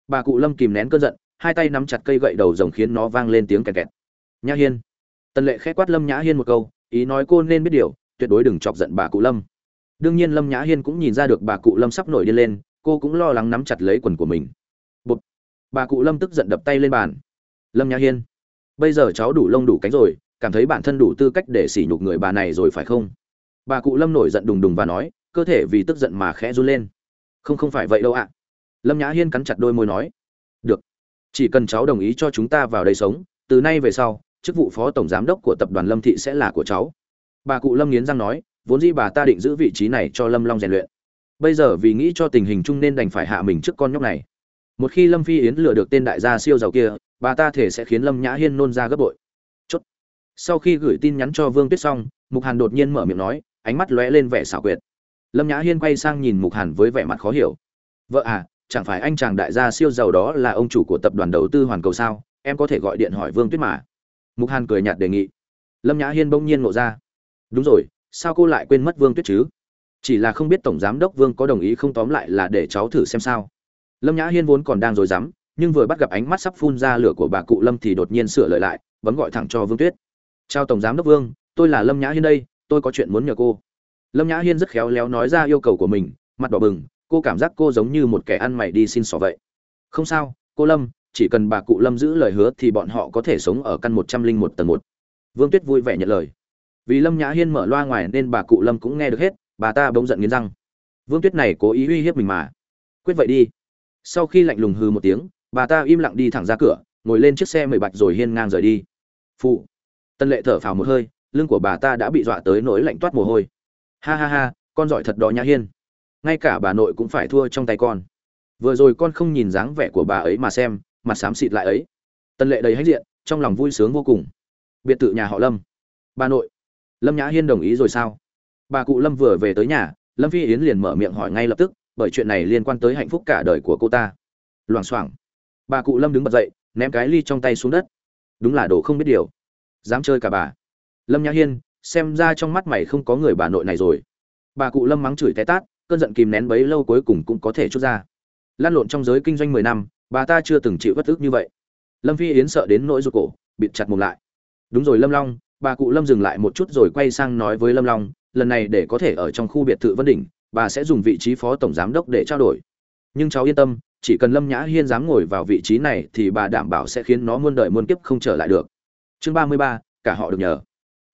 A: Bà cụ lâm kìm nén cơn giận, hai tay nắm chặt cây gậy đầu rồng khiến nó vang lên tiếng kẹt kẹt. Nhã hiên. Tần lệ khẽ quát lâm nhã hiên một câu, ý nói cô nên biết điều, tuyệt đối đừng chọc giận bà cụ lâm đương nhiên lâm nhã hiên cũng nhìn ra được bà cụ lâm sắp nổi điên lên, cô cũng lo lắng nắm chặt lấy quần của mình. Bụt. bà cụ lâm tức giận đập tay lên bàn. Lâm nhã hiên, bây giờ cháu đủ lông đủ cánh rồi, cảm thấy bản thân đủ tư cách để sỉ nhục người bà này rồi phải không? Bà cụ lâm nổi giận đùng đùng và nói, cơ thể vì tức giận mà khẽ run lên. Không không phải vậy đâu ạ. Lâm nhã hiên cắn chặt đôi môi nói, được. Chỉ cần cháu đồng ý cho chúng ta vào đây sống, từ nay về sau, chức vụ phó tổng giám đốc của tập đoàn lâm thị sẽ là của cháu. Bà cụ lâm nghiến răng nói vốn dĩ bà ta định giữ vị trí này cho lâm long rèn luyện. Bây giờ vì nghĩ cho tình hình chung nên đành phải hạ mình trước con nhóc này. Một khi lâm phi yến lừa được tên đại gia siêu giàu kia, bà ta thể sẽ khiến lâm nhã hiên nôn ra gấp bội. Chốt. Sau khi gửi tin nhắn cho vương tuyết xong, mục hàn đột nhiên mở miệng nói, ánh mắt lóe lên vẻ xảo quyệt. Lâm nhã hiên quay sang nhìn mục hàn với vẻ mặt khó hiểu. Vợ à chẳng phải anh chàng đại gia siêu giàu đó là ông chủ của tập đoàn đầu tư hoàn cầu sao? Em có thể gọi điện hỏi vương tuyết mà. Mục hàn cười nhạt đề nghị. Lâm nhã hiên bỗng nhiên ngộ ra. Đúng rồi sao cô lại quên mất vương tuyết chứ? Chỉ là không biết tổng giám đốc vương có đồng ý không tóm lại là để cháu thử xem sao. Lâm nhã hiên vốn còn đang rồi dám nhưng vừa bắt gặp ánh mắt sắp phun ra lửa của bà cụ lâm thì đột nhiên sửa lời lại, bấm gọi thẳng cho vương tuyết. Chào tổng giám đốc vương, tôi là lâm nhã hiên đây, tôi có chuyện muốn nhờ cô. Lâm nhã hiên rất khéo léo nói ra yêu cầu của mình, mặt đỏ bừng, cô cảm giác cô giống như một kẻ ăn mày đi xin xỏ vậy. Không sao, cô lâm, chỉ cần bà cụ lâm giữ lời hứa thì bọn họ có thể sống ở căn một trăm linh một tầng một. Vương tuyết vui vẻ nhận lời vì lâm nhã hiên mở loa ngoài nên bà cụ lâm cũng nghe được hết, bà ta bỗng giận nghiến răng. Vương tuyết này cố ý uy hiếp mình mà. Quyết vậy đi. Sau khi lạnh lùng hư một tiếng, bà ta im lặng đi thẳng ra cửa, ngồi lên chiếc xe mười bạch rồi hiên ngang rời đi. Phụ. Tân lệ thở phào một hơi, lưng của bà ta đã bị dọa tới nỗi lạnh toát mồ hôi. Ha ha ha, con giỏi thật đó nhã hiên. Ngay cả bà nội cũng phải thua trong tay con. Vừa rồi con không nhìn dáng vẻ của bà ấy mà xem, mặt xám xịt lại ấy. Tân lệ đầy hãnh diện, trong lòng vui sướng vô cùng. Biệt thự nhà họ lâm. Bà nội lâm nhã hiên đồng ý rồi sao? Bà cụ lâm vừa về tới nhà, lâm phi yến liền mở miệng hỏi ngay lập tức, bởi chuyện này liên quan tới hạnh phúc cả đời của cô ta. Loảng xoảng, bà cụ lâm đứng bật dậy, ném cái ly trong tay xuống đất. Đúng là đồ không biết điều. Dám chơi cả bà. Lâm nhã hiên, xem ra trong mắt mày không có người bà nội này rồi. Bà cụ lâm mắng chửi té tát, cơn giận kìm nén bấy lâu cuối cùng cũng có thể chút ra. Lan lộn trong giới kinh doanh mười năm, bà ta chưa từng chịu bất ức như vậy. Lâm phi yến sợ đến nỗi ruột cổ, bịt chặt mồm lại. Đúng rồi lâm long bà cụ lâm dừng lại một chút rồi quay sang nói với lâm long, lần này để có thể ở trong khu biệt thự vân đỉnh, bà sẽ dùng vị trí phó tổng giám đốc để trao đổi. Nhưng cháu yên tâm, chỉ cần lâm nhã hiên dám ngồi vào vị trí này thì bà đảm bảo sẽ khiến nó muôn đời muôn kiếp không trở lại được. Chương ba mươi ba, cả họ được nhờ.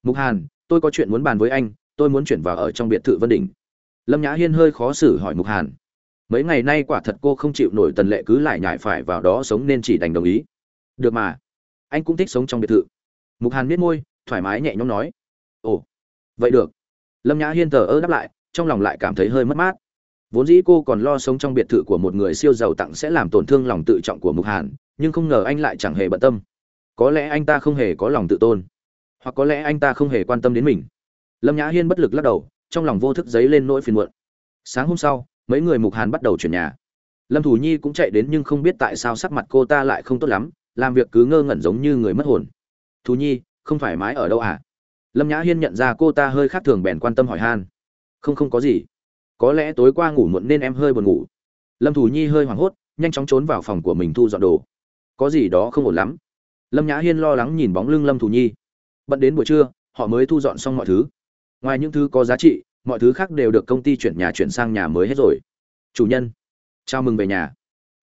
A: Mục hàn, tôi có chuyện muốn bàn với anh, tôi muốn chuyển vào ở trong biệt thự vân đỉnh. Lâm nhã hiên hơi khó xử hỏi mục hàn. Mấy ngày nay quả thật cô không chịu nổi tần lệ cứ lại nhải phải vào đó sống nên chỉ đành đồng ý. Được mà, anh cũng thích sống trong biệt thự. Mục hàn biết môi thoải mái nhẹ nhõm nói. Ồ, vậy được. Lâm nhã hiên thờ ơ đáp lại, trong lòng lại cảm thấy hơi mất mát. Vốn dĩ cô còn lo sống trong biệt thự của một người siêu giàu tặng sẽ làm tổn thương lòng tự trọng của mục hàn, nhưng không ngờ anh lại chẳng hề bận tâm. Có lẽ anh ta không hề có lòng tự tôn, hoặc có lẽ anh ta không hề quan tâm đến mình. Lâm nhã hiên bất lực lắc đầu, trong lòng vô thức dấy lên nỗi phiền muộn. Sáng hôm sau, mấy người mục hàn bắt đầu chuyển nhà. Lâm thủ nhi cũng chạy đến nhưng không biết tại sao sắc mặt cô ta lại không tốt lắm, làm việc cứ ngơ ngẩn giống như người mất hồn. Thú nhi không thoải mái ở đâu à? Lâm nhã hiên nhận ra cô ta hơi khác thường bèn quan tâm hỏi han. Không không có gì. Có lẽ tối qua ngủ muộn nên em hơi buồn ngủ. Lâm thủ nhi hơi hoảng hốt, nhanh chóng trốn vào phòng của mình thu dọn đồ. Có gì đó không ổn lắm. Lâm nhã hiên lo lắng nhìn bóng lưng lâm thủ nhi. Bận đến buổi trưa, họ mới thu dọn xong mọi thứ. Ngoài những thứ có giá trị, mọi thứ khác đều được công ty chuyển nhà chuyển sang nhà mới hết rồi. Chủ nhân, chào mừng về nhà.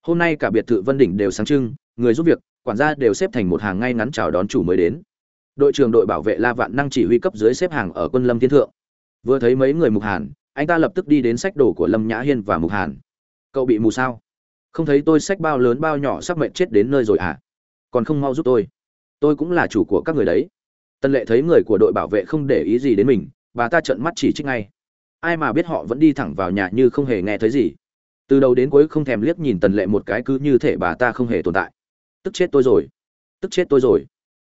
A: Hôm nay cả biệt thự vân đỉnh đều sáng trưng, người giúp việc, quản gia đều xếp thành một hàng ngay ngắn chào đón chủ mới đến đội trưởng đội bảo vệ la vạn năng chỉ huy cấp dưới xếp hàng ở quân lâm thiên thượng. Vừa thấy mấy người mục hàn, anh ta lập tức đi đến sách đồ của lâm nhã hiên và mục hàn. Cậu bị mù sao? Không thấy tôi sách bao lớn bao nhỏ sắp mệnh chết đến nơi rồi à? Còn không mau giúp tôi. Tôi cũng là chủ của các người đấy. Tân lệ thấy người của đội bảo vệ không để ý gì đến mình, bà ta trợn mắt chỉ trích ngay. Ai mà biết họ vẫn đi thẳng vào nhà như không hề nghe thấy gì. Từ đầu đến cuối không thèm liếc nhìn tần lệ một cái cứ như thể bà ta không hề tồn tại. Tức chết tôi rồi. Tức chết tôi rồi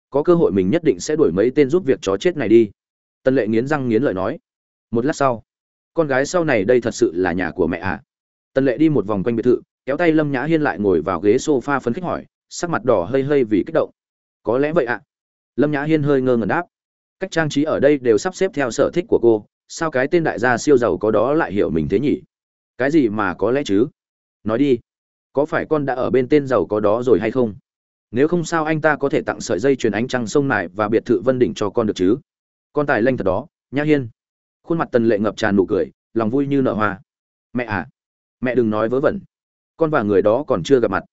A: có cơ hội mình nhất định sẽ đuổi mấy tên giúp việc chó chết này đi. Tần lệ nghiến răng nghiến lợi nói. Một lát sau, con gái sau này đây thật sự là nhà của mẹ à? Tần lệ đi một vòng quanh biệt thự, kéo tay lâm nhã hiên lại ngồi vào ghế s o f a phấn khích hỏi, sắc mặt đỏ hơi hơi vì kích động. Có lẽ vậy ạ. Lâm nhã hiên hơi ngơ ngẩn đáp. Cách trang trí ở đây đều sắp xếp theo sở thích của cô, sao cái tên đại gia siêu giàu có đó lại hiểu mình thế nhỉ? Cái gì mà có lẽ chứ? Nói đi, có phải con đã ở bên tên giàu có đó rồi hay không? Nếu không sao anh ta có thể tặng sợi dây chuyền ánh trăng sông này và biệt thự vân đỉnh cho con được chứ? Con tài lanh thật đó, nhã hiên. Khuôn mặt tần lệ ngập tràn nụ cười, lòng vui như nở hoa. Mẹ à mẹ đừng nói vớ vẩn. Con và người đó còn chưa gặp mặt.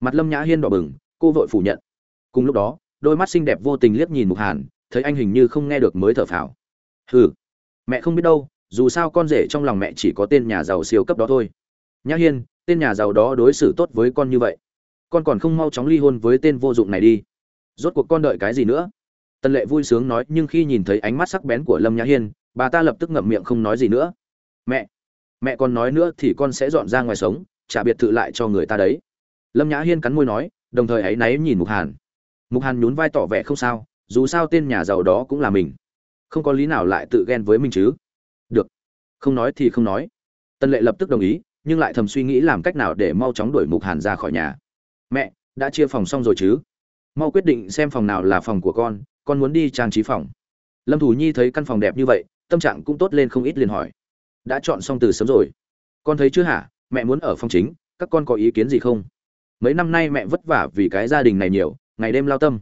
A: Mặt lâm nhã hiên đỏ bừng, cô vội phủ nhận. Cùng lúc đó, đôi mắt xinh đẹp vô tình liếc nhìn mục hàn, thấy anh hình như không nghe được mới thở phào. Hừ, mẹ không biết đâu, dù sao con rể trong lòng mẹ chỉ có tên nhà giàu siêu cấp đó thôi. Nhã hiên, tên nhà giàu đó đối xử tốt với con như vậy con còn không mau chóng ly hôn với tên vô dụng này đi. Rốt cuộc con đợi cái gì nữa? Tần lệ vui sướng nói, nhưng khi nhìn thấy ánh mắt sắc bén của lâm nhã hiên, bà ta lập tức ngậm miệng không nói gì nữa. Mẹ! Mẹ còn nói nữa thì con sẽ dọn ra ngoài sống trả biệt thự lại cho người ta đấy. Lâm nhã hiên cắn môi nói, đồng thời áy náy nhìn mục hàn. Mục hàn nhún vai tỏ vẻ không sao, dù sao tên nhà giàu đó cũng là mình. Không có lý nào lại tự ghen với mình chứ? Được. Không nói thì không nói. Tân lệ lập tức đồng ý, nhưng lại thầm suy nghĩ làm cách nào để mau chóng đuổi mục hàn ra khỏi nhà mẹ, đã chia phòng xong rồi chứ? Mau quyết định xem phòng nào là phòng của con con muốn đi trang trí phòng. Lâm thủ nhi thấy căn phòng đẹp như vậy, tâm trạng cũng tốt lên không ít liền hỏi. Đã chọn xong từ sớm rồi. Con thấy chưa hả? Mẹ muốn ở phòng chính, các con có ý kiến gì không? Mấy năm nay mẹ vất vả vì cái gia đình này nhiều, ngày đêm lao tâm.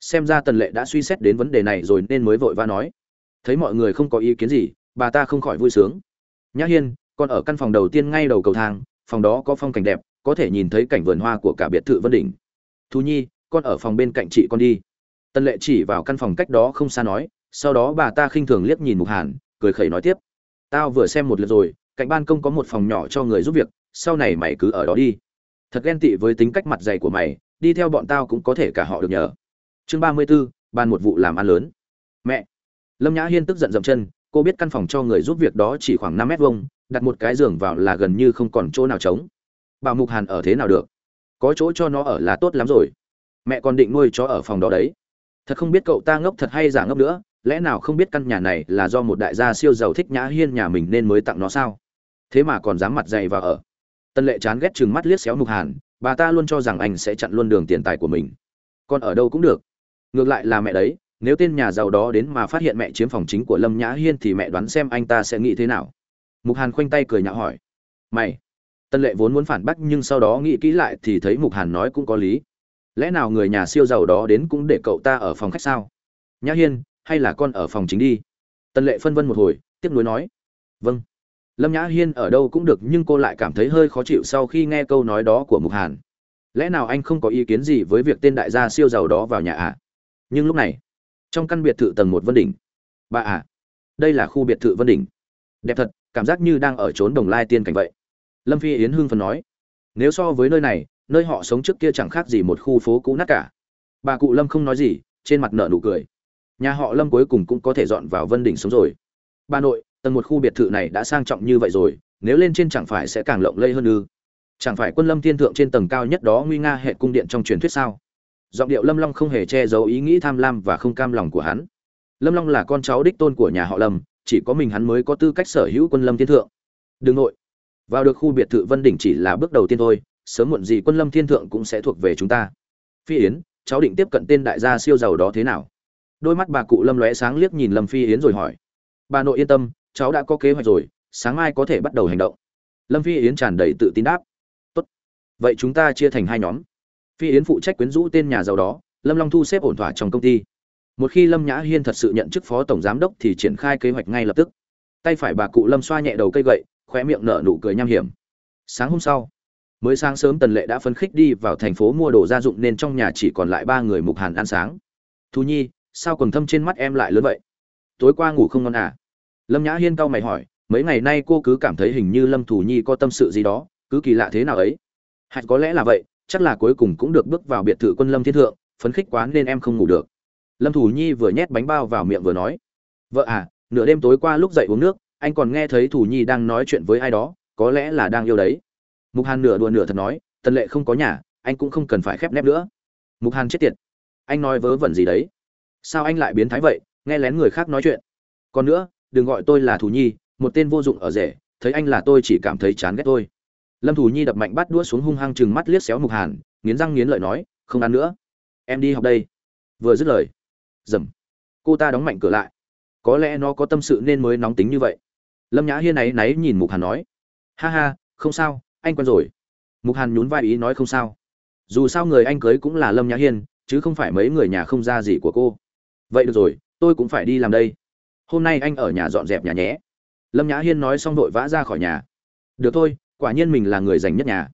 A: Xem ra tần lệ đã suy xét đến vấn đề này rồi nên mới vội va nói. Thấy mọi người không có ý kiến gì, bà ta không khỏi vui sướng. Nhã hiên, con ở căn phòng đầu tiên ngay đầu cầu thang, phòng đó có phong cảnh đẹp có thể nhìn thấy cảnh vườn hoa của cả biệt thự vân đỉnh. Thu nhi con ở phòng bên cạnh chị con đi. Tân lệ chỉ vào căn phòng cách đó không xa nói sau đó bà ta khinh thường liếc nhìn mục hàn cười khẩy nói tiếp. Tao vừa xem một lượt rồi cạnh ban công có một phòng nhỏ cho người giúp việc sau này mày cứ ở đó đi. Thật ghen tị với tính cách mặt dày của mày đi theo bọn tao cũng có thể cả họ được nhờ. Chương ba mươi 34, ban một vụ làm ăn lớn. Mẹ. Lâm nhã hiên tức giận dậm chân cô biết căn phòng cho người giúp việc đó chỉ khoảng năm mét vuông đặt một cái giường vào là gần như không còn chỗ nào trống bảo mục hàn ở thế nào được? Có chỗ cho nó ở là tốt lắm rồi. Mẹ còn định nuôi chó ở phòng đó đấy. Thật không biết cậu ta ngốc thật hay giả ngốc nữa, lẽ nào không biết căn nhà này là do một đại gia siêu giàu thích nhã hiên nhà mình nên mới tặng nó sao? Thế mà còn dám mặt dày và ở. Tân lệ chán ghét chừng mắt liếc xéo mục hàn, bà ta luôn cho rằng anh sẽ chặn luôn đường tiền tài của mình. Còn ở đâu cũng được. Ngược lại là mẹ đấy, nếu tên nhà giàu đó đến mà phát hiện mẹ chiếm phòng chính của lâm nhã hiên thì mẹ đoán xem anh ta sẽ nghĩ thế nào. Mục hàn khoanh tay cười nhạo hỏi. Mày tân lệ vốn muốn phản bác nhưng sau đó nghĩ kỹ lại thì thấy mục hàn nói cũng có lý. Lẽ nào người nhà siêu giàu đó đến cũng để cậu ta ở phòng khách sao? Nhã hiên hay là con ở phòng chính đi? Tân lệ phân vân một hồi tiếp nối nói. Vâng. Lâm nhã hiên ở đâu cũng được nhưng cô lại cảm thấy hơi khó chịu sau khi nghe câu nói đó của mục hàn. Lẽ nào anh không có ý kiến gì với việc tên đại gia siêu giàu đó vào nhà ạ à? nhưng lúc này trong căn biệt thự tầng một vân đỉnh. Bà ạ à, đây là khu biệt thự vân đỉnh. Đẹp thật cảm giác như đang ở trốn đồng lai tiên cảnh vậy lâm phi yến hưng phần nói, nếu so với nơi này, nơi họ sống trước kia chẳng khác gì một khu phố cũ nát cả. Bà cụ lâm không nói gì, trên mặt nở nụ cười. Nhà họ lâm cuối cùng cũng có thể dọn vào vân đỉnh sống rồi. Bà nội, tầng một khu biệt thự này đã sang trọng như vậy rồi, nếu lên trên chẳng phải sẽ càng lộng lẫy hơn ư? Chẳng phải quân lâm thiên thượng trên tầng cao nhất đó nguy nga hệ cung điện trong truyền thuyết sao? Giọng điệu lâm long không hề che giấu ý nghĩ tham lam và không cam lòng của hắn. Lâm long là con cháu đích tôn của nhà họ lâm, chỉ có mình hắn mới có tư cách sở hữu quân lâm thiên thượng. Đừng nội vào được khu biệt thự vân đỉnh chỉ là bước đầu tiên thôi, sớm muộn gì quân lâm thiên thượng cũng sẽ thuộc về chúng ta. Phi yến, cháu định tiếp cận tên đại gia siêu giàu đó thế nào? Đôi mắt bà cụ lâm lóe sáng liếc nhìn lâm phi yến rồi hỏi. Bà nội yên tâm, cháu đã có kế hoạch rồi, sáng mai có thể bắt đầu hành động. Lâm phi yến tràn đầy tự tin đáp. Tốt. Vậy chúng ta chia thành hai nhóm. Phi yến phụ trách quyến rũ tên nhà giàu đó, lâm long thu xếp ổn thỏa trong công ty. Một khi lâm nhã hiên thật sự nhận chức phó tổng giám đốc thì triển khai kế hoạch ngay lập tức. Tay phải bà cụ lâm xoa nhẹ đầu cây gậy khoe miệng nở nụ cười nham hiểm. Sáng hôm sau, mới sáng sớm tần lệ đã phấn khích đi vào thành phố mua đồ gia dụng nên trong nhà chỉ còn lại ba người mục hàn ăn sáng. Thu nhi, sao quần thâm trên mắt em lại lớn vậy? Tối qua ngủ không ngon à? Lâm nhã hiên cau mày hỏi, mấy ngày nay cô cứ cảm thấy hình như lâm thủ nhi có tâm sự gì đó, cứ kỳ lạ thế nào ấy? Hạt có lẽ là vậy, chắc là cuối cùng cũng được bước vào biệt thự quân lâm thiên thượng, phấn khích quá nên em không ngủ được. Lâm thủ nhi vừa nhét bánh bao vào miệng vừa nói, vợ à nửa đêm tối qua lúc dậy uống nước anh còn nghe thấy thủ nhi đang nói chuyện với ai đó, có lẽ là đang yêu đấy. Mục hàn nửa đùa nửa thật nói, tần lệ không có nhà, anh cũng không cần phải khép nép nữa. Mục hàn chết tiệt. Anh nói vớ vẩn gì đấy? Sao anh lại biến thái vậy? Nghe lén người khác nói chuyện. Còn nữa, đừng gọi tôi là thủ nhi, một tên vô dụng ở rể, thấy anh là tôi chỉ cảm thấy chán ghét tôi. Lâm thủ nhi đập mạnh bắt đũa xuống hung hăng chừng mắt liếc xéo mục hàn, nghiến răng nghiến lợi nói, không ăn nữa. Em đi học đây. Vừa dứt lời, dầm. Cô ta đóng mạnh cửa lại. Có lẽ nó có tâm sự nên mới nóng tính như vậy lâm nhã hiên ấy náy nhìn mục hàn nói, ha ha, không sao, anh quen rồi. Mục hàn nhún vai ý nói, không sao. Dù sao người anh cưới cũng là lâm nhã hiên, chứ không phải mấy người nhà không ra gì của cô. Vậy được rồi, tôi cũng phải đi làm đây. Hôm nay anh ở nhà dọn dẹp nhà nhé. Lâm nhã hiên nói xong vội vã ra khỏi nhà. Được thôi, quả nhiên mình là người dành nhất nhà.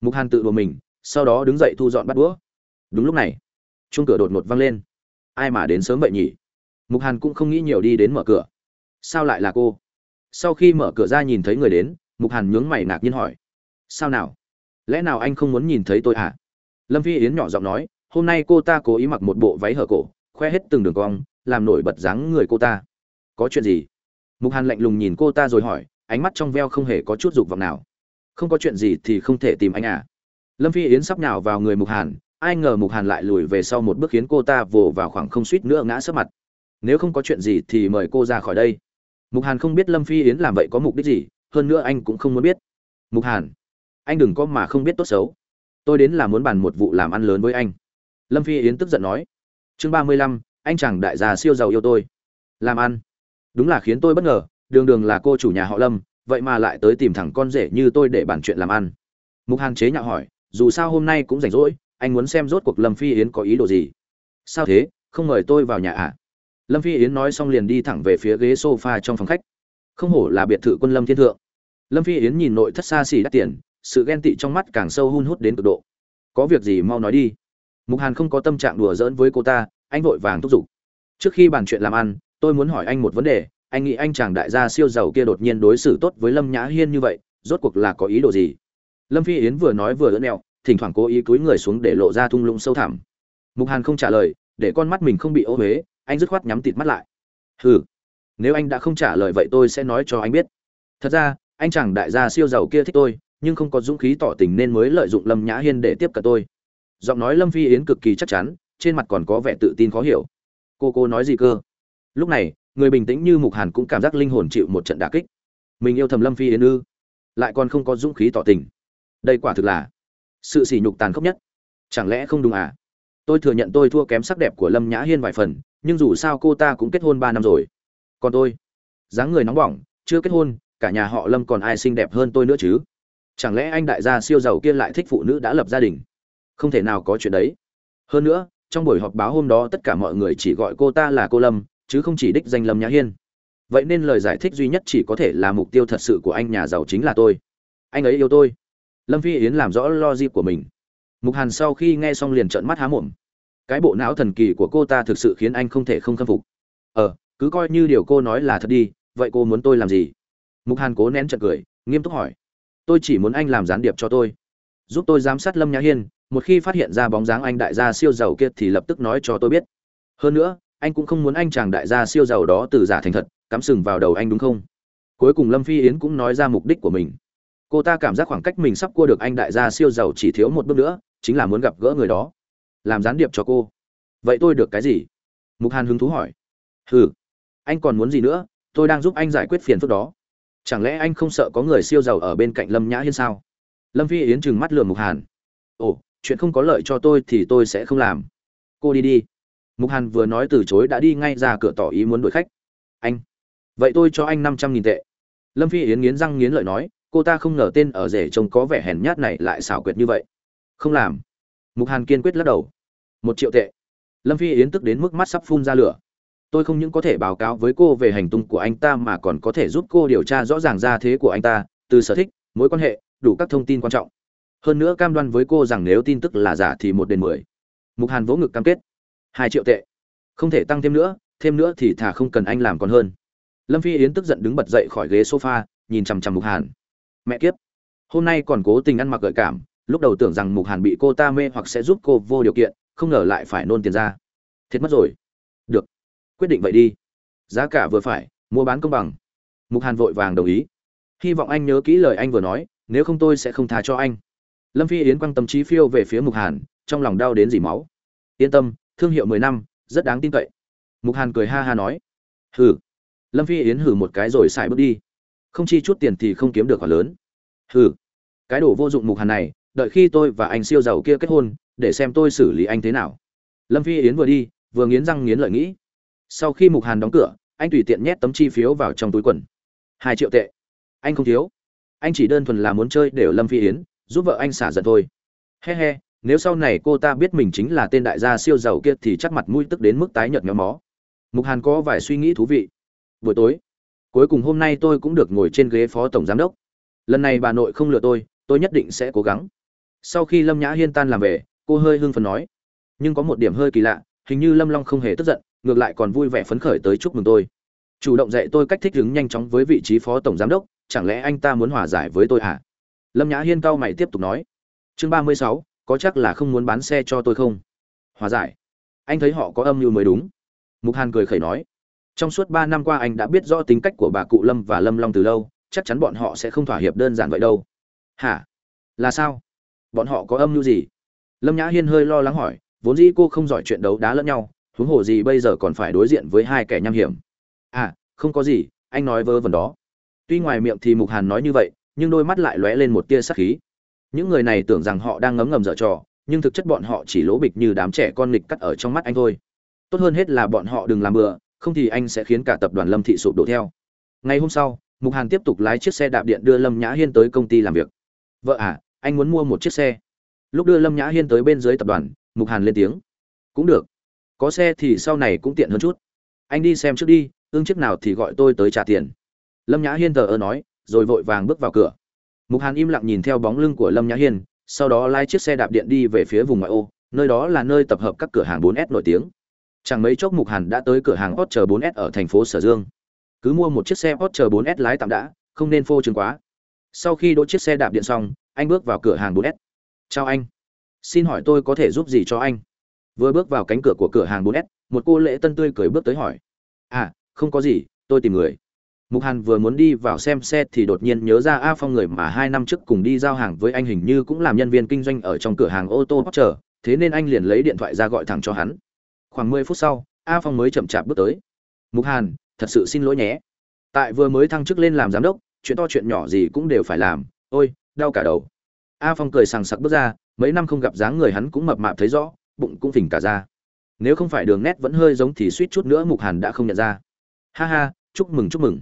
A: Mục hàn tự đùa mình, sau đó đứng dậy thu dọn bắt đũa. Đúng lúc này chung cửa đột ngột vang lên. Ai mà đến sớm vậy nhỉ? Mục hàn cũng không nghĩ nhiều đi đến mở cửa. Sao lại là cô? Sau khi mở cửa ra nhìn thấy người đến, mục hàn nhướng mày ngạc nhiên hỏi, sao nào? Lẽ nào anh không muốn nhìn thấy tôi à? Lâm phi yến nhỏ giọng nói, hôm nay cô ta cố ý mặc một bộ váy hở cổ, khoe hết từng đường cong, làm nổi bật dáng người cô ta. Có chuyện gì? Mục hàn lạnh lùng nhìn cô ta rồi hỏi, ánh mắt trong veo không hề có chút dục vọng nào. Không có chuyện gì thì không thể tìm anh à? Lâm phi yến sắp nào vào người mục hàn, ai ngờ mục hàn lại lùi về sau một bước khiến cô ta vồ vào khoảng không suýt nữa ngã sấp mặt. Nếu không có chuyện gì thì mời cô ra khỏi đây mục hàn không biết lâm phi yến làm vậy có mục đích gì, hơn nữa anh cũng không muốn biết. Mục hàn, anh đừng có mà không biết tốt xấu. Tôi đến là muốn bàn một vụ làm ăn lớn với anh. Lâm phi yến tức giận nói. Chương ba mươi lăm, anh chàng đại gia siêu giàu yêu tôi. Làm ăn. Đúng là khiến tôi bất ngờ, đường đường là cô chủ nhà họ lâm, vậy mà lại tới tìm thẳng con rể như tôi để bàn chuyện làm ăn. Mục hàn chế nhạo hỏi, dù sao hôm nay cũng rảnh rỗi, anh muốn xem rốt cuộc lâm phi yến có ý đồ gì? Sao thế, không mời tôi vào nhà ạ? à? Lâm phi yến nói xong liền đi thẳng về phía ghế sofa trong phòng khách. Không hổ là biệt thự quân lâm thiên thượng. Lâm phi yến nhìn nội thất xa xỉ đắt tiền, sự ghen tị trong mắt càng sâu hun hút đến cực độ. Có việc gì mau nói đi. Mục hàn không có tâm trạng đùa giỡn với cô ta, anh vội vàng thúc giục. Trước khi bàn chuyện làm ăn, tôi muốn hỏi anh một vấn đề, anh nghĩ anh chàng đại gia siêu giàu kia đột nhiên đối xử tốt với lâm nhã hiên như vậy, rốt cuộc là có ý đồ gì? Lâm phi yến vừa nói vừa lỡ nẹo, thỉnh thoảng cố ý cúi người xuống để lộ ra thung lũng sâu thẳm. Mục hàn không trả lời, để con mắt mình không bị ô huế anh dứt khoát nhắm tịt mắt lại. Hừ, nếu anh đã không trả lời vậy tôi sẽ nói cho anh biết. Thật ra, anh chàng đại gia siêu giàu kia thích tôi, nhưng không có dũng khí tỏ tình nên mới lợi dụng lâm nhã hiên để tiếp cận tôi. Giọng nói lâm phi yến cực kỳ chắc chắn, trên mặt còn có vẻ tự tin khó hiểu. Cô cô nói gì cơ? Lúc này, người bình tĩnh như mục hàn cũng cảm giác linh hồn chịu một trận đả kích. Mình yêu thầm lâm phi yến ư? Lại còn không có dũng khí tỏ tình. Đây quả thực là sự sỉ nhục tàn khốc nhất. Chẳng lẽ không đúng à? Tôi thừa nhận tôi thua kém sắc đẹp của lâm nhã hiên vài phần, nhưng dù sao cô ta cũng kết hôn ba năm rồi. Còn tôi, dáng người nóng bỏng, chưa kết hôn, cả nhà họ lâm còn ai xinh đẹp hơn tôi nữa chứ? Chẳng lẽ anh đại gia siêu giàu kia lại thích phụ nữ đã lập gia đình? Không thể nào có chuyện đấy. Hơn nữa, trong buổi họp báo hôm đó tất cả mọi người chỉ gọi cô ta là cô lâm, chứ không chỉ đích danh lâm nhã hiên. Vậy nên lời giải thích duy nhất chỉ có thể là mục tiêu thật sự của anh nhà giàu chính là tôi. Anh ấy yêu tôi. Lâm phi yến làm rõ logic của mình mục hàn sau khi nghe xong liền trợn mắt há mồm. Cái bộ não thần kỳ của cô ta thực sự khiến anh không thể không khâm phục. Ờ cứ coi như điều cô nói là thật đi, vậy cô muốn tôi làm gì? Mục hàn cố nén trận cười, nghiêm túc hỏi. Tôi chỉ muốn anh làm gián điệp cho tôi. Giúp tôi giám sát lâm nhã hiên, một khi phát hiện ra bóng dáng anh đại gia siêu giàu kia thì lập tức nói cho tôi biết. Hơn nữa, anh cũng không muốn anh chàng đại gia siêu giàu đó từ giả thành thật, cắm sừng vào đầu anh đúng không? Cuối cùng lâm phi yến cũng nói ra mục đích của mình. Cô ta cảm giác khoảng cách mình sắp cua được anh đại gia siêu giàu chỉ thiếu một bước nữa chính là muốn gặp gỡ người đó. Làm gián điệp cho cô. Vậy tôi được cái gì? Mục hàn hứng thú hỏi. Hừ, anh còn muốn gì nữa? Tôi đang giúp anh giải quyết phiền phức đó. Chẳng lẽ anh không sợ có người siêu giàu ở bên cạnh lâm nhã hiên sao? Lâm phi yến trừng mắt lườm mục hàn. Ồ, chuyện không có lợi cho tôi thì tôi sẽ không làm. Cô đi đi. Mục hàn vừa nói từ chối đã đi ngay ra cửa tỏ ý muốn đuổi khách. Anh. Vậy tôi cho anh năm trăm nghìn tệ. Lâm phi yến nghiến răng nghiến lợi nói, cô ta không ngờ tên ở rể trông có vẻ hèn nhát này lại xảo quyệt như vậy không làm. Mục hàn kiên quyết lắc đầu. Một triệu tệ. Lâm phi yến tức đến mức mắt sắp phun ra lửa. Tôi không những có thể báo cáo với cô về hành tung của anh ta mà còn có thể giúp cô điều tra rõ ràng ra thế của anh ta, từ sở thích, mối quan hệ, đủ các thông tin quan trọng. Hơn nữa cam đoan với cô rằng nếu tin tức là giả thì một đền mười. Mục hàn vỗ ngực cam kết. Hai triệu tệ. Không thể tăng thêm nữa thêm nữa thì thà không cần anh làm còn hơn. Lâm phi yến tức giận đứng bật dậy khỏi ghế sofa, nhìn chằm chằm mục hàn. Mẹ kiếp. Hôm nay còn cố tình ăn mặc gợi cảm lúc đầu tưởng rằng mục hàn bị cô ta mê hoặc sẽ giúp cô vô điều kiện, không ngờ lại phải nôn tiền ra. Thiệt mất rồi. Được. Quyết định vậy đi. Giá cả vừa phải, mua bán công bằng. Mục hàn vội vàng đồng ý. Hy vọng anh nhớ kỹ lời anh vừa nói, nếu không tôi sẽ không tha cho anh. Lâm phi yến quăng tâm trí phiêu về phía mục hàn, trong lòng đau đến dỉ máu. Yên tâm, thương hiệu mười năm, rất đáng tin cậy. Mục hàn cười ha ha nói. Hừ. Lâm phi yến hử một cái rồi xài bước đi. Không chi chút tiền thì không kiếm được khoản lớn. Hừ. Cái đồ vô dụng mục hàn này đợi khi tôi và anh siêu giàu kia kết hôn, để xem tôi xử lý anh thế nào. Lâm phi yến vừa đi, vừa nghiến răng nghiến lợi nghĩ. Sau khi mục hàn đóng cửa, anh tùy tiện nhét tấm chi phiếu vào trong túi quần. Hai triệu tệ. Anh không thiếu. Anh chỉ đơn thuần là muốn chơi đều lâm phi yến, giúp vợ anh xả giận thôi. He he, nếu sau này cô ta biết mình chính là tên đại gia siêu giàu kia thì chắc mặt mũi tức đến mức tái nhợt nhóm mó. Mục hàn có vài suy nghĩ thú vị. Buổi tối, cuối cùng hôm nay tôi cũng được ngồi trên ghế phó tổng giám đốc. Lần này bà nội không lừa tôi tôi nhất định sẽ cố gắng sau khi lâm nhã hiên tan làm về, cô hơi hưng phấn nói, nhưng có một điểm hơi kỳ lạ, hình như lâm long không hề tức giận, ngược lại còn vui vẻ phấn khởi tới chúc mừng tôi. Chủ động dạy tôi cách thích ứng nhanh chóng với vị trí phó tổng giám đốc, chẳng lẽ anh ta muốn hòa giải với tôi hả? Lâm nhã hiên cao mày tiếp tục nói, chương ba mươi sáu, có chắc là không muốn bán xe cho tôi không? Hòa giải. Anh thấy họ có âm mưu mới đúng. Mục hàn cười khẩy nói, trong suốt ba năm qua anh đã biết rõ tính cách của bà cụ lâm và lâm long từ lâu, chắc chắn bọn họ sẽ không thỏa hiệp đơn giản vậy đâu. Hả? Là sao? Bọn họ có âm mưu gì? Lâm nhã hiên hơi lo lắng hỏi, vốn dĩ cô không giỏi chuyện đấu đá lẫn nhau, huống hồ gì bây giờ còn phải đối diện với hai kẻ nham hiểm? À không có gì, anh nói vớ vẩn đó. Tuy ngoài miệng thì mục hàn nói như vậy, nhưng đôi mắt lại lóe lên một tia sắc khí. Những người này tưởng rằng họ đang ngấm ngầm dở trò, nhưng thực chất bọn họ chỉ lỗ bịch như đám trẻ con nghịch cắt ở trong mắt anh thôi. Tốt hơn hết là bọn họ đừng làm bừa, không thì anh sẽ khiến cả tập đoàn lâm thị sụp đổ theo. Ngày hôm sau, mục hàn tiếp tục lái chiếc xe đạp điện đưa lâm nhã hiên tới công ty làm việc. Vợ à anh muốn mua một chiếc xe. Lúc đưa lâm nhã hiên tới bên dưới tập đoàn mục hàn lên tiếng. Cũng được. Có xe thì sau này cũng tiện hơn chút. Anh đi xem trước đi ương chiếc nào thì gọi tôi tới trả tiền. Lâm nhã hiên thờ ơ nói rồi vội vàng bước vào cửa. Mục hàn im lặng nhìn theo bóng lưng của lâm nhã hiên sau đó lái chiếc xe đạp điện đi về phía vùng ngoại ô nơi đó là nơi tập hợp các cửa hàng 4S nổi tiếng. Chẳng mấy chốc Mục Hàn đã tới cửa hàng Porsche 4S ở thành phố Sở Dương. Cứ mua một chiếc xe Porsche 4S lái tạm đã, không nên phô trương quá. Sau khi đỗ chiếc xe đạp điện xong, anh bước vào cửa hàng 4S. "Chào anh, xin hỏi tôi có thể giúp gì cho anh?" Vừa bước vào cánh cửa của cửa hàng 4S, một cô lễ tân tươi cười bước tới hỏi. "À, không có gì, tôi tìm người." Mục Hàn vừa muốn đi vào xem xe thì đột nhiên nhớ ra A Phong người mà hai năm trước cùng đi giao hàng với anh hình như cũng làm nhân viên kinh doanh ở trong cửa hàng ô tô Porsche, thế nên anh liền lấy điện thoại ra gọi thẳng cho hắn. Khoảng 10 phút sau, A Phong mới chậm chạp bước tới. "Mục Hàn, thật sự xin lỗi nhé. Tại vừa mới thăng chức lên làm giám đốc, chuyện to chuyện nhỏ gì cũng đều phải làm, ôi, đau cả đầu." A Phong cười sằng sặc bước ra, mấy năm không gặp dáng người hắn cũng mập mạp thấy rõ, bụng cũng phình cả ra. Nếu không phải đường nét vẫn hơi giống thì suýt chút nữa Mục Hàn đã không nhận ra. "Ha ha, chúc mừng chúc mừng."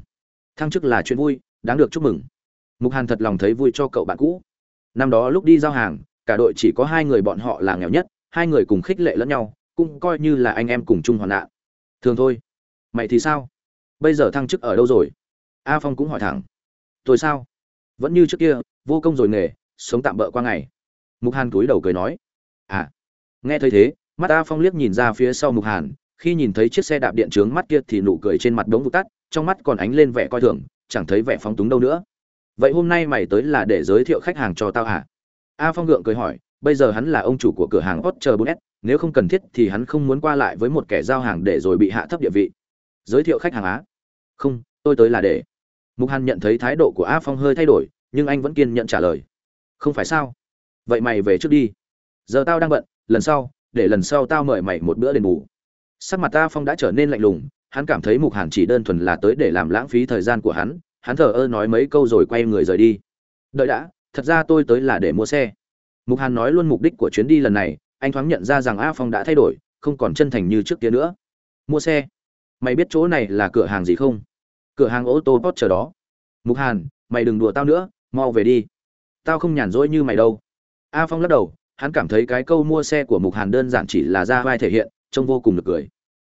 A: thăng chức là chuyện vui đáng được chúc mừng mục hàn thật lòng thấy vui cho cậu bạn cũ năm đó lúc đi giao hàng cả đội chỉ có hai người bọn họ là nghèo nhất hai người cùng khích lệ lẫn nhau cũng coi như là anh em cùng chung hoạn nạn thường thôi mày thì sao bây giờ thăng chức ở đâu rồi a phong cũng hỏi thẳng tôi sao vẫn như trước kia vô công rồi nghề sống tạm bỡ qua ngày. Mục hàn cúi đầu cười nói à. Nghe thấy thế mắt a phong liếc nhìn ra phía sau mục hàn khi nhìn thấy chiếc xe đạp điện trướng mắt kia thì nụ cười trên mặt đống vụt tắt trong mắt còn ánh lên vẻ coi thường chẳng thấy vẻ phóng túng đâu nữa. Vậy hôm nay mày tới là để giới thiệu khách hàng cho tao hả? A phong gượng cười hỏi bây giờ hắn là ông chủ của cửa hàng hot chờ 4S, nếu không cần thiết thì hắn không muốn qua lại với một kẻ giao hàng để rồi bị hạ thấp địa vị. Giới thiệu khách hàng á không tôi tới là để. Mục hàn nhận thấy thái độ của a phong hơi thay đổi nhưng anh vẫn kiên nhận trả lời. Không phải sao? Vậy mày về trước đi. Giờ tao đang bận, lần sau, để lần sau tao mời mày một bữa đền bù. Sắc mặt Ta phong đã trở nên lạnh lùng, hắn cảm thấy mục hàn chỉ đơn thuần là tới để làm lãng phí thời gian của hắn hắn thờ ơ nói mấy câu rồi quay người rời đi. Đợi đã, thật ra tôi tới là để mua xe. Mục hàn nói luôn mục đích của chuyến đi lần này, anh thoáng nhận ra rằng a phong đã thay đổi, không còn chân thành như trước kia nữa. Mua xe. Mày biết chỗ này là cửa hàng gì không? Cửa hàng ô tô post chờ đó. Mục hàn, mày đừng đùa tao nữa mau về đi. Tao không nhàn rỗi như mày đâu. A phong lắc đầu, hắn cảm thấy cái câu mua xe của mục hàn đơn giản chỉ là ra vai thể hiện, trông vô cùng được cười.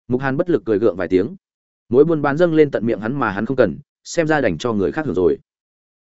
A: Mục hàn bất lực cười gượng vài tiếng. Mối buôn bán dâng lên tận miệng hắn mà hắn không cần, xem ra đành cho người khác hưởng rồi.